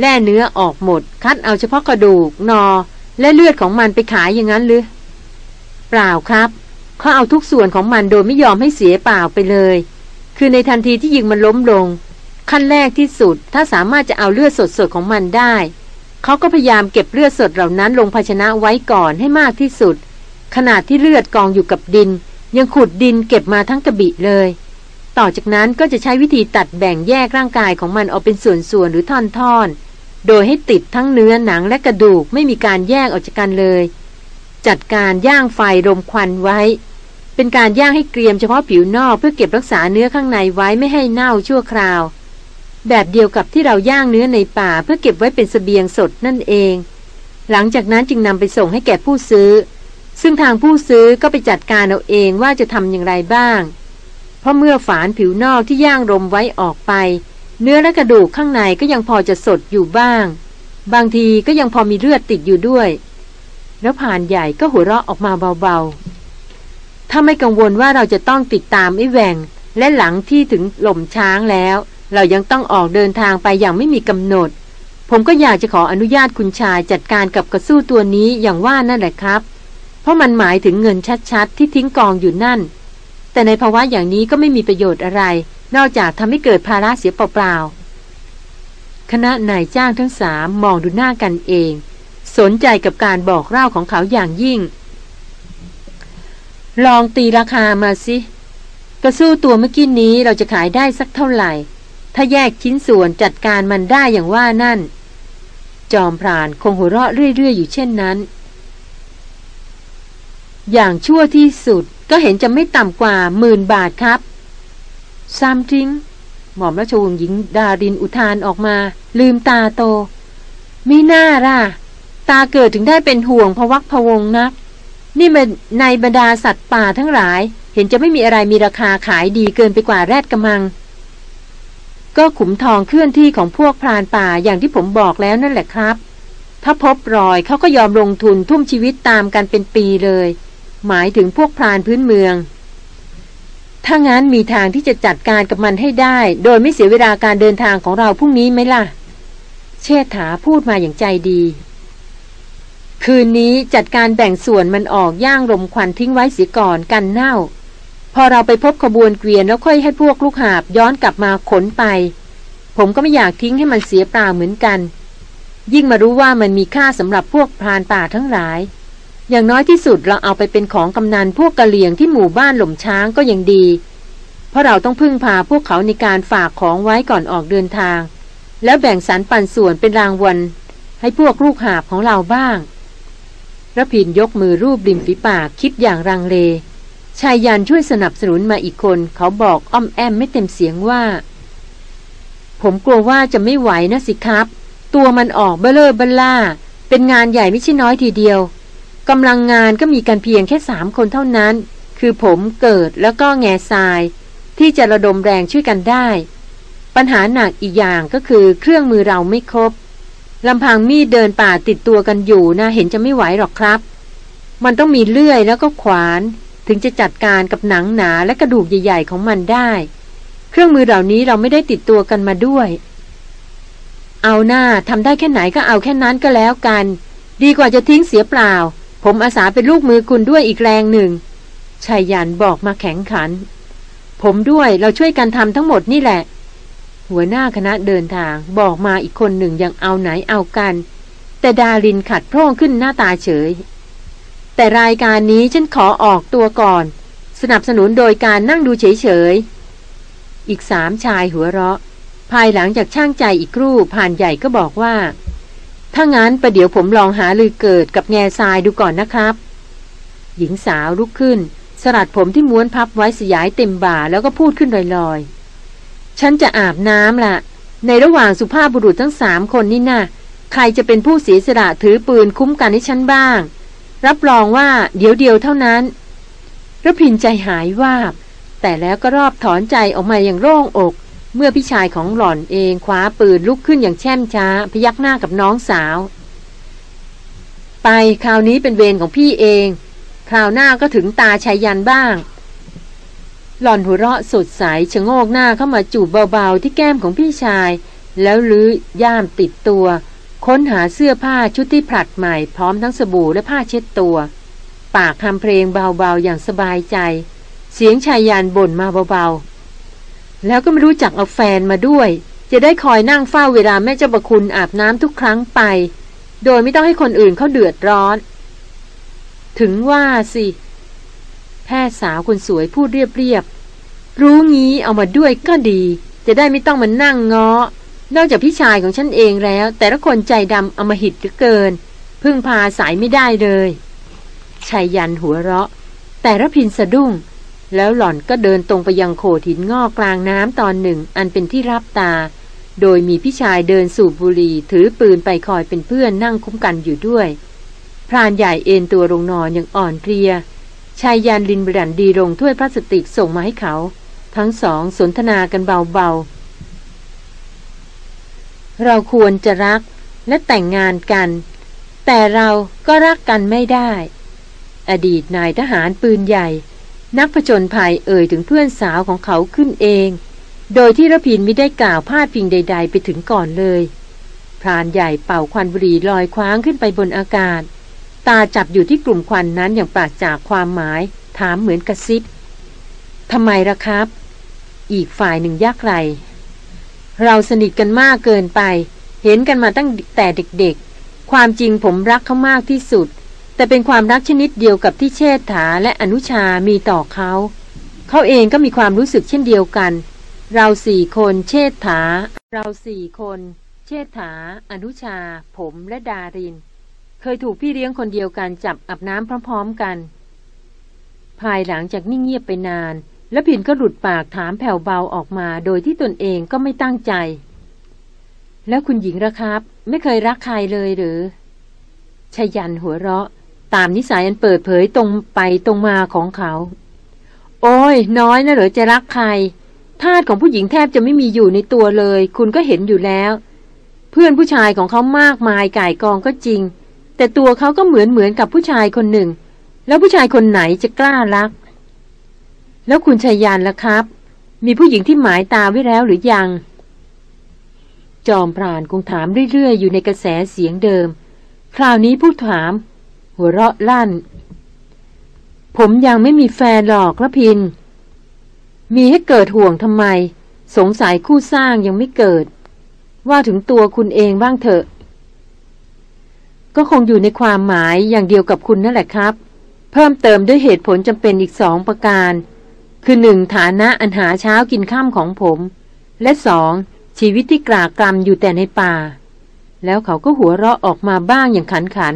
แล่เนื้อออกหมด คัดเอาเฉพาะกระดูกนอ และเลือดของมันไปขายอย่างนั้นหรือเปล่าครับเขาเอาทุกส่วนของมันโดยไม่ยอมให้เสียเปล่าไปเลย คือในทันทีที่ยิงมันล้มลง ขั้นแรกที่สุดถ้าสามารถจะเอาเลือดสดๆของมันได้ เขาก็พยายามเก็บเลือดสดเหล่านั้นลงภาชนะไว้ก่อนให้มากที่สุด ขนาดที่เลือดกองอยู่กับดิน ยังขุดดินเก็บมาทั้งกระบิเลย ต่อจากนั้นก็จะใช้วิธีตัดแบ่งแยกร่างกายของมันออกเป็นส่วนๆหรือท่อนๆ โดยให้ติดทั้งเนื้อหนังและกระดูกไม่มีการแยกออกจากกันเลย จัดการย่างไฟรมควันไว้ เป็นการย่างให้เกรียมเฉพาะผิวนอกเพื่อเก็บรักษาเนื้อข้างในไว้ไม่ให้เน่าชั่วคราว แบบเดียวกับที่เราย่างเนื้อในป่าเพื่อเก็บไว้เป็นสเสบียงสดนั่นเอง หลังจากนั้นจึงนำไปส่งให้แก่ผู้ซื้อ ซึ่งทางผู้ซื้อก็ไปจัดการเอาเองว่าจะทำอย่างไรบ้าง เพราะเมื่อฝานผิวนอกที่ย่างรมไว้ออกไป เนื้อและกระดูกข้างในก็ยังพอจะสดอยู่บ้าง บางทีก็ยังพอมีเลือดติดอยู่ด้วย แล้วผ่านใหญ่ก็หัวเราะออกมาเบาๆ ถ้าไม่กังวลว่าเราจะต้องติดตามไอ้แหวงและหลังที่ถึงหล่มช้างแล้ว เรายังต้องออกเดินทางไปอย่างไม่มีกำหนด ผมก็อยากจะขออนุญาตคุณชายจัดการกับกระสู้ตัวนี้อย่างว่านั่นแหละครับ เพราะมันหมายถึงเงินชัดๆ ที่ทิ้งกองอยู่นั่น แต่ในภาวะอย่างนี้ก็ไม่มีประโยชน์อะไร นอกจากทำให้เกิดภาระเสียเปล่าๆคณะนายจ้างทั้งสามมองดูหน้ากันเอง สนใจกับการบอกเล่าของเขาอย่างยิ่ง ลองตีราคามาสิกระสู้ตัวเมื่อกี้นี้เราจะขายได้สักเท่าไหร่ ถ้าแยกชิ้นส่วนจัดการมันได้อย่างว่านั่น จอมพรานคงหัวเราะเรื่อยๆอยู่เช่นนั้น อย่างชั่วที่สุดก็เห็นจะไม่ต่ำกว่าหมื่นบาทครับซัมทิงหม่อมราชวงศ์หญิงดารินอุทานออกมา ลืมตาโตมีหน้าล่ะ ตาเกิดถึงได้เป็นห่วงพวักพวงนัก นี่มันในบรรดาสัตว์ป่าทั้งหลาย เห็นจะไม่มีอะไรมีราคาขายดีเกินไปกว่าแรดกระมัง ก็ขุมทองเคลื่อนที่ของพวกพรานป่าอย่างที่ผมบอกแล้วนั่นแหละครับ ถ้าพบรอยเขาก็ยอมลงทุนทุ่มชีวิตตามกันเป็นปีเลย หมายถึงพวกพรานพื้นเมือง ถ้างั้นมีทางที่จะจัดการกับมันให้ได้ โดยไม่เสียเวลาการเดินทางของเราพรุ่งนี้ไหมล่ะ เชษฐาพูดมาอย่างใจดี คืนนี้จัดการแบ่งส่วนมันออกย่างลมควันทิ้งไว้เสียก่อนกันเน่า พอเราไปพบขบวนเกวียนแล้วค่อยให้พวกลูกหาบย้อนกลับมาขนไป ผมก็ไม่อยากทิ้งให้มันเสียเปล่าเหมือนกัน ยิ่งมารู้ว่ามันมีค่าสำหรับพวกพรานป่าทั้งหลาย อย่างน้อยที่สุดเราเอาไปเป็นของกำนันพวกกะเหลี่ยงที่หมู่บ้านหล่มช้างก็ยังดี เพราะเราต้องพึ่งพาพวกเขาในการฝากของไว้ก่อนออกเดินทาง แล้วแบ่งสรรปันส่วนเป็นรางวัลให้พวกลูกหาบของเราบ้างระพินยกมือรูปริมฝีปากคิดอย่างรังเล ชายยันช่วยสนับสนุนมาอีกคน เขาบอกอ้อมแอมไม่เต็มเสียงว่า ผมกลัวว่าจะไม่ไหวนะสิครับ ตัวมันออกเบลเลอร์เบลล่า เป็นงานใหญ่ไม่ใช่น้อยทีเดียว กำลังงานก็มีกันเพียงแค่สามคนเท่านั้น คือผมเกิดแล้วก็แง่ทราย ที่จะระดมแรงช่วยกันได้ ปัญหาหนักอีกอย่างก็คือเครื่องมือเราไม่ครบลำพังมีดเดินป่าติดตัวกันอยู่นะเห็นจะไม่ไหวหรอกครับ มันต้องมีเลื่อยแล้วก็ขวาน ถึงจะจัดการกับหนังหนาและกระดูกใหญ่ๆของมันได้ เครื่องมือเหล่านี้เราไม่ได้ติดตัวกันมาด้วย เอาหน้าทำได้แค่ไหนก็เอาแค่นั้นก็แล้วกัน ดีกว่าจะทิ้งเสียเปล่า ผมอาสาเป็นลูกมือคุณด้วยอีกแรงหนึ่งชายยันบอกมาแข็งขัน ผมด้วยเราช่วยกันทำทั้งหมดนี่แหละ หัวหน้าคณะเดินทางบอกมาอีกคนหนึ่งยังเอาไหนเอากัน แต่ดารินขัดพร่องขึ้นหน้าตาเฉย แต่รายการนี้ฉันขอออกตัวก่อน สนับสนุนโดยการนั่งดูเฉยๆ อีกสามชายหัวเราะ ภายหลังจากช่างใจอีกครู่ผ่านใหญ่ก็บอกว่า ถ้างั้นประเดี๋ยวผมลองหาลือเกิดกับแง่ทรายดูก่อนนะครับ หญิงสาวลุกขึ้น สลัดผมที่ม้วนพับไว้สยายเต็มบ่าแล้วก็พูดขึ้นลอยๆ ฉันจะอาบน้ำละ่ะ ในระหว่างสุภาพบุรุษทั้งสามคนนี่นะ่ะ ใครจะเป็นผู้เสียสละถือปืนคุ้มกันให้ฉันบ้าง รับรองว่าเดี๋ยวเดียวเท่านั้นระพินใจหายว่าบ แต่แล้วก็รอบถอนใจออกมาอย่างโล่งอก เมื่อพี่ชายของหล่อนเองคว้าปืนลุกขึ้นอย่างแช่มช้า พยักหน้ากับน้องสาว ไปคราวนี้เป็นเวรของพี่เอง คราวหน้าก็ถึงตาชายยันบ้าง หล่อนหัวเราะสดใสชะโงกหน้าเข้ามาจูบเบาๆที่แก้มของพี่ชาย แล้วลื้อย่ามติดตัว ค้นหาเสื้อผ้าชุดที่ผลัดใหม่พร้อมทั้งสบู่และผ้าเช็ดตัว ปากทำเพลงเบาๆอย่างสบายใจ เสียงชายยานบ่นมาเบาๆ แล้วก็ไม่รู้จักเอาแฟนมาด้วย จะได้คอยนั่งเฝ้าเวลาแม่เจ้าบคุณอาบน้ำทุกครั้งไป โดยไม่ต้องให้คนอื่นเขาเดือดร้อน ถึงว่าสิ แพทย์สาวคนสวยพูดเรียบๆ รู้งี้เอามาด้วยก็ดี จะได้ไม่ต้องมานั่งง้อนอกจากพี่ชายของฉันเองแล้ว แต่ละคนใจดำอมหิตเหลือเกิน พึ่งพาสายไม่ได้เลยชายยันหัวเราะ แต่ระพินสะดุ้ง แล้วหล่อนก็เดินตรงไปยังโขดหินงอกกลางน้ำตอนหนึ่ง อันเป็นที่รับตา โดยมีพี่ชายเดินสูบบุหรี่ถือปืนไปคอยเป็นเพื่อนนั่งคุ้มกันอยู่ด้วย พรานใหญ่เอนตัวลงนอนอย่างอ่อนเพลียชายยานลินบรันดีลงถ้วยพลาสติกส่งมาให้เขา ทั้งสองสนทนากันเบาๆ เราควรจะรักและแต่งงานกัน แต่เราก็รักกันไม่ได้ อดีตนายทหารปืนใหญ่ นักผจญภัยเอ่ยถึงเพื่อนสาวของเขาขึ้นเอง โดยที่ระพินไม่ได้กล่าวพาดพิงใด ๆ ไปถึงก่อนเลย พรานใหญ่เป่าควันบุหรี่ลอยคว้างขึ้นไปบนอากาศ ตาจับอยู่ที่กลุ่มควันนั้นอย่างปราศจากความหมาย ถามเหมือนกระซิบทำไมล่ะครับ อีกฝ่ายหนึ่งยากไร เราสนิทกันมากเกินไป เห็นกันมาตั้งแต่เด็กๆ ความจริงผมรักเขามากที่สุด แต่เป็นความรักชนิดเดียวกับที่เชษฐาและอนุชามีต่อเขา เขาเองก็มีความรู้สึกเช่นเดียวกัน เราสี่คนเชษฐา เราสี่คน เชษฐา อนุชา ผมและดาริน เคยถูกพี่เลี้ยงคนเดียวกันจับอาบน้ำพร้อมๆกัน ภายหลังจากนิ่งเงียบไปนาน แล้วผินก็หลุดปากถามแผ่วเบาออกมา โดยที่ตนเองก็ไม่ตั้งใจ แล้วคุณหญิงระครับ ไม่เคยรักใครเลยหรือชยันหัวเราะ ตามนิสัยอันเปิดเผยตรงไปตรงมาของเขา โอ้ย น้อยนะเหรอจะรักใครธาตุของผู้หญิงแทบจะไม่มีอยู่ในตัวเลย คุณก็เห็นอยู่แล้ว เพื่อนผู้ชายของเขามากมายก่ายกองก็จริง แต่ตัวเขาก็เหมือนเหมือนกับผู้ชายคนหนึ่ง แล้วผู้ชายคนไหนจะกล้ารัก แล้วคุณชายยานล่ะครับ มีผู้หญิงที่หมายตาไว้แล้วหรือยัง จอมพรานคงถามเรื่อยๆ อยู่ในกระแสเสียงเดิม คราวนี้ผู้ถาม หัวเราะลั่น ผมยังไม่มีแฟนหรอกละพิน มีให้เกิดห่วงทำไม สงสัยคู่สร้างยังไม่เกิด ว่าถึงตัวคุณเองบ้างเถอะ ก็คงอยู่ในความหมายอย่างเดียวกับคุณนั่นแหละครับ เพิ่มเติมด้วยเหตุผลจำเป็นอีกสองประการ คือหนึ่งฐานะอันหาเช้ากินข้ามของผม และสองชีวิตที่กรากรำอยู่แต่ในป่า แล้วเขาก็หัวเราะออกมาบ้างอย่างขันขัน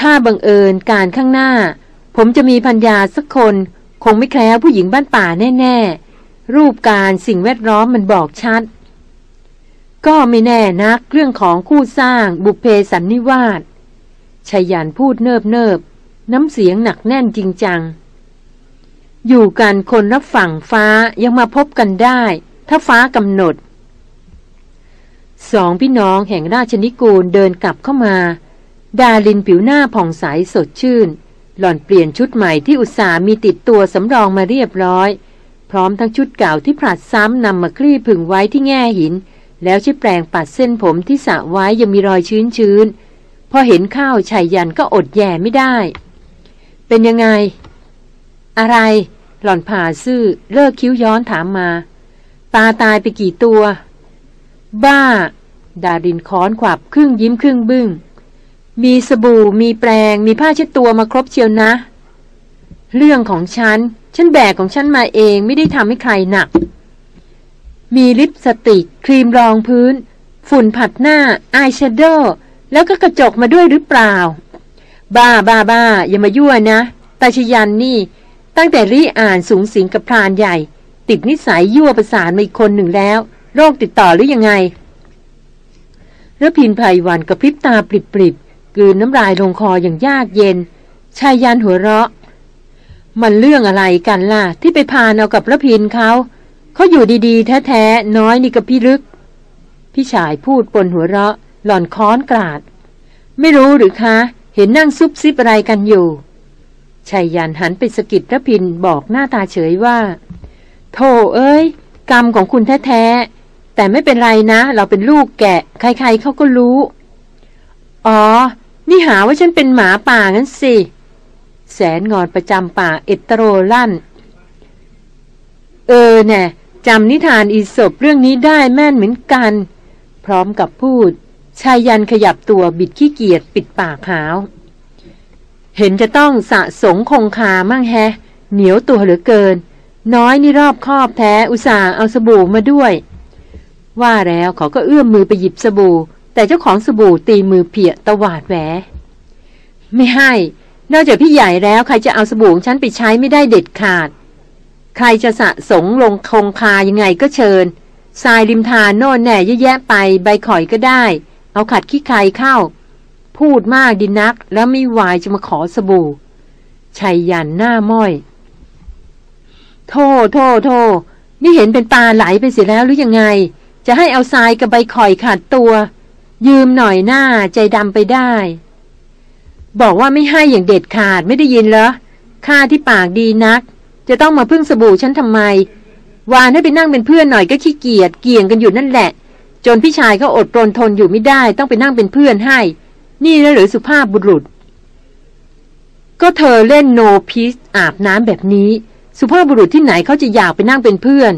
ถ้าบังเอิญการข้างหน้า ผมจะมีพัญญาสักคน คงไม่แคล้วผู้หญิงบ้านป่าแน่ ๆ รูปการสิ่งแวดล้อมมันบอกชัด ก็ไม่แน่นักเรื่องของคู่สร้างบุพเพสันนิวาสชายันพูดเนิบเนิบน้ำเสียงหนักแน่นจริงจัง อยู่กันคนรับฝั่งฟ้ายังมาพบกันได้ ถ้าฟ้ากำหนดสองพี่น้องแห่งราชนิกูลเดินกลับเข้ามา ดาลินผิวหน้าผ่องใสสดชื่น หล่อนเปลี่ยนชุดใหม่ที่อุตสามีติดตัวสำรองมาเรียบร้อย พร้อมทั้งชุดเก่าที่ผลัดซ้ำนำมาคลี่ผึ่งไว้ที่แง่หิน แล้วใช้แปรงปัดเส้นผมที่สระไว้ยังมีรอยชื้นชื้นพอเห็นข้าวชายยันก็อดแย่ไม่ได้ เป็นยังไง อะไร หล่อนผ่าซื่อเลิกคิ้วย้อนถามมา ปลาตายไปกี่ตัว บ้า ดาดินค้อนขวับครึ่งยิ้มครึ่งบึง้ง มีสบู่ มีแปรงมีผ้าเช็ดตัวมาครบเชียวนะ เรื่องของฉัน ฉันแบกของฉันมาเองไม่ได้ทำให้ใครหนัก มีลิปสติก ครีมรองพื้น ฝุ่นผัดหน้า อายแชโดว์แล้วก็กระจกมาด้วยหรือเปล่า บ้าบ้าบ้าอย่ามายั่วนะ ตาชยันนี่ ตั้งแต่รีอ่านสูงสิงกับพรานใหญ่ ติดนิสัยยั่วประสานมาอีกคนหนึ่งแล้ว โรคติดต่อหรือยังไงระพินไพรวันกระพริบตาปริบ ๆกืนน้ำลายลงคออย่างยากเย็น ชายยันหัวเราะ มันเรื่องอะไรกันล่ะ ที่ไปพานเอากับระพินเขา เขาอยู่ดีๆ แท้ๆ น้อยนี่กับพี่ลึก พี่ชายพูดปนหัวเราะ หล่อนค้อนกราด ไม่รู้หรือคะ เห็นนั่งซุบซิบอะไรกันอยู่ชายยันหันไปสกิดระพินบอกหน้าตาเฉยว่า โธ่เอ้ย กรรมของคุณแท้ๆ แต่ไม่เป็นไรนะ เราเป็นลูกแกะ ใครๆเขาก็รู้ อ๋อ นี่หาว่าฉันเป็นหมาป่างั้นสิ แสนงอนประจำป่าเอตโรลั่น เออแน่จำนิทานอีสบเรื่องนี้ได้แม่นเหมือนกัน พร้อมกับพูด ชายยันขยับตัวบิดขี้เกียจปิดปากหาว เห็นจะต้องสะสงคงคามั่งแฮะ เหนียวตัวเหลือเกิน น้อยนี่รอบคอบแท้อุตส่าห์เอาสบู่มาด้วย ว่าแล้วเขาก็เอื้อมมือไปหยิบสบู่ แต่เจ้าของสบู่ตีมือเพียตวาดแหว ไม่ให้ นอกจากพี่ใหญ่แล้วใครจะเอาสบู่ของฉันไปใช้ไม่ได้เด็ดขาด ใครจะสะสงลงคงคายังไงก็เชิญทรายริมทานโน่นแน่เยอะแยะไปใบข่อยก็ได้ เอาขัดขี้ใครเข้า พูดมากดินัก แล้วไม่วายจะมาขอสบู่ชัยยันหน้าม้อย โทษโทษโทษนี่เห็นเป็นปลาไหลไปเสียแล้วหรือยังไง จะให้เอาทรายกับใบข่อยขาดตัว ยืมหน่อยหน้าใจดำไปได้ บอกว่าไม่ให้อย่างเด็ดขาดไม่ได้ยินเหรอข้าที่ปากดีนัก จะต้องมาพึ่งสบู่ฉันทำไม วานให้ไปนั่งเป็นเพื่อนหน่อยก็ขี้เกียจเกี่ยงกันอยู่นั่นแหละ จนพี่ชายเขาอดรนทนอยู่ไม่ได้ ต้องไปนั่งเป็นเพื่อนให้ นี่แล้วหรือสุภาพบุรุษ ก็เธอเล่นโนพิสอาบน้ำแบบนี้ สุภาพบุรุษที่ไหนเขาจะอยากไปนั่งเป็นเพื่อน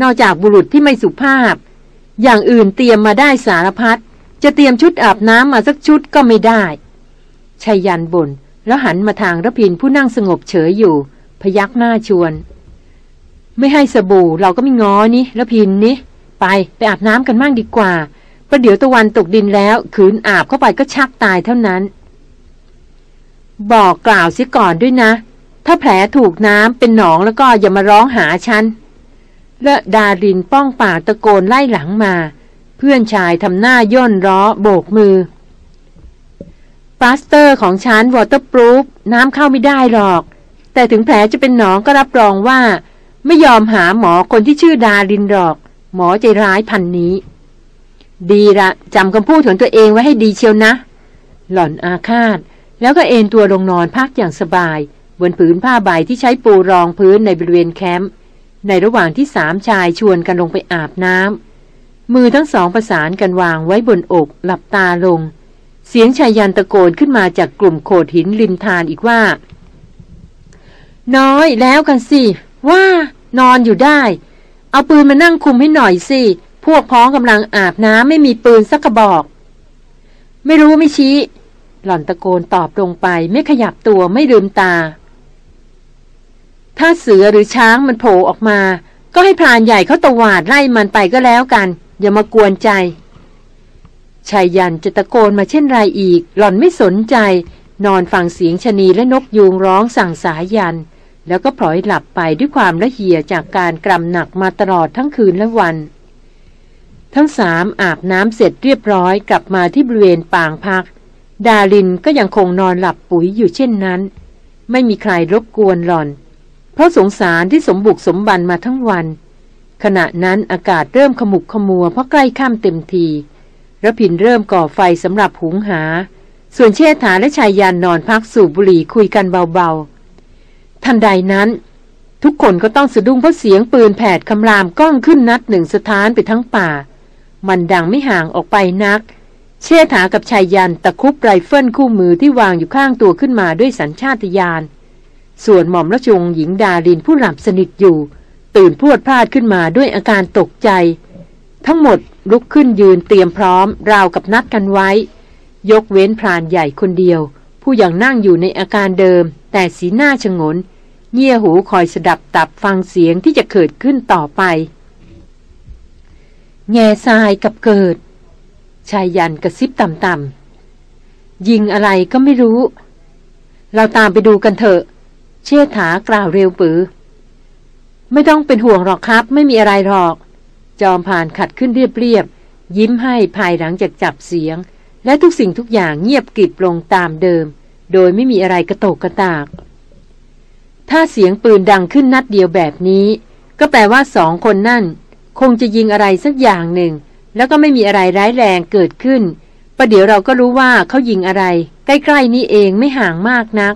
นอกจากบุรุษที่ไม่สุภาพ อย่างอื่นเตรียมมาได้สารพัด จะเตรียมชุดอาบน้ำมาสักชุดก็ไม่ได้ชายันบน่นแล้วหันมาทางระพินผู้นั่งสงบเฉยอยู่ พยักหน้าชวน ไม่ให้สบู่เราก็ไม่ง้อนี่ระพินนี่ไปไปอาบน้ำกันมั่งดีกว่าประเดี๋ยวตะวันตกดินแล้วขืนอาบเข้าไปก็ชักตายเท่านั้น บอกกล่าวเสียก่อนด้วยนะ ถ้าแผลถูกน้ำเป็นหนองแล้วก็อย่ามาร้องหาฉันแล้วกัน ดารินป้องปากตะโกนไล่หลังมา เพื่อนชายทำหน้าย่นร้อโบกมือพลาสเตอร์ของฉัน waterproof น้ำเข้าไม่ได้หรอก แต่ถึงแผลจะเป็นหนองก็รับรองว่า ไม่ยอมหาหมอคนที่ชื่อดารินหรอก หมอใจร้ายพรรค์นี้ ดีละจำคำพูดของตัวเองไว้ให้ดีเชียวนะ หล่อนอาฆาต แล้วก็เอนตัวลงนอนพักอย่างสบาย บนผืนผ้าใบที่ใช้ปูรองพื้นในบริเวณแคมป์ในระหว่างที่สามชายชวนกันลงไปอาบน้ำ มือทั้งสองประสานกันวางไว้บนอก หลับตาลง เสียงชายยันตะโกนขึ้นมาจากกลุ่มโขดหินริมทานอีกว่า น้อยแล้วกันสิ ว่านอนอยู่ได้ เอาปืนมานั่งคุมให้หน่อยสิ พวกพ้องกำลังอาบน้ำไม่มีปืนสักกระบอก ไม่รู้ไม่ชี้ หล่อนตะโกนตอบลงไปไม่ขยับตัวไม่ลืมตา ถ้าเสือหรือช้างมันโผล่ออกมา ก็ให้พรานใหญ่เขาตวาดไล่มันไปก็แล้วกัน อย่ามากวนใจชายยันจะตะโกนมาเช่นไรอีก หล่อนไม่สนใจ นอนฟังเสียงชนีและนกยูงร้องสั่งสายัน แล้วก็พลอยหลับไปด้วยความละเหี่ยจากการกรำหนักมาตลอดทั้งคืนและวัน ทั้งสามอาบน้ำเสร็จเรียบร้อยกลับมาที่บริเวณปางพัก ดารินก็ยังคงนอนหลับปุ๋ยอยู่เช่นนั้น ไม่มีใครรบกวนหล่อน เพราะสงสารที่สมบุกสมบันมาทั้งวัน ขณะนั้นอากาศเริ่มขมุกขมัวเพราะใกล้ค่ำเต็มทีระพินเริ่มก่อไฟสำหรับหุงหา ส่วนเชษฐาและชายยันนอนพักสูบบุหรี่คุยกันเบาๆ ทันใดนั้น ทุกคนก็ต้องสะดุ้งเพราะเสียงปืนแผดคำรามก้องขึ้นนัดหนึ่งสะท้านไปทั้งป่า มันดังไม่ห่างออกไปนัก เชษฐากับไชยยันต์ตะคุบไรเฟิลคู่มือที่วางอยู่ข้างตัวขึ้นมาด้วยสัญชาตญาณส่วนหม่อมราชวงศ์หญิงดารินผู้หลับสนิทอยู่ ตื่นพรวดพราดขึ้นมาด้วยอาการตกใจ ทั้งหมดลุกขึ้นยืนเตรียมพร้อม ราวกับนัดกันไว้ ยกเว้นพรานใหญ่คนเดียว ผู้ยังนั่งอยู่ในอาการเดิม แต่สีหน้าชงน เงี่ยหูคอยสดับตับฟังเสียงที่จะเกิดขึ้นต่อไป แง่ทรายกับเกิดชายยันกระซิบต่ำๆยิงอะไรก็ไม่รู้ เราตามไปดูกันเถอะ เชษฐากล่าวเร็วปือ ไม่ต้องเป็นห่วงหรอกครับ ไม่มีอะไรหรอก จอมผ่านขัดขึ้นเรียบๆ ยิ้มให้ภายหลังจากจับเสียง และทุกสิ่งทุกอย่างเงียบกริบลงตามเดิม โดยไม่มีอะไรกระโตกกระตาก ถ้าเสียงปืนดังขึ้นนัดเดียวแบบนี้ ก็แปลว่าสองคนนั่น คงจะยิงอะไรสักอย่างหนึ่ง แล้วก็ไม่มีอะไรร้ายแรงเกิดขึ้นประเดี๋ยวเราก็รู้ว่าเขายิงอะไร ใกล้ๆนี้เองไม่ห่างมากนัก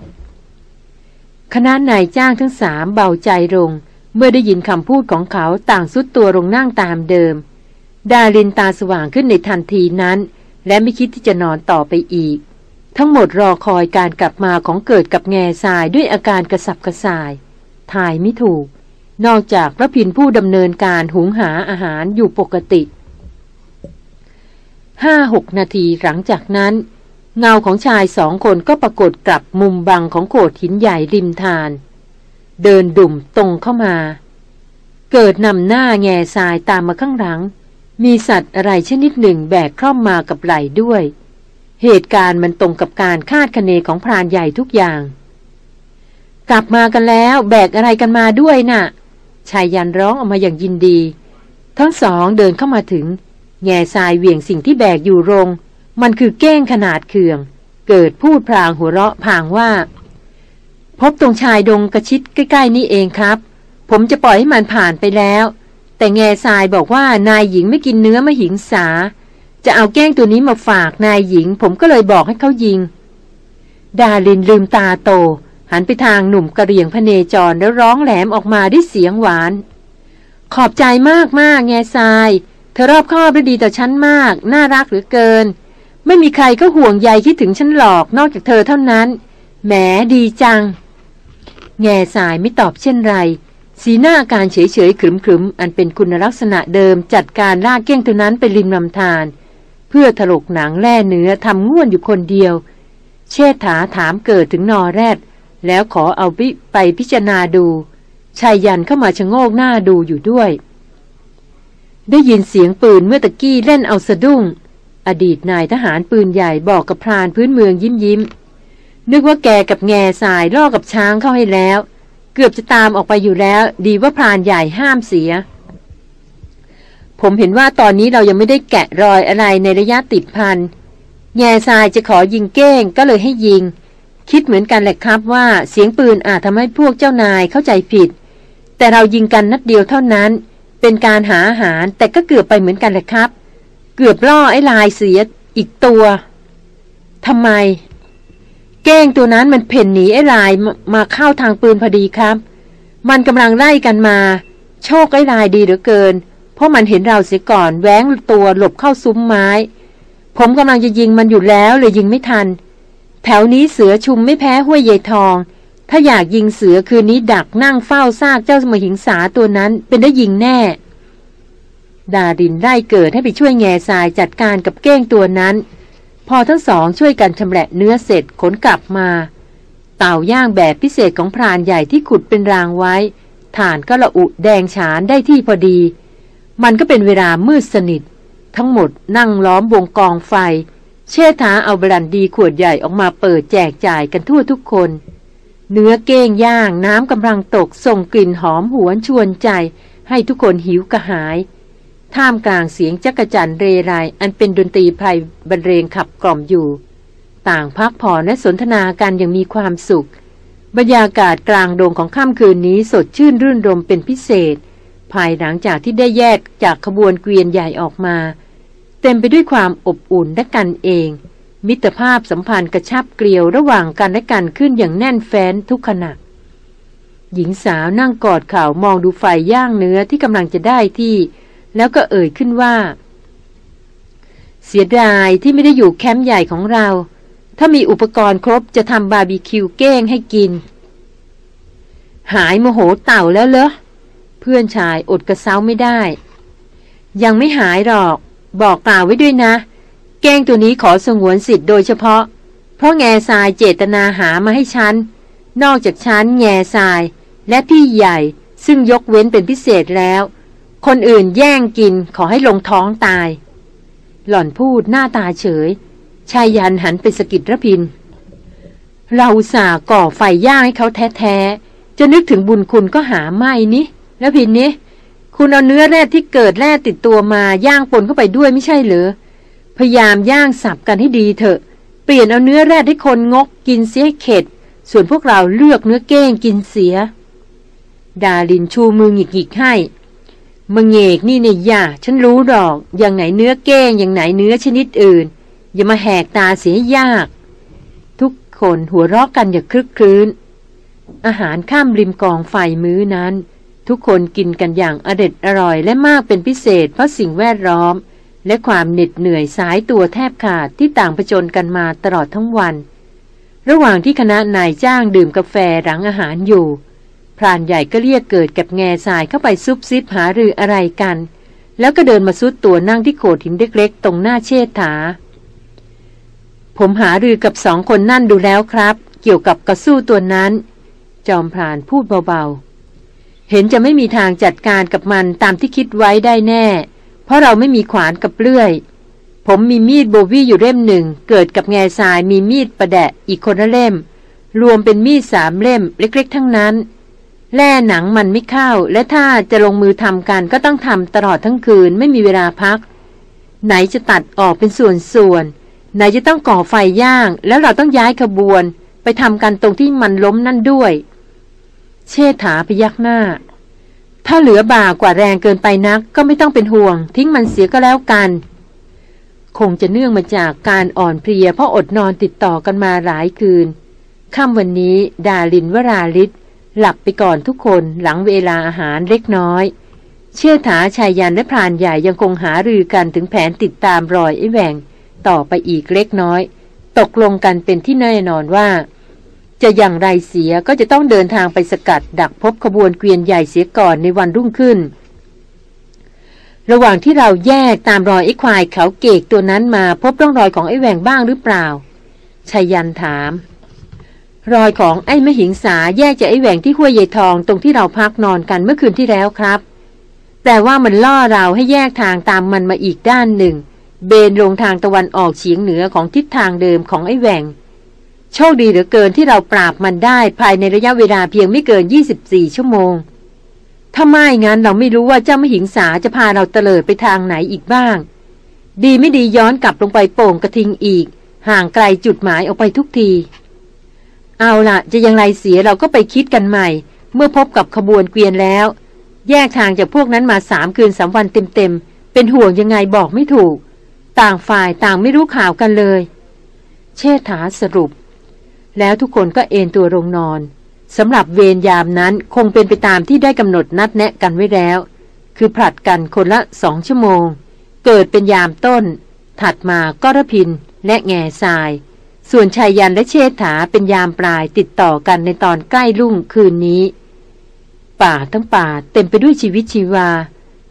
คณะนายจ้างทั้งสามเบาใจลง เมื่อได้ยินคำพูดของเขาต่างสุดตัวลงนั่งตามเดิม ดารินตาสว่างขึ้นในทันทีนั้น และไม่คิดที่จะนอนต่อไปอีก ทั้งหมดรอคอยการกลับมาของเกิดกับแง่ทรายด้วยอาการกระสับกระส่าย ถ่ายไม่ถูก นอกจากพระพินผู้ดำเนินการหุงหาอาหารอยู่ปกติห้าหกนาทีหลังจากนั้น เงาของชายสองคนก็ปรากฏกลับมุมบังของโขดหินใหญ่ริมทาน เดินดุ่มตรงเข้ามา เกิดนำหน้าแง่ทรายตามมาข้างหลัง มีสัตว์อะไรชนิดหนึ่งแบกคล่อมมากับไหลด้วย เหตุการณ์มันตรงกับการคาดคะเนของพรานใหญ่ทุกอย่าง กลับมากันแล้วแบกอะไรกันมาด้วยนะ่ะ ชายยันร้องออกมาอย่างยินดี ทั้งสองเดินเข้ามาถึง แง่ทรายเหวี่ยงสิ่งที่แบกอยู่รงมันคือเก้งขนาดเคือง เกิดพูดพลางหัวเราะพางว่า พบตรงชายดงกระชิดใกล้ ๆ นี่เองครับ ผมจะปล่อยให้มันผ่านไปแล้ว แต่แง่ทรายบอกว่านายหญิงไม่กินเนื้อมหิงสา จะเอาแก้งตัวนี้มาฝากนายหญิง ผมก็เลยบอกให้เขายิง ดาลินลืมตาโต หันไปทางหนุ่มกระเรียงพเนจรแล้วร้องแหลมออกมาด้วยเสียงหวาน ขอบใจมากมากแง่ทราย เธอรอบคอบและดีต่อฉันมาก น่ารักเหรือเกิน ไม่มีใครก็ห่วงใยคิดถึงฉันหรอกนอกจากเธอเท่านั้นแหมดีจัง แง่สายไม่ตอบเช่นไร สีหน้าการเฉยๆขรึมๆอันเป็นคุณลักษณะเดิมจัดการลากเก้งตัวนั้นไปริมลำธารเพื่อถลกหนังแล่เนื้อทำง่วนอยู่คนเดียว เชษฐาถามเกิดถึงนอแรด แล้วขอเอาไปพิจารณาดูชายยันเข้ามาชะโงกหน้าดูอยู่ด้วย ได้ยินเสียงปืนเมื่อตะกี้เล่นเอาสะดุ้ง อดีตนายทหารปืนใหญ่บอกกับพรานพื้นเมืองยิ้มยิ้ม นึกว่าแกกับแง่สายล่อกับช้างเข้าให้แล้ว เกือบจะตามออกไปอยู่แล้ว ดีว่าพรานใหญ่ห้ามเสีย ผมเห็นว่าตอนนี้เรายังไม่ได้แกะรอยอะไรในระยะติดพัน แง่ทรายจะขอยิงเก้งก็เลยให้ยิง คิดเหมือนกันแหละครับว่าเสียงปืนอาจทำให้พวกเจ้านายเข้าใจผิด แต่เรายิงกันนัดเดียวเท่านั้น เป็นการหาอาหารแต่ก็เกือบไปเหมือนกันแหละครับ เกือบล่อไอ้ลายเสียอีกตัวทำไม เก้งตัวนั้นมันเพ่นหนีไอ้ลายมาเข้าทางปืนพอดีครับ มันกำลังไล่กันมา โชคไอ้ลายดีเหลือเกิน เพราะมันเห็นเราเสียก่อนแหวงตัวหลบเข้าซุ้มไม้ ผมกำลังจะยิงมันอยู่แล้วเลยยิงไม่ทัน แถวนี้เสือชุมไม่แพ้ห้วยเยทอง ถ้าอยากยิงเสือคืนนี้ดักนั่งเฝ้าซากเจ้าสมหิงสาตัวนั้นเป็นได้ยิงแน่ ดารินไล่เกิดให้ไปช่วยแง่ทรายจัดการกับเก้งตัวนั้น พอทั้งสองช่วยกันชำแหละเนื้อเสร็จขนกลับมา เต่าย่างแบบพิเศษของพรานใหญ่ที่ขุดเป็นรางไว้ฐานก็ละอุแดงฉานได้ที่พอดี มันก็เป็นเวลามืดสนิท ทั้งหมดนั่งล้อมวงกองไฟ เชษฐาเอาบรันดีขวดใหญ่ออกมาเปิดแจกจ่ายกันทั่วทุกคน เนื้อเก้งย่างน้ำกำลังตกส่งกลิ่นหอมหวนชวนใจ ให้ทุกคนหิวกระหาย ท่ามกลางเสียงจักจั่นเรไรอันเป็นดนตรีไพรบรรเลงขับกล่อมอยู่ ต่างพักผ่อนและสนทนากันอย่างมีความสุข บรรยากาศกลางโดงของค่ำคืนนี้สดชื่นรื่นรมเป็นพิเศษ ภายหลังจากที่ได้แยกจากขบวนเกวียนใหญ่ออกมา เต็มไปด้วยความอบอุ่นและกันเอง มิตรภาพสัมพันธ์กระชับเกลียวระหว่างกันและกันขึ้นอย่างแน่นแฟ้นทุกขณะหญิงสาวนั่งกอดเข่ามองดูไฟย่างเนื้อที่กำลังจะได้ที่ แล้วก็เอ่ยขึ้นว่า เสียดายที่ไม่ได้อยู่แคมป์ใหญ่ของเรา ถ้ามีอุปกรณ์ครบจะทำบาร์บีคิวเก้งให้กิน หายโมโหเต่าแล้วเหรอ เพื่อนชายอดกระเซ้าไม่ได้ ยังไม่หายหรอก บอกกล่าวไว้ด้วยนะ เก้งตัวนี้ขอสงวนสิทธิ์โดยเฉพาะ เพราะแง่ทรายเจตนาหามาให้ฉัน นอกจากฉันแง่ทรายและพี่ใหญ่ซึ่งยกเว้นเป็นพิเศษแล้ว คนอื่นแย่งกินขอให้ลงท้องตาย หล่อนพูดหน้าตาเฉย ชายยันหันไปสกิดระพิน เราสาก่อไฟย่างให้เขาแท้ๆ จะนึกถึงบุญคุณก็หาไม่นี่ระพินนี่คุณเอาเนื้อแร่ที่เกิดแร่ติดตัวมาย่างปนเข้าไปด้วยไม่ใช่เหรอ พยายามย่างสับกันให้ดีเถอะ เปลี่ยนเอาเนื้อแร่ให้คนงกกินเสียเข็ด ส่วนพวกเราเลือกเนื้อเก้งกินเสีย ดาลินชูมือหงิกๆให้ มังเอกนี่เนี่ยย่าฉันรู้หรอก อย่างไหนเนื้อเก้งอย่างไหนเนื้อชนิดอื่น อย่ามาแหกตาเสียยาก ทุกคนหัวเราะกันอย่าคลึกครื้น อาหารข้ามริมกองไฟมื้อนั้น ทุกคนกินกันอย่างอเด็ดอร่อยและมากเป็นพิเศษเพราะสิ่งแวดล้อม และความเหน็ดเหนื่อยสายตัวแทบขาดที่ต่างผจญกันมาตลอดทั้งวัน ระหว่างที่คณะนายจ้างดื่มกาแฟหลังอาหารอยู่ พรานใหญ่ก็เรียกเกิดกับแง่ทรายเข้าไปซุบซิบหารืออะไรกัน แล้วก็เดินมาซุดตัวนั่งที่โขดหินเล็กๆ ตรงหน้าเชษฐา ผมหารือกับสองคนนั่นดูแล้วครับ เกี่ยวกับกระสู้ตัวนั้น จอมพรานพูดเบาๆ เห็นจะไม่มีทางจัดการกับมันตามที่คิดไว้ได้แน่ เพราะเราไม่มีขวานกับเลื่อยผมมีมีดโบวี่อยู่เล่มหนึ่ง เกิดกับแง่ทรายมีมีดประแดะอีกคนละเล่ม รวมเป็นมีดสามเล่มเล็ก ๆ ทั้งนั้น แล่หนังมันไม่เข้า และถ้าจะลงมือทำกันก็ต้องทำตลอดทั้งคืนไม่มีเวลาพัก ไหนจะตัดออกเป็นส่วนๆไหนจะต้องก่อไฟย่าง แล้วเราต้องย้ายขบวน ไปทำกันตรงที่มันล้มนั่นด้วย เชษฐาพยักหน้า ถ้าเหลือบ่ากว่าแรงเกินไปนัก ก็ไม่ต้องเป็นห่วง ทิ้งมันเสียก็แล้วกัน คงจะเนื่องมาจากการอ่อนเพลียเพราะอดนอนติดต่อกันมาหลายคืนค่ำวันนี้ดาลินวราลิศ หลับไปก่อนทุกคนหลังเวลาอาหารเล็กน้อย เชื่อถาชายยันและพรานใหญ่ยังคงหารือกันถึงแผนติดตามรอยไอ้แหวงต่อไปอีกเล็กน้อย ตกลงกันเป็นที่แน่นอนว่า จะอย่างไรเสียก็จะต้องเดินทางไปสกัด ดักพบขบวนเกวียนใหญ่เสียก่อนในวันรุ่งขึ้น ระหว่างที่เราแยกตามรอยไอ้ควายเขาเกกตัวนั้นมาพบร่องรอยของไอ้แหวงบ้างหรือเปล่าชายันถาม รอยของไอ้มหิงสาแยกจากไอ้แหวงที่ห้วยใยทองตรงที่เราพักนอนกันเมื่อคืนที่แล้วครับแปลว่ามันล่อเราให้แยกทางตามมันมาอีกด้านหนึ่ง เบนลงทางตะวันออกเฉียงเหนือของทิศทางเดิมของไอ้แหวงโชคดีเหลือเกินที่เราปราบมันได้ภายในระยะเวลาเพียงไม่เกิน 24 ชั่วโมง ถ้าไม่งั้นเราไม่รู้ว่าเจ้ามหิงสาจะพาเราเตลิดไปทางไหนอีกบ้าง ดีไม่ดีย้อนกลับลงไปโป่งกระทิงอีก ห่างไกลจุดหมายออกไปทุกที เอาละจะยังไรเสียเราก็ไปคิดกันใหม่ เมื่อพบกับขบวนเกวียนแล้ว แยกทางจากพวกนั้นมาสามคืนสามวันเต็มๆ เป็นห่วงยังไงบอกไม่ถูก ต่างฝ่ายต่างไม่รู้ข่าวกันเลย เชษฐาสรุป แล้วทุกคนก็เอนตัวลงนอนสำหรับเวรยามนั้นคงเป็นไปตามที่ได้กำหนดนัดแนะกันไว้แล้ว คือผลัดกันคนละสองชั่วโมง เกิดเป็นยามต้น ถัดมาก็ระพินและแง่ทราย ส่วนชายยันและเชษฐาเป็นยามปลายติดต่อกันในตอนใกล้รุ่งคืนนี้ ป่าทั้งป่าเต็มไปด้วยชีวิตชีวา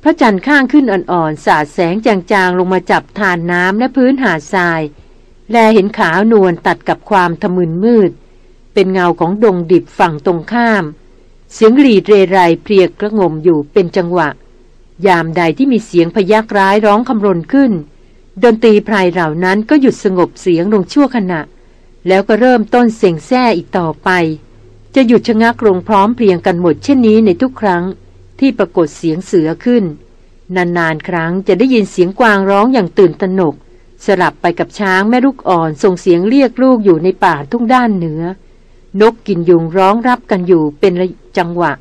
พระจันทร์ข้างขึ้นอ่อนๆ สาดแสงจางๆ ลงมาจับทานน้ำและพื้นหาดทราย แลเห็นขาวนวลตัดกับความทะมึนมืด เป็นเงาของดงดิบฝั่งตรงข้าม เสียงหลีดเรไรเพลียกระงมอยู่เป็นจังหวะ ยามใดที่มีเสียงพยักร้ายร้องคำรนขึ้น ดนตรีไพรเหล่านั้นก็หยุดสงบเสียงลงชั่วขณะ แล้วก็เริ่มต้นเสียงแซ่อีกต่อไป จะหยุดชะงักลงพร้อมเพรียงกันหมดเช่นนี้ในทุกครั้งที่ปรากฏเสียงเสือขึ้น นานๆครั้งจะได้ยินเสียงกวางร้องอย่างตื่นตระหนก สลับไปกับช้างแม่ลูกอ่อนส่งเสียงเรียกลูกอยู่ในป่าทุ่งด้านเหนือ นกกินยุงร้องรับกันอยู่เป็นจังหวะ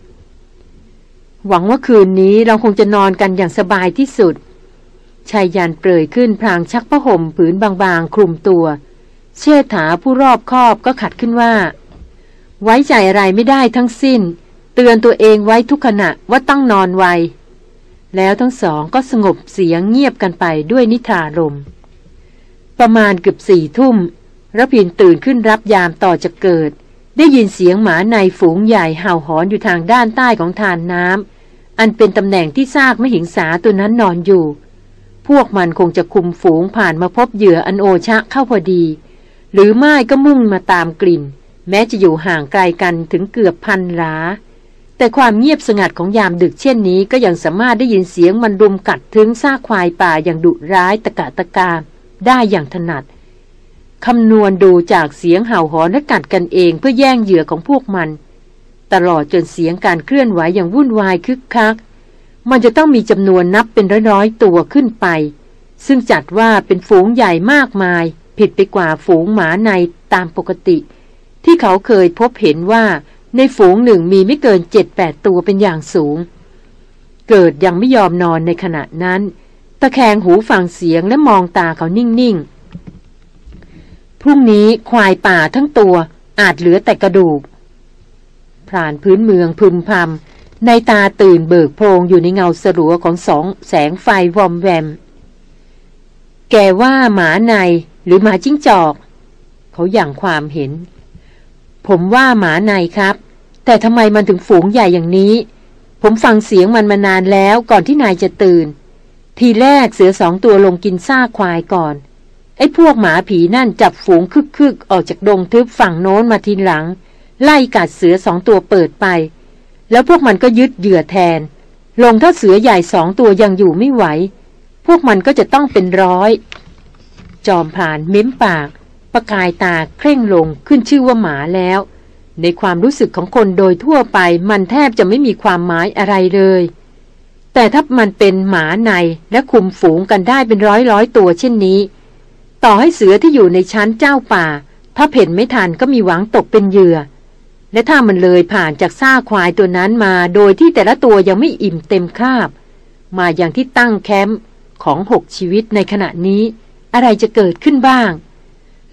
หวังว่าคืนนี้เราคงจะนอนกันอย่างสบายที่สุด ชายยันเปรยขึ้นพลางชักผ้าห่มผืนบางๆ คลุมตัว เชษฐาผู้รอบคอบก็ขัดขึ้นว่า ไว้ใจอะไรไม่ได้ทั้งสิ้น เตือนตัวเองไว้ทุกขณะว่าต้องนอนไว แล้วทั้งสองก็สงบเสียงเงียบกันไปด้วยนิทารม ประมาณเกือบสี่ทุ่มระพินตื่นขึ้นรับยามต่อจะเกิด ได้ยินเสียงหมาในฝูงใหญ่เห่าหอนอยู่ทางด้านใต้ของทานน้ำอันเป็นตำแหน่งที่ซากมหิงสาตัวนั้นนอนอยู่ พวกมันคงจะคุมฝูงผ่านมาพบเหยื่ออันโอชะเข้าพอดี หรือไม่ก็มุ่งมาตามกลิ่น แม้จะอยู่ห่างไกลกันถึงเกือบพันลา แต่ความเงียบสงัดของยามดึกเช่นนี้ก็ยังสามารถได้ยินเสียงมันรุมกัดถึงซากควายป่าอย่างดุร้ายตะกะตะกามได้อย่างถนัดคำนวณดูจากเสียงเห่าหอนและกัดกันเองเพื่อแย่งเหยื่อของพวกมัน ตลอดจนเสียงการเคลื่อนไหวอย่างวุ่นวายคึกคัก มันจะต้องมีจำนวนนับเป็นร้อยๆตัวขึ้นไป ซึ่งจัดว่าเป็นฝูงใหญ่มากมาย ผิดไปกว่าฝูงหมาในตามปกติ ที่เขาเคยพบเห็นว่าในฝูงหนึ่งมีไม่เกินเจ็ดแปดตัวเป็นอย่างสูง เกิดยังไม่ยอมนอนในขณะนั้น ตะแคงหูฟังเสียงและมองตาเขานิ่งๆ พรุ่งนี้ควายป่าทั้งตัวอาจเหลือแต่กระดูกพรานพื้นเมืองพึมพำ ในตาตื่นเบิกโพรงอยู่ในเงาสลัวของสองแสงไฟวอมแวม แกว่าหมาในหรือหมาจิ้งจอก เขาอย่างความเห็น ผมว่าหมาในครับ แต่ทำไมมันถึงฝูงใหญ่อย่างนี้ ผมฟังเสียงมันมานานแล้วก่อนที่นายจะตื่น ทีแรกเสือสองตัวลงกินซากควายก่อน ไอ้พวกหมาผีนั่นจับฝูงคึกๆออกจากดงทึบฝั่งโน้นมาทีหลัง ไล่กัดเสือสองตัวเปิดไป แล้วพวกมันก็ยึดเหยื่อแทน ลงถ้าเสือใหญ่สองตัวยังอยู่ไม่ไหว พวกมันก็จะต้องเป็นร้อย จอมผ่านเม้มปาก ประกายตาเคร่งลงขึ้นชื่อว่าหมาแล้ว ในความรู้สึกของคนโดยทั่วไปมันแทบจะไม่มีความหมายอะไรเลย แต่ถ้ามันเป็นหมาในและคุมฝูงกันได้เป็นร้อยร้อยตัวเช่นนี้ ต่อให้เสือที่อยู่ในชั้นเจ้าป่า ถ้าเพ่นไม่ทันก็มีหวังตกเป็นเหยื่อ และถ้ามันเลยผ่านจากซ่าควายตัวนั้นมาโดยที่แต่ละตัวยังไม่อิ่มเต็มคาบ มาอย่างที่ตั้งแคมป์ของหกชีวิตในขณะนี้ อะไรจะเกิดขึ้นบ้าง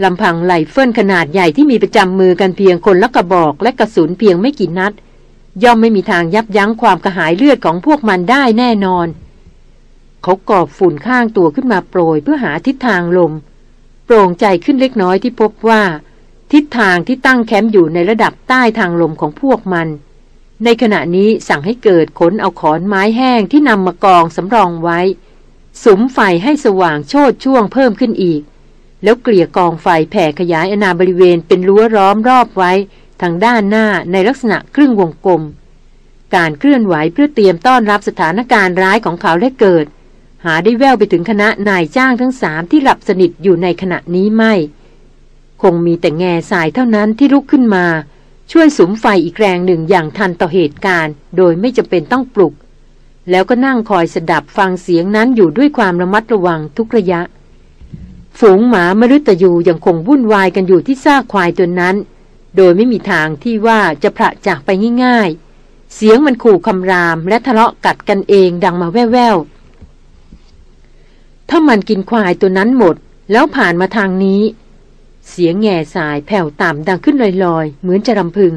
ลำพังไหลเฟิ่นขนาดใหญ่ที่มีประจำมือกันเพียงคนละกระบอกและกระสุนเพียงไม่กี่นัด ย่อมไม่มีทางยับยั้งความกระหายเลือดของพวกมันได้แน่นอน เขากอบฝุ่นข้างตัวขึ้นมาโปรยเพื่อหาทิศทางลม โปร่งใจขึ้นเล็กน้อยที่พบว่า ทิศทางที่ตั้งแคมป์อยู่ในระดับใต้ทางลมของพวกมัน ในขณะนี้สั่งให้เกิดขนเอาขอนไม้แห้งที่นำมากองสำรองไว้ สุมไฟให้สว่างโชดช่วงเพิ่มขึ้นอีก แล้วเกลี่ยกองไฟแผ่ขยายอนาบริเวณเป็นรั้วร้อมรอบไว้ ทางด้านหน้าในลักษณะครึ่งวงกลม การเคลื่อนไหวเพื่อเตรียมต้อนรับสถานการณ์ร้ายของเขาและเกิด หาได้แววไปถึงคณะนายจ้างทั้งสามที่หลับสนิทอยู่ในขณะนี้ไม่ คงมีแต่แง่สายเท่านั้นที่ลุกขึ้นมา ช่วยสุมไฟอีกแรงหนึ่งอย่างทันต่อเหตุการณ์ โดยไม่จำเป็นต้องปลุก แล้วก็นั่งคอยสดับฟังเสียงนั้นอยู่ด้วยความระมัดระวังทุกระยะ ฝูงหมามฤตยูยังคงวุ่นวายกันอยู่ที่ซากควายตัวนั้น โดยไม่มีทางที่ว่าจะพระจากไปง่ายๆ เสียงมันขู่คำรามและทะเลาะกัดกันเองดังมาแว่วๆถ้ามันกินควายตัวนั้นหมด แล้วผ่านมาทางนี้ เสียงแง่สายแผ่วต่ำดังขึ้นลอยๆ เหมือนจะรำพึง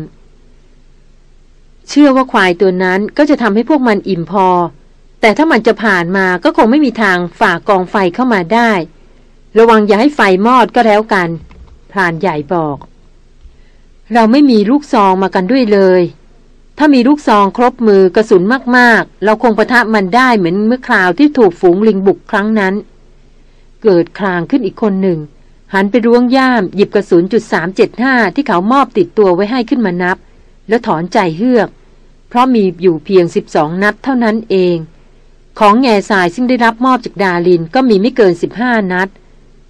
เชื่อว่าควายตัวนั้นก็จะทำให้พวกมันอิ่มพอ แต่ถ้ามันจะผ่านมาก็คงไม่มีทางฝ่ากองไฟเข้ามาได้ ระวังอย่าให้ไฟมอดก็แล้วกันพรานใหญ่บอก เราไม่มีลูกซองมากันด้วยเลย ถ้ามีลูกซองครบมือกระสุนมากๆ เราคงประทะมันได้เหมือนเมื่อคราวที่ถูกฝูงลิงบุกครั้งนั้น เกิดคลางขึ้นอีกคนหนึ่ง หันไปร้วงย่ามหยิบกระสุนจุดสามเจ็ดห้าที่เขามอบติดตัวไว้ให้ขึ้นมานับ แล้วถอนใจเฮือก เพราะมีอยู่เพียงสิบสองนัดเท่านั้นเอง ของแง่สายซึ่งได้รับมอบจากดาลินก็มีไม่เกินสิบห้านัด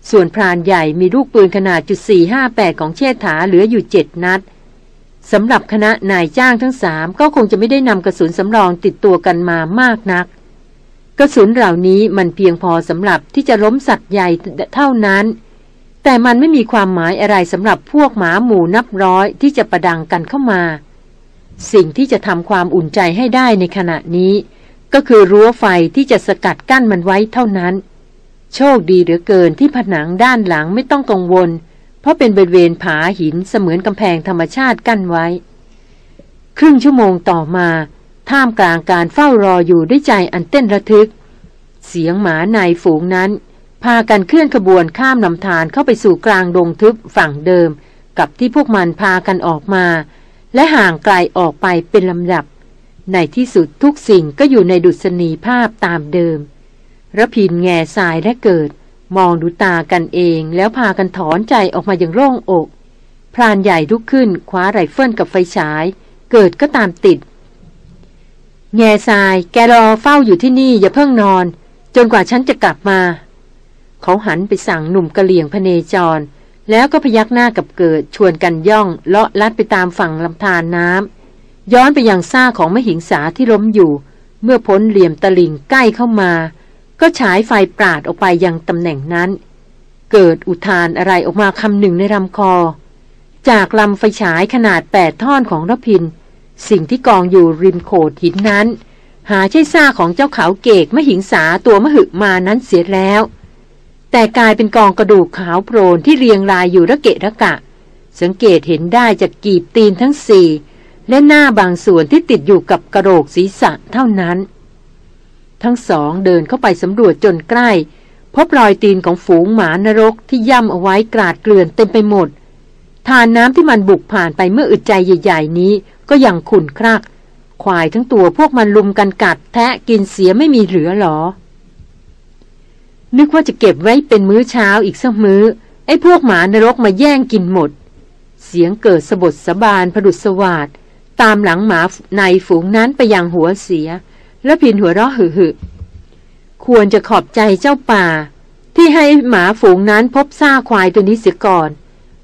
ส่วนพรานใหญ่มีลูกปืนขนาดจุดสี่ห้าแปดของเชษฐาเหลืออยู่เจ็ดนัดสำหรับคณะนายจ้างทั้งสามก็คงจะไม่ได้นำกระสุนสำรองติดตัวกันมามากนัก กระสุนเหล่านี้มันเพียงพอสำหรับที่จะล้มสัตว์ใหญ่เท่านั้น แต่มันไม่มีความหมายอะไรสำหรับพวกหมาหมู่นับร้อยที่จะประดังกันเข้ามา สิ่งที่จะทำความอุ่นใจให้ได้ในขณะนี้ ก็คือรั้วไฟที่จะสกัดกั้นมันไว้เท่านั้น โชคดีเหลือเกินที่ผนังด้านหลังไม่ต้องกังวล เพราะเป็นบริเวณผาหินเสมือนกำแพงธรรมชาติกั้นไว้ ครึ่งชั่วโมงต่อมา ท่ามกลางการเฝ้ารออยู่ด้วยใจอันเต้นระทึก เสียงหมาในฝูงนั้น พากันเคลื่อนขบวนข้ามลำธารเข้าไปสู่กลางดงทึบฝั่งเดิม กับที่พวกมันพากันออกมา และห่างไกลออกไปเป็นลำดับ ในที่สุดทุกสิ่งก็อยู่ในดุษณีภาพตามเดิมระพินแง่สายและเกิด มองดูตากันเองแล้วพากันถอนใจออกมาอย่างโล่งอก พรานใหญ่ลุกขึ้นคว้าไรเฟิลกับไฟฉาย เกิดก็ตามติด แง่ทรายแกรอเฝ้าอยู่ที่นี่อย่าเพิ่งนอน จนกว่าฉันจะกลับมา เขาหันไปสั่งหนุ่มกะเหลี่ยงพเนจร แล้วก็พยักหน้ากับเกิดชวนกันย่องเลาะลัดไปตามฝั่งลำธารน้ำย้อนไปยังซ่าของมหิงสาที่ล้มอยู่ เมื่อพ้นเหลี่ยมตะลิงใกล้เข้ามา ก็ฉายไฟปราดออกไปยังตำแหน่งนั้น เกิดอุทานอะไรออกมาคำหนึ่งในลำคอ จากลำไฟฉายขนาดแปดท่อนของรพิน สิ่งที่กองอยู่ริมโขดหินนั้น หาใช่ซ่าของเจ้าเขาเกกมหิงสาตัวมหึมานั้นเสียแล้ว แต่กลายเป็นกองกระดูกขาวโพลนที่เรียงรายอยู่ระเกะระกะ สังเกตเห็นได้จากกีบตีนทั้งสี่และหน้าบางส่วนที่ติดอยู่กับกระโหลกศีรษะเท่านั้น ทั้งสองเดินเข้าไปสำรวจจนใกล้ พบรอยตีนของฝูงหมานรกที่ย่ำเอาไว้กราดเกลื่อนเต็มไปหมด ทานน้ำที่มันบุกผ่านไปเมื่ออึดใจใหญ่ ๆ นี้ก็ยังขุ่นครักควายทั้งตัวพวกมันลุมกันกัดแทะกินเสียไม่มีเหลือหรอ นึกว่าจะเก็บไว้เป็นมื้อเช้าอีกสักมื้อ ไอ้พวกหมานรกมาแย่งกินหมด เสียงเกิดสะบดสะบานผดุดสวาดตามหลังหมาในฝูงนั้นไปยังหัวเสีย แล้วพินหัวเราะหึหึควรจะขอบใจเจ้าป่า ที่ให้หมาฝูงนั้นพบซ่าควายตัวนี้เสียก่อน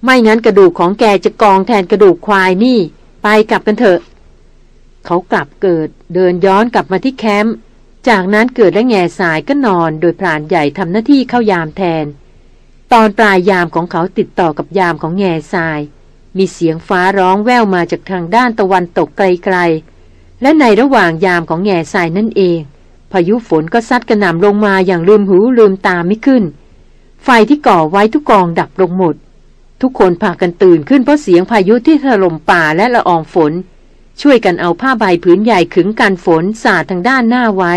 ไม่งั้นกระดูกของแกจะกองแทนกระดูกควายนี่ ไปกลับกันเถอะ เขากลับเกิดเดินย้อนกลับมาที่แคมป์ จากนั้นเกิดและแง่สายก็นอนโดยพรานใหญ่ทำหน้าที่เข้ายามแทน ตอนปลายยามของเขาติดต่อกับยามของแง่ทราย มีเสียงฟ้าร้องแว่วมาจากทางด้านตะวันตกไกลๆ และในระหว่างยามของแง่ทรายนั่นเอง พายุฝนก็ซัดกระหน่ำลงมาอย่างลืมหูลืมตาไม่ขึ้น ไฟที่ก่อไว้ทุกกองดับลงหมด ทุกคนพากันตื่นขึ้นเพราะเสียงพายุที่ถล่มป่าและละอองฝน ช่วยกันเอาผ้าใบผืนใหญ่ขึงกันฝนสาดทางด้านหน้าไว้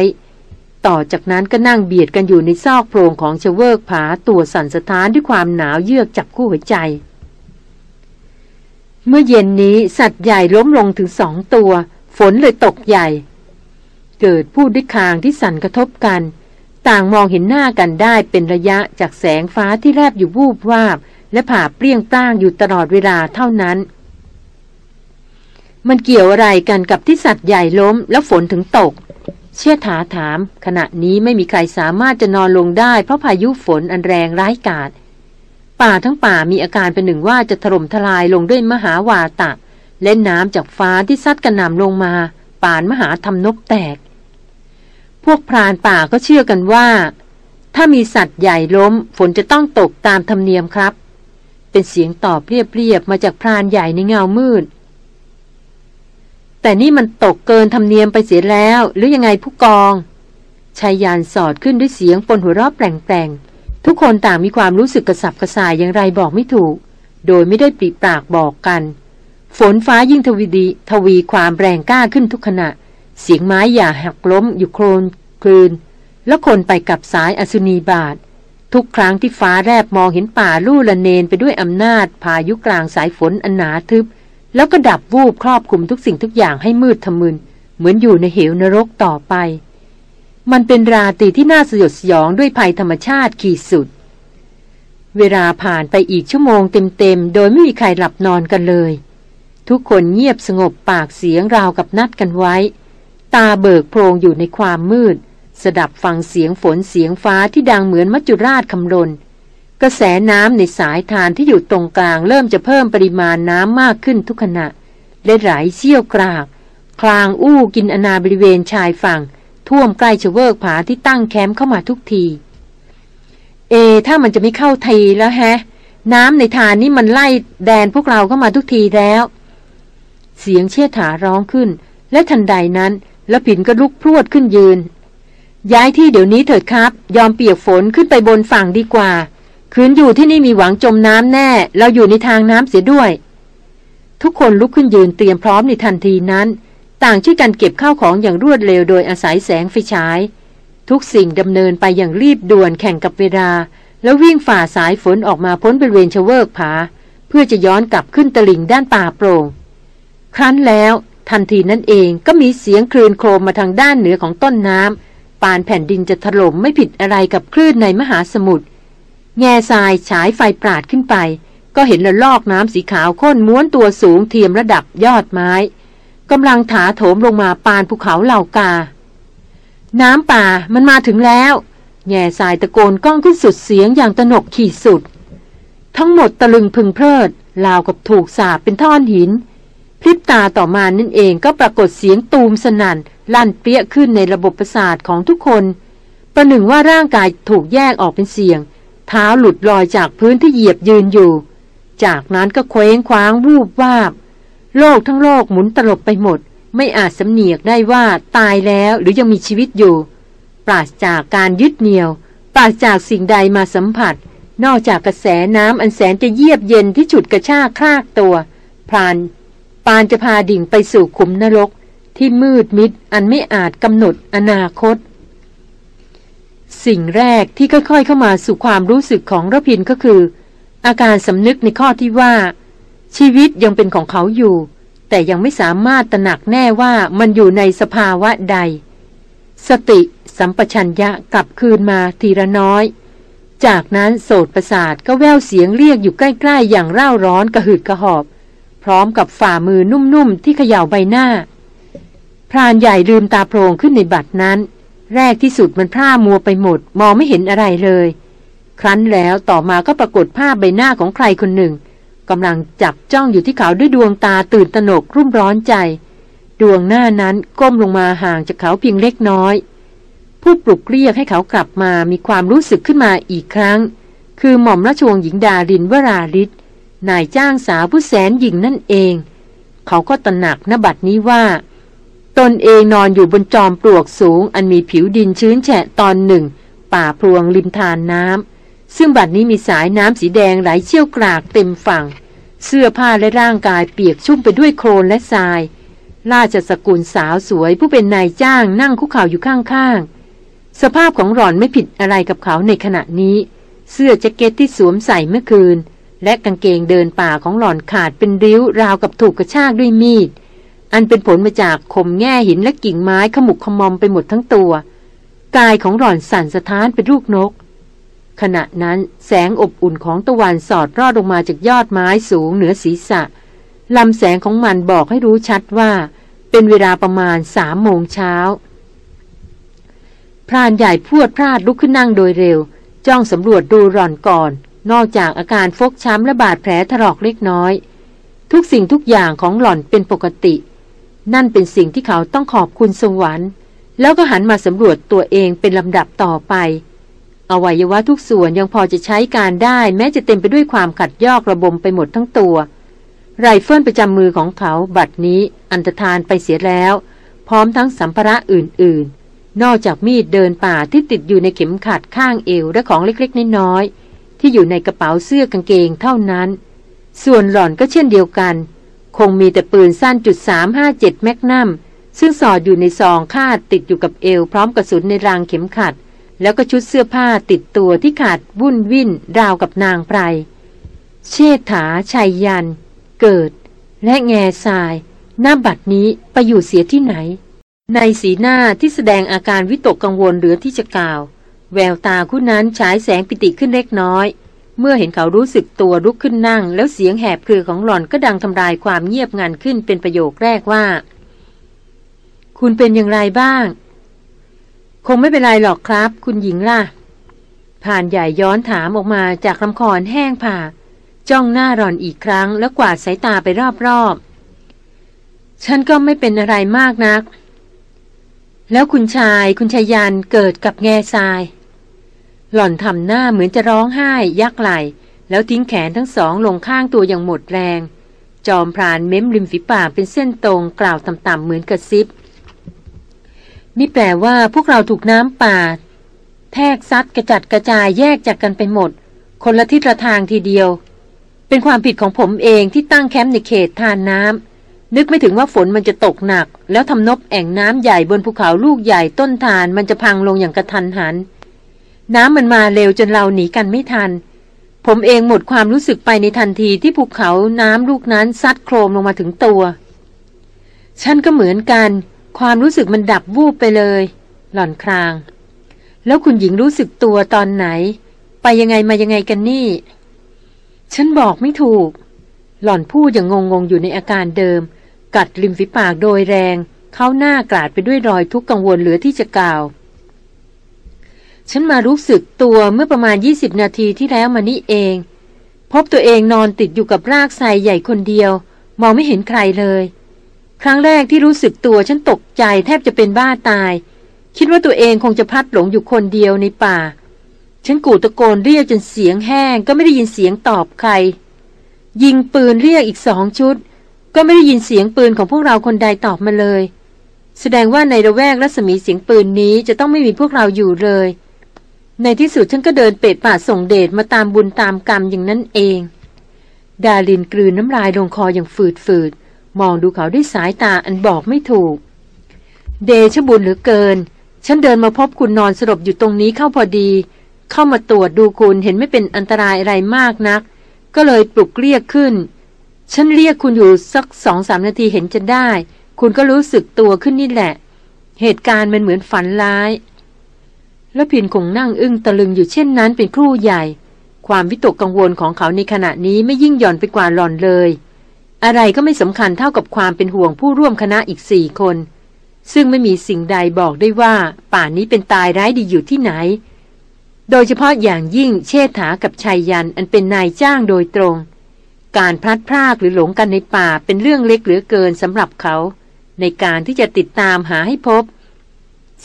ต่อจากนั้นก็นั่งเบียดกันอยู่ในซอกโพรงของเชเวิกผาตัวสั่นสะท้านด้วยความหนาวเยือกจับคู่หัวใจ เมื่อเย็นนี้สัตว์ใหญ่ล้มลงถึงสองตัว ฝนเลยตกใหญ่ เกิดพูดด้วยคางที่สั่นกระทบกัน ต่างมองเห็นหน้ากันได้เป็นระยะจากแสงฟ้าที่แลบอยู่วูบวาบ และผ่าเปรี้ยงปร้างอยู่ตลอดเวลาเท่านั้น มันเกี่ยวอะไรกันกับที่สัตว์ใหญ่ล้มแล้วฝนถึงตก เชี่ยถาถาม ขณะนี้ไม่มีใครสามารถจะนอนลงได้ เพราะพายุฝนอันแรงร้ายกาจป่าทั้งป่ามีอาการเป็นหนึ่งว่าจะถล่มทลายลงด้วยมหาวาตะเล่นน้ำจากฟ้าที่ซัดกระหน่ำลงมา ป่านมหาทำนกแตก พวกพรานป่าก็เชื่อกันว่า ถ้ามีสัตว์ใหญ่ล้ม ฝนจะต้องตกตามธรรมเนียมครับ เป็นเสียงตอบเรียบๆมาจากพรานใหญ่ในเงามืด แต่นี่มันตกเกินธรรมเนียมไปเสียแล้ว หรือยังไงผู้กองชายยานสอดขึ้นด้วยเสียงปนหัวราะแปลงๆ ทุกคนต่างมีความรู้สึกกระสับกระส่ายอย่างไรบอกไม่ถูก โดยไม่ได้ปริปากบอกกัน ฝนฟ้ายิ่งทวีดี ทวีความแรงกล้าขึ้นทุกขณะ เสียงไม้หย่าหักล้มอยู่โคลนคลืน แล้วคนไปกับสายอสุนีบาท ทุกครั้งที่ฟ้าแรบมองเห็นป่าลู่ละเนนไปด้วยอำนาจพายุกลางสายฝนอันหนาทึบ แล้วก็ดับวูบครอบคลุมทุกสิ่งทุกอย่างให้มืดทะมึน เหมือนอยู่ในเหวนรกต่อไป มันเป็นราตรีที่น่าสยดสยองด้วยภัยธรรมชาติขีดสุด เวลาผ่านไปอีกชั่วโมงเต็มๆ โดยไม่มีใครหลับนอนกันเลย ทุกคนเงียบสงบปากเสียงราวกับนัดกันไว้ ตาเบิกโพรงอยู่ในความมืด สดับฟังเสียงฝนเสียงฟ้าที่ดังเหมือนมัจจุราชคำรน กระแสน้ำในสายทานที่อยู่ตรงกลางเริ่มจะเพิ่มปริมาณน้ำมากขึ้นทุกขณะและไหลเชี่ยวกราก คลางอู้กินอนาบริเวณชายฝั่ง ท่วมใกล้ชเวิกผาที่ตั้งแคมป์เข้ามาทุกที เอ ถ้ามันจะไม่เข้าทีแล้วแฮะ น้ำในทานนี่มันไล่แดนพวกเราเข้ามาทุกทีแล้ว เสียงเชี่ยถาร้องขึ้น และทันใดนั้นละผินก็ลุกพรวดขึ้นยืน ย้ายที่เดี๋ยวนี้เถิดครับ ยอมเปียกฝนขึ้นไปบนฝั่งดีกว่า คืนอยู่ที่นี่มีหวังจมน้ำแน่ เราอยู่ในทางน้ำเสียด้วย ทุกคนลุกขึ้นยืนเตรียมพร้อมในทันทีนั้น ต่างช่วยกันเก็บข้าวของอย่างรวดเร็วโดยอาศัยแสงไฟฉาย ทุกสิ่งดำเนินไปอย่างรีบด่วนแข่งกับเวลา แล้ววิ่งฝ่าสายฝนออกมาพ้นบริเวณชเวิกผา เพื่อจะย้อนกลับขึ้นตลิ่งด้านป่าโปร่ง ครั้นแล้วทันทีนั้นเองก็มีเสียงคลื่นโครมมาทางด้านเหนือของต้นน้ำปานแผ่นดินจะถล่มไม่ผิดอะไรกับคลื่นในมหาสมุทร แง่ทรายฉายไฟปราดขึ้นไป ก็เห็นละลอกน้ำสีขาวข้นม้วนตัวสูงเทียมระดับยอดไม้กำลังถาโถมลงมาปานภูเขาเหล่ากา น้ำป่ามันมาถึงแล้ว แง่ทรายตะโกนก้องขึ้นสุดเสียงอย่างตนกขีดสุด ทั้งหมดตะลึงพึงเพลิดลาวกับถูกสาบเป็นท่อนหิน พริบตาต่อมานั่นเองก็ปรากฏเสียงตูมสนัน่น ลั่นเปี้ยขึ้นในระบบประสาทของทุกคน ประหนึ่งว่าร่างกายถูกแยกออกเป็นเสียง เท้าหลุดลอยจากพื้นที่เหยียบยืนอยู่ จากนั้นก็เคว้งคว้างวูบวาบ โลกทั้งโลกหมุนตลบไปหมด ไม่อาจสำเนียกได้ว่าตายแล้วหรือยังมีชีวิตอยู่ ปราศจากการยึดเหนี่ยว ปราศจากสิ่งใดมาสัมผัส นอกจากกระแสน้ำอันแสนจะเยียบเย็นที่ฉุดกระชากคลากตัวพรานปานจะพาดิ่งไปสู่ขุมนรก ที่มืดมิดอันไม่อาจกำหนดอนาคต สิ่งแรกที่ค่อยๆเข้ามาสู่ความรู้สึกของระพินก็คือ อาการสำนึกในข้อที่ว่า ชีวิตยังเป็นของเขาอยู่ แต่ยังไม่สามารถตระหนักแน่ว่ามันอยู่ในสภาวะใด สติสัมปชัญญะกลับคืนมาทีละน้อย จากนั้นโสดประสาทก็แววเสียงเรียกอยู่ใกล้ๆ อย่างเร่าร้อนกระหืดกระหอบ พร้อมกับฝ่ามือนุ่มๆที่เขย่าใบหน้า พรานใหญ่ลืมตาโพลงขึ้นในบัดนั้น แรกที่สุดมันพร่ามัวไปหมด มองไม่เห็นอะไรเลย ครั้นแล้วต่อมาก็ปรากฏภาพใบหน้าของใครคนหนึ่งกำลังจับจ้องอยู่ที่เขาด้วยดวงตาตื่นตระหนกรุ่มร้อนใจ ดวงหน้านั้นก้มลงมาห่างจากเขาเพียงเล็กน้อย ผู้ปลุกเรียกให้เขากลับมามีความรู้สึกขึ้นมาอีกครั้ง คือหม่อมราชวงศ์หญิงดารินวราริศนายจ้างสาวผู้แสนหญิงนั่นเอง เขาก็ตระหนักนบัดนี้ว่า ตนเองนอนอยู่บนจอมปลวกสูง อันมีผิวดินชื้นแฉะตอนหนึ่ง ป่าพรวงริมทานน้ำซึ่งบัดนี้มีสายน้ำสีแดงไหลเชี่ยวกรากเต็มฝั่ง เสื้อผ้าและร่างกายเปียกชุ่มไปด้วยโคลนและทราย ราชสกุลสาวสวยผู้เป็นนายจ้างนั่งคุกเข่าอยู่ข้างๆ สภาพของหล่อนไม่ผิดอะไรกับเขาในขณะนี้ เสื้อแจ็คเก็ตที่สวมใส่เมื่อคืน และกางเกงเดินป่าของหล่อนขาดเป็นริ้วราวกับถูกกระชากด้วยมีด อันเป็นผลมาจากคมแง่หินและกิ่งไม้ขมุกขมอมไปหมดทั้งตัว กายของหล่อนสั่นสะท้านเป็นลูกนก ขณะนั้นแสงอบอุ่นของตะวันสอดรอดลงมาจากยอดไม้สูงเหนือศีรษะลำแสงของมันบอกให้รู้ชัดว่า เป็นเวลาประมาณสามโมงเช้าพรานใหญ่พวดพลาดลุกขึ้นนั่งโดยเร็ว จ้องสำรวจดูร่อนก่อน นอกจากอาการฟกช้ำและบาดแผลถลอกเล็กน้อย ทุกสิ่งทุกอย่างของหล่อนเป็นปกติ นั่นเป็นสิ่งที่เขาต้องขอบคุณสวรรค์ แล้วก็หันมาสำรวจตัวเองเป็นลำดับต่อไป อวัยวะทุกส่วนยังพอจะใช้การได้ แม้จะเต็มไปด้วยความขัดยอกระบมไปหมดทั้งตัว ไรเฟิลประจำมือของเขาบัดนี้อันตรธานไปเสียแล้ว พร้อมทั้งสัมภาระอื่น ๆ นอกจากมีดเดินป่าที่ติดอยู่ในเข็มขัดข้างเอวและของเล็กๆน้อยๆที่อยู่ในกระเป๋าเสื้อกางเกงเท่านั้น ส่วนหล่อนก็เช่นเดียวกัน คงมีแต่ปืนสั้นจุดสามห้าเจ็ดแมกนัมซึ่งสอดอยู่ในซองคาดติดอยู่กับเอวพร้อมกระสุนในรางเข็มขัด แล้วก็ชุดเสื้อผ้าติดตัวที่ขาดวุ่นวิ่นราวกับนางไพร เชษฐาชัยยัน เกิด และแง่ทราย หน้าบัดนี้ไปอยู่เสียที่ไหน ในสีหน้าที่แสดงอาการวิตกกังวลเหลือที่จะกล่าว แววตาคู่นั้นฉายแสงปิติขึ้นเล็กน้อย เมื่อเห็นเขารู้สึกตัวลุกขึ้นนั่ง แล้วเสียงแหบคือของหล่อนก็ดังทำลายความเงียบงันขึ้นเป็นประโยคแรกว่า คุณเป็นอย่างไรบ้าง คงไม่เป็นไรหรอกครับ คุณหญิงล่ะ ผ่านใหญ่ย้อนถามออกมาจากลำคอแห้งผ่า จ้องหน้าหล่อนอีกครั้ง แล้วกวาดสายตาไปรอบๆ ฉันก็ไม่เป็นอะไรมากนัก แล้วคุณชาย คุณชายันเกิดกับแง่ทราย หล่อนทำหน้าเหมือนจะร้องไห้ยักไหล แล้วทิ้งแขนทั้งสองลงข้างตัวอย่างหมดแรง จอมพรานเม้มริมฝีปากเป็นเส้นตรงกล่าวต่ำๆเหมือนกระซิบ นี่แปลว่าพวกเราถูกน้ำป่า แทกซัดกระจัดกระจายแยกจากกันไปหมด คนละทิศละทางทีเดียว เป็นความผิดของผมเองที่ตั้งแคมป์ในเขตทานน้ำนึกไม่ถึงว่าฝนมันจะตกหนัก แล้วทำนบแอ่งน้ำใหญ่บนภูเขาลูกใหญ่ต้นทานมันจะพังลงอย่างกระทันหัน น้ำมันมาเร็วจนเราหนีกันไม่ทัน ผมเองหมดความรู้สึกไปในทันทีที่ภูเขาน้ำลูกนั้นซัดโครมลงมาถึงตัว ฉันก็เหมือนกัน ความรู้สึกมันดับวูบไปเลย หล่อนคราง แล้วคุณหญิงรู้สึกตัวตอนไหน ไปยังไงมายังไงกันนี่ ฉันบอกไม่ถูก หล่อนพูดอย่างงงๆอยู่ในอาการเดิม กัดริมฝีปากโดยแรง เข้าหน้ากราดไปด้วยรอยทุกข์กังวลเหลือที่จะกล่าว ฉันมารู้สึกตัวเมื่อประมาณ 20 นาทีที่แล้วมานี่เอง พบตัวเองนอนติดอยู่กับรากไทรใหญ่คนเดียว มองไม่เห็นใครเลย ครั้งแรกที่รู้สึกตัวฉันตกใจแทบจะเป็นบ้าตาย คิดว่าตัวเองคงจะพัดหลงอยู่คนเดียวในป่า ฉันกูตะโกนเรียกจนเสียงแห้ง ก็ไม่ได้ยินเสียงตอบใคร ยิงปืนเรียกอีกสองชุด ก็ไม่ได้ยินเสียงปืนของพวกเราคนใดตอบมาเลย แสดงว่าในระแวกรัศมีเสียงปืนนี้จะต้องไม่มีพวกเราอยู่เลย ในที่สุดฉันก็เดินเป็ดป่าส่งเดชมาตามบุญตามกรรมอย่างนั้นเอง ดาลินกลืนน้ำลายลงคออย่างฝืดฝืดมองดูเขาด้วยสายตาอันบอกไม่ถูก เดชบุญเหลือเกิน ฉันเดินมาพบคุณนอนสลบอยู่ตรงนี้เข้าพอดี เข้ามาตรวจดูคุณเห็นไม่เป็นอันตรายอะไรมากนัก ก็เลยปลุกเรียกขึ้น ฉันเรียกคุณอยู่สักสองสามนาทีเห็นจะได้ คุณก็รู้สึกตัวขึ้นนี่แหละ เหตุการณ์มันเหมือนฝันร้าย แล้วพินคงนั่งอึ้งตะลึงอยู่เช่นนั้นเป็นครู่ใหญ่ ความวิตกกังวลของเขาในขณะนี้ไม่ยิ่งหย่อนไปกว่าหล่อนเลย อะไรก็ไม่สำคัญเท่ากับความเป็นห่วงผู้ร่วมคณะอีกสี่คน ซึ่งไม่มีสิ่งใดบอกได้ว่า ป่านนี้เป็นตายร้ายดีอยู่ที่ไหน โดยเฉพาะอย่างยิ่งเชษฐากับชายยันอันเป็นนายจ้างโดยตรง การพลัดพรากหรือหลงกันในป่าเป็นเรื่องเล็กเหลือเกินสำหรับเขา ในการที่จะติดตามหาให้พบ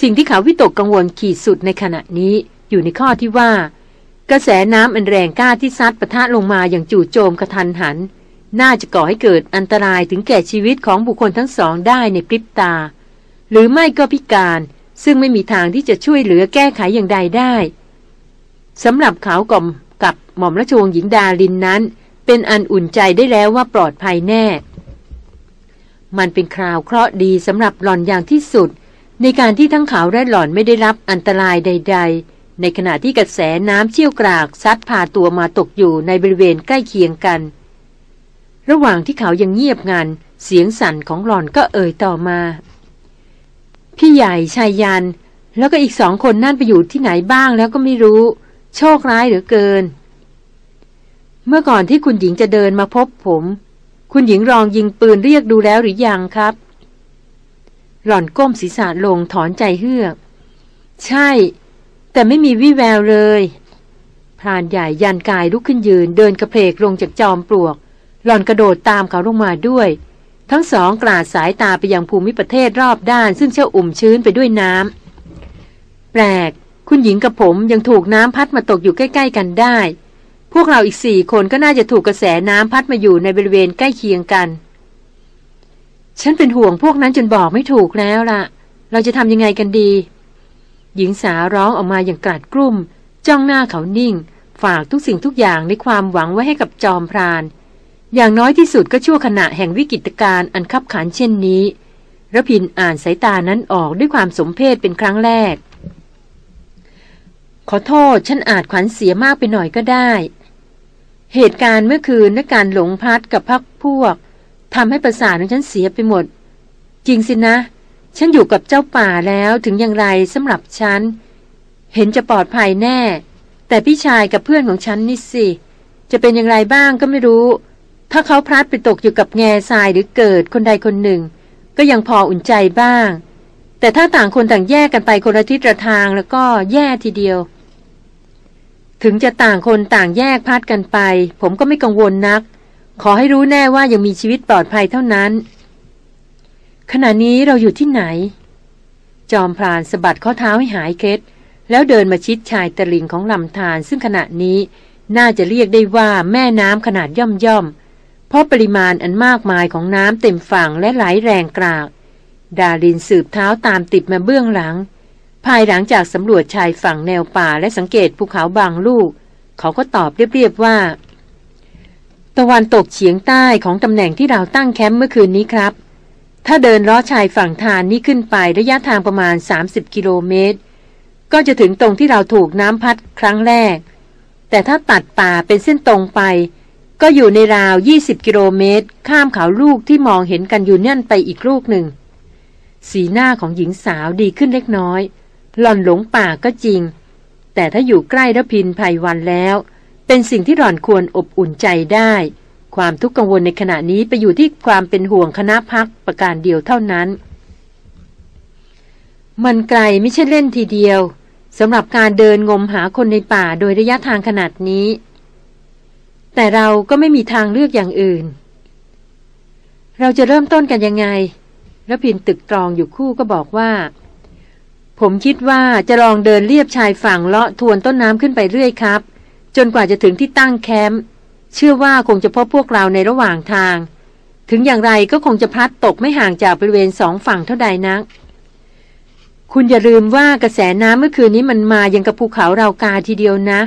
สิ่งที่เขาวิตกกังวลขีดสุดในขณะนี้อยู่ในข้อที่ว่า กระแสน้ำอันแรงกล้าที่ซัดปะทะลงมาอย่างจู่โจมกระทันหัน น่าจะก่อให้เกิดอันตรายถึงแก่ชีวิตของบุคคลทั้งสองได้ในพริบตา หรือไม่ก็พิการซึ่งไม่มีทางที่จะช่วยเหลือแก้ไขอย่างใดได้สำหรับเขากอมกับหม่อมราชวงศ์หญิงดาลินนั้น เป็นอันอุ่นใจได้แล้วว่าปลอดภัยแน่ มันเป็นคราวเคราะห์ดีสำหรับหล่อนอย่างที่สุด ในการที่ทั้งเขาและหล่อนไม่ได้รับอันตรายใด ๆ ในขณะที่กระแสน้ำเชี่ยวกรากซัดพาตัวมาตกอยู่ในบริเวณใกล้เคียงกัน ระหว่างที่เขายังเงียบงันเสียงสั่นของหล่อนก็เอ่ยต่อมา พี่ใหญ่ชายยัน แล้วก็อีกสองคนนั่นไปอยู่ที่ไหนบ้างแล้วก็ไม่รู้ โชคร้ายเหลือเกิน เมื่อก่อนที่คุณหญิงจะเดินมาพบผม คุณหญิงรองยิงปืนเรียกดูแล้วหรือยังครับ หล่อนก้มศีรษะลงถอนใจเฮือก ใช่ แต่ไม่มีวี่แววเลยพรานใหญ่ยันกายลุกขึ้นยืนเดินกระเพกลงจากจอมปลวก หล่อนกระโดดตามเขาลงมาด้วย ทั้งสองกลาดสายตาไปยังภูมิประเทศรอบด้าน ซึ่งเช่าอุ่มชื้นไปด้วยน้ำแปลก คุณหญิงกับผมยังถูกน้ำพัดมาตกอยู่ใกล้ ๆ กันได้ พวกเราอีกสี่คนก็น่าจะถูกกระแสน้ำพัดมาอยู่ในบริเวณใกล้เคียงกัน ฉันเป็นห่วงพวกนั้นจนบอกไม่ถูกแล้วล่ะ เราจะทำยังไงกันดี หญิงสาวร้องออกมาอย่างกราดกรุ่มจ้องหน้าเขานิ่ง ฝากทุกสิ่งทุกอย่างในความหวังไว้ให้กับจอมพราน อย่างน้อยที่สุดก็ชั่วขณะแห่งวิกฤตการณ์อันคับขันเช่นนี้ระพินอ่านสายตานั้นออกด้วยความสมเพศเป็นครั้งแรก ขอโทษฉันอาจขวัญเสียมากไปหน่อยก็ได้ เหตุการณ์เมื่อคืนและการหลงพัดกับพักพวก ทำให้ประสาทของฉันเสียไปหมด จริงสินะ ฉันอยู่กับเจ้าป่าแล้วถึงอย่างไรสำหรับฉัน เห็นจะปลอดภัยแน่ แต่พี่ชายกับเพื่อนของฉันนี่สิ จะเป็นอย่างไรบ้างก็ไม่รู้ ถ้าเขาพลัดไปตกอยู่กับแง่ทรายหรือเกิดคนใดคนหนึ่ง ก็ยังพออุ่นใจบ้าง แต่ถ้าต่างคนต่างแยกกันไปคนละทิศละทางแล้วก็แย่ทีเดียวถึงจะต่างคนต่างแยกพัดกันไป ผมก็ไม่กังวลนัก ขอให้รู้แน่ว่ายังมีชีวิตปลอดภัยเท่านั้น ขณะนี้เราอยู่ที่ไหน จอมพรานสะบัดข้อเท้าให้หายเคล็ดแล้วเดินมาชิดชายตะลิงของลำธารซึ่งขณะนี้น่าจะเรียกได้ว่าแม่น้ำขนาดย่อมย่อม เพราะปริมาณอันมากมายของน้ำเต็มฝั่งและไหลแรงกราก ดาลินสืบเท้าตามติดมาเบื้องหลัง ภายหลังจากสำรวจชายฝั่งแนวป่าและสังเกตภูเขาบางลูก เขาก็ตอบเรียบๆว่า ตะวันตกเฉียงใต้ของตำแหน่งที่เราตั้งแคมป์เมื่อคืนนี้ครับ ถ้าเดินล้อชายฝั่งทานนี้ขึ้นไประยะทางประมาณ 30 กิโลเมตร ก็จะถึงตรงที่เราถูกน้ำพัดครั้งแรก แต่ถ้าตัดป่าเป็นเส้นตรงไป ก็อยู่ในราว 20 กิโลเมตร ข้ามเขาลูกที่มองเห็นกันอยู่นั่นไปอีกลูกหนึ่ง สีหน้าของหญิงสาวดีขึ้นเล็กน้อย หล่อนหลงป่าก็จริง แต่ถ้าอยู่ใกล้ระพินภัยวันแล้ว เป็นสิ่งที่หล่อนควรอบอุ่นใจได้ ความทุกข์กังวลในขณะนี้ไปอยู่ที่ความเป็นห่วงคณะพักประการเดียวเท่านั้น มันไกลไม่ใช่เล่นทีเดียวสำหรับการเดินงมหาคนในป่าโดยระยะทางขนาดนี้ แต่เราก็ไม่มีทางเลือกอย่างอื่น เราจะเริ่มต้นกันยังไงระพินตึกตรองอยู่คู่ก็บอกว่า ผมคิดว่าจะลองเดินเลียบชายฝั่งเลาะทวนต้นน้ำขึ้นไปเรื่อยครับ จนกว่าจะถึงที่ตั้งแคมป์เชื่อว่าคงจะพบพวกเราในระหว่างทาง ถึงอย่างไรก็คงจะพัดตกไม่ห่างจากบริเวณสองฝั่งเท่าใดนัก คุณอย่าลืมว่ากระแสน้ำเมื่อคืนนี้มันมายังกับภูเขาเรากาทีเดียวนะ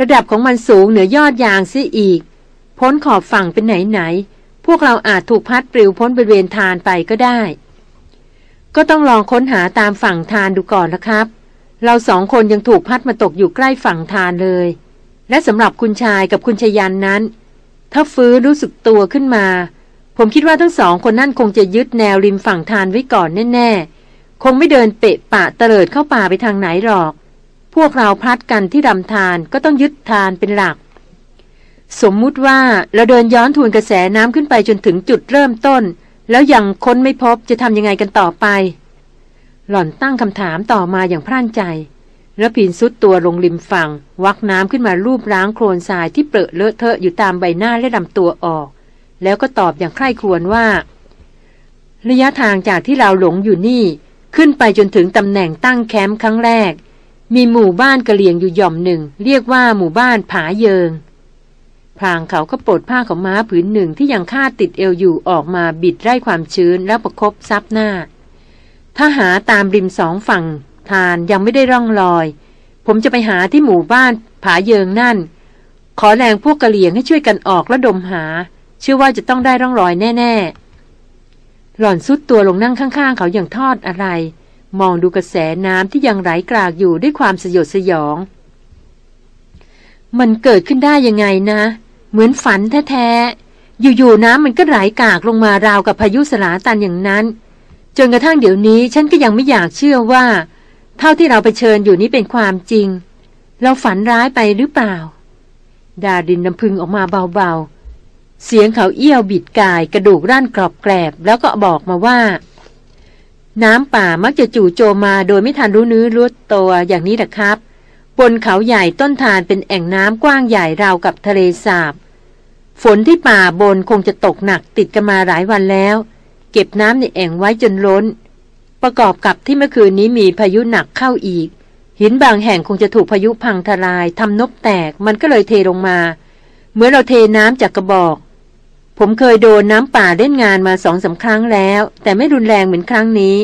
ระดับของมันสูงเหนือยอดยางเสียอีก พ้นขอบฝั่งเป็นไหนไหน พวกเราอาจถูกพัดปลิวพ้นบริเวณทานไปก็ได้ ก็ต้องลองค้นหาตามฝั่งทานดูก่อนนะครับ เราสองคนยังถูกพัดมาตกอยู่ใกล้ฝั่งทานเลย และสำหรับคุณชายกับคุณชยันนั้น ถ้าฟื้นรู้สึกตัวขึ้นมา ผมคิดว่าทั้งสองคนนั่นคงจะยึดแนวริมฝั่งทานไว้ก่อนแน่ๆ คงไม่เดินเปะปะเตลิดเข้าป่าไปทางไหนหรอก พวกเราพลัดกันที่รำทานก็ต้องยึดทานเป็นหลัก สมมุติว่าเราเดินย้อนทวนกระแสน้ำขึ้นไปจนถึงจุดเริ่มต้น แล้วยังค้นไม่พบจะทำยังไงกันต่อไป หล่อนตั้งคำถามต่อมาอย่างพร่านใจ แล้วพินซุดตัวลงริมฝั่ง วักน้ำขึ้นมารูปล้างโคลนทรายที่เปรอะเลอะเทอะอยู่ตามใบหน้าและลำตัวออก แล้วก็ตอบอย่างใคร่ครวญว่า ระยะทางจากที่เราหลงอยู่นี่ ขึ้นไปจนถึงตำแหน่งตั้งแคมป์ครั้งแรก มีหมู่บ้านกะเหลี่ยงอยู่หย่อมหนึ่ง เรียกว่าหมู่บ้านผาเยิงพรางเขาก็ปลดผ้าของม้าผืนหนึ่งที่ยังคาดติดเอวอยู่ออกมาบิดไล่ความชื้นแล้วประครบซับหน้าถ้าหาตามริมสองฝั่ง ทานยังไม่ได้ร่องรอย ผมจะไปหาที่หมู่บ้านผาเยิงนั่น ขอแรงพวกกะเหลี่ยงให้ช่วยกันออกและดมหา เชื่อว่าจะต้องได้ร่องรอยแน่ ๆ หล่อนซุดตัวลงนั่งข้าง ๆ เขาอย่างทอดอะไร มองดูกระแสน้ำที่ยังไหลกรากอยู่ด้วยความสยดสยอง มันเกิดขึ้นได้ยังไงนะ เหมือนฝันแท้ๆ อยู่ๆน้ำมันก็ไหลกากลงมาราวกับพายุสลาตันอย่างนั้นจนกระทั่งเดี๋ยวนี้ฉันก็ยังไม่อยากเชื่อว่า เท่าที่เราไปเชิญอยู่นี้เป็นความจริง เราฝันร้ายไปหรือเปล่า ดาดินนำพึงออกมาเบาๆ เสียงเขาเอี้ยวบิดกายกระดูกร่านกรอบแกรบ แล้วก็บอกมาว่า น้ำป่ามักจะจู่โจมมาโดยไม่ทันรู้เนื้อรู้ตัวอย่างนี้แหละครับ บนเขาใหญ่ต้นทานเป็นแอ่งน้ำกว้างใหญ่ราวกับทะเลสาบ ฝนที่ป่าบนคงจะตกหนักติดกันมาหลายวันแล้ว เก็บน้ำในแอ่งไว้จนล้น ประกอบกับที่เมื่อคืนนี้มีพายุหนักเข้าอีก หินบางแห่งคงจะถูกพายุพังทลายทำนบแตกมันก็เลยเทลงมา เหมือนเราเทน้ำจากกระบอก ผมเคยโดนน้ำป่าเล่นงานมาสองสาครั้งแล้ว แต่ไม่รุนแรงเหมือนครั้งนี้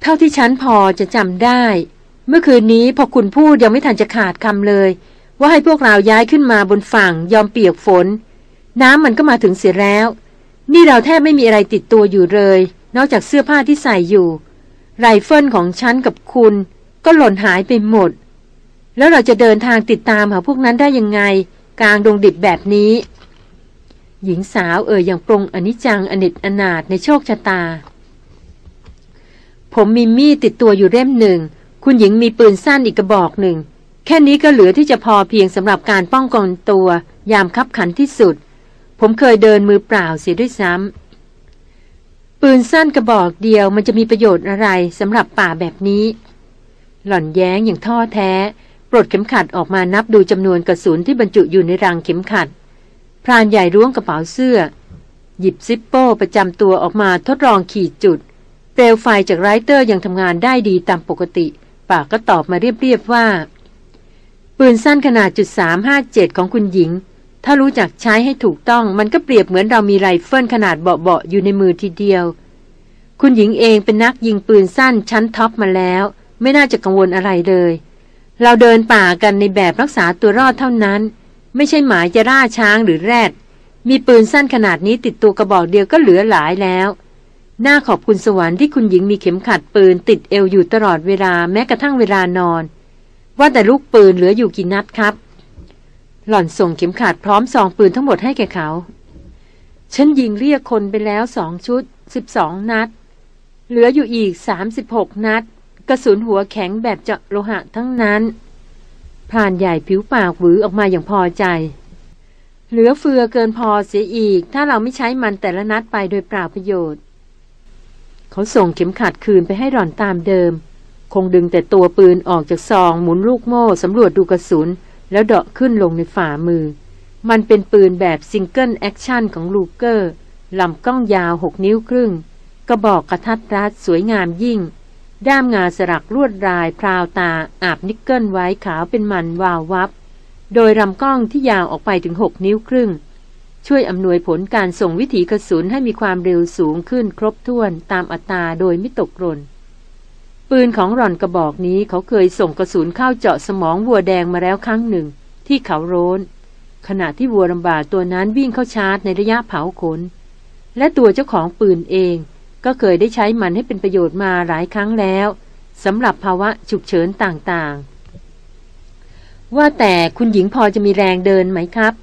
เท่าที่ฉันพอจะจำได้ เมื่อคืนนี้พอคุณพูดยังไม่ทันจะขาดคำเลย ว่าให้พวกเราย้ายขึ้นมาบนฝั่งยอมเปียกฝน น้ำมันก็มาถึงเสียแล้ว นี่เราแทบไม่มีอะไรติดตัวอยู่เลย นอกจากเสื้อผ้าที่ใส่อยู่ ไรเฟิลของฉันกับคุณก็หล่นหายไปหมด แล้วเราจะเดินทางติดตามหาพวกนั้นได้ยังไง กลางดงดิบแบบนี้ หญิงสาวเอ่ยอย่างปลงอนิจจังอเนจอนาถในโชคชะตา ผมมีมีดติดตัวอยู่เล่มหนึ่ง คุณหญิงมีปืนสั้นอีกกระบอกหนึ่ง แค่นี้ก็เหลือที่จะพอเพียงสำหรับการป้องกันตัว ยามคับขันที่สุด ผมเคยเดินมือเปล่าเสียด้วยซ้ำ ปืนสั้นกระบอกเดียวมันจะมีประโยชน์อะไรสำหรับป่าแบบนี้ หล่อนแย้งอย่างท้อแท้ ปลดเข็มขัดออกมานับดูจำนวนกระสุนที่บรรจุอยู่ในรังเข็มขัด พรานใหญ่ร่วงกระเป๋าเสื้อ หยิบซิปโป้ประจำตัวออกมาทดลองขีดจุด เปลวไฟจากไรเตอร์ยังทำงานได้ดีตามปกติ ปากก็ตอบมาเรียบๆว่า ปืนสั้นขนาดจุดสามห้าเจ็ดของคุณหญิง ถ้ารู้จักใช้ให้ถูกต้องมันก็เปรียบเหมือนเรามีไรเฟิลขนาดเบาๆอยู่ในมือทีเดียว คุณหญิงเองเป็นนักยิงปืนสั้นชั้น top มาแล้ว ไม่น่าจะกังวลอะไรเลย เราเดินป่ากันในแบบรักษาตัวรอดเท่านั้น ไม่ใช่หมายจะล่าช้างหรือแรด มีปืนสั้นขนาดนี้ติดตัวกระบอกเดียวก็เหลือหลายแล้วน่าขอบคุณสวรรค์ที่คุณหญิงมีเข็มขัดปืนติดเอวอยู่ตลอดเวลาแม้กระทั่งเวลานอน ว่าแต่ลูกปืนเหลืออยู่กี่นัดครับ หล่อนส่งเข็มขัดพร้อมซองปืนทั้งหมดให้แก่เขา ฉันยิงเรียกคนไปแล้วสองชุดสิบสองนัด เหลืออยู่อีกสามสิบหกนัด กระสุนหัวแข็งแบบเจาะโลหะทั้งนั้นพรานใหญ่ผิวปากหวือออกมาอย่างพอใจ เหลือเฟือเกินพอเสียอีก ถ้าเราไม่ใช้มันแต่ละนัดไปโดยเปล่าประโยชน์ เขาส่งเข็มขัดคืนไปให้หล่อนตามเดิม คงดึงแต่ตัวปืนออกจากซองหมุนลูกโม่สำรวจดูกระสุน แล้วเดาะขึ้นลงในฝ่ามือ มันเป็นปืนแบบ single action ของ Ruger ลำกล้องยาวหกนิ้วครึ่ง กระบอกกะทัดรัดสวยงามยิ่ง ด้ามงาสลักลวดลายพราวตาอาบนิกเกิลไว้ขาวเป็นมันวาววับ โดยลำกล้องที่ยาวออกไปถึงหกนิ้วครึ่ง ช่วยอำนวยผลการส่งวิถีกระสุนให้มีความเร็วสูงขึ้นครบถ้วนตามอัตราโดยไม่ตกหล่น ปืนของรอนกระบอกนี้เขาเคยส่งกระสุนเข้าเจาะสมองวัวแดงมาแล้วครั้งหนึ่ง ที่เขาโรนขณะที่วัวลำบากตัวนั้นวิ่งเข้าชาร์จในระยะเผาขน และตัวเจ้าของปืนเองก็เคยได้ใช้มันให้เป็นประโยชน์มาหลายครั้งแล้วสำหรับภาวะฉุกเฉินต่างๆ ว่าแต่คุณหญิงพอจะมีแรงเดินไหมครับ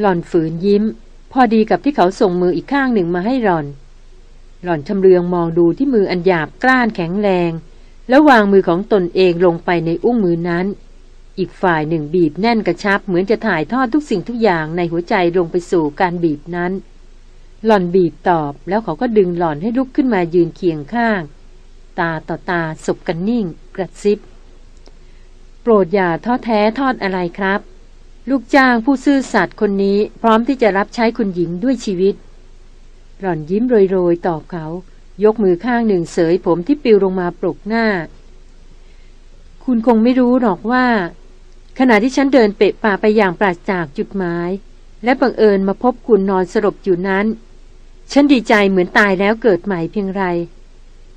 หล่อนฝืนยิ้ม พอดีกับที่เขาส่งมืออีกข้างหนึ่งมาให้หล่อน หล่อนชำเลืองมองดูที่มืออันหยาบกล้านแข็งแรง แล้ววางมือของตนเองลงไปในอุ้งมือนั้น อีกฝ่ายหนึ่งบีบแน่นกระชับเหมือนจะถ่ายทอดทุกสิ่งทุกอย่างในหัวใจลงไปสู่การบีบนั้น หล่อนบีบตอบแล้วเขาก็ดึงหล่อนให้ลุกขึ้นมายืนเคียงข้าง ตาต่อตาสบกันนิ่ง กระซิบ โปรดอย่าทอดแท้ทอดอะไรครับ ลูกจ้างผู้ซื่อสัตย์คนนี้พร้อมที่จะรับใช้คุณหญิงด้วยชีวิต หล่อนยิ้มโรยๆ ตอบเขา ยกมือข้างหนึ่งเสยผมที่ปิวลงมาปลกหน้า คุณคงไม่รู้หรอกว่า ขณะที่ฉันเดินเปะป่าไปอย่างปราศจากจุดหมาย และบังเอิญมาพบคุณนอนสลบอยู่นั้น ฉันดีใจเหมือนตายแล้วเกิดใหม่เพียงไร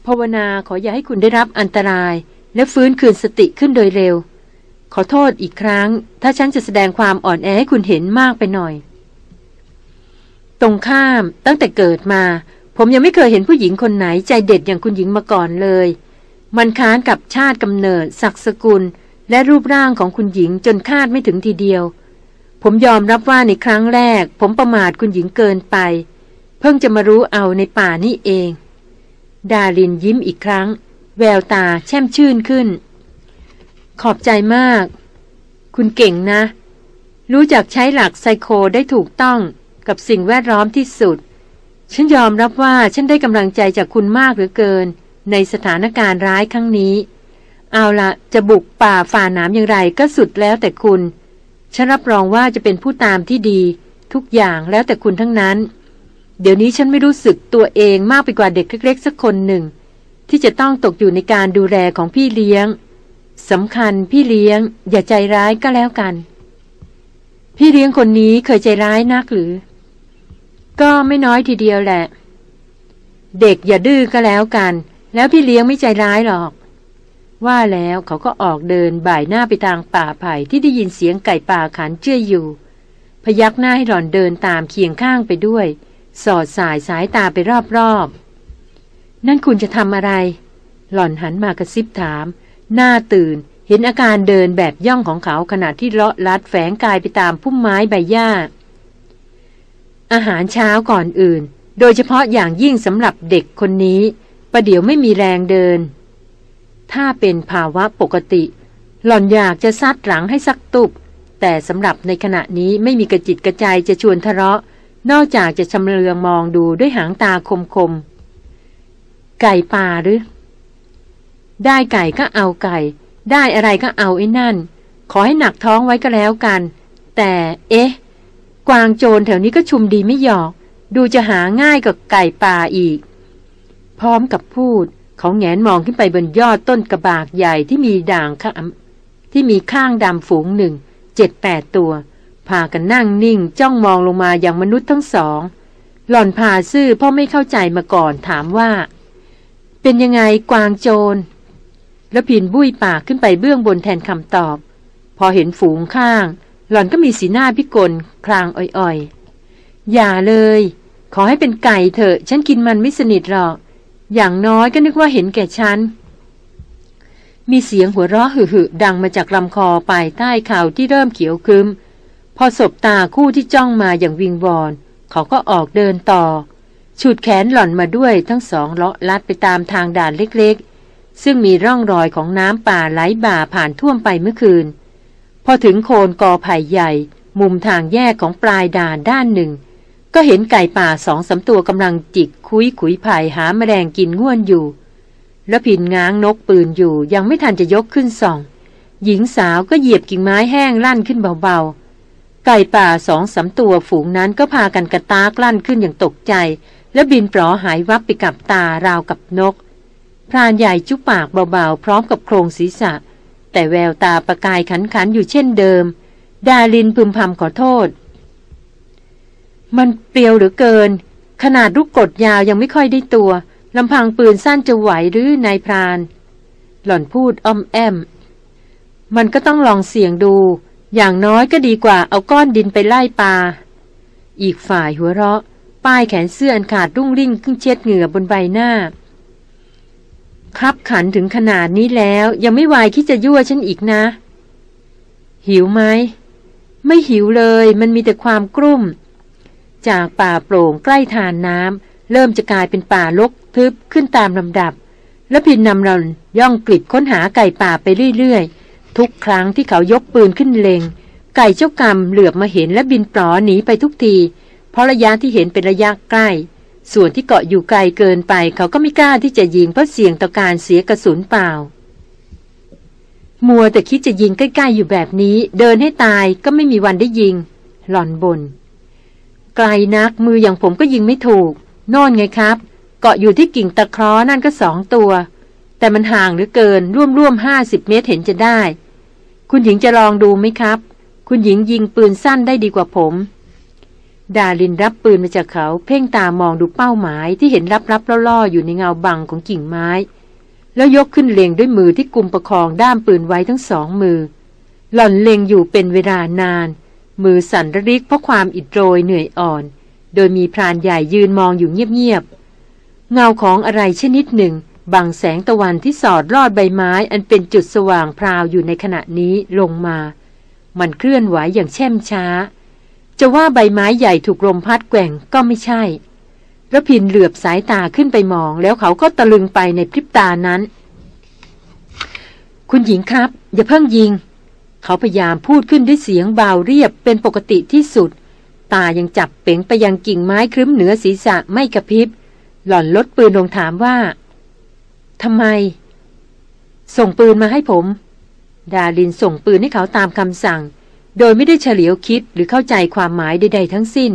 ภาวนาขออย่าให้คุณได้รับอันตราย และฟื้นคืนสติขึ้นโดยเร็ว ขอโทษอีกครั้ง ถ้าฉันจะแสดงความอ่อนแอให้คุณเห็นมากไปหน่อย ตรงข้ามตั้งแต่เกิดมา ผมยังไม่เคยเห็นผู้หญิงคนไหนใจเด็ดอย่างคุณหญิงมาก่อนเลย มันค้านกับชาติกำเนิดศักดิ์สกุล และรูปร่างของคุณหญิงจนคาดไม่ถึงทีเดียว ผมยอมรับว่าในครั้งแรก ผมประมาทคุณหญิงเกินไป เพิ่งจะมารู้เอาในป่านี่เอง ดารินยิ้มอีกครั้ง แววตาแช่มชื่นขึ้น ขอบใจมาก คุณเก่งนะ รู้จักใช้หลักไซโคได้ถูกต้อง กับสิ่งแวดล้อมที่สุด ฉันยอมรับว่าฉันได้กำลังใจจากคุณมากเหลือเกิน ในสถานการณ์ร้ายครั้งนี้ เอาละจะบุกป่าฝ่าน้ำอย่างไรก็สุดแล้วแต่คุณ ฉันรับรองว่าจะเป็นผู้ตามที่ดี ทุกอย่างแล้วแต่คุณทั้งนั้น เดี๋ยวนี้ฉันไม่รู้สึกตัวเองมากไปกว่าเด็กเล็กๆสักคนหนึ่ง ที่จะต้องตกอยู่ในการดูแลของพี่เลี้ยงสำคัญพี่เลี้ยง อย่าใจร้ายก็แล้วกัน พี่เลี้ยงคนนี้เคยใจร้ายนักหรือ ก็ไม่น้อยทีเดียวแหละ เด็กอย่าดื้อก็แล้วกัน แล้วพี่เลี้ยงไม่ใจร้ายหรอก ว่าแล้วเขาก็ออกเดินบ่ายหน้าไปทางป่าไผ่ที่ได้ยินเสียงไก่ป่าขันเชื่ออยู่ พยักหน้าให้หล่อนเดินตามเคียงข้างไปด้วย สอดสายสายตาไปรอบๆ นั่นคุณจะทำอะไร หล่อนหันมากระซิบถาม หน้าตื่นเห็นอาการเดินแบบย่องของเขาขณะที่เลาะลัดแฝงกายไปตามพุ่มไม้ใบหญ้า อาหารเช้าก่อนอื่น โดยเฉพาะอย่างยิ่งสำหรับเด็กคนนี้ ประเดี๋ยวไม่มีแรงเดิน ถ้าเป็นภาวะปกติ หล่อนอยากจะซัดหลังให้สักตุบ แต่สำหรับในขณะนี้ไม่มีกระจิตกระใจจะชวนทะเลาะ นอกจากจะชำเลืองมองดูด้วยหางตาคมๆ ไก่ป่าหรือ ได้ไก่ก็เอาไก่ ได้อะไรก็เอาไอ้นั่น ขอให้หนักท้องไว้ก็แล้วกัน แต่ เอ๊ะ กวางโจรแถวนี้ก็ชุมดีไม่หยอก ดูจะหาง่ายกว่าไก่ป่าอีก พร้อมกับพูด เขาแงนมองขึ้นไปบนยอดต้นกระบากใหญ่ที่มีด่างข้ามที่มีข้างดำฝูงหนึ่งเจ็ดแปดตัวพากันนั่งนิ่งจ้องมองลงมาอย่างมนุษย์ทั้งสอง หล่อนพาซื่อพราะไม่เข้าใจมาก่อนถามว่า เป็นยังไงกวางโจรแล้วพินบุ้ยปากขึ้นไปเบื้องบนแทนคำตอบ พอเห็นฝูงข้าง หล่อนก็มีสีหน้าพิกลคลางอ่อยๆ อย่าเลย ขอให้เป็นไก่เถอะ ฉันกินมันไม่สนิทหรอก อย่างน้อยก็นึกว่าเห็นแก่ฉัน มีเสียงหัวเราะหึ่ดังมาจากลำคอปลายใต้เข่าที่เริ่มเขียวคึมพอสบตาคู่ที่จ้องมาอย่างวิงวอน เขาก็ออกเดินต่อ ฉุดแขนหล่อนมาด้วยทั้งสองเลาะลัดไปตามทางด่านเล็กๆ ซึ่งมีร่องรอยของน้ำป่าไหลบ่าผ่านท่วมไปเมื่อคืน พอถึงโคนกอไผ่ใหญ่ มุมทางแยกของปลายด่านด้านหนึ่ง ก็เห็นไก่ป่าสองสาตัวกำลังจิกคุยขุยไผ่หาแมลงกินง่วนอยู่ แล้วผินง้างนกปืนอยู่ยังไม่ทันจะยกขึ้นส่อง หญิงสาวก็เหยียบกิ่งไม้แห้งลั่นขึ้นเบาๆ ไก่ป่าสองสาตัวฝูงนั้นก็พากันกระตากลั่นขึ้นอย่างตกใจ แล้วบินปลอหายวับไปกับตาราวกับนกพรานใหญ่จุปากเบาๆ พร้อมกับโครงศีรษะ แต่แววตาประกายขันๆอยู่เช่นเดิม ดาลินพึมพำขอโทษ มันเปรียวหรือเกิน ขนาดลูกกดยาวยังไม่ค่อยได้ตัวลำพังปืนสั้นจะไหวหรือนายพราน หล่อนพูดอ้อมแอม มันก็ต้องลองเสี่ยงดู อย่างน้อยก็ดีกว่าเอาก้อนดินไปไล่ปลา อีกฝ่ายหัวเราะ ป้ายแขนเสื้ออันขาดรุ่งริ่งขึ้นเช็ดเหงื่อบนใบหน้า คับขันถึงขนาดนี้แล้ว ยังไม่วายคิดจะยั่วฉันอีกนะ หิวไหม ไม่หิวเลย มันมีแต่ความกลุ้มจากป่าโปร่งใกล้ทานน้ำเริ่มจะกลายเป็นป่าลกทึบขึ้นตามลำดับ และพินนำเราย่องกลิบค้นหาไก่ป่าไปเรื่อยๆ ทุกครั้งที่เขายกปืนขึ้นเลงไก่เจ้ากรรมเหลือบมาเห็นและบินปลอหนีไปทุกที เพราะระยะที่เห็นเป็นระยะใกล้ ส่วนที่เกาะอยู่ไกลเกินไป เขาก็ไม่กล้าที่จะยิงเพราะเสี่ยงต่อการเสียกระสุนเปล่า มัวแต่คิดจะยิงใกล้ๆอยู่แบบนี้ เดินให้ตายก็ไม่มีวันได้ยิง หล่อนบน ไกลนักมืออย่างผมก็ยิงไม่ถูก โน่นไงครับ เกาะอยู่ที่กิ่งตะคร้อนั่นก็สองตัว แต่มันห่างหรือเกินร่วมร่วมห้าสิบเมตรเห็นจะได้ คุณหญิงจะลองดูไหมครับ คุณหญิงยิงปืนสั้นได้ดีกว่าผม ดาลินรับปืนมาจากเขา เพ่งตามองดูเป้าหมายที่เห็นรับรับล่อๆอยู่ในเงาบังของกิ่งไม้ แล้วยกขึ้นเล็งด้วยมือที่กุมประคองด้ามปืนไว้ทั้งสองมือ หล่อนเล็งอยู่เป็นเวลานาน มือสั่นระริกเพราะความอิดโรยเหนื่อยอ่อน โดยมีพรานใหญ่ยืนมองอยู่เงียบๆเงาของอะไรชนิดหนึ่งบังแสงตะวันที่สอดรอดใบไม้อันเป็นจุดสว่างพราวอยู่ในขณะนี้ลงมา มันเคลื่อนไหวอย่างแช่มช้า จะว่าใบไม้ใหญ่ถูกลมพัดแกว่งก็ไม่ใช่ระพินเหลือบสายตาขึ้นไปมอง แล้วเขาก็ตะลึงไปในพริบตานั้น คุณหญิงครับ อย่าเพิ่งยิง เขาพยายามพูดขึ้นด้วยเสียงเบาเรียบเป็นปกติที่สุด ตายังจับเป๋งไปยังกิ่งไม้ครึ้มเหนือศีรษะไม่กระพริบ หล่อนลดปืนลงถามว่าทำไม ส่งปืนมาให้ผม ดาลินส่งปืนให้เขาตามคำสั่ง โดยไม่ได้เฉลียวคิดหรือเข้าใจความหมายใด ๆ ทั้งสิ้น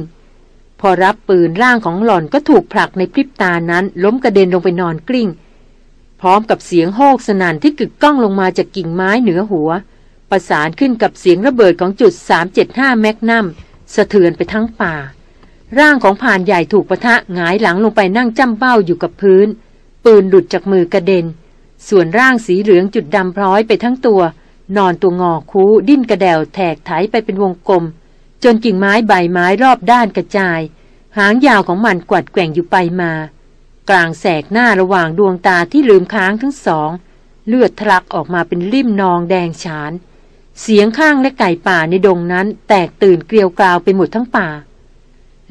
พอรับปืนร่างของหล่อนก็ถูกผลักในพริบตานั้นล้มกระเด็นลงไปนอนกลิ้ง พร้อมกับเสียงโฮกสนั่นที่กึกก้องลงมาจากกิ่งไม้เหนือหัว ประสานขึ้นกับเสียงระเบิดของจุด 375 แมกนัมสะเทือนไปทั้งป่า ร่างของผ่านใหญ่ถูกปะทะหงายหลังลงไปนั่งจ้ำเบ้าอยู่กับพื้น ปืนหลุดจากมือกระเด็น ส่วนร่างสีเหลืองจุดดำพร้อยไปทั้งตัว นอนตัวงอคูดิ้นกระเดวแถกไถไปเป็นวงกลม จนกิ่งไม้ใบไม้รอบด้านกระจาย หางยาวของมันกวัดแกว่งอยู่ไปมา กลางแสกหน้าระหว่างดวงตาที่ลืมค้างทั้งสอง เลือดทะลักออกมาเป็นริ่มนองแดงฉาน เสียงข้างและไก่ป่าในดงนั้นแตกตื่นเกลียวกราวไปหมดทั้งป่า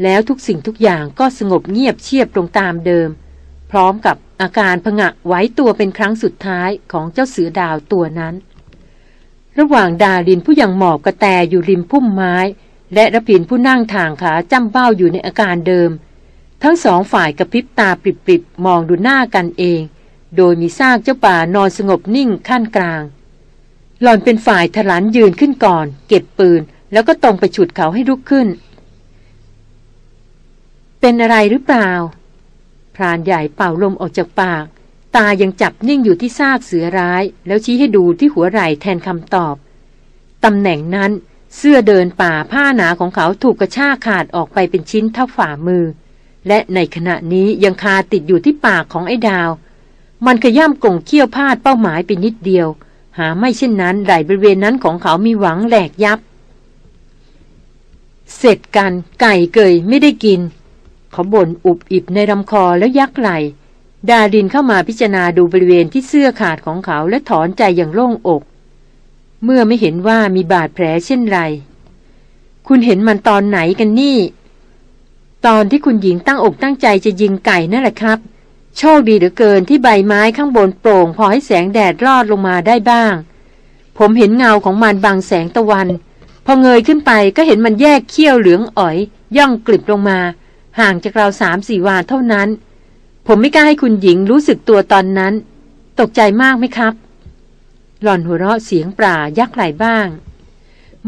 แล้วทุกสิ่งทุกอย่างก็สงบเงียบเชียบลงตามเดิม พร้อมกับอาการผงะไว้ตัวเป็นครั้งสุดท้ายของเจ้าเสือดาวตัวนั้น ระหว่างดาลินผู้ยังหมอบกระแตอยู่ริมพุ่มไม้ และระพินผู้นั่งทางขาจ้ำเบ้าอยู่ในอาการเดิม ทั้งสองฝ่ายกระพริบตาปริบๆมองดูหน้ากันเอง โดยมีซากเจ้าป่านอนสงบนิ่งขั้นกลาง หล่อนเป็นฝ่ายถลันยืนขึ้นก่อน เก็บปืน แล้วก็ตรงไปฉุดเขาให้ลุกขึ้น เป็นอะไรหรือเปล่า พรานใหญ่เป่าลมออกจากปาก ตายังจับนิ่งอยู่ที่ซากเสือร้าย แล้วชี้ให้ดูที่หัวไหล่แทนคำตอบ ตำแหน่งนั้นเสื้อเดินป่าผ้าหนาของเขาถูกกระชากขาดออกไปเป็นชิ้นเท่าฝ่ามือ และในขณะนี้ยังคาติดอยู่ที่ปากของไอ้ดาว มันขย่ำกงเขี้ยวพาดเป้าหมายไปนิดเดียว หาไม่เช่นนั้นไหลบริเวณนั้นของเขามีหวังแหลกยับ เสร็จกันไก่เกยไม่ได้กิน เขาบ่นอุบอิบในลำคอแล้วยักไหล ดาดินเข้ามาพิจารณาดูบริเวณที่เสื้อขาดของเขาและถอนใจอย่างโล่งอก เมื่อไม่เห็นว่ามีบาดแผลเช่นไร คุณเห็นมันตอนไหนกันนี่ ตอนที่คุณหญิงตั้งอกตั้งใจจะยิงไก่นั่นแหละครับ โชคดีเหลือเกินที่ใบไม้ข้างบนโปร่ง พอให้แสงแดดรอดลงมาได้บ้าง ผมเห็นเงาของมันบังแสงตะวัน พอเงยขึ้นไปก็เห็นมันแยกเขี้ยวเหลืองอ๋อย ย่องกลิบลงมา ห่างจากเราสามสี่วาเท่านั้น ผมไม่กล้าให้คุณหญิงรู้สึกตัวตอนนั้น ตกใจมากไหมครับ หล่อนหัวเราะเสียงปรายักไหลบ้าง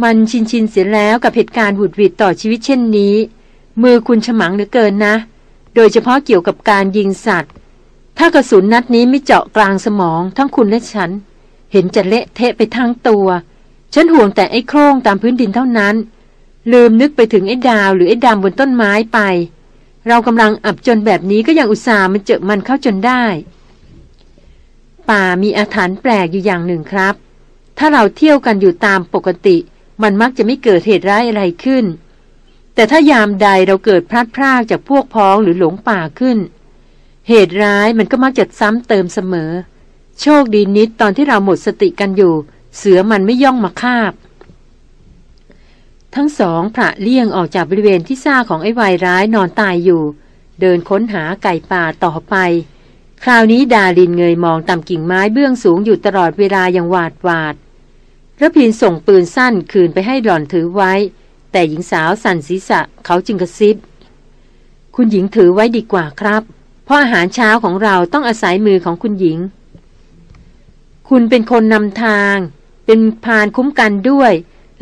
มันชินชินเสียแล้วกับเหตุการณ์หุดหวิดต่อชีวิตเช่นนี้ มือคุณฉมังเหลือเกินนะ โดยเฉพาะเกี่ยวกับการยิงสัตว์ ถ้ากระสุนนัดนี้ไม่เจาะกลางสมองทั้งคุณและฉัน เห็นจะเละเทะไปทั้งตัว ฉันห่วงแต่ไอ้โครงตามพื้นดินเท่านั้น ลืมนึกไปถึงไอ้ดาวหรือไอ้ดำบนต้นไม้ไป เรากำลังอับจนแบบนี้ก็ยังอุตส่าห์มันเจอมันเข้าจนได้ ป่ามีอาถรรพ์แปลกอยู่อย่างหนึ่งครับ ถ้าเราเที่ยวกันอยู่ตามปกติ มันมักจะไม่เกิดเหตุร้ายอะไรขึ้น แต่ถ้ายามใดเราเกิดพลัดพรากจากพวกพ้องหรือหลงป่าขึ้น เหตุร้ายมันก็มักจะซ้ำเติมเสมอ โชคดีนิดตอนที่เราหมดสติกันอยู่ เสือมันไม่ย่องมาคาบ ทั้งสองพระเลี่ยงออกจากบริเวณที่ซ่าของไอ้วายร้ายนอนตายอยู่ เดินค้นหาไก่ป่าต่อไป คราวนี้ดาลินเงยมองต่ำกิ่งไม้เบื้องสูงอยู่ตลอดเวลาอย่างหวาดหวาดระพินส่งปืนสั้นคืนไปให้หล่อนถือไว้ แต่หญิงสาวสั่นศีรษะเขาจึงกระซิบ คุณหญิงถือไว้ดีกว่าครับ เพราะอาหารเช้าของเราต้องอาศัยมือของคุณหญิง คุณเป็นคนนำทาง เป็นพานคุ้มกันด้วย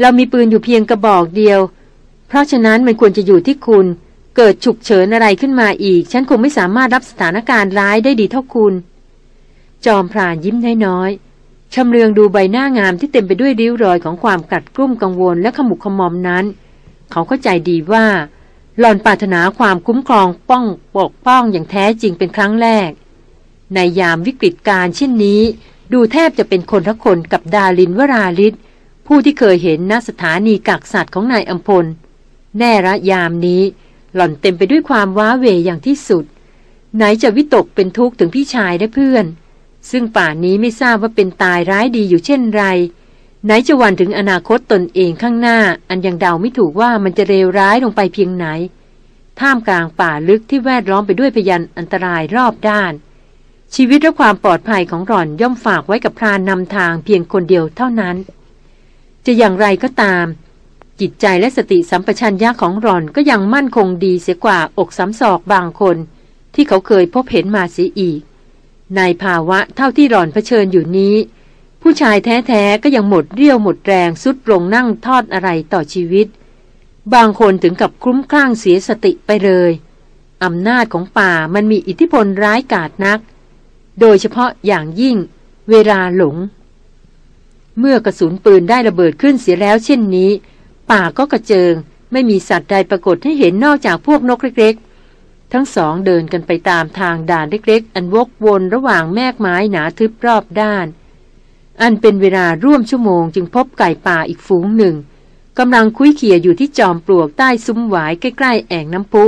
เรามีปืนอยู่เพียงกระบอกเดียว เพราะฉะนั้นมันควรจะอยู่ที่คุณ เกิดฉุกเฉินอะไรขึ้นมาอีก ฉันคงไม่สามารถรับสถานการณ์ร้ายได้ดีเท่าคุณ จอมพรานยิ้มน้อยๆชำเลืองดูใบหน้างามที่เต็มไปด้วยริ้วรอยของความกัดกลุ้มกังวลและขมุกขมอมนั้น เขาเข้าใจดีว่า หล่อนปรารถนาความคุ้มครองป้องปกป้องอย่างแท้จริงเป็นครั้งแรก ในยามวิกฤตการณ์เช่นนี้ ดูแทบจะเป็นคนทักคนกับดาลินวราลิศ ผู้ที่เคยเห็นณสถานีกักสัตว์ของนายอัมพล แน่ระยามนี้ หล่อนเต็มไปด้วยความว้าเวอย่างที่สุด ไหนจะวิตกเป็นทุกข์ถึงพี่ชายและเพื่อน ซึ่งป่านนี้ไม่ทราบว่าเป็นตายร้ายดีอยู่เช่นไร ไหนจะหวันถึงอนาคตตนเองข้างหน้า อันยังเดาไม่ถูกว่ามันจะเลวร้ายลงไปเพียงไหน ท่ามกลางป่าลึกที่แวดล้อมไปด้วยพยันอันตรายรอบด้านชีวิตและความปลอดภัยของหล่อนย่อมฝากไว้กับพรานนำทางเพียงคนเดียวเท่านั้น จะอย่างไรก็ตาม จิตใจและสติสัมปชัญญะของรอนก็ยังมั่นคงดีเสียกว่าอกสำศอกบางคน ที่เขาเคยพบเห็นมาเสียอีก ในภาวะเท่าที่รอนเผชิญอยู่นี้ ผู้ชายแท้ๆก็ยังหมดเรี่ยวหมดแรงสุดลงนั่งทอดอะไรต่อชีวิต บางคนถึงกับคลุ้มคลั่งเสียสติไปเลยอำนาจของป่ามันมีอิทธิพลร้ายกาจนัก โดยเฉพาะอย่างยิ่งเวลาหลง เมื่อกระสุนปืนได้ระเบิดขึ้นเสียแล้วเช่นนี้ ป่าก็กระเจิง ไม่มีสัตว์ใดปรากฏให้เห็นนอกจากพวกนกเล็กๆ ทั้งสองเดินกันไปตามทางด่านเล็กๆ อันวกวนระหว่างแมกไม้หนาทึบรอบด้าน อันเป็นเวลาร่วมชั่วโมงจึงพบไก่ป่าอีกฝูงหนึ่งกำลังคุยเขี่ยอยู่ที่จอมปลวกใต้ซุ้มหวายใกล้ๆแอ่งน้ำพุ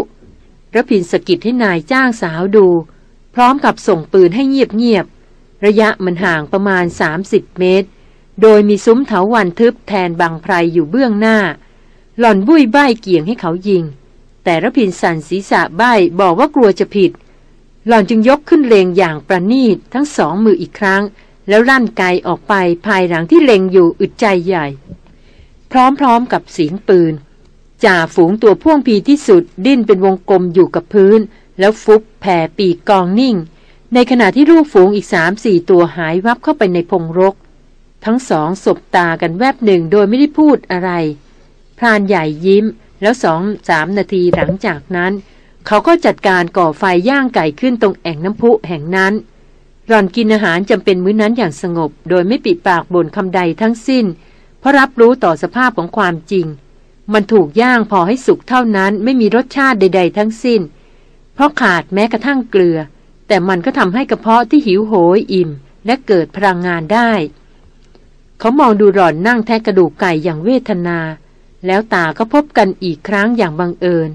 ระพินสกิดให้นายจ้างสาวดู พร้อมกับส่งปืนให้เงียบๆระยะมันห่างประมาณ 30 เมตร โดยมีซุ้มเถาวันทึบแทนบางไพรอยู่เบื้องหน้า หล่อนบุ้ยใบ้เกี่ยงให้เขายิง แต่ระพินสันศีรษะใบ้บอกว่ากลัวจะผิด หล่อนจึงยกขึ้นเลงอย่างประณีตทั้งสองมืออีกครั้ง แล้วลั่นไกออกไปภายหลังที่เลงอยู่อึดใจใหญ่ พร้อมๆกับเสียงปืน จ่าฝูงตัวพ่วงพีที่สุดดิ้นเป็นวงกลมอยู่กับพื้น แล้วฟุบแผ่ปีกกองนิ่ง ในขณะที่ลูกฝูงอีกสามสี่ตัวหายวับเข้าไปในพงรก ทั้งสองสบตากันแวบหนึ่งโดยไม่ได้พูดอะไร พรานใหญ่ยิ้ม แล้วสองสามนาทีหลังจากนั้น เขาก็จัดการก่อไฟย่างไก่ขึ้นตรงแอ่งน้ำพุแห่งนั้นร่อนกินอาหารจำเป็นมื้อนั้นอย่างสงบ โดยไม่ปิดปากบ่นคำใดทั้งสิ้น เพราะรับรู้ต่อสภาพของความจริง มันถูกย่างพอให้สุกเท่านั้นไม่มีรสชาติใด ๆ ทั้งสิ้น เพราะขาดแม้กระทั่งเกลือ แต่มันก็ทำให้กระเพาะที่หิวโหยอิ่ม และเกิดพลังงานได้ เขามองดูหล่อนนั่งแทะกระดูกไก่อย่างเวทนา แล้วตาก็พบกันอีกครั้งอย่างบังเอิญ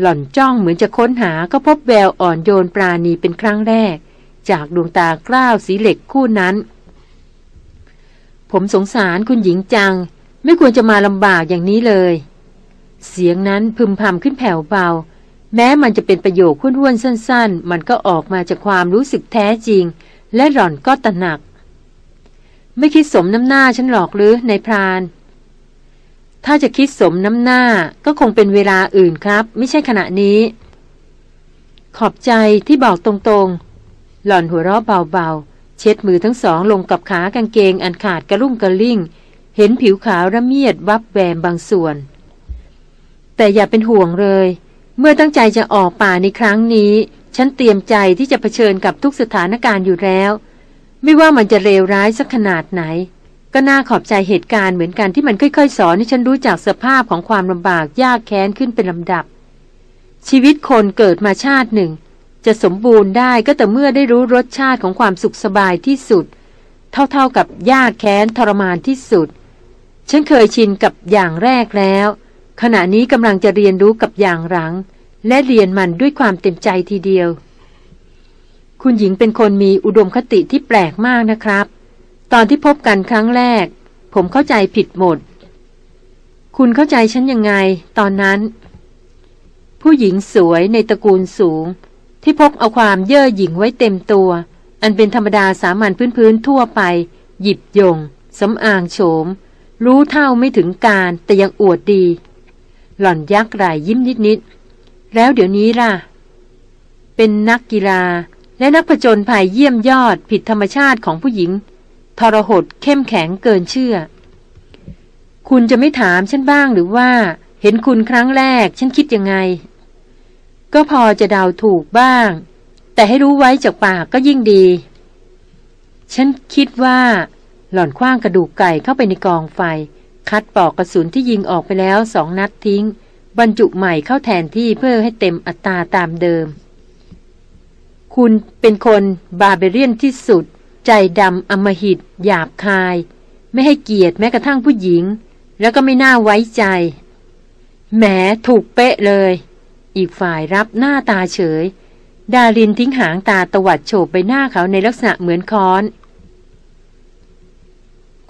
หล่อนจ้องเหมือนจะค้นหาก็พบแววอ่อนโยนปราณีเป็นครั้งแรก จากดวงตากล้าวสีเหล็กคู่นั้น ผมสงสารคุณหญิงจัง ไม่ควรจะมาลำบากอย่างนี้เลย เสียงนั้นพึมพำขึ้นแผ่วเบา แม้มันจะเป็นประโยคคุ้นๆสั้น ๆ มันก็ออกมาจากความรู้สึกแท้จริง และหล่อนก็ตระหนัก ไม่คิดสมน้ำหน้าฉันหรอกหรือในพราน ถ้าจะคิดสมน้ำหน้าก็คงเป็นเวลาอื่นครับ ไม่ใช่ขณะนี้ ขอบใจที่บอกตรงๆ หล่อนหัวเราะเบาๆ เช็ดมือทั้งสองลงกับขากางเกงอันขาดกระรุ่งกระลิ่ง เห็นผิวขาวระเมียดวับแวมบางส่วน แต่อย่าเป็นห่วงเลย เมื่อตั้งใจจะออกป่าในครั้งนี้ ฉันเตรียมใจที่จะเผชิญกับทุกสถานการณ์อยู่แล้ว ไม่ว่ามันจะเลวร้ายสักขนาดไหน ก็น่าขอบใจเหตุการณ์เหมือนกันที่มันค่อยๆ สอนให้ฉันรู้จักสภาพของความลำบากยากแค้นขึ้นเป็นลำดับ ชีวิตคนเกิดมาชาติหนึ่ง จะสมบูรณ์ได้ก็แต่เมื่อได้รู้รสชาติของความสุขสบายที่สุด เท่าๆกับยากแค้นทรมานที่สุด ฉันเคยชินกับอย่างแรกแล้ว ขณะนี้กำลังจะเรียนรู้กับอย่างหลัง และเรียนมันด้วยความเต็มใจทีเดียว คุณหญิงเป็นคนมีอุดมคติที่แปลกมากนะครับ ตอนที่พบกันครั้งแรก ผมเข้าใจผิดหมด คุณเข้าใจฉันยังไง ตอนนั้น ผู้หญิงสวยในตระกูลสูง ที่พกเอาความเย่อหยิ่งไว้เต็มตัว อันเป็นธรรมดาสามัญพื้นๆทั่วไป หยิบยงสำอางโฉม รู้เท่าไม่ถึงการแต่ยังอวดดี หล่อนยักไหลยิ้มนิดๆแล้วเดี๋ยวนี้ล่ะ เป็นนักกีฬา และนักผจญภัยเยี่ยมยอดผิดธรรมชาติของผู้หญิง ทรหดเข้มแข็งเกินเชื่อ คุณจะไม่ถามฉันบ้างหรือว่า เห็นคุณครั้งแรกฉันคิดยังไง ก็พอจะเดาถูกบ้าง แต่ให้รู้ไว้จากปากก็ยิ่งดี ฉันคิดว่า หล่อนคว้างกระดูกไก่เข้าไปในกองไฟ คัดปอกกระสุนที่ยิงออกไปแล้วสองนัดทิ้ง บรรจุใหม่เข้าแทนที่เพื่อให้เต็มอัตราตามเดิม คุณเป็นคนบาเบเรียนที่สุด ใจดำอมหิต หยาบคาย ไม่ให้เกียรติแม้กระทั่งผู้หญิง แล้วก็ไม่น่าไว้ใจ แหมถูกเป๊ะเลย อีกฝ่ายรับหน้าตาเฉย ดารินทิ้งหางตาตวัดโฉบไปหน้าเขาในลักษณะเหมือนค้อน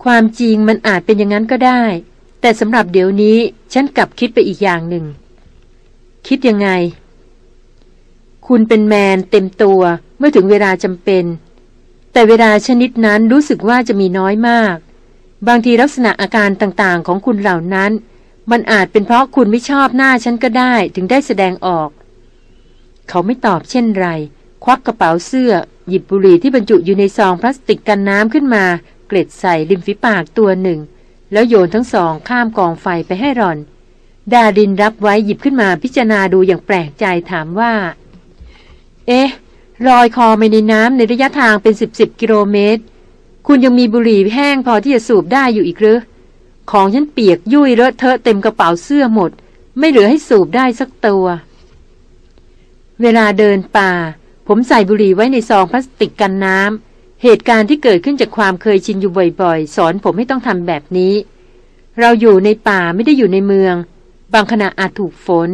ความจริงมันอาจเป็นอย่างนั้นก็ได้ แต่สำหรับเดี๋ยวนี้ฉันกลับคิดไปอีกอย่างหนึ่ง คิดยังไง คุณเป็นแมนเต็มตัวเมื่อถึงเวลาจำเป็น แต่เวลาชนิดนั้นรู้สึกว่าจะมีน้อยมาก บางทีลักษณะอาการต่างๆ ของคุณเหล่านั้น มันอาจเป็นเพราะคุณไม่ชอบหน้าฉันก็ได้ถึงได้แสดงออก เขาไม่ตอบเช่นไร ควักกระเป๋าเสื้อ หยิบบุหรี่ที่บรรจุอยู่ในซองพลาสติกกันน้ำขึ้นมา เกล็ดใส่ริมฝีปากตัวหนึ่ง แล้วโยนทั้งสองข้ามกองไฟไปให้รอน ดาดินรับไว้หยิบขึ้นมาพิจารณาดูอย่างแปลกใจถามว่า เอ๊ะลอยคอไปในน้ำในระยะทางเป็นสิบสิบกิโลเมตร คุณยังมีบุหรี่แห้งพอที่จะสูบได้อยู่อีกหรือ ของฉันเปียกยุ่ยเลอะเทอะเต็มกระเป๋าเสื้อหมด ไม่เหลือให้สูบได้สักตัว เวลาเดินป่า ผมใส่บุหรี่ไว้ในซองพลาสติกกันน้ำ เหตุการณ์ที่เกิดขึ้นจากความเคยชินอยู่บ่อยๆ สอนผมให้ต้องทำแบบนี้ เราอยู่ในป่าไม่ได้อยู่ในเมือง บางขณะอาจถูกฝน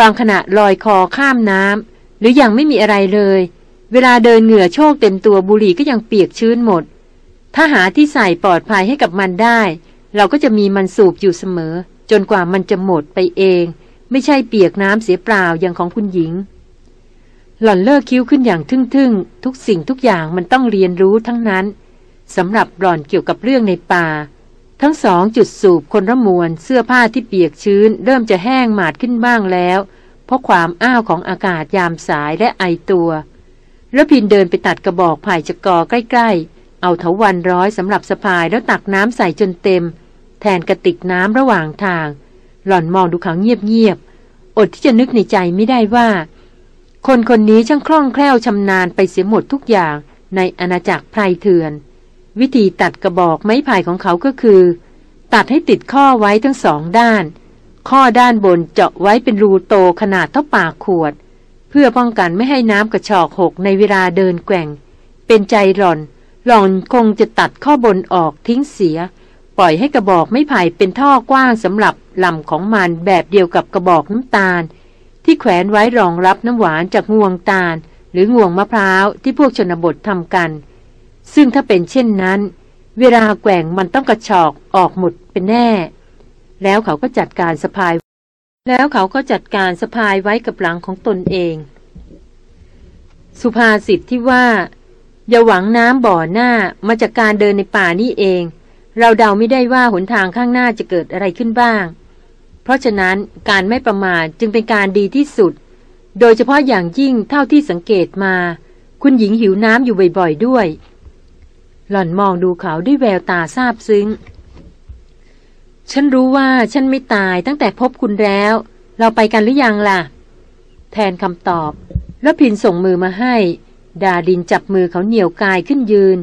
บางขณะลอยคอข้ามน้ำ หรืออยังไม่มีอะไรเลย เวลาเดินเหงื่อโชกเต็มตัวบุหรี่ก็ยังเปียกชื้นหมด ถ้าหาที่ใส่ปลอดภัยให้กับมันได้ เราก็จะมีมันสูบอยู่เสมอ จนกว่ามันจะหมดไปเอง ไม่ใช่เปียกน้ำเสียเปล่าอย่างของคุณหญิง หล่อนเลิกคิ้วขึ้นอย่างทึ่งๆ ทุกสิ่งทุกอย่างมันต้องเรียนรู้ทั้งนั้นสำหรับหล่อนเกี่ยวกับเรื่องในป่า ทั้งสองจุดสูบคนละมวลเสื้อผ้าที่เปียกชื้น เริ่มจะแห้งหมาดขึ้นบ้างแล้ว เพราะความอ้าวของอากาศยามสายและไอตัวระพินเดินไปตัดกระบอกไผ่จากกอใกล้ ๆ เอาเถาวันร้อยสำหรับสะพายแล้วตักน้ำใส่จนเต็ม แทนกระติกน้ำระหว่างทาง หล่อนมองดูเขาเงียบๆอดที่จะนึกในใจไม่ได้ว่า คนคนนี้ช่างคล่องแคล่วชำนาญไปเสียหมดทุกอย่างในอาณาจักรไพรเถื่อน วิธีตัดกระบอกไม้ไผ่ของเขาก็คือ ตัดให้ติดข้อไว้ทั้งสองด้าน ข้อด้านบนเจาะไว้เป็นรูโตขนาดเท่าปากขวด เพื่อป้องกันไม่ให้น้ำกระชอกหกในเวลาเดินแกว่ง เป็นใจหล่อน หล่อนคงจะตัดข้อบนออกทิ้งเสีย ปล่อยให้กระบอกไม้ไผ่เป็นท่อกว้างสำหรับลำของมันแบบเดียวกับกระบอกน้ำตาล ที่แขวนไว้รองรับน้ำหวานจากงวงตาล หรืองวงมะพร้าวที่พวกชนบททำกัน ซึ่งถ้าเป็นเช่นนั้น เวลาแกว่งมันต้องกระชอกออกหมดเป็นแน่ แล้วเขาก็จัดการสะพาย แล้วเขาก็จัดการสะพายไว้กับหลังของตนเอง สุภาษิตที่ว่า อย่าหวังน้ำบ่อหน้ามาจากการเดินในป่านี่เอง เราเดาไม่ได้ว่าหนทางข้างหน้าจะเกิดอะไรขึ้นบ้าง เพราะฉะนั้นการไม่ประมาทจึงเป็นการดีที่สุด โดยเฉพาะอย่างยิ่งเท่าที่สังเกตมา คุณหญิงหิวน้ำอยู่บ่อยๆด้วย หล่อนมองดูเขาด้วยแววตาซาบซึ้ง ฉันรู้ว่าฉันไม่ตายตั้งแต่พบคุณแล้ว เราไปกันหรือยังล่ะ แทนคำตอบ แล้วพินส่งมือมาให้ ดาดินจับมือเขาเหนี่ยวกายขึ้นยืน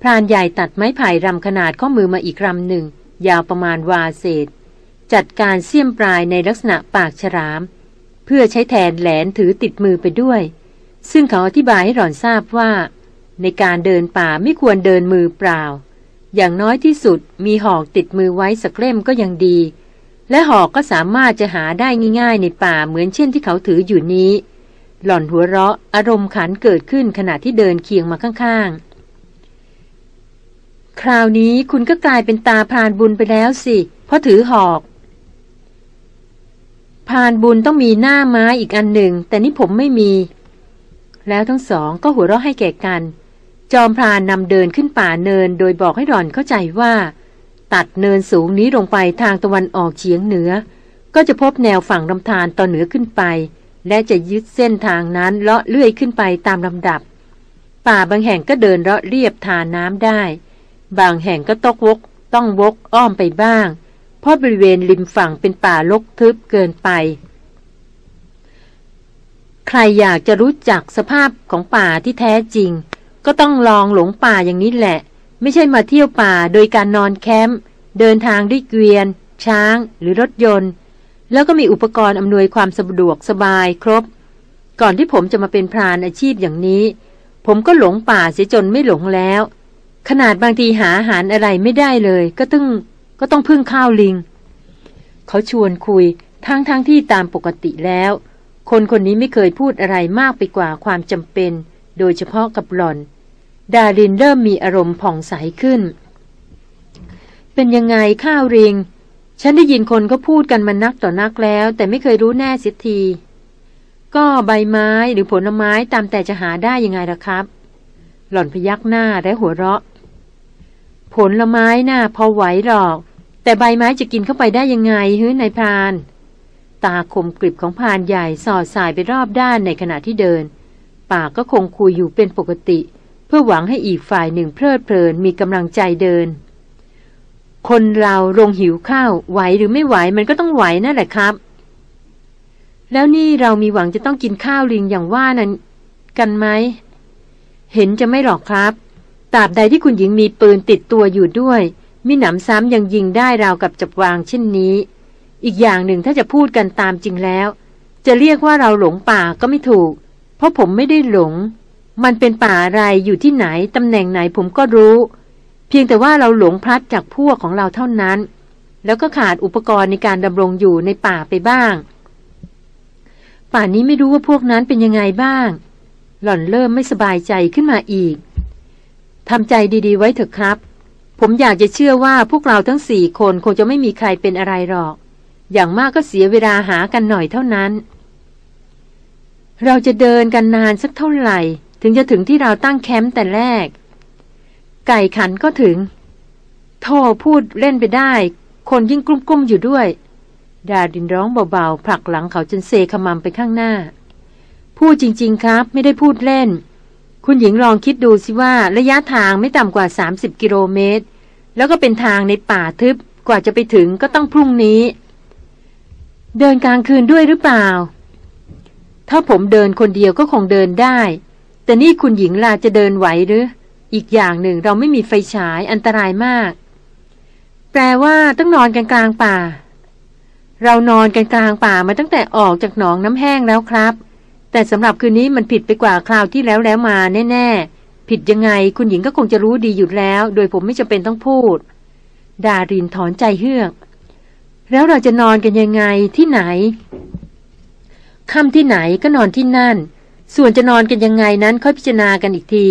พรานใหญ่ตัดไม้ไผ่รำขนาดข้อมือมาอีกรำหนึ่ง ยาวประมาณวาเศษ จัดการเสี้ยมปลายในลักษณะปากฉลาม เพื่อใช้แทนแหลนถือติดมือไปด้วย ซึ่งเขาอธิบายให้หล่อนทราบว่า ในการเดินป่าไม่ควรเดินมือเปล่า อย่างน้อยที่สุดมีหอกติดมือไว้สักเล่มก็ยังดี และหอกก็สามารถจะหาได้ง่ายๆในป่าเหมือนเช่นที่เขาถืออยู่นี้ หล่อนหัวเราะอารมณ์ขันเกิดขึ้นขณะที่เดินเคียงมาข้างๆ คราวนี้คุณก็กลายเป็นตาพรานบุญไปแล้วสิ เพราะถือหอกพานบุญต้องมีหน้าไม้อีกอันหนึ่ง แต่นี่ผมไม่มี แล้วทั้งสองก็หัวเราะให้แก่กัน จอมพรานนำเดินขึ้นป่าเนินโดยบอกให้หล่อนเข้าใจว่า ตัดเนินสูงนี้ลงไปทางตะวันออกเฉียงเหนือ ก็จะพบแนวฝั่งลำธารตอนเหนือขึ้นไป และจะยึดเส้นทางนั้นเลาะเลื่อยขึ้นไปตามลำดับ ป่าบางแห่งก็เดินเลาะเรียบทาน้ำได้ บางแห่งก็ตกวก ต้องวกอ้อมไปบ้าง เพราะบริเวณริมฝั่งเป็นป่ารกทึบเกินไปใครอยากจะรู้จักสภาพของป่าที่แท้จริง ก็ต้องลองหลงป่าอย่างนี้แหละ ไม่ใช่มาเที่ยวป่าโดยการนอนแคมป์เดินทางด้วยเกวียน ช้าง หรือรถยนต์ แล้วก็มีอุปกรณ์อำนวยความสะดวกสบายครบ ก่อนที่ผมจะมาเป็นพรานอาชีพอย่างนี้ ผมก็หลงป่าเสียจนไม่หลงแล้ว ขนาดบางทีหาอาหารอะไรไม่ได้เลย ก็ต้องก็ต้องพึ่งข้าวลิง เขาชวนคุยทั้งทั้งที่ตามปกติแล้ว คนคนนี้ไม่เคยพูดอะไรมากไปกว่าความจำเป็น โดยเฉพาะกับหล่อน ดารินเริ่มมีอารมณ์ผ่องใสขึ้น เป็นยังไงข้าวเริง ฉันได้ยินคนเขาพูดกันมานักต่อนักแล้ว แต่ไม่เคยรู้แน่สียที ก็ใบไม้หรือผลไม้ตามแต่จะหาได้ยังไงล่ะครับ หล่อนพยักหน้าและหัวเราะ ผลไม้น่าพอไหวหรอก แต่ใบไม้จะกินเข้าไปได้ยังไงฮื้อนายพรานตาคมกริบของพรานใหญ่สอดสายไปรอบด้านในขณะที่เดิน ปากก็คงคุยอยู่เป็นปกติ เพื่อหวังให้อีกฝ่ายหนึ่งเพลิดเพลินมีกำลังใจเดิน คนเราลงหิวข้าวไหวหรือไม่ไหวมันก็ต้องไหวนั่นแหละครับ แล้วนี่เรามีหวังจะต้องกินข้าวลิงอย่างว่านั้น กันไหม เห็นจะไม่หรอกครับตราบใดที่คุณหญิงมีปืนติดตัวอยู่ด้วยมิหนำซ้ำยังยิงได้ราวกับจับวางเช่นนี้ อีกอย่างหนึ่งถ้าจะพูดกันตามจริงแล้ว จะเรียกว่าเราหลงป่าก็ไม่ถูก เพราะผมไม่ได้หลง มันเป็นป่าอะไรอยู่ที่ไหน ตำแหน่งไหนผมก็รู้ เพียงแต่ว่าเราหลงพลัดจากพวกของเราเท่านั้น แล้วก็ขาดอุปกรณ์ในการดำรงอยู่ในป่าไปบ้าง ป่านี้ไม่รู้ว่าพวกนั้นเป็นยังไงบ้าง หล่อนเริ่มไม่สบายใจขึ้นมาอีกทำใจดีๆ ไว้เถอะครับ ผมอยากจะเชื่อว่าพวกเราทั้งสี่คนคงจะไม่มีใครเป็นอะไรหรอก อย่างมากก็เสียเวลาหากันหน่อยเท่านั้น เราจะเดินกันนานสักเท่าไหร่ ถึงจะถึงที่เราตั้งแคมป์แต่แรก ไก่ขันก็ถึง โทพูดเล่นไปได้ คนยิ่งกลุ้มๆอยู่ด้วย ดาดินร้องเบาๆผลักหลังเขาจนเซขมำไปข้างหน้า พูดจริง ๆ ครับ ไม่ได้พูดเล่น คุณหญิงลองคิดดูสิว่าระยะทางไม่ต่ำกว่า 30 กิโลเมตร แล้วก็เป็นทางในป่าทึบกว่าจะไปถึงก็ต้องพรุ่งนี้ เดินกลางคืนด้วยหรือเปล่าถ้าผมเดินคนเดียวก็คงเดินได้ แต่นี่คุณหญิงลาจะเดินไหวหรือ อีกอย่างหนึ่งเราไม่มีไฟฉายอันตรายมาก แปลว่าต้องนอนกันกลางป่า เรานอนกันกลางป่ามาตั้งแต่ออกจากหนองน้ำแห้งแล้วครับ แต่สำหรับคืนนี้มันผิดไปกว่าคราวที่แล้วแล้วมาแน่ ๆ ผิดยังไงคุณหญิงก็คงจะรู้ดีอยู่แล้ว โดยผมไม่จำเป็นต้องพูด ดารินถอนใจเฮือก แล้วเราจะนอนกันยังไงที่ไหนค่ำที่ไหนก็นอนที่นั่น ส่วนจะนอนกันยังไงนั้นค่อยพิจารณากันอีกที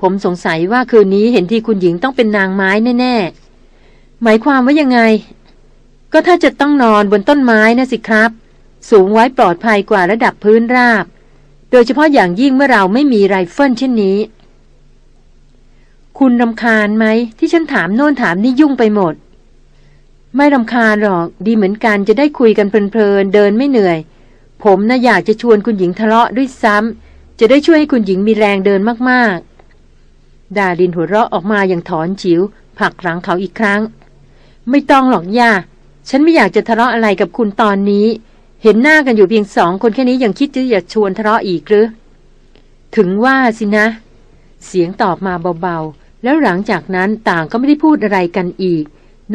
ผมสงสัยว่าคืนนี้เห็นทีคุณหญิงต้องเป็นนางไม้แน่ๆ หมายความว่ายังไง ก็ถ้าจะต้องนอนบนต้นไม้นะสิครับ สูงไว้ปลอดภัยกว่าระดับพื้นราบ โดยเฉพาะอย่างยิ่งเมื่อเราไม่มีไรเฟิลเช่นนี้ คุณรำคาญไหมที่ฉันถามโน่นถามนี่ยุ่งไปหมด ไม่รำคาญหรอก ดีเหมือนกันจะได้คุยกันเพลินๆเดินไม่เหนื่อย ผมน่ะอยากจะชวนคุณหญิงทะเลาะด้วยซ้ำจะได้ช่วยให้คุณหญิงมีแรงเดินมากๆ ดาดินหัวเราะออกมาอย่างถอนจิวผักหลังเขาอีกครั้ง ไม่ต้องหรอกย่าฉันไม่อยากจะทะเลาะอะไรกับคุณตอนนี้ เห็นหน้ากันอยู่เพียงสองคนแค่นี้ยังคิดจะอยากชวนทะเลาะอีกหรือ ถึงว่าสินะ เสียงตอบมาเบาๆ แล้วหลังจากนั้นต่างก็ไม่ได้พูดอะไรกันอีก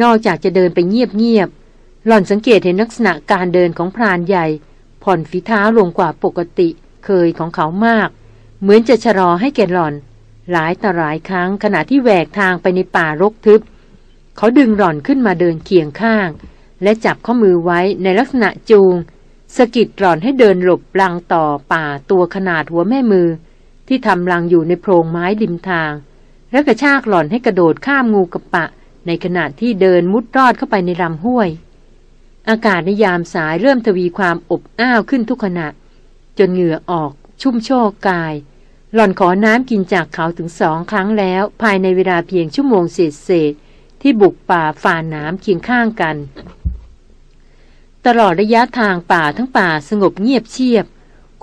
นอกจากจะเดินไปเงียบๆหล่อนสังเกตเห็นลักษณะการเดินของพรานใหญ่ ผ่อนฝีเท้าลงกว่าปกติเคยของเขามาก เหมือนจะชะลอให้แกหล่อน หลายต่อหลายครั้งขณะที่แหวกทางไปในป่ารกทึบ เขาดึงหล่อนขึ้นมาเดินเคียงข้าง และจับข้อมือไว้ในลักษณะจูงสกิดหล่อนให้เดินหลบลังต่อป่าตัวขนาดหัวแม่มือ ที่ทำรังอยู่ในโพรงไม้ริมทาง และกระชากหล่อนให้กระโดดข้ามงูกระปะ ในขณะที่เดินมุดรอดเข้าไปในลำห้วย อากาศในยามสายเริ่มทวีความอบอ้าวขึ้นทุกขณะ จนเหงื่อออก ชุ่มโชกกาย หล่อนขอน้ำกินจากเขาถึงสองครั้งแล้ว ภายในเวลาเพียงชั่วโมงเศษๆที่บุกป่าฝ่าน้ำเคียงข้างกัน ตลอดระยะทางป่าทั้งป่าสงบเงียบเชียบ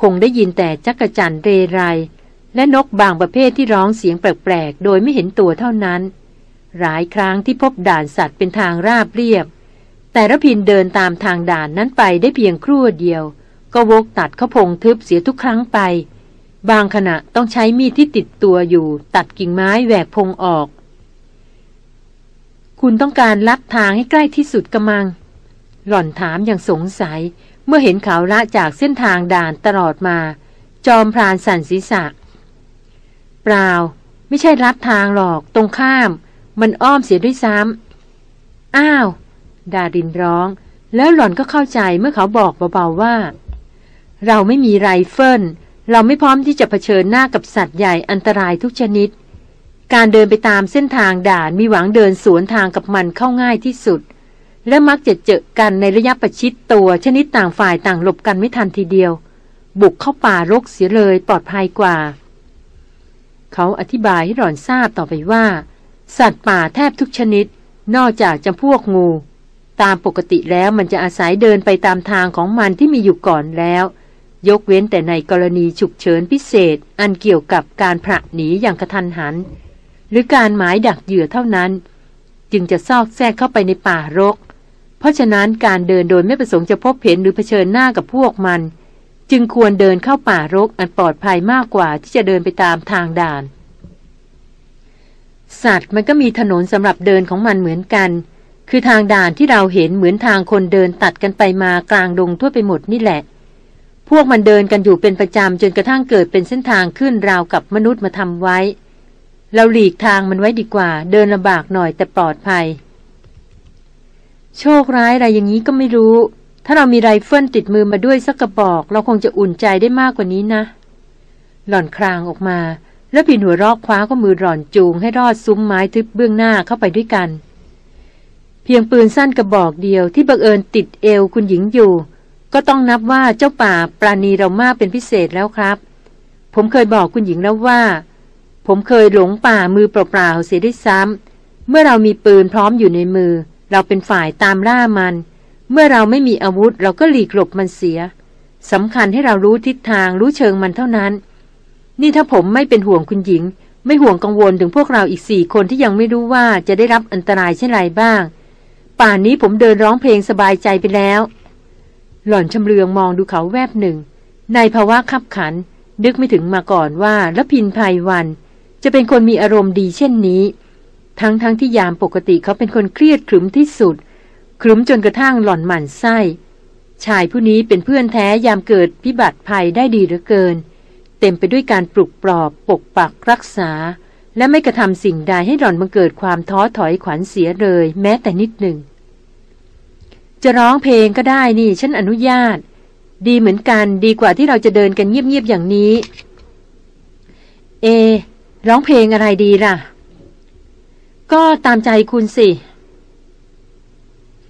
คงได้ยินแต่จักระจันเรไร และนกบางประเภทที่ร้องเสียงแปลกๆ โดยไม่เห็นตัวเท่านั้น หลายครั้งที่พบด่านสัตว์เป็นทางราบเรียบ แต่ระพินเดินตามทางด่านนั้นไปได้เพียงครู่เดียว ก็วกตัดเขาพงทึบเสียทุกครั้งไป บางขณะต้องใช้มีดที่ติดตัวอยู่ ตัดกิ่งไม้แหวกพงออก คุณต้องการลัดทางให้ใกล้ที่สุดกระมัง หล่อนถามอย่างสงสัย เมื่อเห็นเขาละจากเส้นทางด่านตลอดมา จอมพรานสันศีษะ เปล่า ไม่ใช่ลัดทางหรอกตรงข้าม มันอ้อมเสียด้วยซ้ำอ้าว ดารินร้อง แล้วหล่อนก็เข้าใจเมื่อเขาบอกเบาๆว่า เราไม่มีไรเฟิลเราไม่พร้อมที่จะเผชิญหน้ากับสัตว์ใหญ่อันตรายทุกชนิด การเดินไปตามเส้นทางด่านมีหวังเดินสวนทางกับมันเข้าง่ายที่สุด และมักจะเจอกันในระยะประชิดตัวชนิดต่างฝ่ายต่างหลบกันไม่ทันทีเดียว บุกเข้าป่ารกเสียเลยปลอดภัยกว่า เขาอธิบายให้หล่อนทราบต่อไปว่า สัตว์ป่าแทบทุกชนิด นอกจากจำพวกงู ตามปกติแล้วมันจะอาศัยเดินไปตามทางของมันที่มีอยู่ก่อนแล้ว ยกเว้นแต่ในกรณีฉุกเฉินพิเศษ อันเกี่ยวกับการผละหนีอย่างกระทันหัน หรือการหมายดักเหยื่อเท่านั้น จึงจะซอกแทรกเข้าไปในป่ารก เพราะฉะนั้นการเดินโดยไม่ประสงค์จะพบเห็นหรือเผชิญหน้ากับพวกมัน จึงควรเดินเข้าป่ารกอันปลอดภัยมากกว่าที่จะเดินไปตามทางด่าน สัตว์มันก็มีถนนสำหรับเดินของมันเหมือนกัน คือทางด่านที่เราเห็นเหมือนทางคนเดินตัดกันไปมากลางดงทั่วไปหมดนี่แหละ พวกมันเดินกันอยู่เป็นประจำจนกระทั่งเกิดเป็นเส้นทางขึ้นราวกับมนุษย์มาทำไว้ เราหลีกทางมันไว้ดีกว่า เดินลำบากหน่อยแต่ปลอดภัย โชคร้ายอะไรอย่างนี้ก็ไม่รู้ ถ้าเรามีไรเฟิลติดมือมาด้วยสักกระบอก เราคงจะอุ่นใจได้มากกว่านี้นะ หล่อนครางออกมา รพินทร์หัวเราะคว้าข้อมือหล่อนจูงให้รอดซุ้มไม้ทึบเบื้องหน้าเข้าไปด้วยกัน เพียงปืนสั้นกระบอกเดียวที่บังเอิญติดเอวคุณหญิงอยู่ ก็ต้องนับว่าเจ้าป่าปรานีเรามากเป็นพิเศษแล้วครับ ผมเคยบอกคุณหญิงแล้วว่า ผมเคยหลงป่ามือเปล่าๆเสียด้วยซ้ำเมื่อเรามีปืนพร้อมอยู่ในมือ เราเป็นฝ่ายตามล่ามัน เมื่อเราไม่มีอาวุธเราก็หลีกหลบมันเสียสำคัญให้เรารู้ทิศทางรู้เชิงมันเท่านั้น นี่ถ้าผมไม่เป็นห่วงคุณหญิง ไม่ห่วงกังวลถึงพวกเราอีกสี่คนที่ยังไม่รู้ว่าจะได้รับอันตรายเช่นไรบ้าง ป่านนี้ผมเดินร้องเพลงสบายใจไปแล้ว หล่อนชำเลืองมองดูเขาแวบหนึ่ง ในภาวะขับขัน นึกไม่ถึงมาก่อนว่าละพินภัยวัน จะเป็นคนมีอารมณ์ดีเช่นนี้ ทั้งทั้งที่ยามปกติเขาเป็นคนเครียดขรึมที่สุด ขรึมจนกระทั่งหล่อนหมั่นไส้ ชายผู้นี้เป็นเพื่อนแท้ยามเกิดพิบัติภัยได้ดีเหลือเกิน เต็มไปด้วยการปลุกปลอบปกปักรักษา และไม่กระทำสิ่งใดให้หล่อนบังเกิดความท้อถอยขวัญเสียเลย แม้แต่นิดหนึ่ง จะร้องเพลงก็ได้นี่ ฉันอนุญาต ดีเหมือนกันดีกว่าที่เราจะเดินกันเงียบๆอย่างนี้ เอ ร้องเพลงอะไรดีล่ะ ก็ตามใจคุณสิ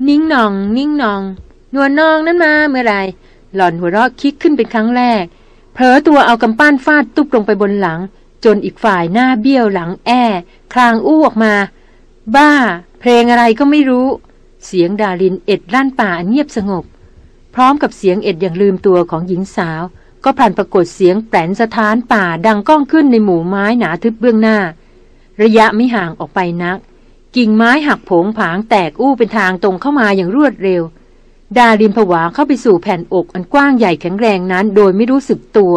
นิ่งนอง นิ่งนอง นวลนองนั้นมาเมื่อไรหล่อนหัวเราะคิกขึ้นเป็นครั้งแรกเผลอตัวเอากำปั้นฟาดตุบลงไปบนหลัง จนอีกฝ่ายหน้าเบี้ยวหลังแอ้คลางอู้ออกมา บ้า เพลงอะไรก็ไม่รู้ เสียงดารินเอ็ดลั่นป่าเงียบสงบ พร้อมกับเสียงเอ็ดอย่างลืมตัวของหญิงสาว ก็พลันปรากฏเสียงแปลนสถานป่าดังก้องขึ้นในหมู่ไม้หนาทึบเบื้องหน้า ระยะไม่ห่างออกไปนัก กิ่งไม้หักผงผางแตกอู้เป็นทางตรงเข้ามาอย่างรวดเร็ว ดารินผวาเข้าไปสู่แผ่นอกอันกว้างใหญ่แข็งแรงนั้น โดยไม่รู้สึกตัว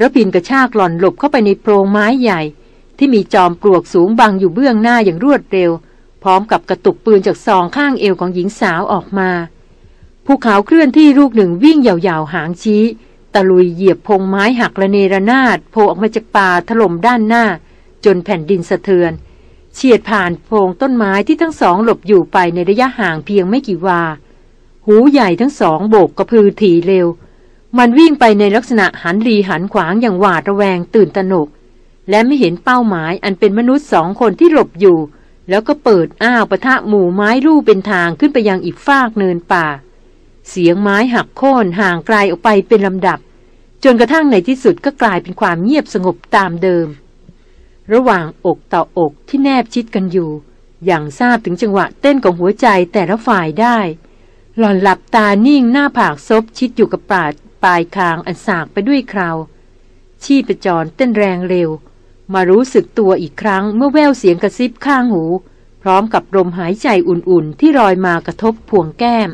ระพินกระชากหล่อนหลบเข้าไปในโพรงไม้ใหญ่ ที่มีจอมปลวกสูงบังอยู่เบื้องหน้าอย่างรวดเร็ว พร้อมกับกระตุกปืนจากซองข้างเอวของหญิงสาวออกมาภูเขาเคลื่อนที่ลูกหนึ่งวิ่งยาวๆหางชี้ ตะลุยเหยียบพงไม้หักระเนระนาดโผล่ออกมาจากป่าถล่มด้านหน้า จนแผ่นดินสะเทือน เฉียดผ่านโพรงต้นไม้ที่ทั้งสองหลบอยู่ไปในระยะห่างเพียงไม่กี่วา หูใหญ่ทั้งสองโบกกระพือถี่เร็ว มันวิ่งไปในลักษณะหันรีหันขวางอย่างหวาดระแวงตื่นตระหนก และไม่เห็นเป้าหมายอันเป็นมนุษย์สองคนที่หลบอยู่ แล้วก็เปิดอ้าวปะทะหมู่ไม้รูเป็นทางขึ้นไปยังอีกฟากเนินป่า เสียงไม้หักโค่นห่างไกลออกไปเป็นลำดับ จนกระทั่งในที่สุดก็กลายเป็นความเงียบสงบตามเดิม ระหว่างอกต่ออกที่แนบชิดกันอยู่ อย่างทราบถึงจังหวะเต้นของหัวใจแต่ละฝ่ายได้ หล่อนหลับตานิ่งหน้าผากซบชิดอยู่กับปาด ปลายคางอันสากไปด้วยคราว ชีพจรเต้นแรงเร็ว มารู้สึกตัวอีกครั้งเมื่อแววเสียงกระซิบข้างหู พร้อมกับลมหายใจอุ่นๆ ที่ลอยมากระทบพวงแก้ม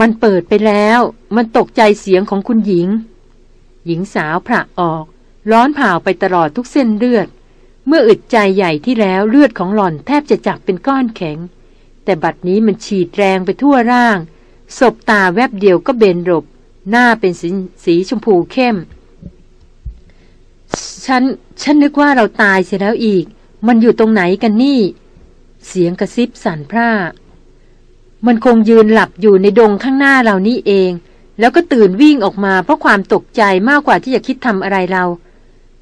มันเปิดไปแล้ว มันตกใจเสียงของคุณหญิง หญิงสาวผละออก ร้อนเผาไปตลอดทุกเส้นเลือด เมื่ออึดใจใหญ่ที่แล้วเลือดของหล่อนแทบจะจับเป็นก้อนแข็ง แต่บัดนี้มันฉีดแรงไปทั่วร่าง ศบตาแวบเดียวก็เบนหลบ หน้าเป็นสีสีชมพูเข้ม ฉัน ฉันนึกว่าเราตายเสียแล้วอีก มันอยู่ตรงไหนกันนี่ เสียงกระซิบสั่นพร่า มันคงยืนหลับอยู่ในดงข้างหน้าเรานี่เอง แล้วก็ตื่นวิ่งออกมาเพราะความตกใจมากกว่าที่จะคิดทำอะไรเรา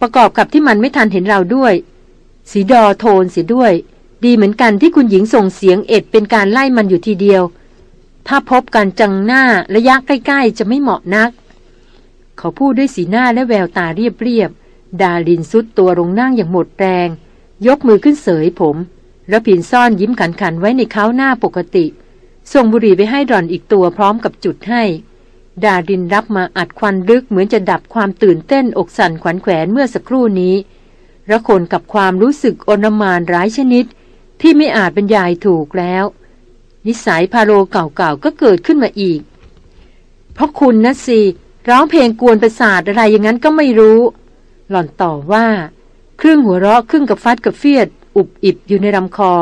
ประกอบกับที่มันไม่ทันเห็นเราด้วย สีดอโทนเสียด้วย ดีเหมือนกันที่คุณหญิงส่งเสียงเอ็ดเป็นการไล่มันอยู่ทีเดียว ถ้าพบกันจังหน้าระยะใกล้ ๆ จะไม่เหมาะนัก เขาพูดด้วยสีหน้าและแววตาเรียบๆ ดาลินซุดตัวลงนั่งอย่างหมดแรง ยกมือขึ้นเสยผม แล้วผินซ่อนยิ้มขันขันไว้ในเขาหน้าปกติ ส่งบุหรี่ไปให้ดอนอีกตัวพร้อมกับจุดให้ ดาดินรับมาอัดควันลึกเหมือนจะดับความตื่นเต้นอกสั่นขวัญแขวนเมื่อสักครู่นี้ระคนกับความรู้สึกอนมานร้ายชนิด ที่ไม่อาจบรรยายถูกแล้ว นิสัยพาโลเก่าๆก็เกิดขึ้นมาอีก เพราะคุณนะสิร้องเพลงกวนประสาทอะไรอย่างนั้นก็ไม่รู้ หล่อนต่อว่า ครึ่งหัวเราะครึ่งกับฟัดกับเฟียด อุบอิบอยู่ในลำคอ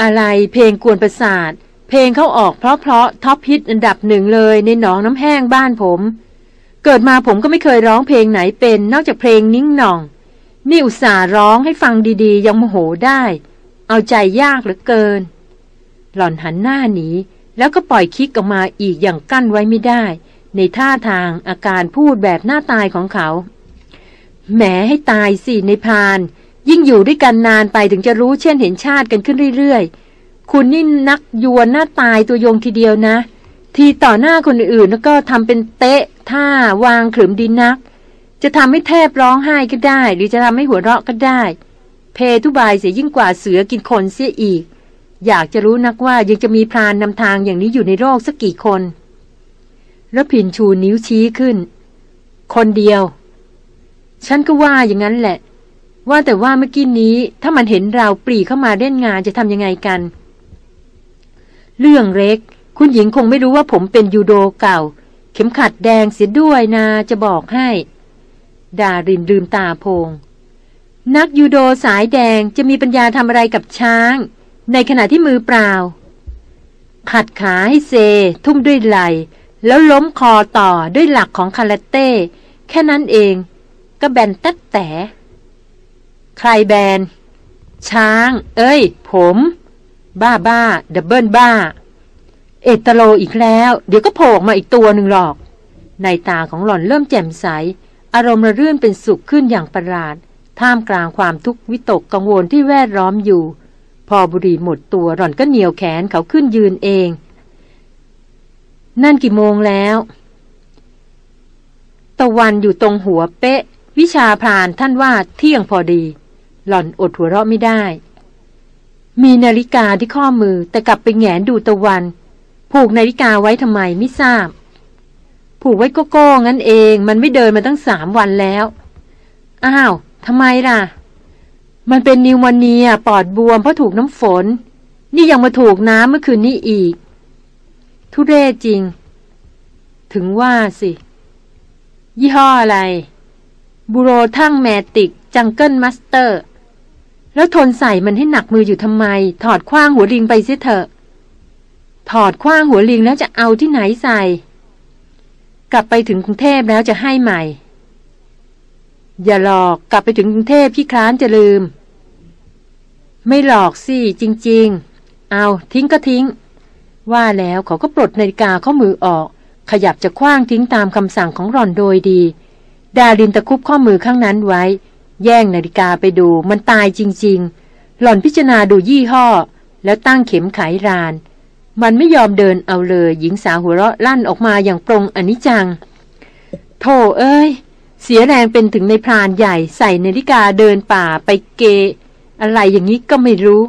อะไรเพลงกวนประสาท เพลงเขาออกเพราะเพราะท็อปฮิตอันดับหนึ่งเลยในหนองน้ำแห้งบ้านผม เกิดมาผมก็ไม่เคยร้องเพลงไหนเป็น นอกจากเพลงนิ่งหน่อง นี่อุตส่าห์ร้องให้ฟังดีๆ ยังโมโหได้ เอาใจยากเหลือเกิน หล่อนหันหน้าหนี แล้วก็ปล่อยคิกออกมาอีกอย่างกั้นไว้ไม่ได้ ในท่าทางอาการพูดแบบหน้าตายของเขาแหมให้ตายสิในพาน ยิ่งอยู่ด้วยกันนานไปถึงจะรู้เช่นเห็นชาติกันขึ้นเรื่อยๆ คุณนี่นักยวนหน้าตายตัวยงทีเดียวนะ ทีต่อหน้าคนอื่นแล้วก็ทำเป็นเตะท่าวางขรึมดินนัก จะทำให้แทบร้องไห้ก็ได้ หรือจะทำให้หัวเราะก็ได้ เพทุบายเสียยิ่งกว่าเสือกินคนเสียอีก อยากจะรู้นักว่ายังจะมีพรานนำทางอย่างนี้อยู่ในโลกสักกี่คนแล้วผินชูนิ้วชี้ขึ้น คนเดียว ฉันก็ว่าอย่างนั้นแหละ ว่าแต่ว่าเมื่อกี้นี้ ถ้ามันเห็นเราปรีเข้ามาเล่นงานจะทำยังไงกัน เรื่องเล็ก คุณหญิงคงไม่รู้ว่าผมเป็นยูโดเก่า เข็มขัดแดงเสียด้วยนะจะบอกให้ดารินลืมตาโพง นักยูโดสายแดงจะมีปัญญาทำอะไรกับช้าง ในขณะที่มือเปล่า ขัดขาให้เซ ทุ่มด้วยไหล แล้วล้มคอต่อด้วยหลักของคาราเต้ แค่นั้นเอง ก็แบนตัดแต่ ใครแบน ช้าง เอ้ย ผม บ้าบ้า ดับเบิลบ้า เอตโลอีกแล้ว เดี๋ยวก็โผล่มาอีกตัวหนึ่งหรอก ในตาของหล่อนเริ่มแจ่มใส อารมณ์ระรื่นเป็นสุขขึ้นอย่างประหลาด ท่ามกลางความทุกข์วิตกกังวลที่แวดล้อมอยู่ พอบุรีหมดตัวหล่อนก็เหนียวแขนเขาขึ้นยืนเอง นั่นกี่โมงแล้ว ตะวันอยู่ตรงหัวเป๊ะ วิชาพรานท่านว่าเที่ยงพอดี หล่อนอดหัวเราะไม่ได้ มีนาฬิกาที่ข้อมือแต่กลับไปแงนดูตะวัน ผูกนาฬิกาไว้ทำไมไม่ทราบ ผูกไว้ก็โก้งั้นเอง มันไม่เดินมาตั้งสามวันแล้ว อ้าวทำไมล่ะ มันเป็นนิวมอเนียปอดบวมเพราะถูกน้ำฝน นี่ยังมาถูกน้ำเมื่อคืนนี้อีก ทุเรศจริง ถึงว่าสิ ยี่ห้ออะไร บูโรทั้งแมติก Jungle Master แล้วทนใส่มันให้หนักมืออยู่ทำไม ถอดขว้างหัวลิงไปเสียเถอะ ถอดขว้างหัวลิงแล้วจะเอาที่ไหนใส่ กลับไปถึงกรุงเทพแล้วจะให้ใหม่ อย่าหรอกกลับไปถึงกรุงเทพพี่คร้านจะลืม ไม่หรอกสิ จริง ๆ เอาทิ้งก็ทิ้ง ว่าแล้วเขาก็ปลดนาฬิกาข้อมือออก ขยับจะคว้างทิ้งตามคำสั่งของรอนโดยดี ดาลินตะคุบข้อมือข้างนั้นไว้ แย่งนาฬิกาไปดูมันตายจริง ๆ หล่อนพิจารณาดูยี่ห้อ แล้วตั้งเข็มไขราน มันไม่ยอมเดินเอาเลย หญิงสาวหัวเราะลั่นออกมาอย่างปรงอนิจจังโธ่เอ้ย เสียแรงเป็นถึงในพรานใหญ่ใส่นาฬิกาเดินป่าไปเก อะไรอย่างนี้ก็ไม่รู้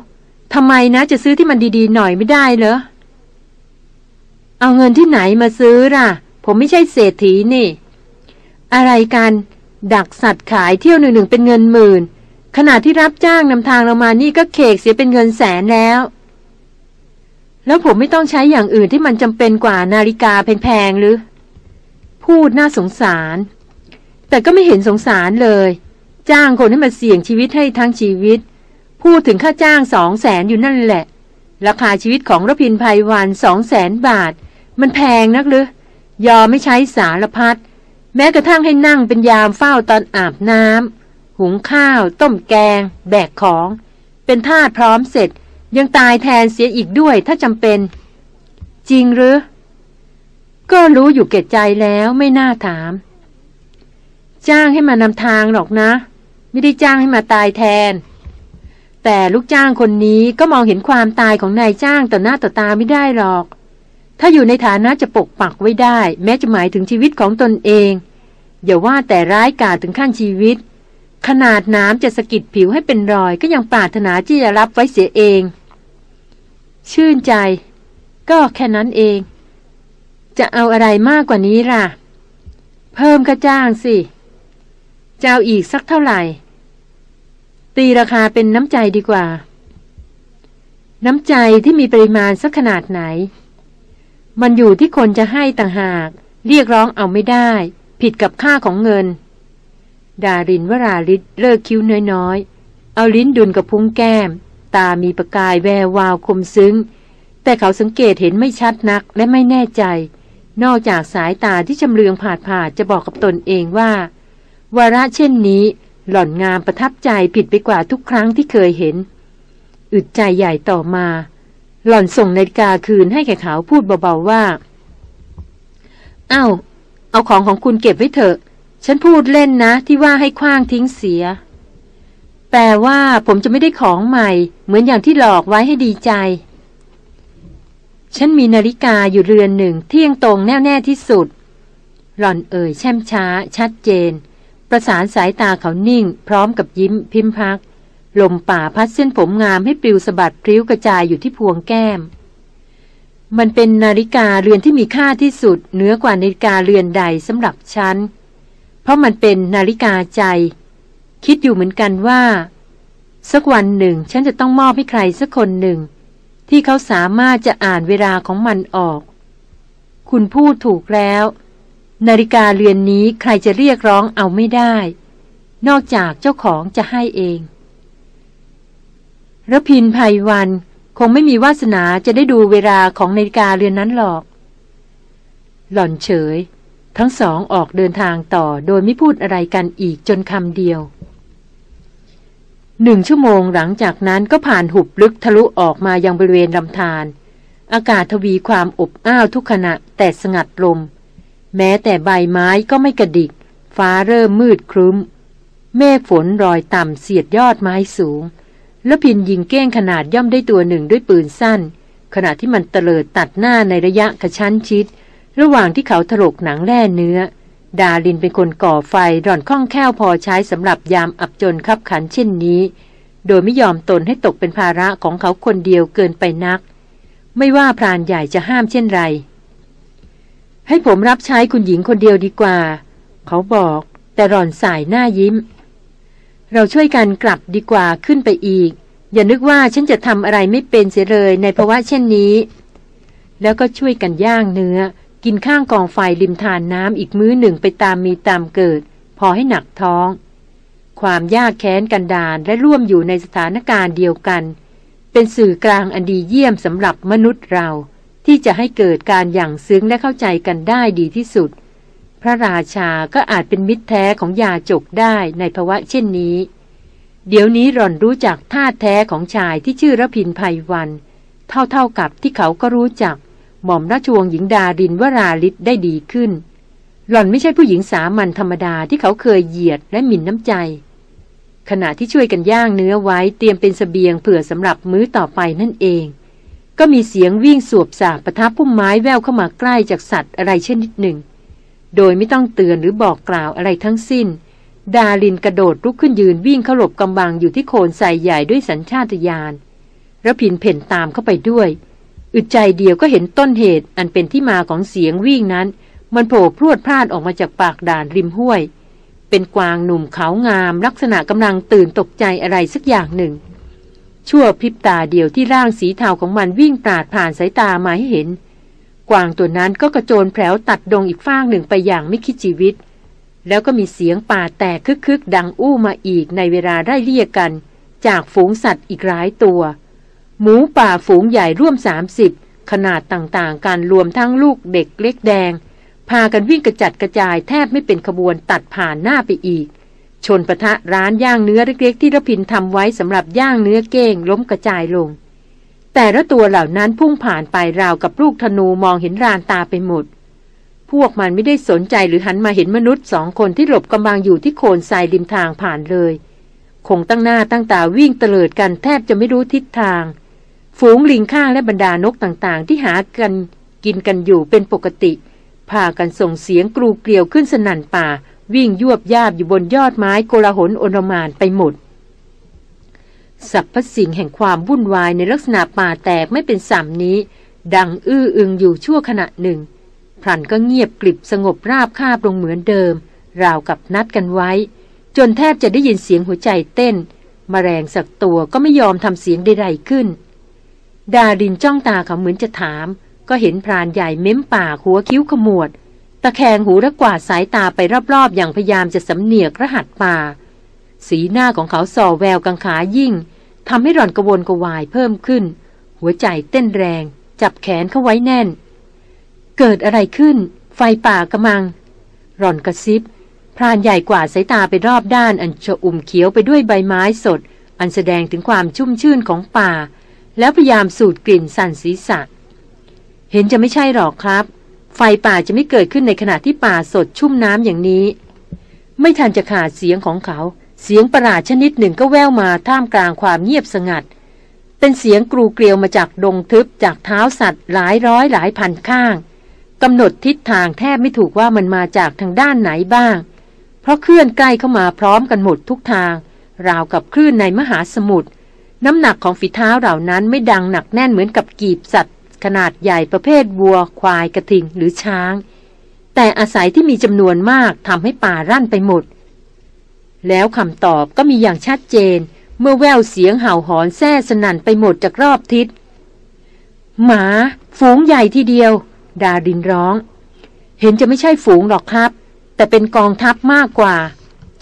ทำไมนะจะซื้อที่มันดีๆหน่อยไม่ได้เหรอ เอาเงินที่ไหนมาซื้อล่ะ ผมไม่ใช่เศรษฐีนี่ อะไรกัน ดักสัตว์ขายเที่ยวหนึ่งหนึ่งเป็นเงินหมื่น ขณะที่รับจ้างนำทางเรามานี่ก็เคกเสียเป็นเงินแสนแล้ว แล้วผมไม่ต้องใช้อย่างอื่นที่มันจำเป็นกว่านาฬิกาแพงๆหรือ พูดน่าสงสาร แต่ก็ไม่เห็นสงสารเลย จ้างคนให้มาเสี่ยงชีวิตให้ทั้งชีวิต พูดถึงค่าจ้างสองแสนอยู่นั่นแหละ ราคาชีวิตของรพินภัยวันสองแสนบาท มันแพงนักหรือยอมไม่ใช้สารพัดแม้กระทั่งให้นั่งเป็นยามเฝ้าตอนอาบน้ำหุงข้าว ต้มแกง แบกของ เป็นทาสพร้อมเสร็จ ยังตายแทนเสียอีกด้วยถ้าจำเป็น จริงหรือ ก็รู้อยู่เก็ดใจแล้วไม่น่าถาม จ้างให้มานำทางหรอกนะ ไม่ได้จ้างให้มาตายแทน แต่ลูกจ้างคนนี้ก็มองเห็นความตายของนายจ้างต่อหน้าต่อตาไม่ได้หรอก ถ้าอยู่ในฐานะจะปกปักไว้ได้ แม้จะหมายถึงชีวิตของตนเอง อย่าว่าแต่ร้ายกาจถึงขั้นชีวิต ขนาดน้ำจะสะกิดผิวให้เป็นรอยก็ยังปรารถนาที่จะรับไว้เสียเอง ชื่นใจ ก็แค่นั้นเอง จะเอาอะไรมากกว่านี้ล่ะ เพิ่มกระจ้างสิ จะเอาอีกสักเท่าไหร่ ตีราคาเป็นน้ำใจดีกว่า น้ำใจที่มีปริมาณสักขนาดไหน มันอยู่ที่คนจะให้ต่างหาก เรียกร้องเอาไม่ได้ ผิดกับค่าของเงิน ดารินวราลิศเลิกคิ้วน้อยๆ เอาลิ้นดุนกับพุ้งแก้ม ตามีประกายแวววาวคมซึ้ง แต่เขาสังเกตเห็นไม่ชัดนักและไม่แน่ใจ นอกจากสายตาที่ชำเลืองผาดผาดจะบอกกับตนเองว่า วาระเช่นนี้ หล่อนงามประทับใจผิดไปกว่าทุกครั้งที่เคยเห็น อึดใจใหญ่ต่อมา หล่อนส่งนาฬิกาคืนให้แก่เขาพูดเบาๆว่า เอา้า เอาของของคุณเก็บไว้เถอะ ฉันพูดเล่นนะที่ว่าให้คว้างทิ้งเสีย แปลว่าผมจะไม่ได้ของใหม่ เหมือนอย่างที่หลอกไว้ให้ดีใจ ฉันมีนาฬิกาอยู่เรือนหนึ่งเที่ยงตรงแน่วแน่ที่สุดหล่อนเอ่ยแช่มช้า ชัดเจน ประสานสายตาเขานิ่ง พร้อมกับยิ้มพิมพัก ลมป่าพัดเส้นผมงามให้ปลิวสะบัดพริ้วกระจายอยู่ที่พวงแก้ม มันเป็นนาฬิกาเรือนที่มีค่าที่สุดเหนือกว่านาฬิกาเรือนใดสำหรับฉัน เพราะมันเป็นนาฬิกาใจ คิดอยู่เหมือนกันว่า สักวันหนึ่งฉันจะต้องมอบให้ใครสักคนหนึ่ง ที่เขาสามารถจะอ่านเวลาของมันออก คุณพูดถูกแล้ว นาฬิกาเรือนนี้ใครจะเรียกร้องเอาไม่ได้ นอกจากเจ้าของจะให้เองระพินภัยวันคงไม่มีวาสนาจะได้ดูเวลาของนาฬิกาเรือนนั้นหรอก หล่อนเฉย ทั้งสองออกเดินทางต่อโดยไม่พูดอะไรกันอีกจนคำเดียวหนึ่งชั่วโมงหลังจากนั้นก็ผ่านหุบลึกทะลุออกมายังบริเวณลำธารอากาศทวีความอบอ้าวทุกขณะแต่สงัดลม แม้แต่ใบไม้ก็ไม่กระดิก ฟ้าเริ่มมืดครึ้ม เมฆฝนรอยต่ำเสียดยอดไม้สูง แล้วพินยิงเก้งขนาดย่อมได้ตัวหนึ่งด้วยปืนสั้น ขณะที่มันเตลิดตัดหน้าในระยะกระชั้นชิด ระหว่างที่เขาถลกหนังแล่เนื้อ ดาลินเป็นคนก่อไฟร่อนคล่องแคล่วพอใช้สำหรับยามอับจนคับขันเช่นนี้ โดยไม่ยอมตนให้ตกเป็นภาระของเขาคนเดียวเกินไปนัก ไม่ว่าพรานใหญ่จะห้ามเช่นไร ให้ผมรับใช้คุณหญิงคนเดียวดีกว่า เขาบอก แต่รอนสายหน้ายิ้ม เราช่วยกันกลับดีกว่าขึ้นไปอีก อย่านึกว่าฉันจะทำอะไรไม่เป็นเสียเลยในภาวะเช่นนี้ แล้วก็ช่วยกันย่างเนื้อ กินข้างกองไฟริมทานน้ำอีกมื้อหนึ่งไปตามมีตามเกิด พอให้หนักท้อง ความยากแค้นกันดานและร่วมอยู่ในสถานการณ์เดียวกัน เป็นสื่อกลางอันดีเยี่ยมสำหรับมนุษย์เรา ที่จะให้เกิดการอย่างซึ้งและเข้าใจกันได้ดีที่สุด พระราชาก็อาจเป็นมิตรแท้ของยาจกได้ในภาวะเช่นนี้ เดี๋ยวนี้หล่อนรู้จักท่าแท้ของชายที่ชื่อระพินภัยวัน เท่าๆกับที่เขาก็รู้จัก หม่อมราชวงศ์หญิงดารินวราลิศได้ดีขึ้น หล่อนไม่ใช่ผู้หญิงสามัญธรรมดาที่เขาเคยเหยียดและหมิ่นน้ำใจ ขณะที่ช่วยกันย่างเนื้อไว้เตรียมเป็นสเสบียงเผื่อสำหรับมื้อต่อไปนั่นเอง ก็มีเสียงวิ่งสวบสาบประทับพุ่มไม้แววเข้ามาใกล้จากสัตว์อะไรเช่นนิดหนึ่ง โดยไม่ต้องเตือนหรือบอกกล่าวอะไรทั้งสิ้น ดาลินกระโดดลุกขึ้นยืนวิ่งเข้าหลบกำบังอยู่ที่โคนใส่ใหญ่ด้วยสัญชาตญาณระพินเพ่นตามเข้าไปด้วย อึดใจเดียวก็เห็นต้นเหตุอันเป็นที่มาของเสียงวิ่งนั้น มันโผล่พรวดพลาดออกมาจากปากด่านริมห้วย เป็นกวางหนุ่มขาวงาม ลักษณะกำลังตื่นตกใจอะไรสักอย่างหนึ่ง ชั่วพริบตาเดียวที่ร่างสีเทาของมันวิ่งปราดผ่านสายตามาให้เห็น กวางตัวนั้นก็กระโจนแผลวตัดดงอีกฟางหนึ่งไปอย่างไม่คิดชีวิต แล้วก็มีเสียงป่าแตกคึกๆ ดังอู้มาอีกในเวลาได้เรียกกัน จากฝูงสัตว์อีกหลายตัว หมูป่าฝูงใหญ่ร่วมสามสิบขนาดต่างๆ การรวมทั้งลูกเด็กเล็กแดง พากันวิ่งกระจัดกระจายแทบไม่เป็นขบวนตัดผ่านหน้าไปอีก ชนปะทะร้านย่างเนื้อเล็กๆที่ระพินทำไว้สำหรับย่างเนื้อเก้งล้มกระจายลง แต่ละตัวเหล่านั้นพุ่งผ่านไปราวกับลูกธนูมองเห็นรานตาไปหมด พวกมันไม่ได้สนใจหรือหันมาเห็นมนุษย์สองคนที่หลบกำลังอยู่ที่โคนทรายริมทางผ่านเลย คงตั้งหน้าตั้งตาวิ่งเตลิดกันแทบจะไม่รู้ทิศทาง ฝูงลิงข้างและบรรดานกต่างๆ ที่หากันกินกันอยู่เป็นปกติพากันส่งเสียงกรูเกลียวขึ้นสนั่นป่า วิ่งยวบยาบอยู่บนยอดไม้โกลาหลโอลมานไปหมดสรรพสิ่งแห่งความวุ่นวายในลักษณะป่าแตกไม่เป็นสามนี้ ดังอื้ออึงอยู่ชั่วขณะหนึ่งพลันก็เงียบกลิบสงบราบคาบลงเหมือนเดิม ราวกับนัดกันไว้ จนแทบจะได้ยินเสียงหัวใจเต้นมแมลงสักตัวก็ไม่ยอมทำเสียงใดๆขึ้น ดาดินจ้องตาเขาเหมือนจะถาม ก็เห็นพรานใหญ่เม้มปากหัวคิ้วขมวดะแคงหูและกวาดสายตาไปรอบๆ อย่างพยายามจะสำเนียกรหัสป่า สีหน้าของเขาส่อแววกังขายิ่งทำให้หล่อนกระวนกระวายเพิ่มขึ้น หัวใจเต้นแรง จับแขนเข้าไว้แน่น เกิดอะไรขึ้น ไฟป่ากระมัง หล่อนกระซิบ พรานใหญ่กว่าสายตาไปรอบด้านอันชอุ่มเขียวไปด้วยใบไม้สด อันแสดงถึงความชุ่มชื่นของป่า แล้วพยายามสูดกลิ่นสั่นศีรษะ เห็นจะไม่ใช่หรอกครับ ไฟป่าจะไม่เกิดขึ้นในขณะที่ป่าสดชุ่มน้ำอย่างนี้ ไม่ทันจะขาดเสียงของเขา เสียงประหลาดชนิดหนึ่งก็แว่วมาท่ามกลางความเงียบสงัด เป็นเสียงกรูเกลียวมาจากดงทึบจากเท้าสัตว์หลายร้อยหลายพันข้างกำหนดทิศทางแทบไม่ถูกว่ามันมาจากทางด้านไหนบ้าง เพราะเคลื่อนใกล้เข้ามาพร้อมกันหมดทุกทาง ราวกับคลื่นในมหาสมุทรน้ำหนักของฝีเท้าเหล่านั้นไม่ดังหนักแน่นเหมือนกับกีบสัตว์ ขนาดใหญ่ประเภทวัว ควายกระทิงหรือช้าง แต่อาศัยที่มีจำนวนมากทำให้ป่ารั่นไปหมด แล้วคำตอบก็มีอย่างชัดเจน เมื่อแววเสียงเห่าหอนแซ่สนั่นไปหมดจากรอบทิศ หมา ฝูงใหญ่ทีเดียว ดาดินร้อง เห็นจะไม่ใช่ฝูงหรอกครับ แต่เป็นกองทัพมากกว่า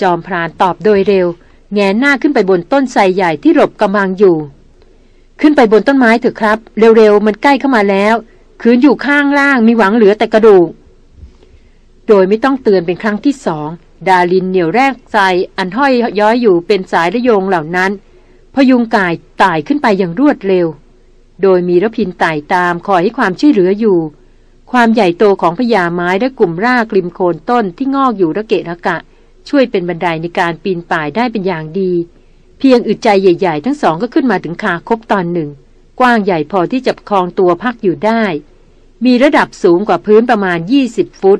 จอมพรานตอบโดยเร็ว แงหน้าขึ้นไปบนต้นไทรใหญ่ที่หลบกำลังอยู่ ขึ้นไปบนต้นไม้เถอะครับ เร็วๆ มันใกล้เข้ามาแล้ว คืนอยู่ข้างล่างมีหวังเหลือแต่กระดูก โดยไม่ต้องเตือนเป็นครั้งที่สอง ดาลินเหนียวแรกใจอันห้อยย้อยอยู่เป็นสายระโยงเหล่านั้น พยุงกายไต่ขึ้นไปอย่างรวดเร็ว โดยมีรพินไต่ตามคอยให้ความช่วยเหลืออยู่ ความใหญ่โตของพญาไม้และกลุ่มรากริมโคนต้นที่งอกอยู่ระเกะระกะ ช่วยเป็นบันไดในการปีนป่ายได้เป็นอย่างดี พียงอึดใจใหญ่ๆ ทั้งสองก็ขึ้นมาถึงคาคบตอนหนึ่ง กว้างใหญ่พอที่จะคลองตัวพักอยู่ได้ มีระดับสูงกว่าพื้นประมาณ 20 ฟุต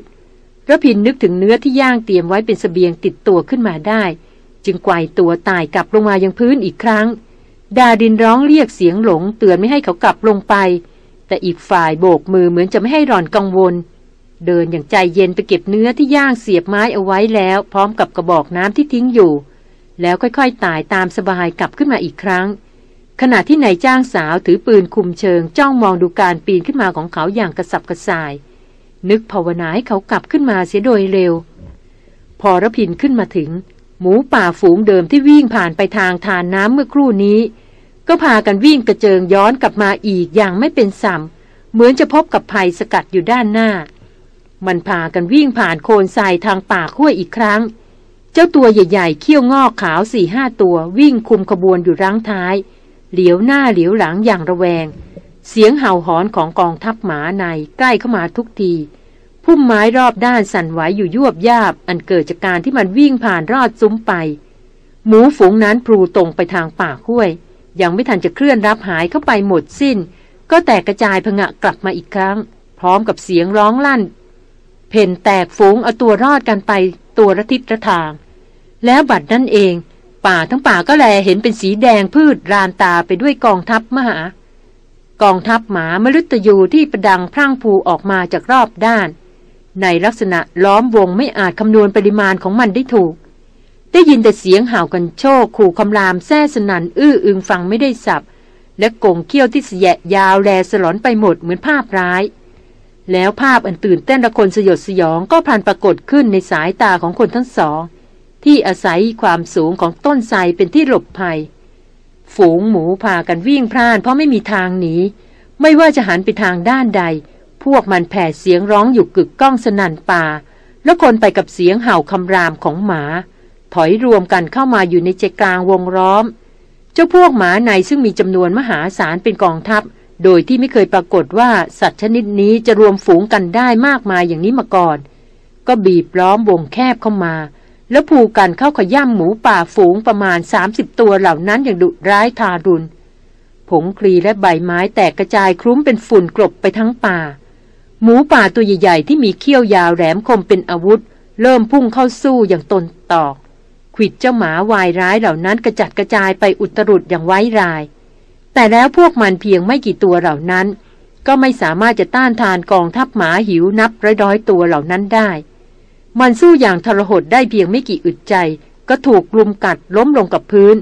ระพินนึกถึงเนื้อที่ย่างเตรียมไว้เป็นสเสบียงติดตัวขึ้นมาได้ จึงไกวตัวตายกลับลงมายังพื้นอีกครั้ง ดาดินร้องเรียกเสียงหลงเตือนไม่ให้เขากลับลงไป แต่อีกฝ่ายโบกมือเหมือนจะไม่ให้หล่อนกังวล เดินอย่างใจเย็นไปเก็บเนื้อที่ย่างเสียบไม้เอาไว้แล้ว พร้อมกับกระบอกน้ำที่ทิ้งอยู่ แล้วค่อยๆตายตามสบายกลับขึ้นมาอีกครั้ง ขณะที่นายจ้างสาวถือปืนคุมเชิงจ้องมองดูการปีนขึ้นมาของเขาอย่างกระสับกระส่าย นึกภาวนาให้เขากลับขึ้นมาเสียโดยเร็ว พอระพินขึ้นมาถึง หมูป่าฝูงเดิมที่วิ่งผ่านไปทางทานน้ำเมื่อครู่นี้ ก็พากันวิ่งกระเจิงย้อนกลับมาอีกอย่างไม่เป็นสัมเหมือนจะพบกับภัยสกัดอยู่ด้านหน้า มันพากันวิ่งผ่านโคนทรายทางป่าขั้วอีกครั้ง เจ้าตัวใหญ่ๆเขี้ยวงอกขาวสี่ห้าตัววิ่งคุมขบวนอยู่รังท้าย เหลียวหน้าเหลียวหลังอย่างระแวง เสียงเห่าหอนของกองทัพหมาในใกล้เข้ามาทุกทีพุ่มไม้รอบด้านสั่นไหวอยู่ยวบยาบ อันเกิดจากการที่มันวิ่งผ่านรอดซุ้มไป หมูฝูงนั้นพลูตรงไปทางป่าห้วย ยังไม่ทันจะเคลื่อนรับหายเข้าไปหมดสิ้น ก็แตกกระจายผงะกลับมาอีกครั้ง พร้อมกับเสียงร้องลั่น เพ่นแตกฝูงเอาตัวรอดกันไปตัวระทิศระทาง แล้วบัดนั่นเอง ป่าทั้งป่าก็แลเห็นเป็นสีแดงพืชรานตาไปด้วยกองทัพมหา กองทัพหมามฤตยูที่ประดังพรั่งพูออกมาจากรอบด้าน ในลักษณะล้อมวงไม่อาจคำนวณปริมาณของมันได้ถูก ได้ยินแต่เสียงห่าวกันโชคขู่คำรามแซ่สนันอื้ออึงฟังไม่ได้สับและกงเขี้ยวที่เสียยาวแลสลอนไปหมดเหมือนภาพร้าย แล้วภาพอันตื่นเต้นระคนสยดสยองก็พันปรากฏขึ้นในสายตาของคนทั้งสอง ที่อาศัยความสูงของต้นไทรเป็นที่หลบภัย ฝูงหมูพากันวิ่งพล่าน เพราะไม่มีทางหนี ไม่ว่าจะหันไปทางด้านใด พวกมันแผ่เสียงร้องอยู่กึกก้องสนั่นป่า แล้วคนไปกับเสียงเห่าคำรามของหมา ถอยรวมกันเข้ามาอยู่ในใจกลางวงล้อม เจ้าพวกหมาในซึ่งมีจำนวนมหาศาลเป็นกองทัพ โดยที่ไม่เคยปรากฏว่าสัตว์ชนิดนี้จะรวมฝูงกันได้มากมายอย่างนี้มาก่อน ก็บีบล้อมวงแคบเข้ามา แล้วผูกกันเข้าขย่ำหมูป่าฝูงประมาณ 30 ตัวเหล่านั้นอย่างดุร้ายทารุณ ผงคลีและใบไม้แตกกระจายคลุ้มเป็นฝุ่นกลบไปทั้งป่า หมูป่าตัวใหญ่ๆที่มีเขี้ยวยาวแหลมคมเป็นอาวุธ เริ่มพุ่งเข้าสู้อย่างตนตอกขิดเจ้าหมาวายร้ายเหล่านั้นกระจัดกระจายไปอุตรุดอย่างไว้ราย แต่แล้วพวกมันเพียงไม่กี่ตัวเหล่านั้น ก็ไม่สามารถจะต้านทานกองทัพหมาหิวนับร้อยๆตัวเหล่านั้นได้ มันสู้อย่างทรหดได้เพียงไม่กี่อึดใจ ก็ถูกกลุมกัดล้มลงกับพื้น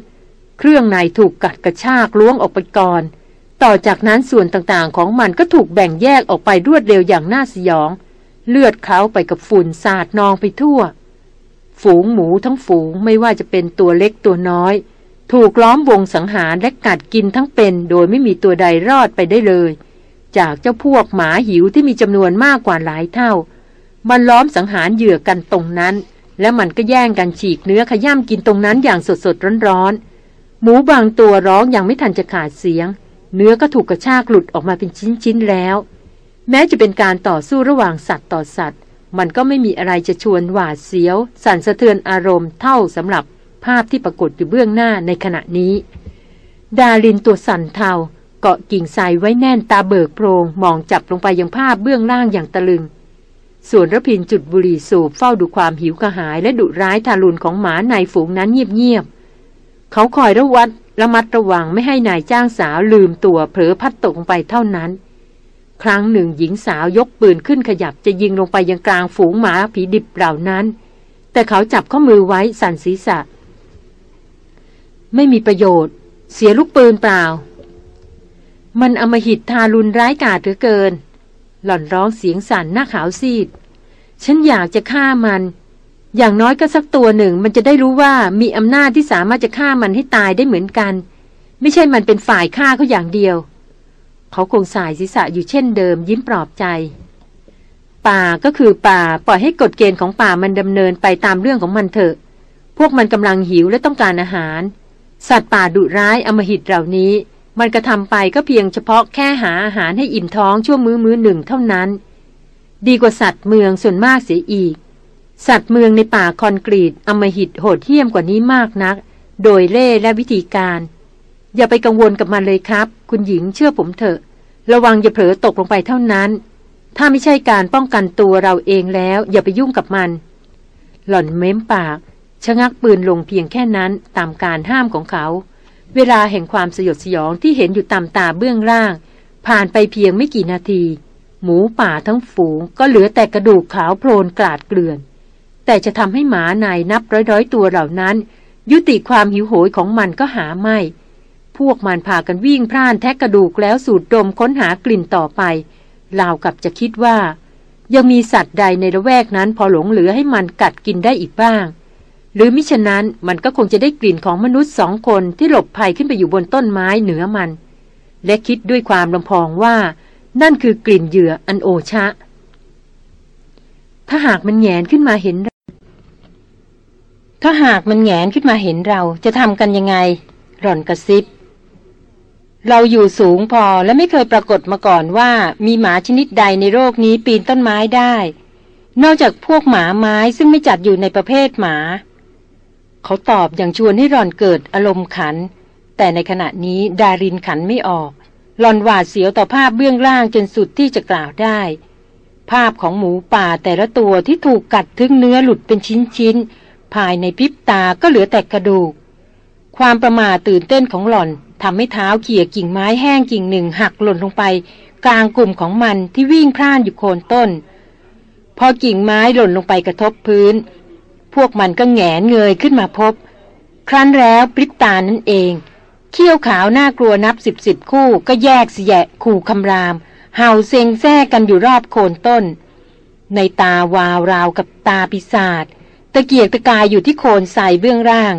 เครื่องในถูกกัดกระชากล้วงออกไปก่อน ต่อจากนั้นส่วนต่างๆ ของมันก็ถูกแบ่งแยกออกไปรวดเร็วอย่างน่าสยอง เลือดเขาไปกับฝุ่นสาดนองไปทั่ว ฝูงหมูทั้งฝูงไม่ว่าจะเป็นตัวเล็กตัวน้อย ถูกล้อมวงสังหารและกัดกินทั้งเป็น โดยไม่มีตัวใดรอดไปได้เลย จากเจ้าพวกหมาหิวที่มีจำนวนมากกว่าหลายเท่า มันล้อมสังหารเหยื่อกันตรงนั้น และมันก็แย่งกันฉีกเนื้อขย้ำกินตรงนั้นอย่างสดสดร้อนๆหมูบางตัวร้องยังไม่ทันจะขาดเสียง เนื้อก็ถูกกระชากหลุดออกมาเป็นชิ้นๆแล้ว แม้จะเป็นการต่อสู้ระหว่างสัตว์ต่อสัตว์ มันก็ไม่มีอะไรจะชวนหวาดเสียว สั่นสะเทือนอารมณ์เท่าสำหรับภาพที่ปรากฏอยู่เบื้องหน้าในขณะนี้ ดารินตัวสั่นเทาเกาะกิ่งไทรไว้แน่นตาเบิกโพรงมองจับลงไปยังภาพเบื้องล่างอย่างตะลึง ส่วนรพินจุดบุหรี่สูบเฝ้าดูความหิวกระหายและดุร้ายทารุณของหมาในฝูงนั้นเงียบๆ เขาคอยระวัดระมัดระวังไม่ให้นายจ้างสาวลืมตัวเผลอพัดตกลงไปเท่านั้น ครั้งหนึ่งหญิงสาวยกปืนขึ้นขยับจะยิงลงไปยังกลางฝูงหมาผีดิบเหล่านั้น แต่เขาจับข้อมือไว้สั่นศีรษะ ไม่มีประโยชน์ เสียลูกปืนเปล่า มันอมหิตทารุณร้ายกาจเหลือเกิน หล่อนร้องเสียงสั่นหน้าขาวซีด ฉันอยากจะฆ่ามัน อย่างน้อยก็สักตัวหนึ่งมันจะได้รู้ว่ามีอำนาจที่สามารถจะฆ่ามันให้ตายได้เหมือนกัน ไม่ใช่มันเป็นฝ่ายฆ่าเขาอย่างเดียว เขาคงสายศีรษะอยู่เช่นเดิมยิ้มปลอบใจ ป่าก็คือป่าปล่อยให้กฎเกณฑ์ของป่ามันดำเนินไปตามเรื่องของมันเถอะ พวกมันกำลังหิวและต้องการอาหาร สัตว์ป่าดุร้ายอมหิตเหล่านี้ มันกระทำไปก็เพียงเฉพาะแค่หาอาหารให้อิ่มท้องชั่วมือมือหนึ่งเท่านั้น ดีกว่าสัตว์เมืองส่วนมากเสียอีก สัตว์เมืองในป่าคอนกรีตอมหิตโหดเหี้ยมกว่านี้มากนัก โดยเล่และวิธีการ อย่าไปกังวลกับมันเลยครับ คุณหญิงเชื่อผมเถอะ ระวังอย่าเผลอตกลงไปเท่านั้น ถ้าไม่ใช่การป้องกันตัวเราเองแล้ว อย่าไปยุ่งกับมัน หล่อนเม้มปากชะงักปืนลงเพียงแค่นั้นตามการห้ามของเขา เวลาแห่งความสยดสยองที่เห็นอยู่ตามตาเบื้องล่าง ผ่านไปเพียงไม่กี่นาที หมูป่าทั้งฝูงก็เหลือแต่กระดูกขาวโพลนกลาดเกลื่อน แต่จะทำให้หมาในนับร้อยๆตัวเหล่านั้น ยุติความหิวโหยของมันก็หาไม่ พวกมันพากันวิ่งพล่านแทกกระดูกแล้วสูดดมค้นหากลิ่นต่อไปราวกับจะคิดว่า ยังมีสัตว์ใดในละแวกนั้นพอหลงเหลือให้มันกัดกินได้อีกบ้าง หรือมิฉะนั้นมันก็คงจะได้กลิ่นของมนุษย์สองคนที่หลบภัยขึ้นไปอยู่บนต้นไม้เหนือมัน และคิดด้วยความลำพองว่า นั่นคือกลิ่นเหยื่ออันโอชะ ถ้าหากมันแงนขึ้นมาเห็น ถ้าหากมันแงนขึ้นมาเห็นเราจะทำกันยังไง หล่อนกระซิบ เราอยู่สูงพอและไม่เคยปรากฏมาก่อนว่า มีหมาชนิดใดในโลกนี้ปีนต้นไม้ได้ นอกจากพวกหมาไม้ซึ่งไม่จัดอยู่ในประเภทหมา เขาตอบอย่างชวนให้รอนเกิดอารมณ์ขัน แต่ในขณะนี้ดารินขันไม่ออกหลอนหวาดเสียวต่อภาพเบื้องล่างจนสุดที่จะกล่าวได้ ภาพของหมูป่าแต่ละตัวที่ถูกกัดทึงเนื้อหลุดเป็นชิ้นๆภายในพริบตาก็เหลือแต่กระดูก ความประมาตื่นเต้นของหล่อนทำให้เท้าเขี่ยกิ่งไม้แห้งกิ่งหนึ่งหักหล่นลงไป กลางกลุ่มของมันที่วิ่งพล่านอยู่โคนต้น พอกิ่งไม้หล่นลงไปกระทบพื้น พวกมันก็แงนเงยขึ้นมาพบ ครั้นแล้วปริบตานั่นเอง เขี้ยวขาวน่ากลัวนับสิบสิบคู่ก็แยกเสียขู่คำราม เห่าเซงแซ่กันอยู่รอบโคนต้น ในตาวาวราวกับตาปีศาจตะเกียกตะกายอยู่ที่โคนใส่เบื้องล่าง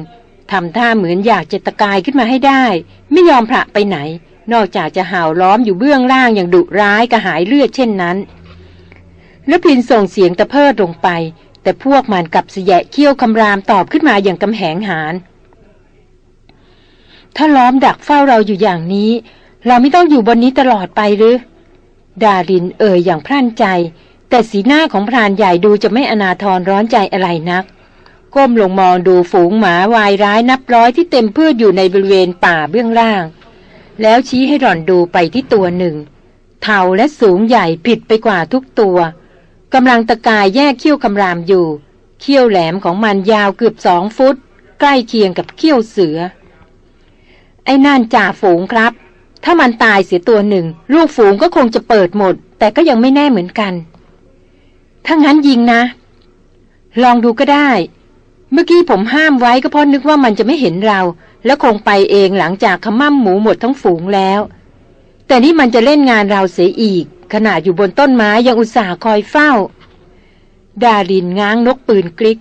ทำท่าเหมือนอยากจะตะกายขึ้นมาให้ได้ ไม่ยอมพระไปไหน นอกจากจะเห่าล้อมอยู่เบื้องล่างอย่างดุร้ายกระหายเลือดเช่นนั้น แล้วพินส่งเสียงตะเพิดลงไป แต่พวกมันกับเสยะเขี้ยวคำรามตอบขึ้นมาอย่างกำแหงหานถ้าล้อมดักเฝ้าเราอยู่อย่างนี้ เราไม่ต้องอยู่บนนี้ตลอดไปหรือ ดารินเอ่ยอย่างพรั่นใจ แต่สีหน้าของพรานใหญ่ดูจะไม่อนาทรร้อนใจอะไรนัก ก้มลงมองดูฝูงหมาวายร้ายนับร้อยที่เต็มพืชอยู่ในบริเวณป่าเบื้องล่าง แล้วชี้ให้หล่อนดูไปที่ตัวหนึ่ง เท่าและสูงใหญ่ผิดไปกว่าทุกตัว กำลังตะกายแยกเขี้ยวคำรามอยู่ เขี้ยวแหลมของมันยาวเกือบสองฟุต ใกล้เคียงกับเขี้ยวเสือ ไอ้นั่นจ่าฝูงครับ ถ้ามันตายเสียตัวหนึ่ง ลูกฝูงก็คงจะเปิดหมด แต่ก็ยังไม่แน่เหมือนกัน ถ้างั้นยิงนะ ลองดูก็ได้ เมื่อกี้ผมห้ามไว้ก็เพราะนึกว่ามันจะไม่เห็นเรา แล้วคงไปเองหลังจากขมั่มหมูหมดทั้งฝูงแล้ว แต่นี่มันจะเล่นงานเราเสียอีก ขณะอยู่บนต้นไม้ยังอุตส่าห์คอยเฝ้า ดารินง้างนกปืนกลิก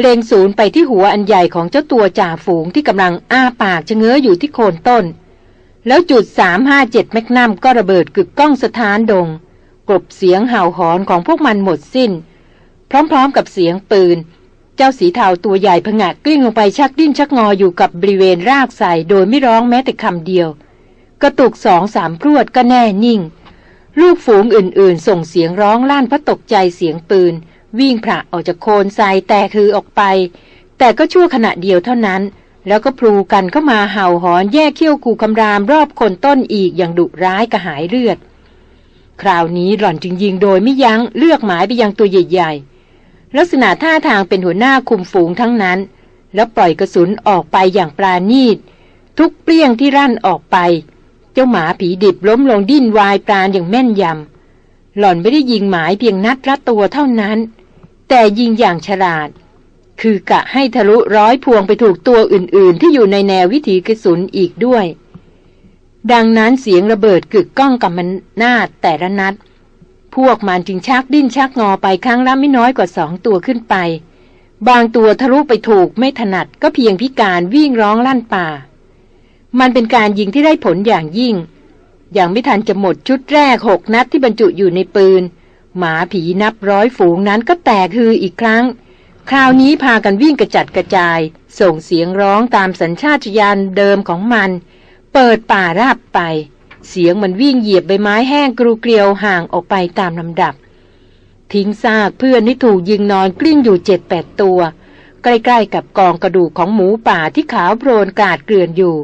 เล็งศูนย์ไปที่หัวอันใหญ่ของเจ้าตัวจ่าฝูงที่กำลังอ้าปากชะเง้ออยู่ที่โคนต้น แล้วจุดสามห้าเจ็ดแมกนัมก็ระเบิดกึกก้องสถานดง กลบเสียงเห่าหอนของพวกมันหมดสิ้น พร้อมๆกับเสียงปืน เจ้าสีเทาตัวใหญ่ผงะกลิ้งลงไปชักดิ้นชักงออยู่กับบริเวณรากใสโดยไม่ร้องแม้แต่คำเดียว กระตุกสองสามพรวดก็แน่นิ่ง ลูกฝูงอื่นๆ ส่งเสียงร้องลั่นเพราะตกใจเสียงปืน วิ่งผละออกจากโคนทรายแตกคือออกไป แต่ก็ชั่วขณะเดียวเท่านั้น แล้วก็พลูกันเข้ามาเห่าหอนแยกเขี้ยวกูคำรามรอบคนต้นอีกอย่างดุร้ายกระหายเลือด คราวนี้หล่อนจึงยิงโดยไม่ยั้งเลือกหมายไปยังตัวใหญ่ๆ ลักษณะท่าทางเป็นหัวหน้าคุมฝูงทั้งนั้น แล้วปล่อยกระสุนออกไปอย่างปราณีตทุกเปลี่ยงที่รั่นออกไป เจ้าหมาผีดิบล้มลงดิ้นวายปราณอย่างแม่นยำ หล่อนไม่ได้ยิงหมายเพียงนัดละตัวเท่านั้น แต่ยิงอย่างฉลาด คือกะให้ทะลุร้อยพวงไปถูกตัวอื่นๆ ที่อยู่ในแนววิถีกระสุนอีกด้วย ดังนั้นเสียงระเบิดกึกก้องกับมันนาดแต่ละนัด พวกมันจึงชักดิ้นชักงอไปครั้งละไม่น้อยกว่าสองตัวขึ้นไป บางตัวทะลุไปถูกไม่ถนัดก็เพียงพิการวิ่งร้องลั่นป่า มันเป็นการยิงที่ได้ผลอย่างยิ่ง อย่างไม่ทันจะหมดชุดแรกหกนัดที่บรรจุอยู่ในปืน หมาผีนับร้อยฝูงนั้นก็แตกฮืออีกครั้ง คราวนี้พากันวิ่งกระจัดกระจาย ส่งเสียงร้องตามสัญชาตญาณเดิมของมัน เปิดป่าราบไป เสียงมันวิ่งเหยียบใบไม้แห้งกรูเกลียวห่างออกไปตามลำดับ ทิ้งซากเพื่อนที่ถูกยิงนอนกลิ้งอยู่เจ็ดแปดตัว ใกล้ๆกับกองกระดูกของหมูป่าที่ขาวโพลนกลาดเกลื่อนอยู่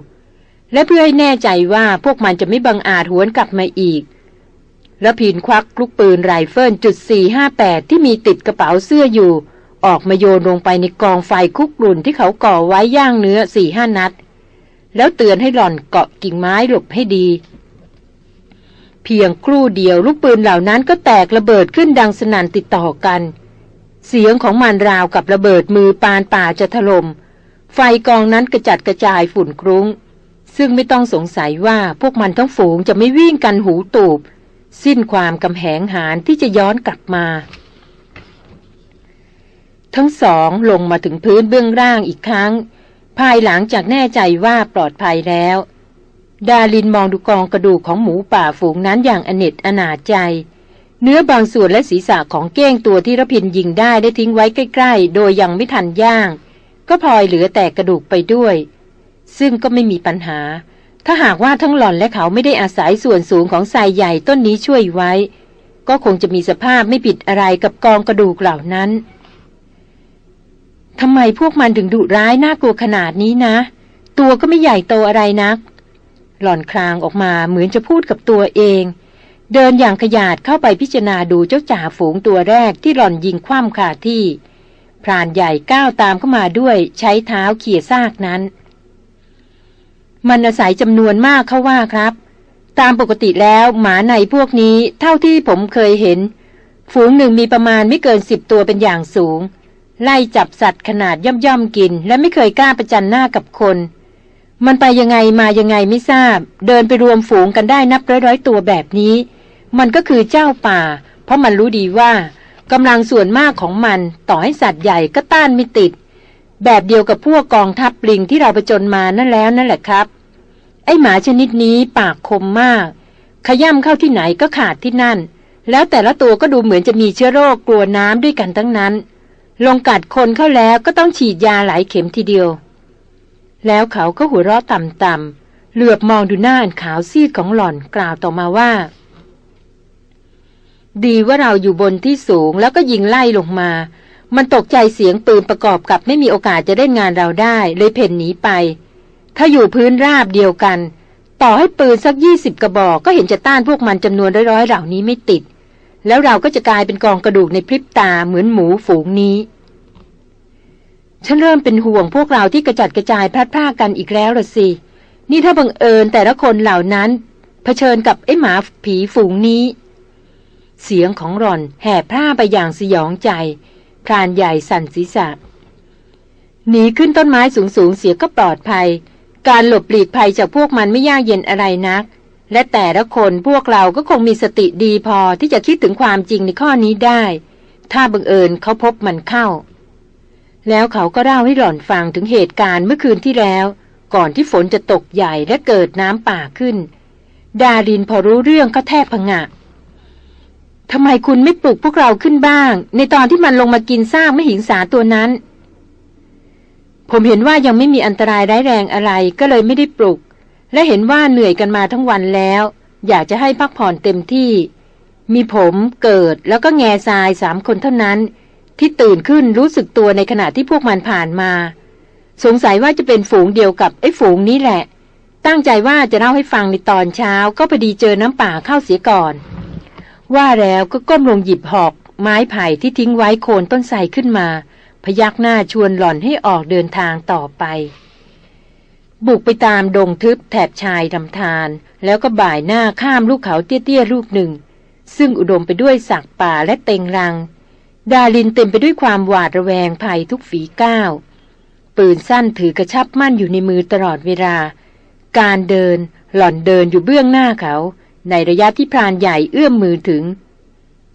และเพื่อให้แน่ใจว่าพวกมันจะไม่บังอาจหวนกลับมาอีก รพินทร์ควักลูกปืนไรเฟิลจุด458 ที่มีติดกระเป๋าเสื้ออยู่ ออกมาโยนลงไปในกองไฟคุกรุ่นที่เขาก่อไว้ย่างเนื้อสี่ห้านัด แล้วเตือนให้หล่อนเกาะกิ่งไม้หลบให้ดี เพียงครู่เดียวลูกปืนเหล่านั้นก็แตกระเบิดขึ้นดังสนั่นติดต่อกัน เสียงของมันราวกับระเบิดมือปานป่าจะถลม่มไฟกองนั้นกระจัดกระจายฝุ่นครุง้ง ซึ่งไม่ต้องสงสัยว่าพวกมันทั้งฝูงจะไม่วิ่งกันหูตูบ สิ้นความกำแหงหานที่จะย้อนกลับมา ทั้งสองลงมาถึงพื้นเบื้องล่างอีกครั้ง ภายหลังจากแน่ใจว่าปลอดภัยแล้ว ดาลินมองดูกองกระดูกของหมูป่าฝูงนั้นอย่างอเนจอนาจใจเนื้อบางส่วนและศีรษะของเก้งตัวที่ระพินยิงได้ได้ทิ้งไว้ใกล้ ๆ โดยยังไม่ทันย่าง ก็พลอยเหลือแต่กระดูกไปด้วย ซึ่งก็ไม่มีปัญหา ถ้าหากว่าทั้งหล่อนและเขาไม่ได้อาศัยส่วนสูงของทรายใหญ่ต้นนี้ช่วยไว้ ก็คงจะมีสภาพไม่ผิดอะไรกับกองกระดูกเหล่านั้นทำไมพวกมันถึงดุร้ายน่ากลัวขนาดนี้นะ ตัวก็ไม่ใหญ่โตอะไรนัก หล่อนคลางออกมาเหมือนจะพูดกับตัวเอง เดินอย่างขยาดเข้าไปพิจารณาดูเจ้าจ่าฝูงตัวแรกที่หล่อนยิงคว่ำขาที่ พรานใหญ่ก้าวตามเข้ามาด้วยใช้เท้าเขี่ยซากนั้น มันอาศัยจำนวนมากเขาว่าครับ ตามปกติแล้วหมาในพวกนี้เท่าที่ผมเคยเห็น ฝูงหนึ่งมีประมาณไม่เกินสิบตัวเป็นอย่างสูง ไล่จับสัตว์ขนาดย่อมย่อมๆกิน และไม่เคยกล้าประจันหน้ากับคน มันไปยังไงมายังไงไม่ทราบ เดินไปรวมฝูงกันได้นับร้อยๆตัวแบบนี้ มันก็คือเจ้าป่า เพราะมันรู้ดีว่ากำลังส่วนมากของมันต่อให้สัตว์ใหญ่ก็ต้านไม่ติด แบบเดียวกับพวกกองทัพปลิงที่เราไปจนมานั่นแล้วนั่นแหละครับ ไอหมาชนิดนี้ปากคมมาก ขย่ำเข้าที่ไหนก็ขาดที่นั่น แล้วแต่ละตัวก็ดูเหมือนจะมีเชื้อโรคกลัวน้ำด้วยกันทั้งนั้น ลงกัดคนเข้าแล้วก็ต้องฉีดยาหลายเข็มทีเดียว แล้วเขาก็หัวเราะต่ำๆเหลือบมองดูหน้าอันขาวซีดของหล่อนกล่าวต่อมาว่า ดีว่าเราอยู่บนที่สูงแล้วก็ยิงไล่ลงมา มันตกใจเสียงปืนประกอบกับไม่มีโอกาสจะเล่นงานเราได้ เลยเพ่นหนีไป ถ้าอยู่พื้นราบเดียวกัน ต่อให้ปืนสักยี่สิบกระบอกก็เห็นจะต้านพวกมันจำนวนร้อยๆเหล่านี้ไม่ติด แล้วเราก็จะกลายเป็นกองกระดูกในพริบตาเหมือนหมูฝูงนี้ ฉันเริ่มเป็นห่วงพวกเราที่กระจัดกระจายพลัดพรากกันอีกแล้วละสิ นี่ถ้าบังเอิญแต่ละคนเหล่านั้น เผชิญกับไอ้หมาผีฝูงนี้ เสียงของรอนแห่พร่าไปอย่างสยองใจ พรานใหญ่สั่นศีรษะ หนีขึ้นต้นไม้สูงๆเสียก็ปลอดภัย การหลบหลีกภัยจากพวกมันไม่ยากเย็นอะไรนัก และแต่ละคนพวกเราก็คงมีสติดีพอที่จะคิดถึงความจริงในข้อนี้ได้ ถ้าบังเอิญเขาพบมันเข้า แล้วเขาก็เล่าให้หล่อนฟังถึงเหตุการณ์เมื่อคืนที่แล้ว ก่อนที่ฝนจะตกใหญ่และเกิดน้ำป่าขึ้น ดารินพอรู้เรื่องก็แทบพงะ ทำไมคุณไม่ปลุกพวกเราขึ้นบ้าง ในตอนที่มันลงมากินซากไม่หิงสาตัวนั้น ผมเห็นว่ายังไม่มีอันตรายร้ายแรงอะไรก็เลยไม่ได้ปลุก และเห็นว่าเหนื่อยกันมาทั้งวันแล้ว อยากจะให้พักผ่อนเต็มที่ มีผมเกิดแล้วก็แง่ทรายสามคนเท่านั้น ที่ตื่นขึ้นรู้สึกตัวในขณะที่พวกมันผ่านมา สงสัยว่าจะเป็นฝูงเดียวกับไอ้ฝูงนี้แหละ ตั้งใจว่าจะเล่าให้ฟังในตอนเช้าก็พอดีเจอน้ำป่าเข้าเสียก่อน ว่าแล้วก็ก้มลงหยิบหอกไม้ไผ่ที่ทิ้งไว้โคนต้นไทรขึ้นมา พยักหน้าชวนหล่อนให้ออกเดินทางต่อไป บุกไปตามดงทึบแถบชายลำธารแล้วก็บ่ายหน้าข้ามลูกเขาเตี้ยๆลูกหนึ่ง ซึ่งอุดมไปด้วยสักป่าและเต็งรัง ดาลินเต็มไปด้วยความหวาดระแวงภัยทุกฝีก้าวปืนสั้นถือกระชับมั่นอยู่ในมือตลอดเวลา การเดินหล่อนเดินอยู่เบื้องหน้าเขา ในระยะที่พรานใหญ่เอื้อมมือถึง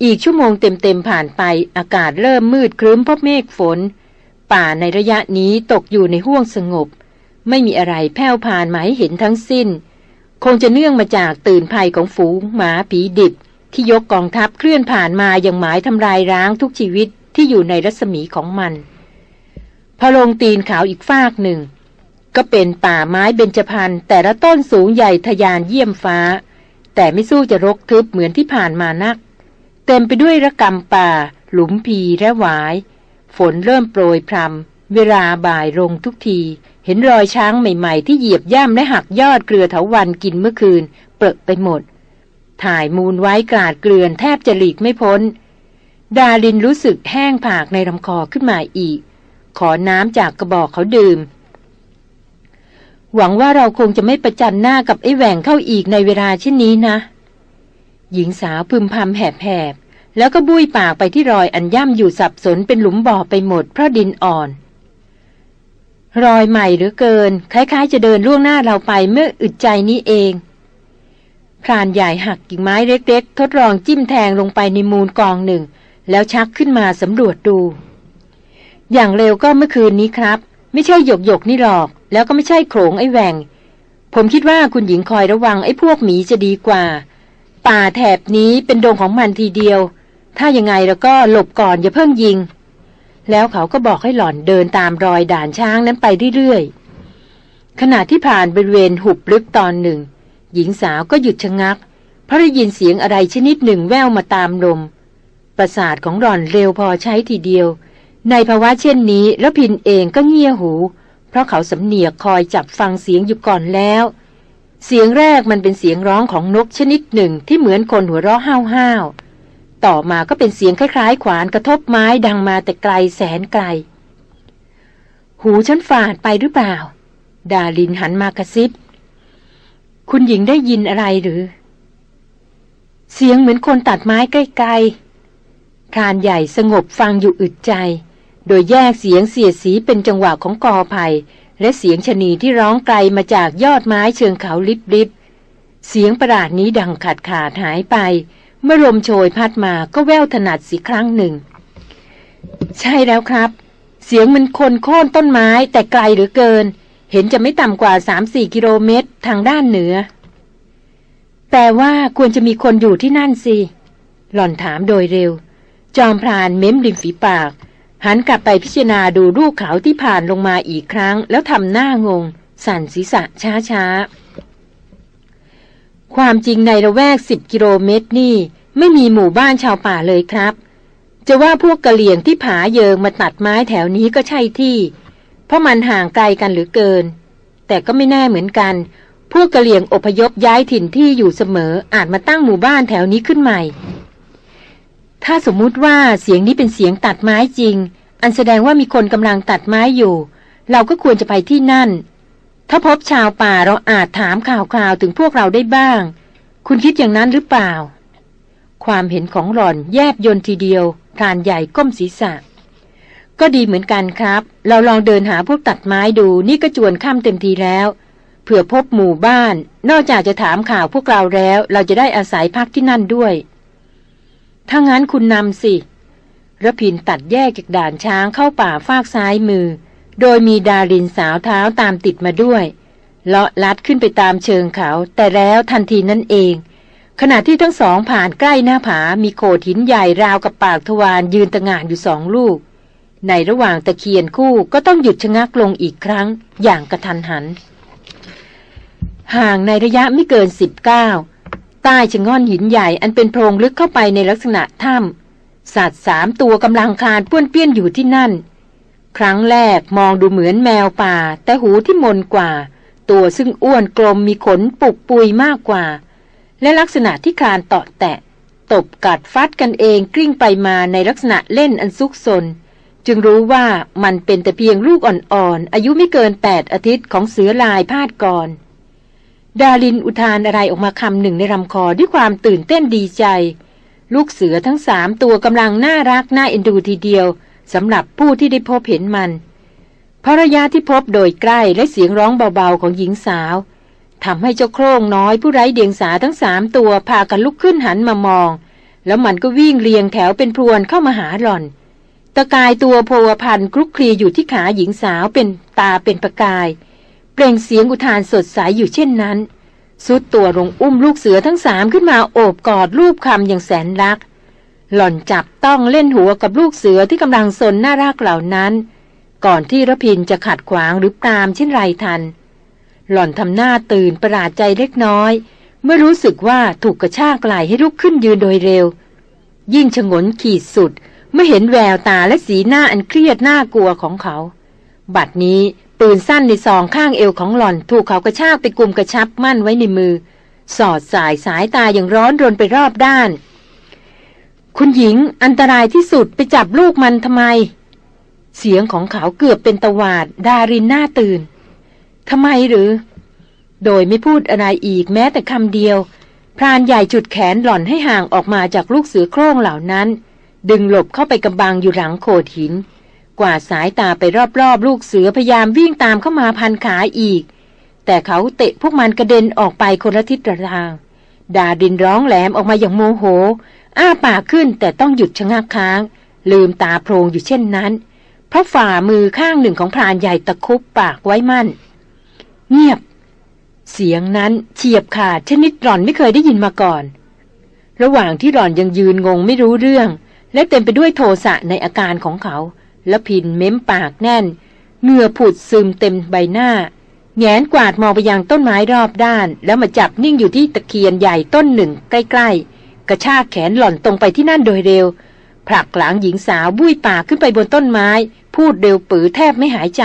อีกชั่วโมงเต็มๆผ่านไปอากาศเริ่มมืดครึ้มเพราะเมฆฝน ป่าในระยะนี้ตกอยู่ในห้วงสงบ ไม่มีอะไรแผ่วผ่านมาให้เห็นทั้งสิ้น คงจะเนื่องมาจากตื่นภัยของฝูงหมาผีดิบ ที่ยกกองทัพเคลื่อนผ่านมาอย่างหมายทำลายร้างทุกชีวิตที่อยู่ในรัศมีของมันพอลงตีนขาวอีกฟากหนึ่ง ก็เป็นป่าไม้เบญจพรรณแต่ละต้นสูงใหญ่ทยานเยี่ยมฟ้า แต่ไม่สู้จะรกทึบเหมือนที่ผ่านมานัก เต็มไปด้วยระกำป่า หลุมพีและหวาย ฝนเริ่มโปรยพรำเวลาบ่ายลงทุกที เห็นรอยช้างใหม่ๆ ที่เหยียบย่ำและหักยอดเกลือเถาวันกินเมื่อคืน เปรอะไปหมด ถ่ายมูลไว้กราดเกลือนแทบจะหลีกไม่พ้น ดาลินรู้สึกแห้งผากในลำคอขึ้นมาอีก ขอน้ำจากกระบอกเขาดื่ม หวังว่าเราคงจะไม่ประจันหน้ากับไอ้แหว่งเข้าอีกในเวลาเช่นนี้นะ หญิงสาวพึมพำแหบๆ แล้วก็บุ้ยปากไปที่รอยอันย่ำอยู่สับสนเป็นหลุมบ่อไปหมดเพราะดินอ่อน รอยใหม่หรือเกิน คล้ายๆ จะเดินล่วงหน้าเราไปเมื่ออึดใจนี้เองพรานใหญ่หักกิ่งไม้เล็กๆ ทดลองจิ้มแทงลงไปในมูลกองหนึ่ง แล้วชักขึ้นมาสำรวจดู อย่างเร็วก็เมื่อคืนนี้ครับ ไม่ใช่หยกหยกนี่หรอก แล้วก็ไม่ใช่โขงไอ้แหวงผมคิดว่าคุณหญิงคอยระวังไอ้พวกหมีจะดีกว่า ป่าแถบนี้เป็นดงของมันทีเดียว ถ้ายังไงแล้วก็หลบก่อนอย่าเพิ่งยิง แล้วเขาก็บอกให้หล่อนเดินตามรอยด่านช้างนั้นไปเรื่อยๆขณะที่ผ่านบริเวณหุบลึกตอนหนึ่ง หญิงสาวก็หยุดชะงัก เพราะได้ยินเสียงอะไรชนิดหนึ่งแว่วมาตามลมประสาทของหล่อนเร็วพอใช้ทีเดียว ในภาวะเช่นนี้แล้วพินเองก็เงี่ยหูเเพราะเขาสำเนียกคอยจับฟังเสียงอยู่ก่อนแล้ว เสียงแรกมันเป็นเสียงร้องของนกชนิดหนึ่งที่เหมือนคนหัวเราะห้าวๆ ต่อมาก็เป็นเสียงคล้ายๆ ขวานกระทบไม้ดังมาแต่ไกลแสนไกล หูฉันฝาดไปหรือเปล่า ดาลินหันมากระซิบ คุณหญิงได้ยินอะไรหรือ เสียงเหมือนคนตัดไม้ใกล้ๆคานใหญ่สงบฟังอยู่อึดใจ โดยแยกเสียงเสียดสีเป็นจังหวะของกอไผ่และเสียงชนีที่ร้องไกลมาจากยอดไม้เชิงเขาลิบลิบเสียงประหลาดนี้ดังขาดขาดหายไป เมื่อลมโชยพัดมาก็แววถนัดสีครั้งหนึ่ง ใช่แล้วครับ เสียงมันคนโค่นต้นไม้แต่ไกลหรือเกิน เห็นจะไม่ต่ำกว่าสามสี่กิโลเมตรทางด้านเหนือ แต่ว่าควรจะมีคนอยู่ที่นั่นสิ หล่อนถามโดยเร็ว จอมพรานเม้มริมฝีปาก หันกลับไปพิจารณาดูรูปเขาที่ผ่านลงมาอีกครั้ง แล้วทำหน้างง สั่นศีรษะช้าช้าความจริงในละแวกสิบกิโลเมตรนี่ ไม่มีหมู่บ้านชาวป่าเลยครับ จะว่าพวกกะเหลี่ยงที่ผาเยิงมาตัดไม้แถวนี้ก็ใช่ที่ เพราะมันห่างไกลกันหรือเกิน แต่ก็ไม่แน่เหมือนกัน พวกกะเหลี่ยงอพยพย้ายถิ่นที่อยู่เสมออาจมาตั้งหมู่บ้านแถวนี้ขึ้นใหม่ ถ้าสมมุติว่าเสียงนี้เป็นเสียงตัดไม้จริง อันแสดงว่ามีคนกำลังตัดไม้อยู่ เราก็ควรจะไปที่นั่น ถ้าพบชาวป่าเราอาจถามข่าวคราวถึงพวกเราได้บ้าง คุณคิดอย่างนั้นหรือเปล่า ความเห็นของหล่อนแยบยนทีเดียวพรานใหญ่ก้มศีรษะ ก็ดีเหมือนกันครับ เราลองเดินหาพวกตัดไม้ดูนี่ก็จวนค่ำเต็มทีแล้วเผื่อพบหมู่บ้าน นอกจากจะถามข่าวพวกเราแล้ว เราจะได้อาศัยพักที่นั่นด้วย ถ้างั้นคุณนำสิระพินตัดแยกจากด่านช้างเข้าป่าฟากซ้ายมือ โดยมีดารินสาวเท้าตามติดมาด้วย เลาะลัดขึ้นไปตามเชิงเขา แต่แล้วทันทีนั่นเอง ขณะที่ทั้งสองผ่านใกล้หน้าผา มีโขดหินใหญ่ราวกับปากทวารยืนตะงานอยู่สองลูก ในระหว่างตะเคียนคู่ก็ต้องหยุดชะงักลงอีกครั้ง อย่างกระทันหัน ห่างในระยะไม่เกินสิบเก้า ใต้ชะง่อนหินใหญ่อันเป็นโพรงลึกเข้าไปในลักษณะถ้ำสัตว์สามตัวกำลังคลานป้วนเปี้ยนอยู่ที่นั่น ครั้งแรกมองดูเหมือนแมวป่า แต่หูที่มนกว่า ตัวซึ่งอ้วนกลมมีขนปุกปุยมากกว่า และลักษณะที่คลานเตาะแตะ ตบกัดฟัดกันเองกลิ้งไปมาในลักษณะเล่นอันซุกซนจึงรู้ว่ามันเป็นแต่เพียงลูกอ่อนๆอายุไม่เกินแปดอาทิตย์ของเสือลายพาดก่อน ดาลินอุทานอะไรออกมาคำหนึ่งในลำคอด้วยความตื่นเต้นดีใจ ลูกเสือทั้งสามตัวกำลังน่ารักน่าเอ็นดูทีเดียวสำหรับผู้ที่ได้พบเห็นมันภรรยาที่พบโดยใกล้และเสียงร้องเบาๆของหญิงสาวทำให้เจ้าโครงน้อยผู้ไร้เดียงสาทั้งสามตัวพากันลุกขึ้นหันมามอง แล้วมันก็วิ่งเรียงแถวเป็นพรวนเข้ามาหาหล่อน ตะกายตัวโพวพันคลุกคลีอยู่ที่ขาหญิงสาวเป็นตาเป็นประกาย เปล่งเสียงอุทานสดใสยอยู่เช่นนั้น สุดตัวลงอุ้มลูกเสือทั้งสามขึ้นมาโอบกอดรูปคำอย่างแสนรัก หล่อนจับต้องเล่นหัวกับลูกเสือที่กำลังสนน่ารักเหล่านั้น ก่อนที่ระพินจะขัดขวางหรือปรามเช่นไรทัน หล่อนทำหน้าตื่นประหลาดใจเล็กน้อย เมื่อรู้สึกว่าถูกกระชากไหลให้ลุกขึ้นยืนโดยเร็ว ยิ่งชงนขีดสุดเมื่อเห็นแววตาและสีหน้าอันเครียดน่ากลัวของเขา บัดนี้ ปืนสั้นในซองข้างเอวของหล่อน ถูกเขากระชากไปกลุ่มกระชับมั่นไว้ในมือ สอดสายสายตาอย่างร้อนรนไปรอบด้าน คุณหญิงอันตรายที่สุดไปจับลูกมันทำไม เสียงของเขาเกือบเป็นตวาด ดารินหน้าตื่นทำไมหรือ โดยไม่พูดอะไรอีกแม้แต่คำเดียว พรานใหญ่จุดแขนหล่อนให้ห่างออกมาจากลูกเสือโคร่งเหล่านั้น ดึงหลบเข้าไปกำบังอยู่หลังโขดหิน กว่าสายตาไปรอบๆ ลูกเสือพยายามวิ่งตามเข้ามาพันขาอีก แต่เขาเตะพวกมันกระเด็นออกไปคนละทิศทาง ดาดินร้องแหลมออกมาอย่างโมโห อ้าปากขึ้นแต่ต้องหยุดชะงักค้าง ลืมตาโพรงอยู่เช่นนั้น เพราะฝ่ามือข้างหนึ่งของพรานใหญ่ตะคุบปากไว้มั่น เงียบ เสียงนั้นเฉียบขาดชนิดหล่อนไม่เคยได้ยินมาก่อน ระหว่างที่หล่อนยังยืนงงไม่รู้เรื่อง และเต็มไปด้วยโทสะในอาการของเขา แล้วพินเม้มปากแน่น เหงื่อผุดซึมเต็มใบหน้า แงนกวาดมองไปยังต้นไม้รอบด้าน แล้วมาจับนิ่งอยู่ที่ตะเคียนใหญ่ต้นหนึ่ง ใกล้ๆ กระชากแขนหล่อนตรงไปที่นั่นโดยเร็ว ผลักหลังหญิงสาวบุ้ยปากขึ้นไปบนต้นไม้ พูดเร็วปือแทบไม่หายใจ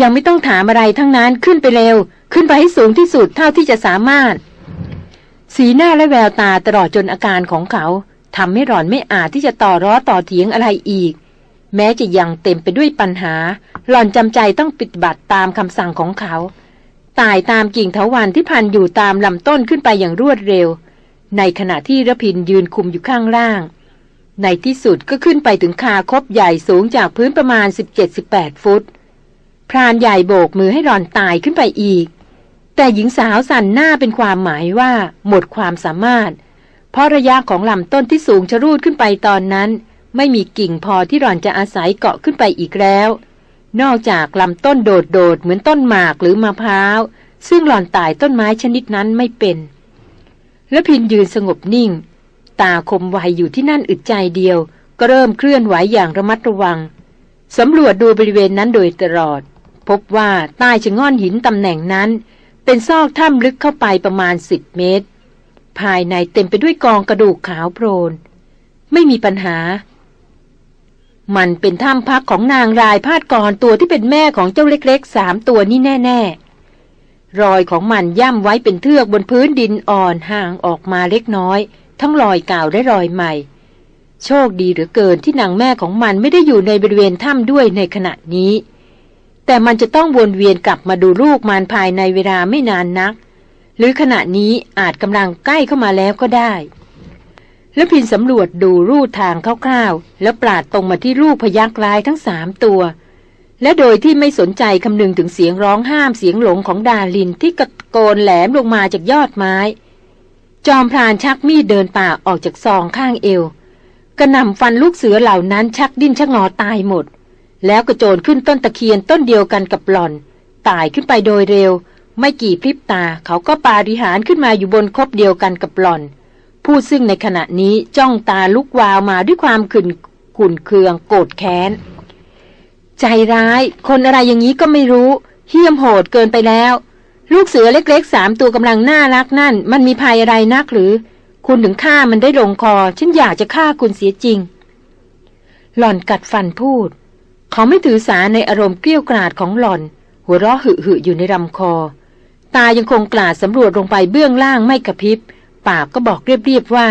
ยังไม่ต้องถามอะไรทั้งนั้นขึ้นไปเร็ว ขึ้นไปให้สูงที่สุดเท่าที่จะสามารถ สีหน้าและแววตาตลอดจนอาการของเขาทำให้หล่อนไม่อาจที่จะต่อร้อต่อเถียงอะไรอีก แม้จะยังเต็มไปด้วยปัญหา หล่อนจำใจต้องปฏิบัติตามคำสั่งของเขา ตายตามกิ่งเถาวันที่พันอยู่ตามลำต้นขึ้นไปอย่างรวดเร็ว ในขณะที่ระพินยืนคุมอยู่ข้างล่าง ในที่สุดก็ขึ้นไปถึงคาคบใหญ่สูงจากพื้นประมาณ 17-18 ฟุต พรานใหญ่โบกมือให้หล่อนตายขึ้นไปอีก แต่หญิงสาวสั่นหน้าเป็นความหมายว่าหมดความสามารถ เพราะระยะของลำต้นที่สูงชะรูดขึ้นไปตอนนั้น ไม่มีกิ่งพอที่หล่อนจะอาศัยเกาะขึ้นไปอีกแล้ว นอกจากลำต้นโดดๆเหมือนต้นหมากหรือมะพร้าว ซึ่งหล่อนตายต้นไม้ชนิดนั้นไม่เป็น แล้วพินยืนสงบนิ่ง ตาคมไวอยู่ที่นั่นอึดใจเดียว ก็เริ่มเคลื่อนไหวอย่างระมัดระวังสำรวจดูบริเวณนั้นโดยตลอด พบว่าใต้ชะง่อนหินตำแหน่งนั้น เป็นซอกถ้ำลึกเข้าไปประมาณสิบเมตร ภายในเต็มไปด้วยกองกระดูกขาวโพลนไม่มีปัญหา มันเป็นถ้ำพักของนางรายพาดก่อนตัวที่เป็นแม่ของเจ้าเล็กๆสามตัวนี่แน่ ๆ รอยของมันย่ำไว้เป็นเทือกบนพื้นดินอ่อนห่างออกมาเล็กน้อย ทั้งรอยเก่าและรอยใหม่ โชคดีเหลือเกินที่นางแม่ของมันไม่ได้อยู่ในบริเวณถ้ำด้วยในขณะนี้ แต่มันจะต้องวนเวียนกลับมาดูลูกมันภายในเวลาไม่นานนัก หรือขณะนี้อาจกำลังใกล้เข้ามาแล้วก็ได้ แล้วพินสำรวจดูรูทางคร่าวๆ แล้วปราดตรงมาที่ลูกพยักร้ายทั้งสามตัว และโดยที่ไม่สนใจคำนึงถึงเสียงร้องห้ามเสียงหลงของดาลินที่กระโกนแหลมลงมาจากยอดไม้ จอมพรานชักมีดเดินป่าออกจากซองข้างเอว กระนำฟันลูกเสือเหล่านั้นชักดิ้นชักงอตายหมด แล้วกระโจนขึ้นต้นตะเคียนต้นเดียวกันกับหล่อนตายขึ้นไปโดยเร็ว ไม่กี่พริบตาเขาก็ปาริหารขึ้นมาอยู่บนคบเดียวกันกับหล่อน ผู้ซึ่งในขณะนี้จ้องตาลุกวาวมาด้วยความขุนขุนเคืองโกรธแค้น ใจร้าย คนอะไรอย่างนี้ก็ไม่รู้เหี้ยมโหดเกินไปแล้ว ลูกเสือเล็กๆสามตัวกำลังน่ารักนั่น มันมีภัยอะไรนักหรือ คุณถึงฆ่ามันได้ลงคอ ฉันอยากจะฆ่าคุณเสียจริง หล่อนกัดฟันพูด เขาไม่ถือสาในอารมณ์เกลี้ยกล่อดของหล่อน หัวเราะหึหึอยู่ในลำคอ ตายังคงกลาดสำรวจลงไปเบื้องล่างไม่กระพริบ ปากก็บอกเรียบๆว่า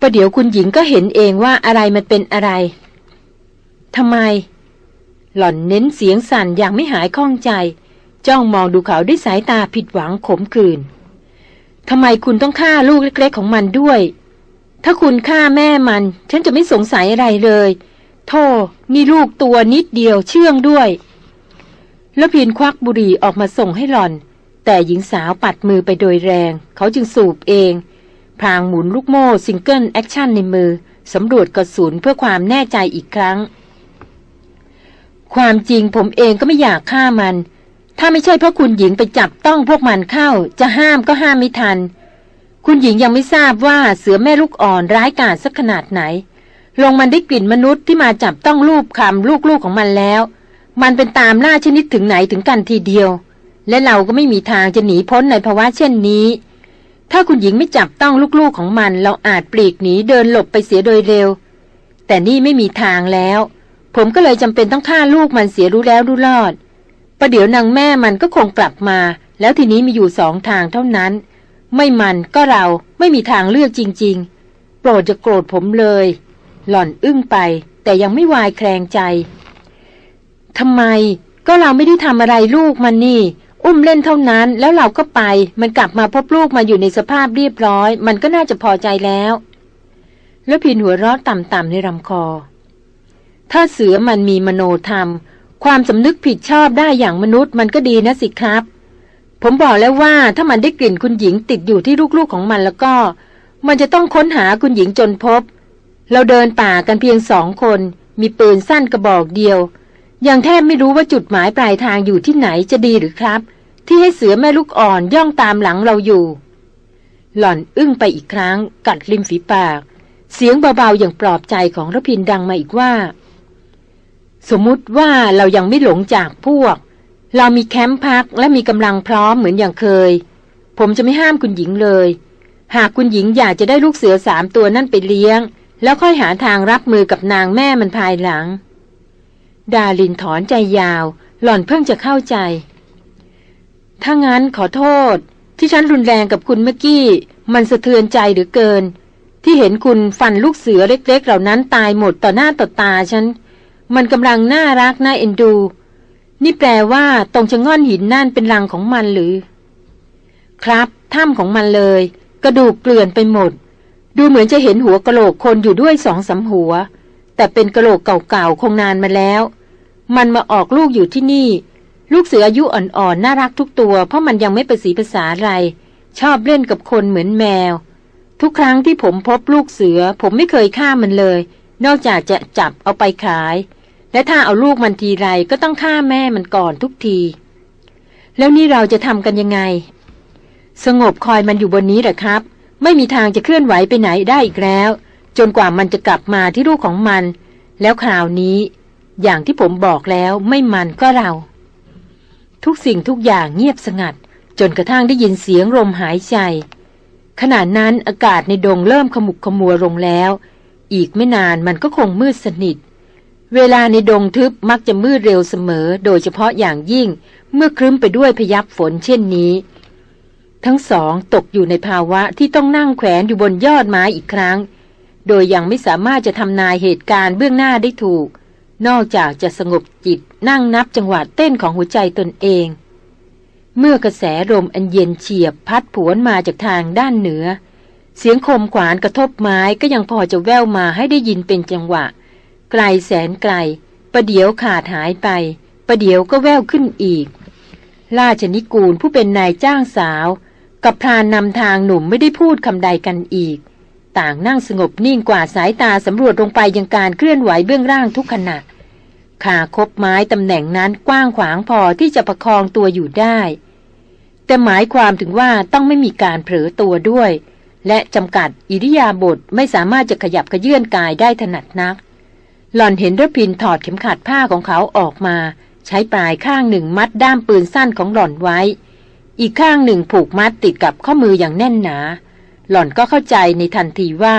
ประเดี๋ยวคุณหญิงก็เห็นเองว่าอะไรมันเป็นอะไรทำไม หล่อนเน้นเสียงสั่นอย่างไม่หายข้องใจ จ้องมองดูเขาด้วยสายตาผิดหวังขมขื่นทำไมคุณต้องฆ่าลูกเล็กๆของมันด้วย ถ้าคุณฆ่าแม่มัน ฉันจะไม่สงสารอะไรเลยโธ่นี่ลูกตัวนิดเดียวเชื่องด้วย รพินทร์ควักบุหรี่ออกมาส่งให้หล่อน แต่หญิงสาวปัดมือไปโดยแรง เขาจึงสูบเอง พลางหมุนลูกโม่ single action ในมือสำรวจกระสุนเพื่อความแน่ใจอีกครั้ง ความจริงผมเองก็ไม่อยากฆ่ามัน ถ้าไม่ใช่เพราะคุณหญิงไปจับต้องพวกมันเข้า จะห้ามก็ห้ามไม่ทัน คุณหญิงยังไม่ทราบว่าเสือแม่ลูกอ่อนร้ายกาจสักขนาดไหน ลงมันได้กลิ่นมนุษย์ที่มาจับต้องรูปคำลูกๆของมันแล้ว มันเป็นตามล่าชนิดถึงไหนถึงกันทีเดียว และเราก็ไม่มีทางจะหนีพ้นในภาวะเช่นนี้ ถ้าคุณหญิงไม่จับต้องลูกๆของมัน เราอาจปลีกหนีเดินหลบไปเสียโดยเร็ว แต่นี่ไม่มีทางแล้ว ผมก็เลยจำเป็นต้องฆ่าลูกมันเสียรู้แล้วรู้รอดประเดี๋ยวนางแม่มันก็คงกลับมา แล้วทีนี้มีอยู่สองทางเท่านั้น ไม่มันก็เราไม่มีทางเลือกจริง ๆ โปรดจะโกรธผมเลย หล่อนอึ้งไป แต่ยังไม่วายแคลงใจทำไมก็เราไม่ได้ทำอะไรลูกมันนี่ อุ้มเล่นเท่านั้นแล้วเราก็ไป มันกลับมาพบลูกมาอยู่ในสภาพเรียบร้อย มันก็น่าจะพอใจแล้ว แล้วพินหัวเราะต่ำๆในลำคอ ถ้าเสือมันมีมโนธรรม ความสำนึกผิดชอบได้อย่างมนุษย์มันก็ดีนะสิครับ ผมบอกแล้วว่าถ้ามันได้กลิ่นคุณหญิงติดอยู่ที่ลูกๆของมันแล้วก็ มันจะต้องค้นหาคุณหญิงจนพบ เราเดินป่ากันเพียงสองคน มีปืนสั้นกระบอกเดียว ยังแทบไม่รู้ว่าจุดหมายปลายทางอยู่ที่ไหนจะดีหรือครับ ที่ให้เสือแม่ลูกอ่อนย่องตามหลังเราอยู่ หล่อนอึ้งไปอีกครั้ง กัดริมฝีปาก เสียงเบาๆอย่างปลอบใจของรพินดังมาอีกว่า สมมุติว่าเรายังไม่หลงจากพวก เรามีแคมป์พักและมีกำลังพร้อมเหมือนอย่างเคย ผมจะไม่ห้ามคุณหญิงเลย หากคุณหญิงอยากจะได้ลูกเสือสามตัวนั่นไปเลี้ยง แล้วค่อยหาทางรับมือกับนางแม่มันภายหลัง ดาลินถอนใจยาว หล่อนเพิ่งจะเข้าใจ ถ้างั้นขอโทษ ที่ฉันรุนแรงกับคุณเมื่อกี้ มันสะเทือนใจหรือเกิน ที่เห็นคุณฟันลูกเสือเล็ก ๆ เหล่านั้นตายหมดต่อหน้าต่อตาฉัน มันกำลังน่ารักน่าเอ็นดู นี่แปลว่าตรงชะง่อนหินนั่นเป็นรังของมันหรือ ครับถ้ำของมันเลย กระดูกเกลื่อนไปหมด ดูเหมือนจะเห็นหัวกะโหลกคนอยู่ด้วยสองสาหัวแต่เป็นกะโหลกเก่าๆ คงนานมาแล้ว มันมาออกลูกอยู่ที่นี่ ลูกเสืออายุอ่อนๆ น่ารักทุกตัว เพราะมันยังไม่ประสีภาษาอะไร ชอบเล่นกับคนเหมือนแมว ทุกครั้งที่ผมพบลูกเสือ ผมไม่เคยฆ่ามันเลย นอกจากจะจับเอาไปขาย และถ้าเอาลูกมันทีไรก็ต้องฆ่าแม่มันก่อนทุกที แล้วนี่เราจะทำกันยังไง สงบคอยมันอยู่บนนี้แหละครับ ไม่มีทางจะเคลื่อนไหวไปไหนได้อีกแล้ว จนกว่ามันจะกลับมาที่ลูกของมัน แล้วคราวนี้ อย่างที่ผมบอกแล้วไม่มันก็เรา ทุกสิ่งทุกอย่างเงียบสงัด จนกระทั่งได้ยินเสียงลมหายใจ ขณะนั้นอากาศในดงเริ่มขมุกขมัวลงแล้ว อีกไม่นานมันก็คงมืดสนิท เวลาในดงทึบมักจะมืดเร็วเสมอ โดยเฉพาะอย่างยิ่ง เมื่อครึ้มไปด้วยพยับฝนเช่นนี้ ทั้งสองตกอยู่ในภาวะที่ต้องนั่งแขวนอยู่บนยอดไม้อีกครั้งโโดยยังไม่สามารถจะทำนายเหตุการณ์เบื้องหน้าได้ถูก นอกจากจะสงบจิตนั่งนับจังหวะเต้นของหัวใจตนเอง เมื่อกระแสลมอันเย็นเฉียบพัดผวนมาจากทางด้านเหนือ เสียงคมขวานกระทบไม้ก็ยังพอจะแว่วมาให้ได้ยินเป็นจังหวะ ไกลแสนไกล ประเดี๋ยวขาดหายไป ประเดี๋ยวก็แว่วขึ้นอีก ราชนิกูลผู้เป็นนายจ้างสาว กับพรานนำทางหนุ่มไม่ได้พูดคำใดกันอีก ต่างนั่งสงบนิ่งกว่าสายตาสำรวจลงไปยังการเคลื่อนไหวเบื้องล่างทุกขณะขาคบไม้ตำแหน่งนั้นกว้างขวางพอที่จะประคองตัวอยู่ได้ แต่หมายความถึงว่าต้องไม่มีการเผลอตัวด้วย และจำกัดอิริยาบถไม่สามารถจะขยับขยื่นกายได้ถนัดนัก หล่อนเห็นรพินถอดเข็มขัดผ้าของเขาออกมา ใช้ปลายข้างหนึ่งมัดด้ามปืนสั้นของหล่อนไว้ อีกข้างหนึ่งผูกมัดติดกับข้อมืออย่างแน่นหนา หล่อนก็เข้าใจในทันทีว่า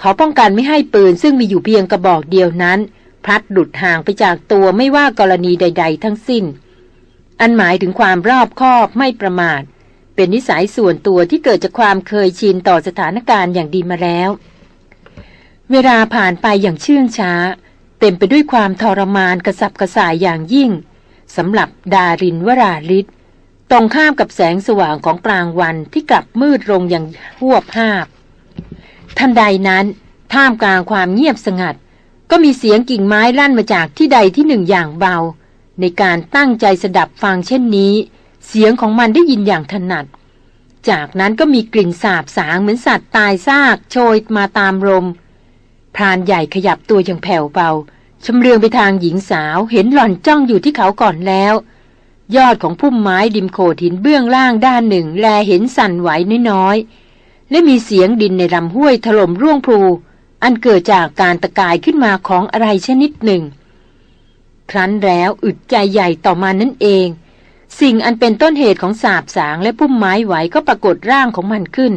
เขาป้องกันไม่ให้ปืนซึ่งมีอยู่เพียงกระบอกเดียวนั้นพลัดหลุดห่างไปจากตัวไม่ว่ากรณีใด ๆ ทั้งสิ้น อันหมายถึงความรอบคอบไม่ประมาท เป็นนิสัยส่วนตัวที่เกิดจากความเคยชินต่อสถานการณ์อย่างดีมาแล้ว เวลาผ่านไปอย่างเชื่องช้า เต็มไปด้วยความทรมานกระสับกระส่ายอย่างยิ่งสำหรับดารินวราลิศ ตรงข้ามกับแสงสว่างของกลางวันที่กลับมืดลงอย่างหวบภาพทันใดนั้น ท่ามกลางความเงียบสงัด ก็มีเสียงกิ่งไม้ลั่นมาจากที่ใดที่หนึ่งอย่างเบา ในการตั้งใจสดับฟังเช่นนี้ เสียงของมันได้ยินอย่างถนัด จากนั้นก็มีกลิ่นสาบสางเหมือนสัตว์ตายซากโชยมาตามลมพรานใหญ่ขยับตัวอย่างแผ่วเบาชำเลืองไปทางหญิงสาวเห็นหล่อนจ้องอยู่ที่เขาก่อนแล้ว ยอดของพุ่มไม้ดิมโขดหินเบื้องล่างด้านหนึ่ง แลเห็นสั่นไหวน้อยๆ และมีเสียงดินในลำห้วยถล่มร่วงพลู อันเกิดจากการตะกายขึ้นมาของอะไรชนิดหนึ่ง ครั้นแล้วอึดใจใหญ่ต่อมานั่นเอง สิ่งอันเป็นต้นเหตุของสาบสางและพุ่มไม้ไหวก็ปรากฏร่างของมันขึ้น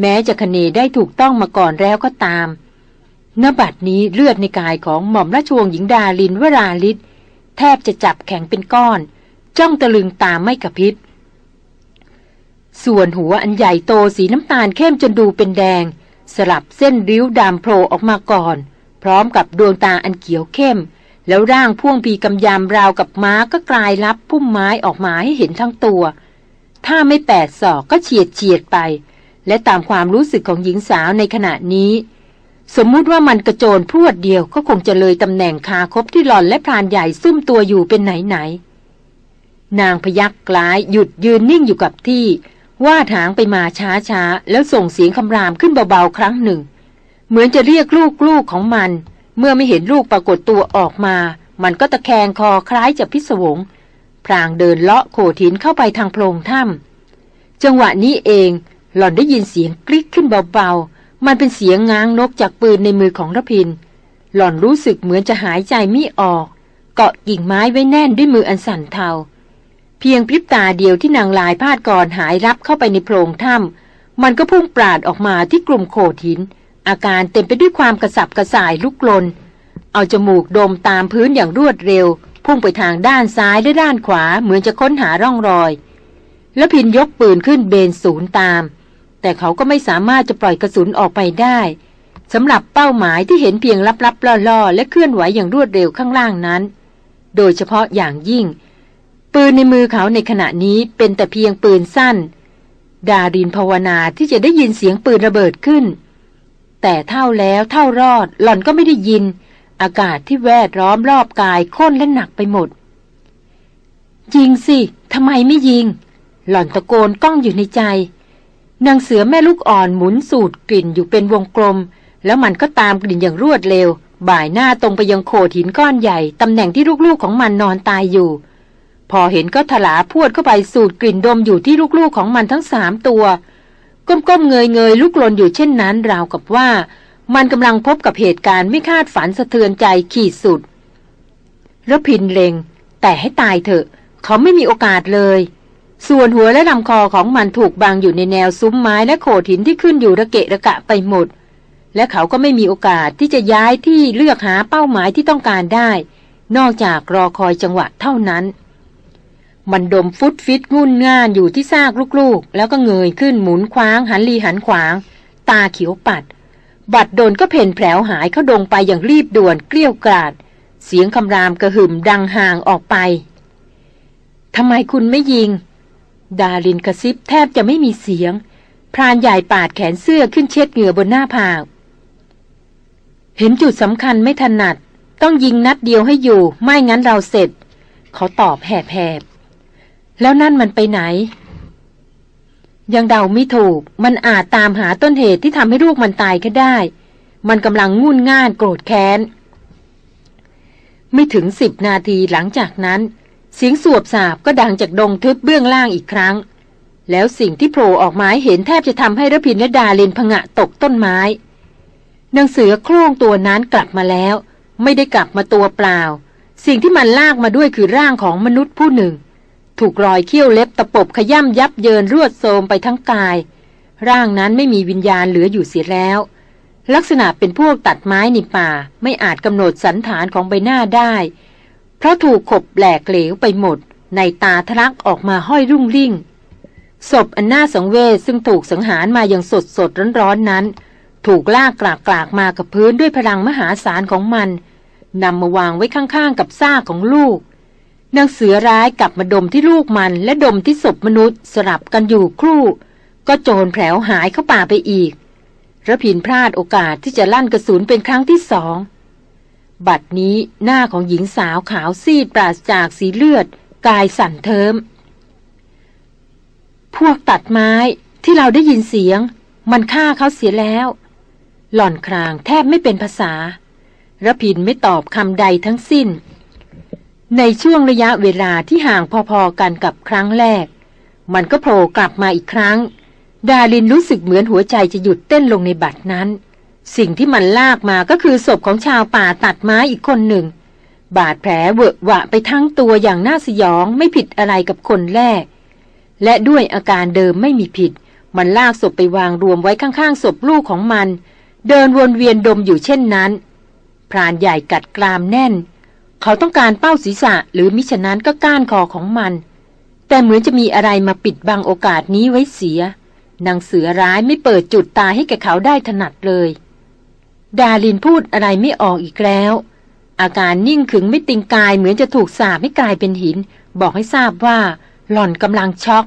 แม้จะคเนได้ถูกต้องมาก่อนแล้วก็ตามนบัดนี้เลือดในกายของหม่อมราชวงศ์หญิงดาลินวราลิศแทบจะจับแข็งเป็นก้อน จ้องตะลึงตามไม่กระพริบส่วนหัวอันใหญ่โตสีน้ำตาลเข้มจนดูเป็นแดง สลับเส้นริ้วดำโผล่ออกมาก่อน พร้อมกับดวงตาอันเขียวเข้ม แล้วร่างพ่วงปีกำยำราวกับม้าก็กลายลับพุ่มไม้ออกมาให้เห็นทั้งตัว ถ้าไม่แปดศอกก็เฉียดเฉียดไป และตามความรู้สึกของหญิงสาวในขณะนี้ สมมุติว่ามันกระโจนพรวดเดียวก็คงจะเลยตำแหน่งคาคบที่หล่อนและพรานใหญ่ซุ่มตัวอยู่เป็นไหนไหน นางพยักกลายหยุดยืนนิ่งอยู่กับที่ ว่าทางไปมาช้าๆ แล้วส่งเสียงคำรามขึ้นเบาๆ ครั้งหนึ่ง เหมือนจะเรียกลูกๆของมัน เมื่อไม่เห็นลูกปรากฏตัวออกมา มันก็ตะแคงคอคล้ายจะพิศวง พรางเดินเลาะโขถินเข้าไปทางโพรงถ้ำจังหวะนี้เองหล่อนได้ยินเสียงกริ๊กขึ้นเบาๆ มันเป็นเสียงง้างนกจากปืนในมือของรพิน หล่อนรู้สึกเหมือนจะหายใจไม่ออก เกาะกิ่งไม้ไว้แน่นด้วยมืออันสั่นเทา เพียงพริบตาเดียวที่นางลายพาดก่อนหายรับเข้าไปในโพรงถ้ำมันก็พุ่งปราดออกมาที่กลุ่มโขดหิน อาการเต็มไปด้วยความกระสับกระส่ายลุกลน เอาจมูกดมตามพื้นอย่างรวดเร็ว พุ่งไปทางด้านซ้ายและด้านขวาเหมือนจะค้นหาร่องรอย แล้วพินยกปืนขึ้นเบนศูนย์ตาม แต่เขาก็ไม่สามารถจะปล่อยกระสุนออกไปได้สำหรับเป้าหมายที่เห็นเพียงลับๆล่อๆ และเคลื่อนไหวอย่างรวดเร็วข้างล่างนั้น โดยเฉพาะอย่างยิ่ง ปืนในมือเขาในขณะนี้เป็นแต่เพียงปืนสั้น ดารินภาวนาที่จะได้ยินเสียงปืนระเบิดขึ้น แต่เท่าแล้วเท่ารอดหล่อนก็ไม่ได้ยิน อากาศที่แวดล้อมรอบกายค้นและหนักไปหมด ยิงสิทำไมไม่ยิง หล่อนตะโกนก้องอยู่ในใจนางเสือแม่ลูกอ่อนหมุนสูดกลิ่นอยู่เป็นวงกลม แล้วมันก็ตามกลิ่นอย่างรวดเร็ว บ่ายหน้าตรงไปยังโขดหินก้อนใหญ่ ตำแหน่งที่ลูกๆของมันนอนตายอยู่ พอเห็นก็ถลาพวดเข้าไปสูดกลิ่นดมอยู่ที่ลูกๆของมันทั้งสามตัว ก้มๆเงยเงยลุกลนอยู่เช่นนั้นราวกับว่า มันกำลังพบกับเหตุการณ์ไม่คาดฝันสะเทือนใจขีดสุดระพินเลงแต่ให้ตายเถอะ เขาไม่มีโอกาสเลย ส่วนหัวและลำคอของมันถูกบังอยู่ในแนวซุ้มไม้และโขดหินที่ขึ้นอยู่ระเกะระกะไปหมด และเขาก็ไม่มีโอกาสที่จะย้ายที่เลือกหาเป้าหมายที่ต้องการได้ นอกจากรอคอยจังหวะเท่านั้น มันดมฟุตฟิตงุ่นง่านอยู่ที่ซากลูกๆ แล้วก็เงยขึ้นหมุนคว้างหันลีหันขวาง ตาเขียวปัด บัดโดนก็เพ่นแผลวหายเข้าดงไปอย่างรีบด่วนเกลี้ยวกราด เสียงคำรามกระหึ่มดังห่างออกไปทำไมคุณไม่ยิง ดารินกระซิบแทบจะไม่มีเสียง พรานใหญ่ปาดแขนเสื้อขึ้นเช็ดเหงื่อบนหน้าผาก เห็นจุดสำคัญไม่ถนัด ต้องยิงนัดเดียวให้อยู่ ไม่งั้นเราเสร็จ เขาตอบแหบๆ แล้วนั่นมันไปไหน ยังเดาไม่ถูก มันอาจตามหาต้นเหตุที่ทำให้ลูกมันตายก็ได้ มันกำลังงุ่นง่านโกรธแค้น ไม่ถึงสิบนาทีหลังจากนั้น เสียงสวบสาบก็ดังจากดงทึบเบื้องล่างอีกครั้ง แล้วสิ่งที่โผล่ออกมาเห็นแทบจะทำให้ระพินและดาเลนพงะตกต้นไม้นางเสือโคร่งตัวนั้นกลับมาแล้ว ไม่ได้กลับมาตัวเปล่า สิ่งที่มันลากมาด้วยคือร่างของมนุษย์ผู้หนึ่ง ถูกรอยเขี้ยวเล็บตะปบขย่ำยับเยินรวดโทมไปทั้งกาย ร่างนั้นไม่มีวิญญาณเหลืออยู่เสียแล้ว ลักษณะเป็นพวกตัดไม้ในป่า ไม่อาจกำหนดสันฐานของใบหน้าได้ เพราะถูกขบแหลกเหลวไปหมด ในตาทะลักออกมาห้อยรุ่งริ่ง ศพอันน่าสังเวชซึ่งถูกสังหารมาอย่างสดสดร้อนๆนนั้น ถูกลากกลากกลากมากับพื้นด้วยพลังมหาศาลของมันนำมาวางไว้ข้างๆกับซากของลูก นางเสือร้ายกลับมาดมที่ลูกมัน และดมที่ศพมนุษย์สลับกันอยู่ครู่ ก็โจรแผลวหายเข้าป่าไปอีกระพินพลาดโอกาสที่จะลั่นกระสุนเป็นครั้งที่สอง บัดนี้หน้าของหญิงสาวขาวซีดปราศจากสีเลือด กายสั่นเทิม พวกตัดไม้ที่เราได้ยินเสียง มันฆ่าเขาเสียแล้ว หล่อนครางแทบไม่เป็นภาษาระพินไม่ตอบคำใดทั้งสิ้น ในช่วงระยะเวลาที่ห่างพอๆกันกับครั้งแรก มันก็โผล่กลับมาอีกครั้ง ดาลินรู้สึกเหมือนหัวใจจะหยุดเต้นลงในบัดนั้น สิ่งที่มันลากมาก็คือศพของชาวป่าตัดไม้อีกคนหนึ่ง บาดแผลเวอะหวะไปทั้งตัวอย่างน่าสยองไม่ผิดอะไรกับคนแรก และด้วยอาการเดิมไม่มีผิด มันลากศพไปวางรวมไว้ข้างๆศพลูกของมัน เดินวนเวียนดมอยู่เช่นนั้น พรานใหญ่กัดกรามแน่น เขาต้องการเป้าศีรษะหรือมิฉะนั้นก็ก้านคอของมัน แต่เหมือนจะมีอะไรมาปิดบังโอกาสนี้ไว้เสียนางเสือร้ายไม่เปิดจุดตาให้แกเขาได้ถนัดเลย ดาลินพูดอะไรไม่ออกอีกแล้ว อาการนิ่งขึงไม่ติงกายเหมือนจะถูกสาบให้กลายเป็นหิน บอกให้ทราบว่าหล่อนกำลังช็อก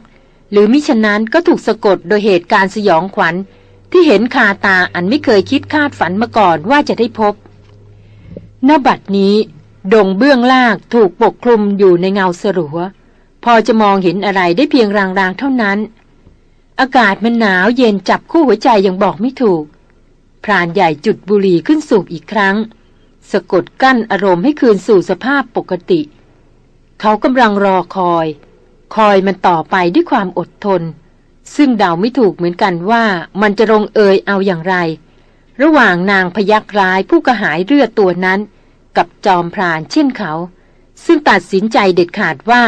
หรือมิฉะนั้นก็ถูกสะกดโดยเหตุการณ์สยองขวัญ ที่เห็นคาตาอันไม่เคยคิดคาดฝันมาก่อนว่าจะได้พบณบัดนี้ ดงเบื้องลางถูกปกคลุมอยู่ในเงาสรัว พอจะมองเห็นอะไรได้เพียงรางๆเท่านั้น อากาศมันหนาวเย็นจับคู่หัวใจยังบอกไม่ถูก พรานใหญ่จุดบุหรี่ขึ้นสูบอีกครั้ง สะกดกั้นอารมณ์ให้คืนสู่สภาพปกติ เขากำลังรอคอย คอยมันต่อไปด้วยความอดทน ซึ่งเดาไม่ถูกเหมือนกันว่ามันจะลงเอยเอาอย่างไร ระหว่างนางพยักร้ายผู้กระหายเลือดตัวนั้น กับจอมพรานเช่นเขา ซึ่งตัดสินใจเด็ดขาดว่า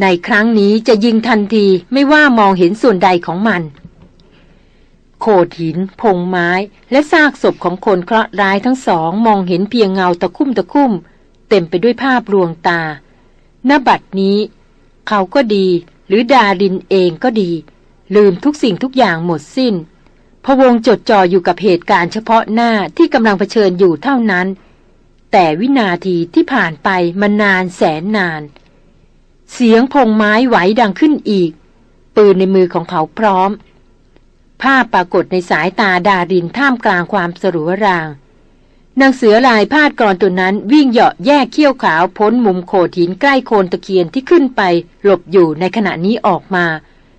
ในครั้งนี้จะยิงทันทีไม่ว่ามองเห็นส่วนใดของมัน โขดหิน พงไม้ และซากศพของคนเคราะห์ร้ายทั้งสองมองเห็นเพียงเงาตะคุ่มตะคุ่ม เต็มไปด้วยภาพลวงตาณบัดนี้ เขาก็ดี หรือดาดินเองก็ดี ลืมทุกสิ่งทุกอย่างหมดสิ้นพวงจดจ่ออยู่กับเหตุการณ์เฉพาะหน้าที่กำลังเผชิญอยู่เท่านั้น แต่วินาทีที่ผ่านไปมันนานแสนนาน เสียงพงไม้ไหวดังขึ้นอีก ปืนในมือของเขาพร้อม ภาพปรากฏในสายตาดารินท่ามกลางความสรุวรางนางเสือลายพาดกรตัวนั้นวิ่งเหาะแยกเขี้ยวขาวพ้นมุมโขดหินใกล้โคนตะเคียนที่ขึ้นไปหลบอยู่ในขณะนี้ออกมา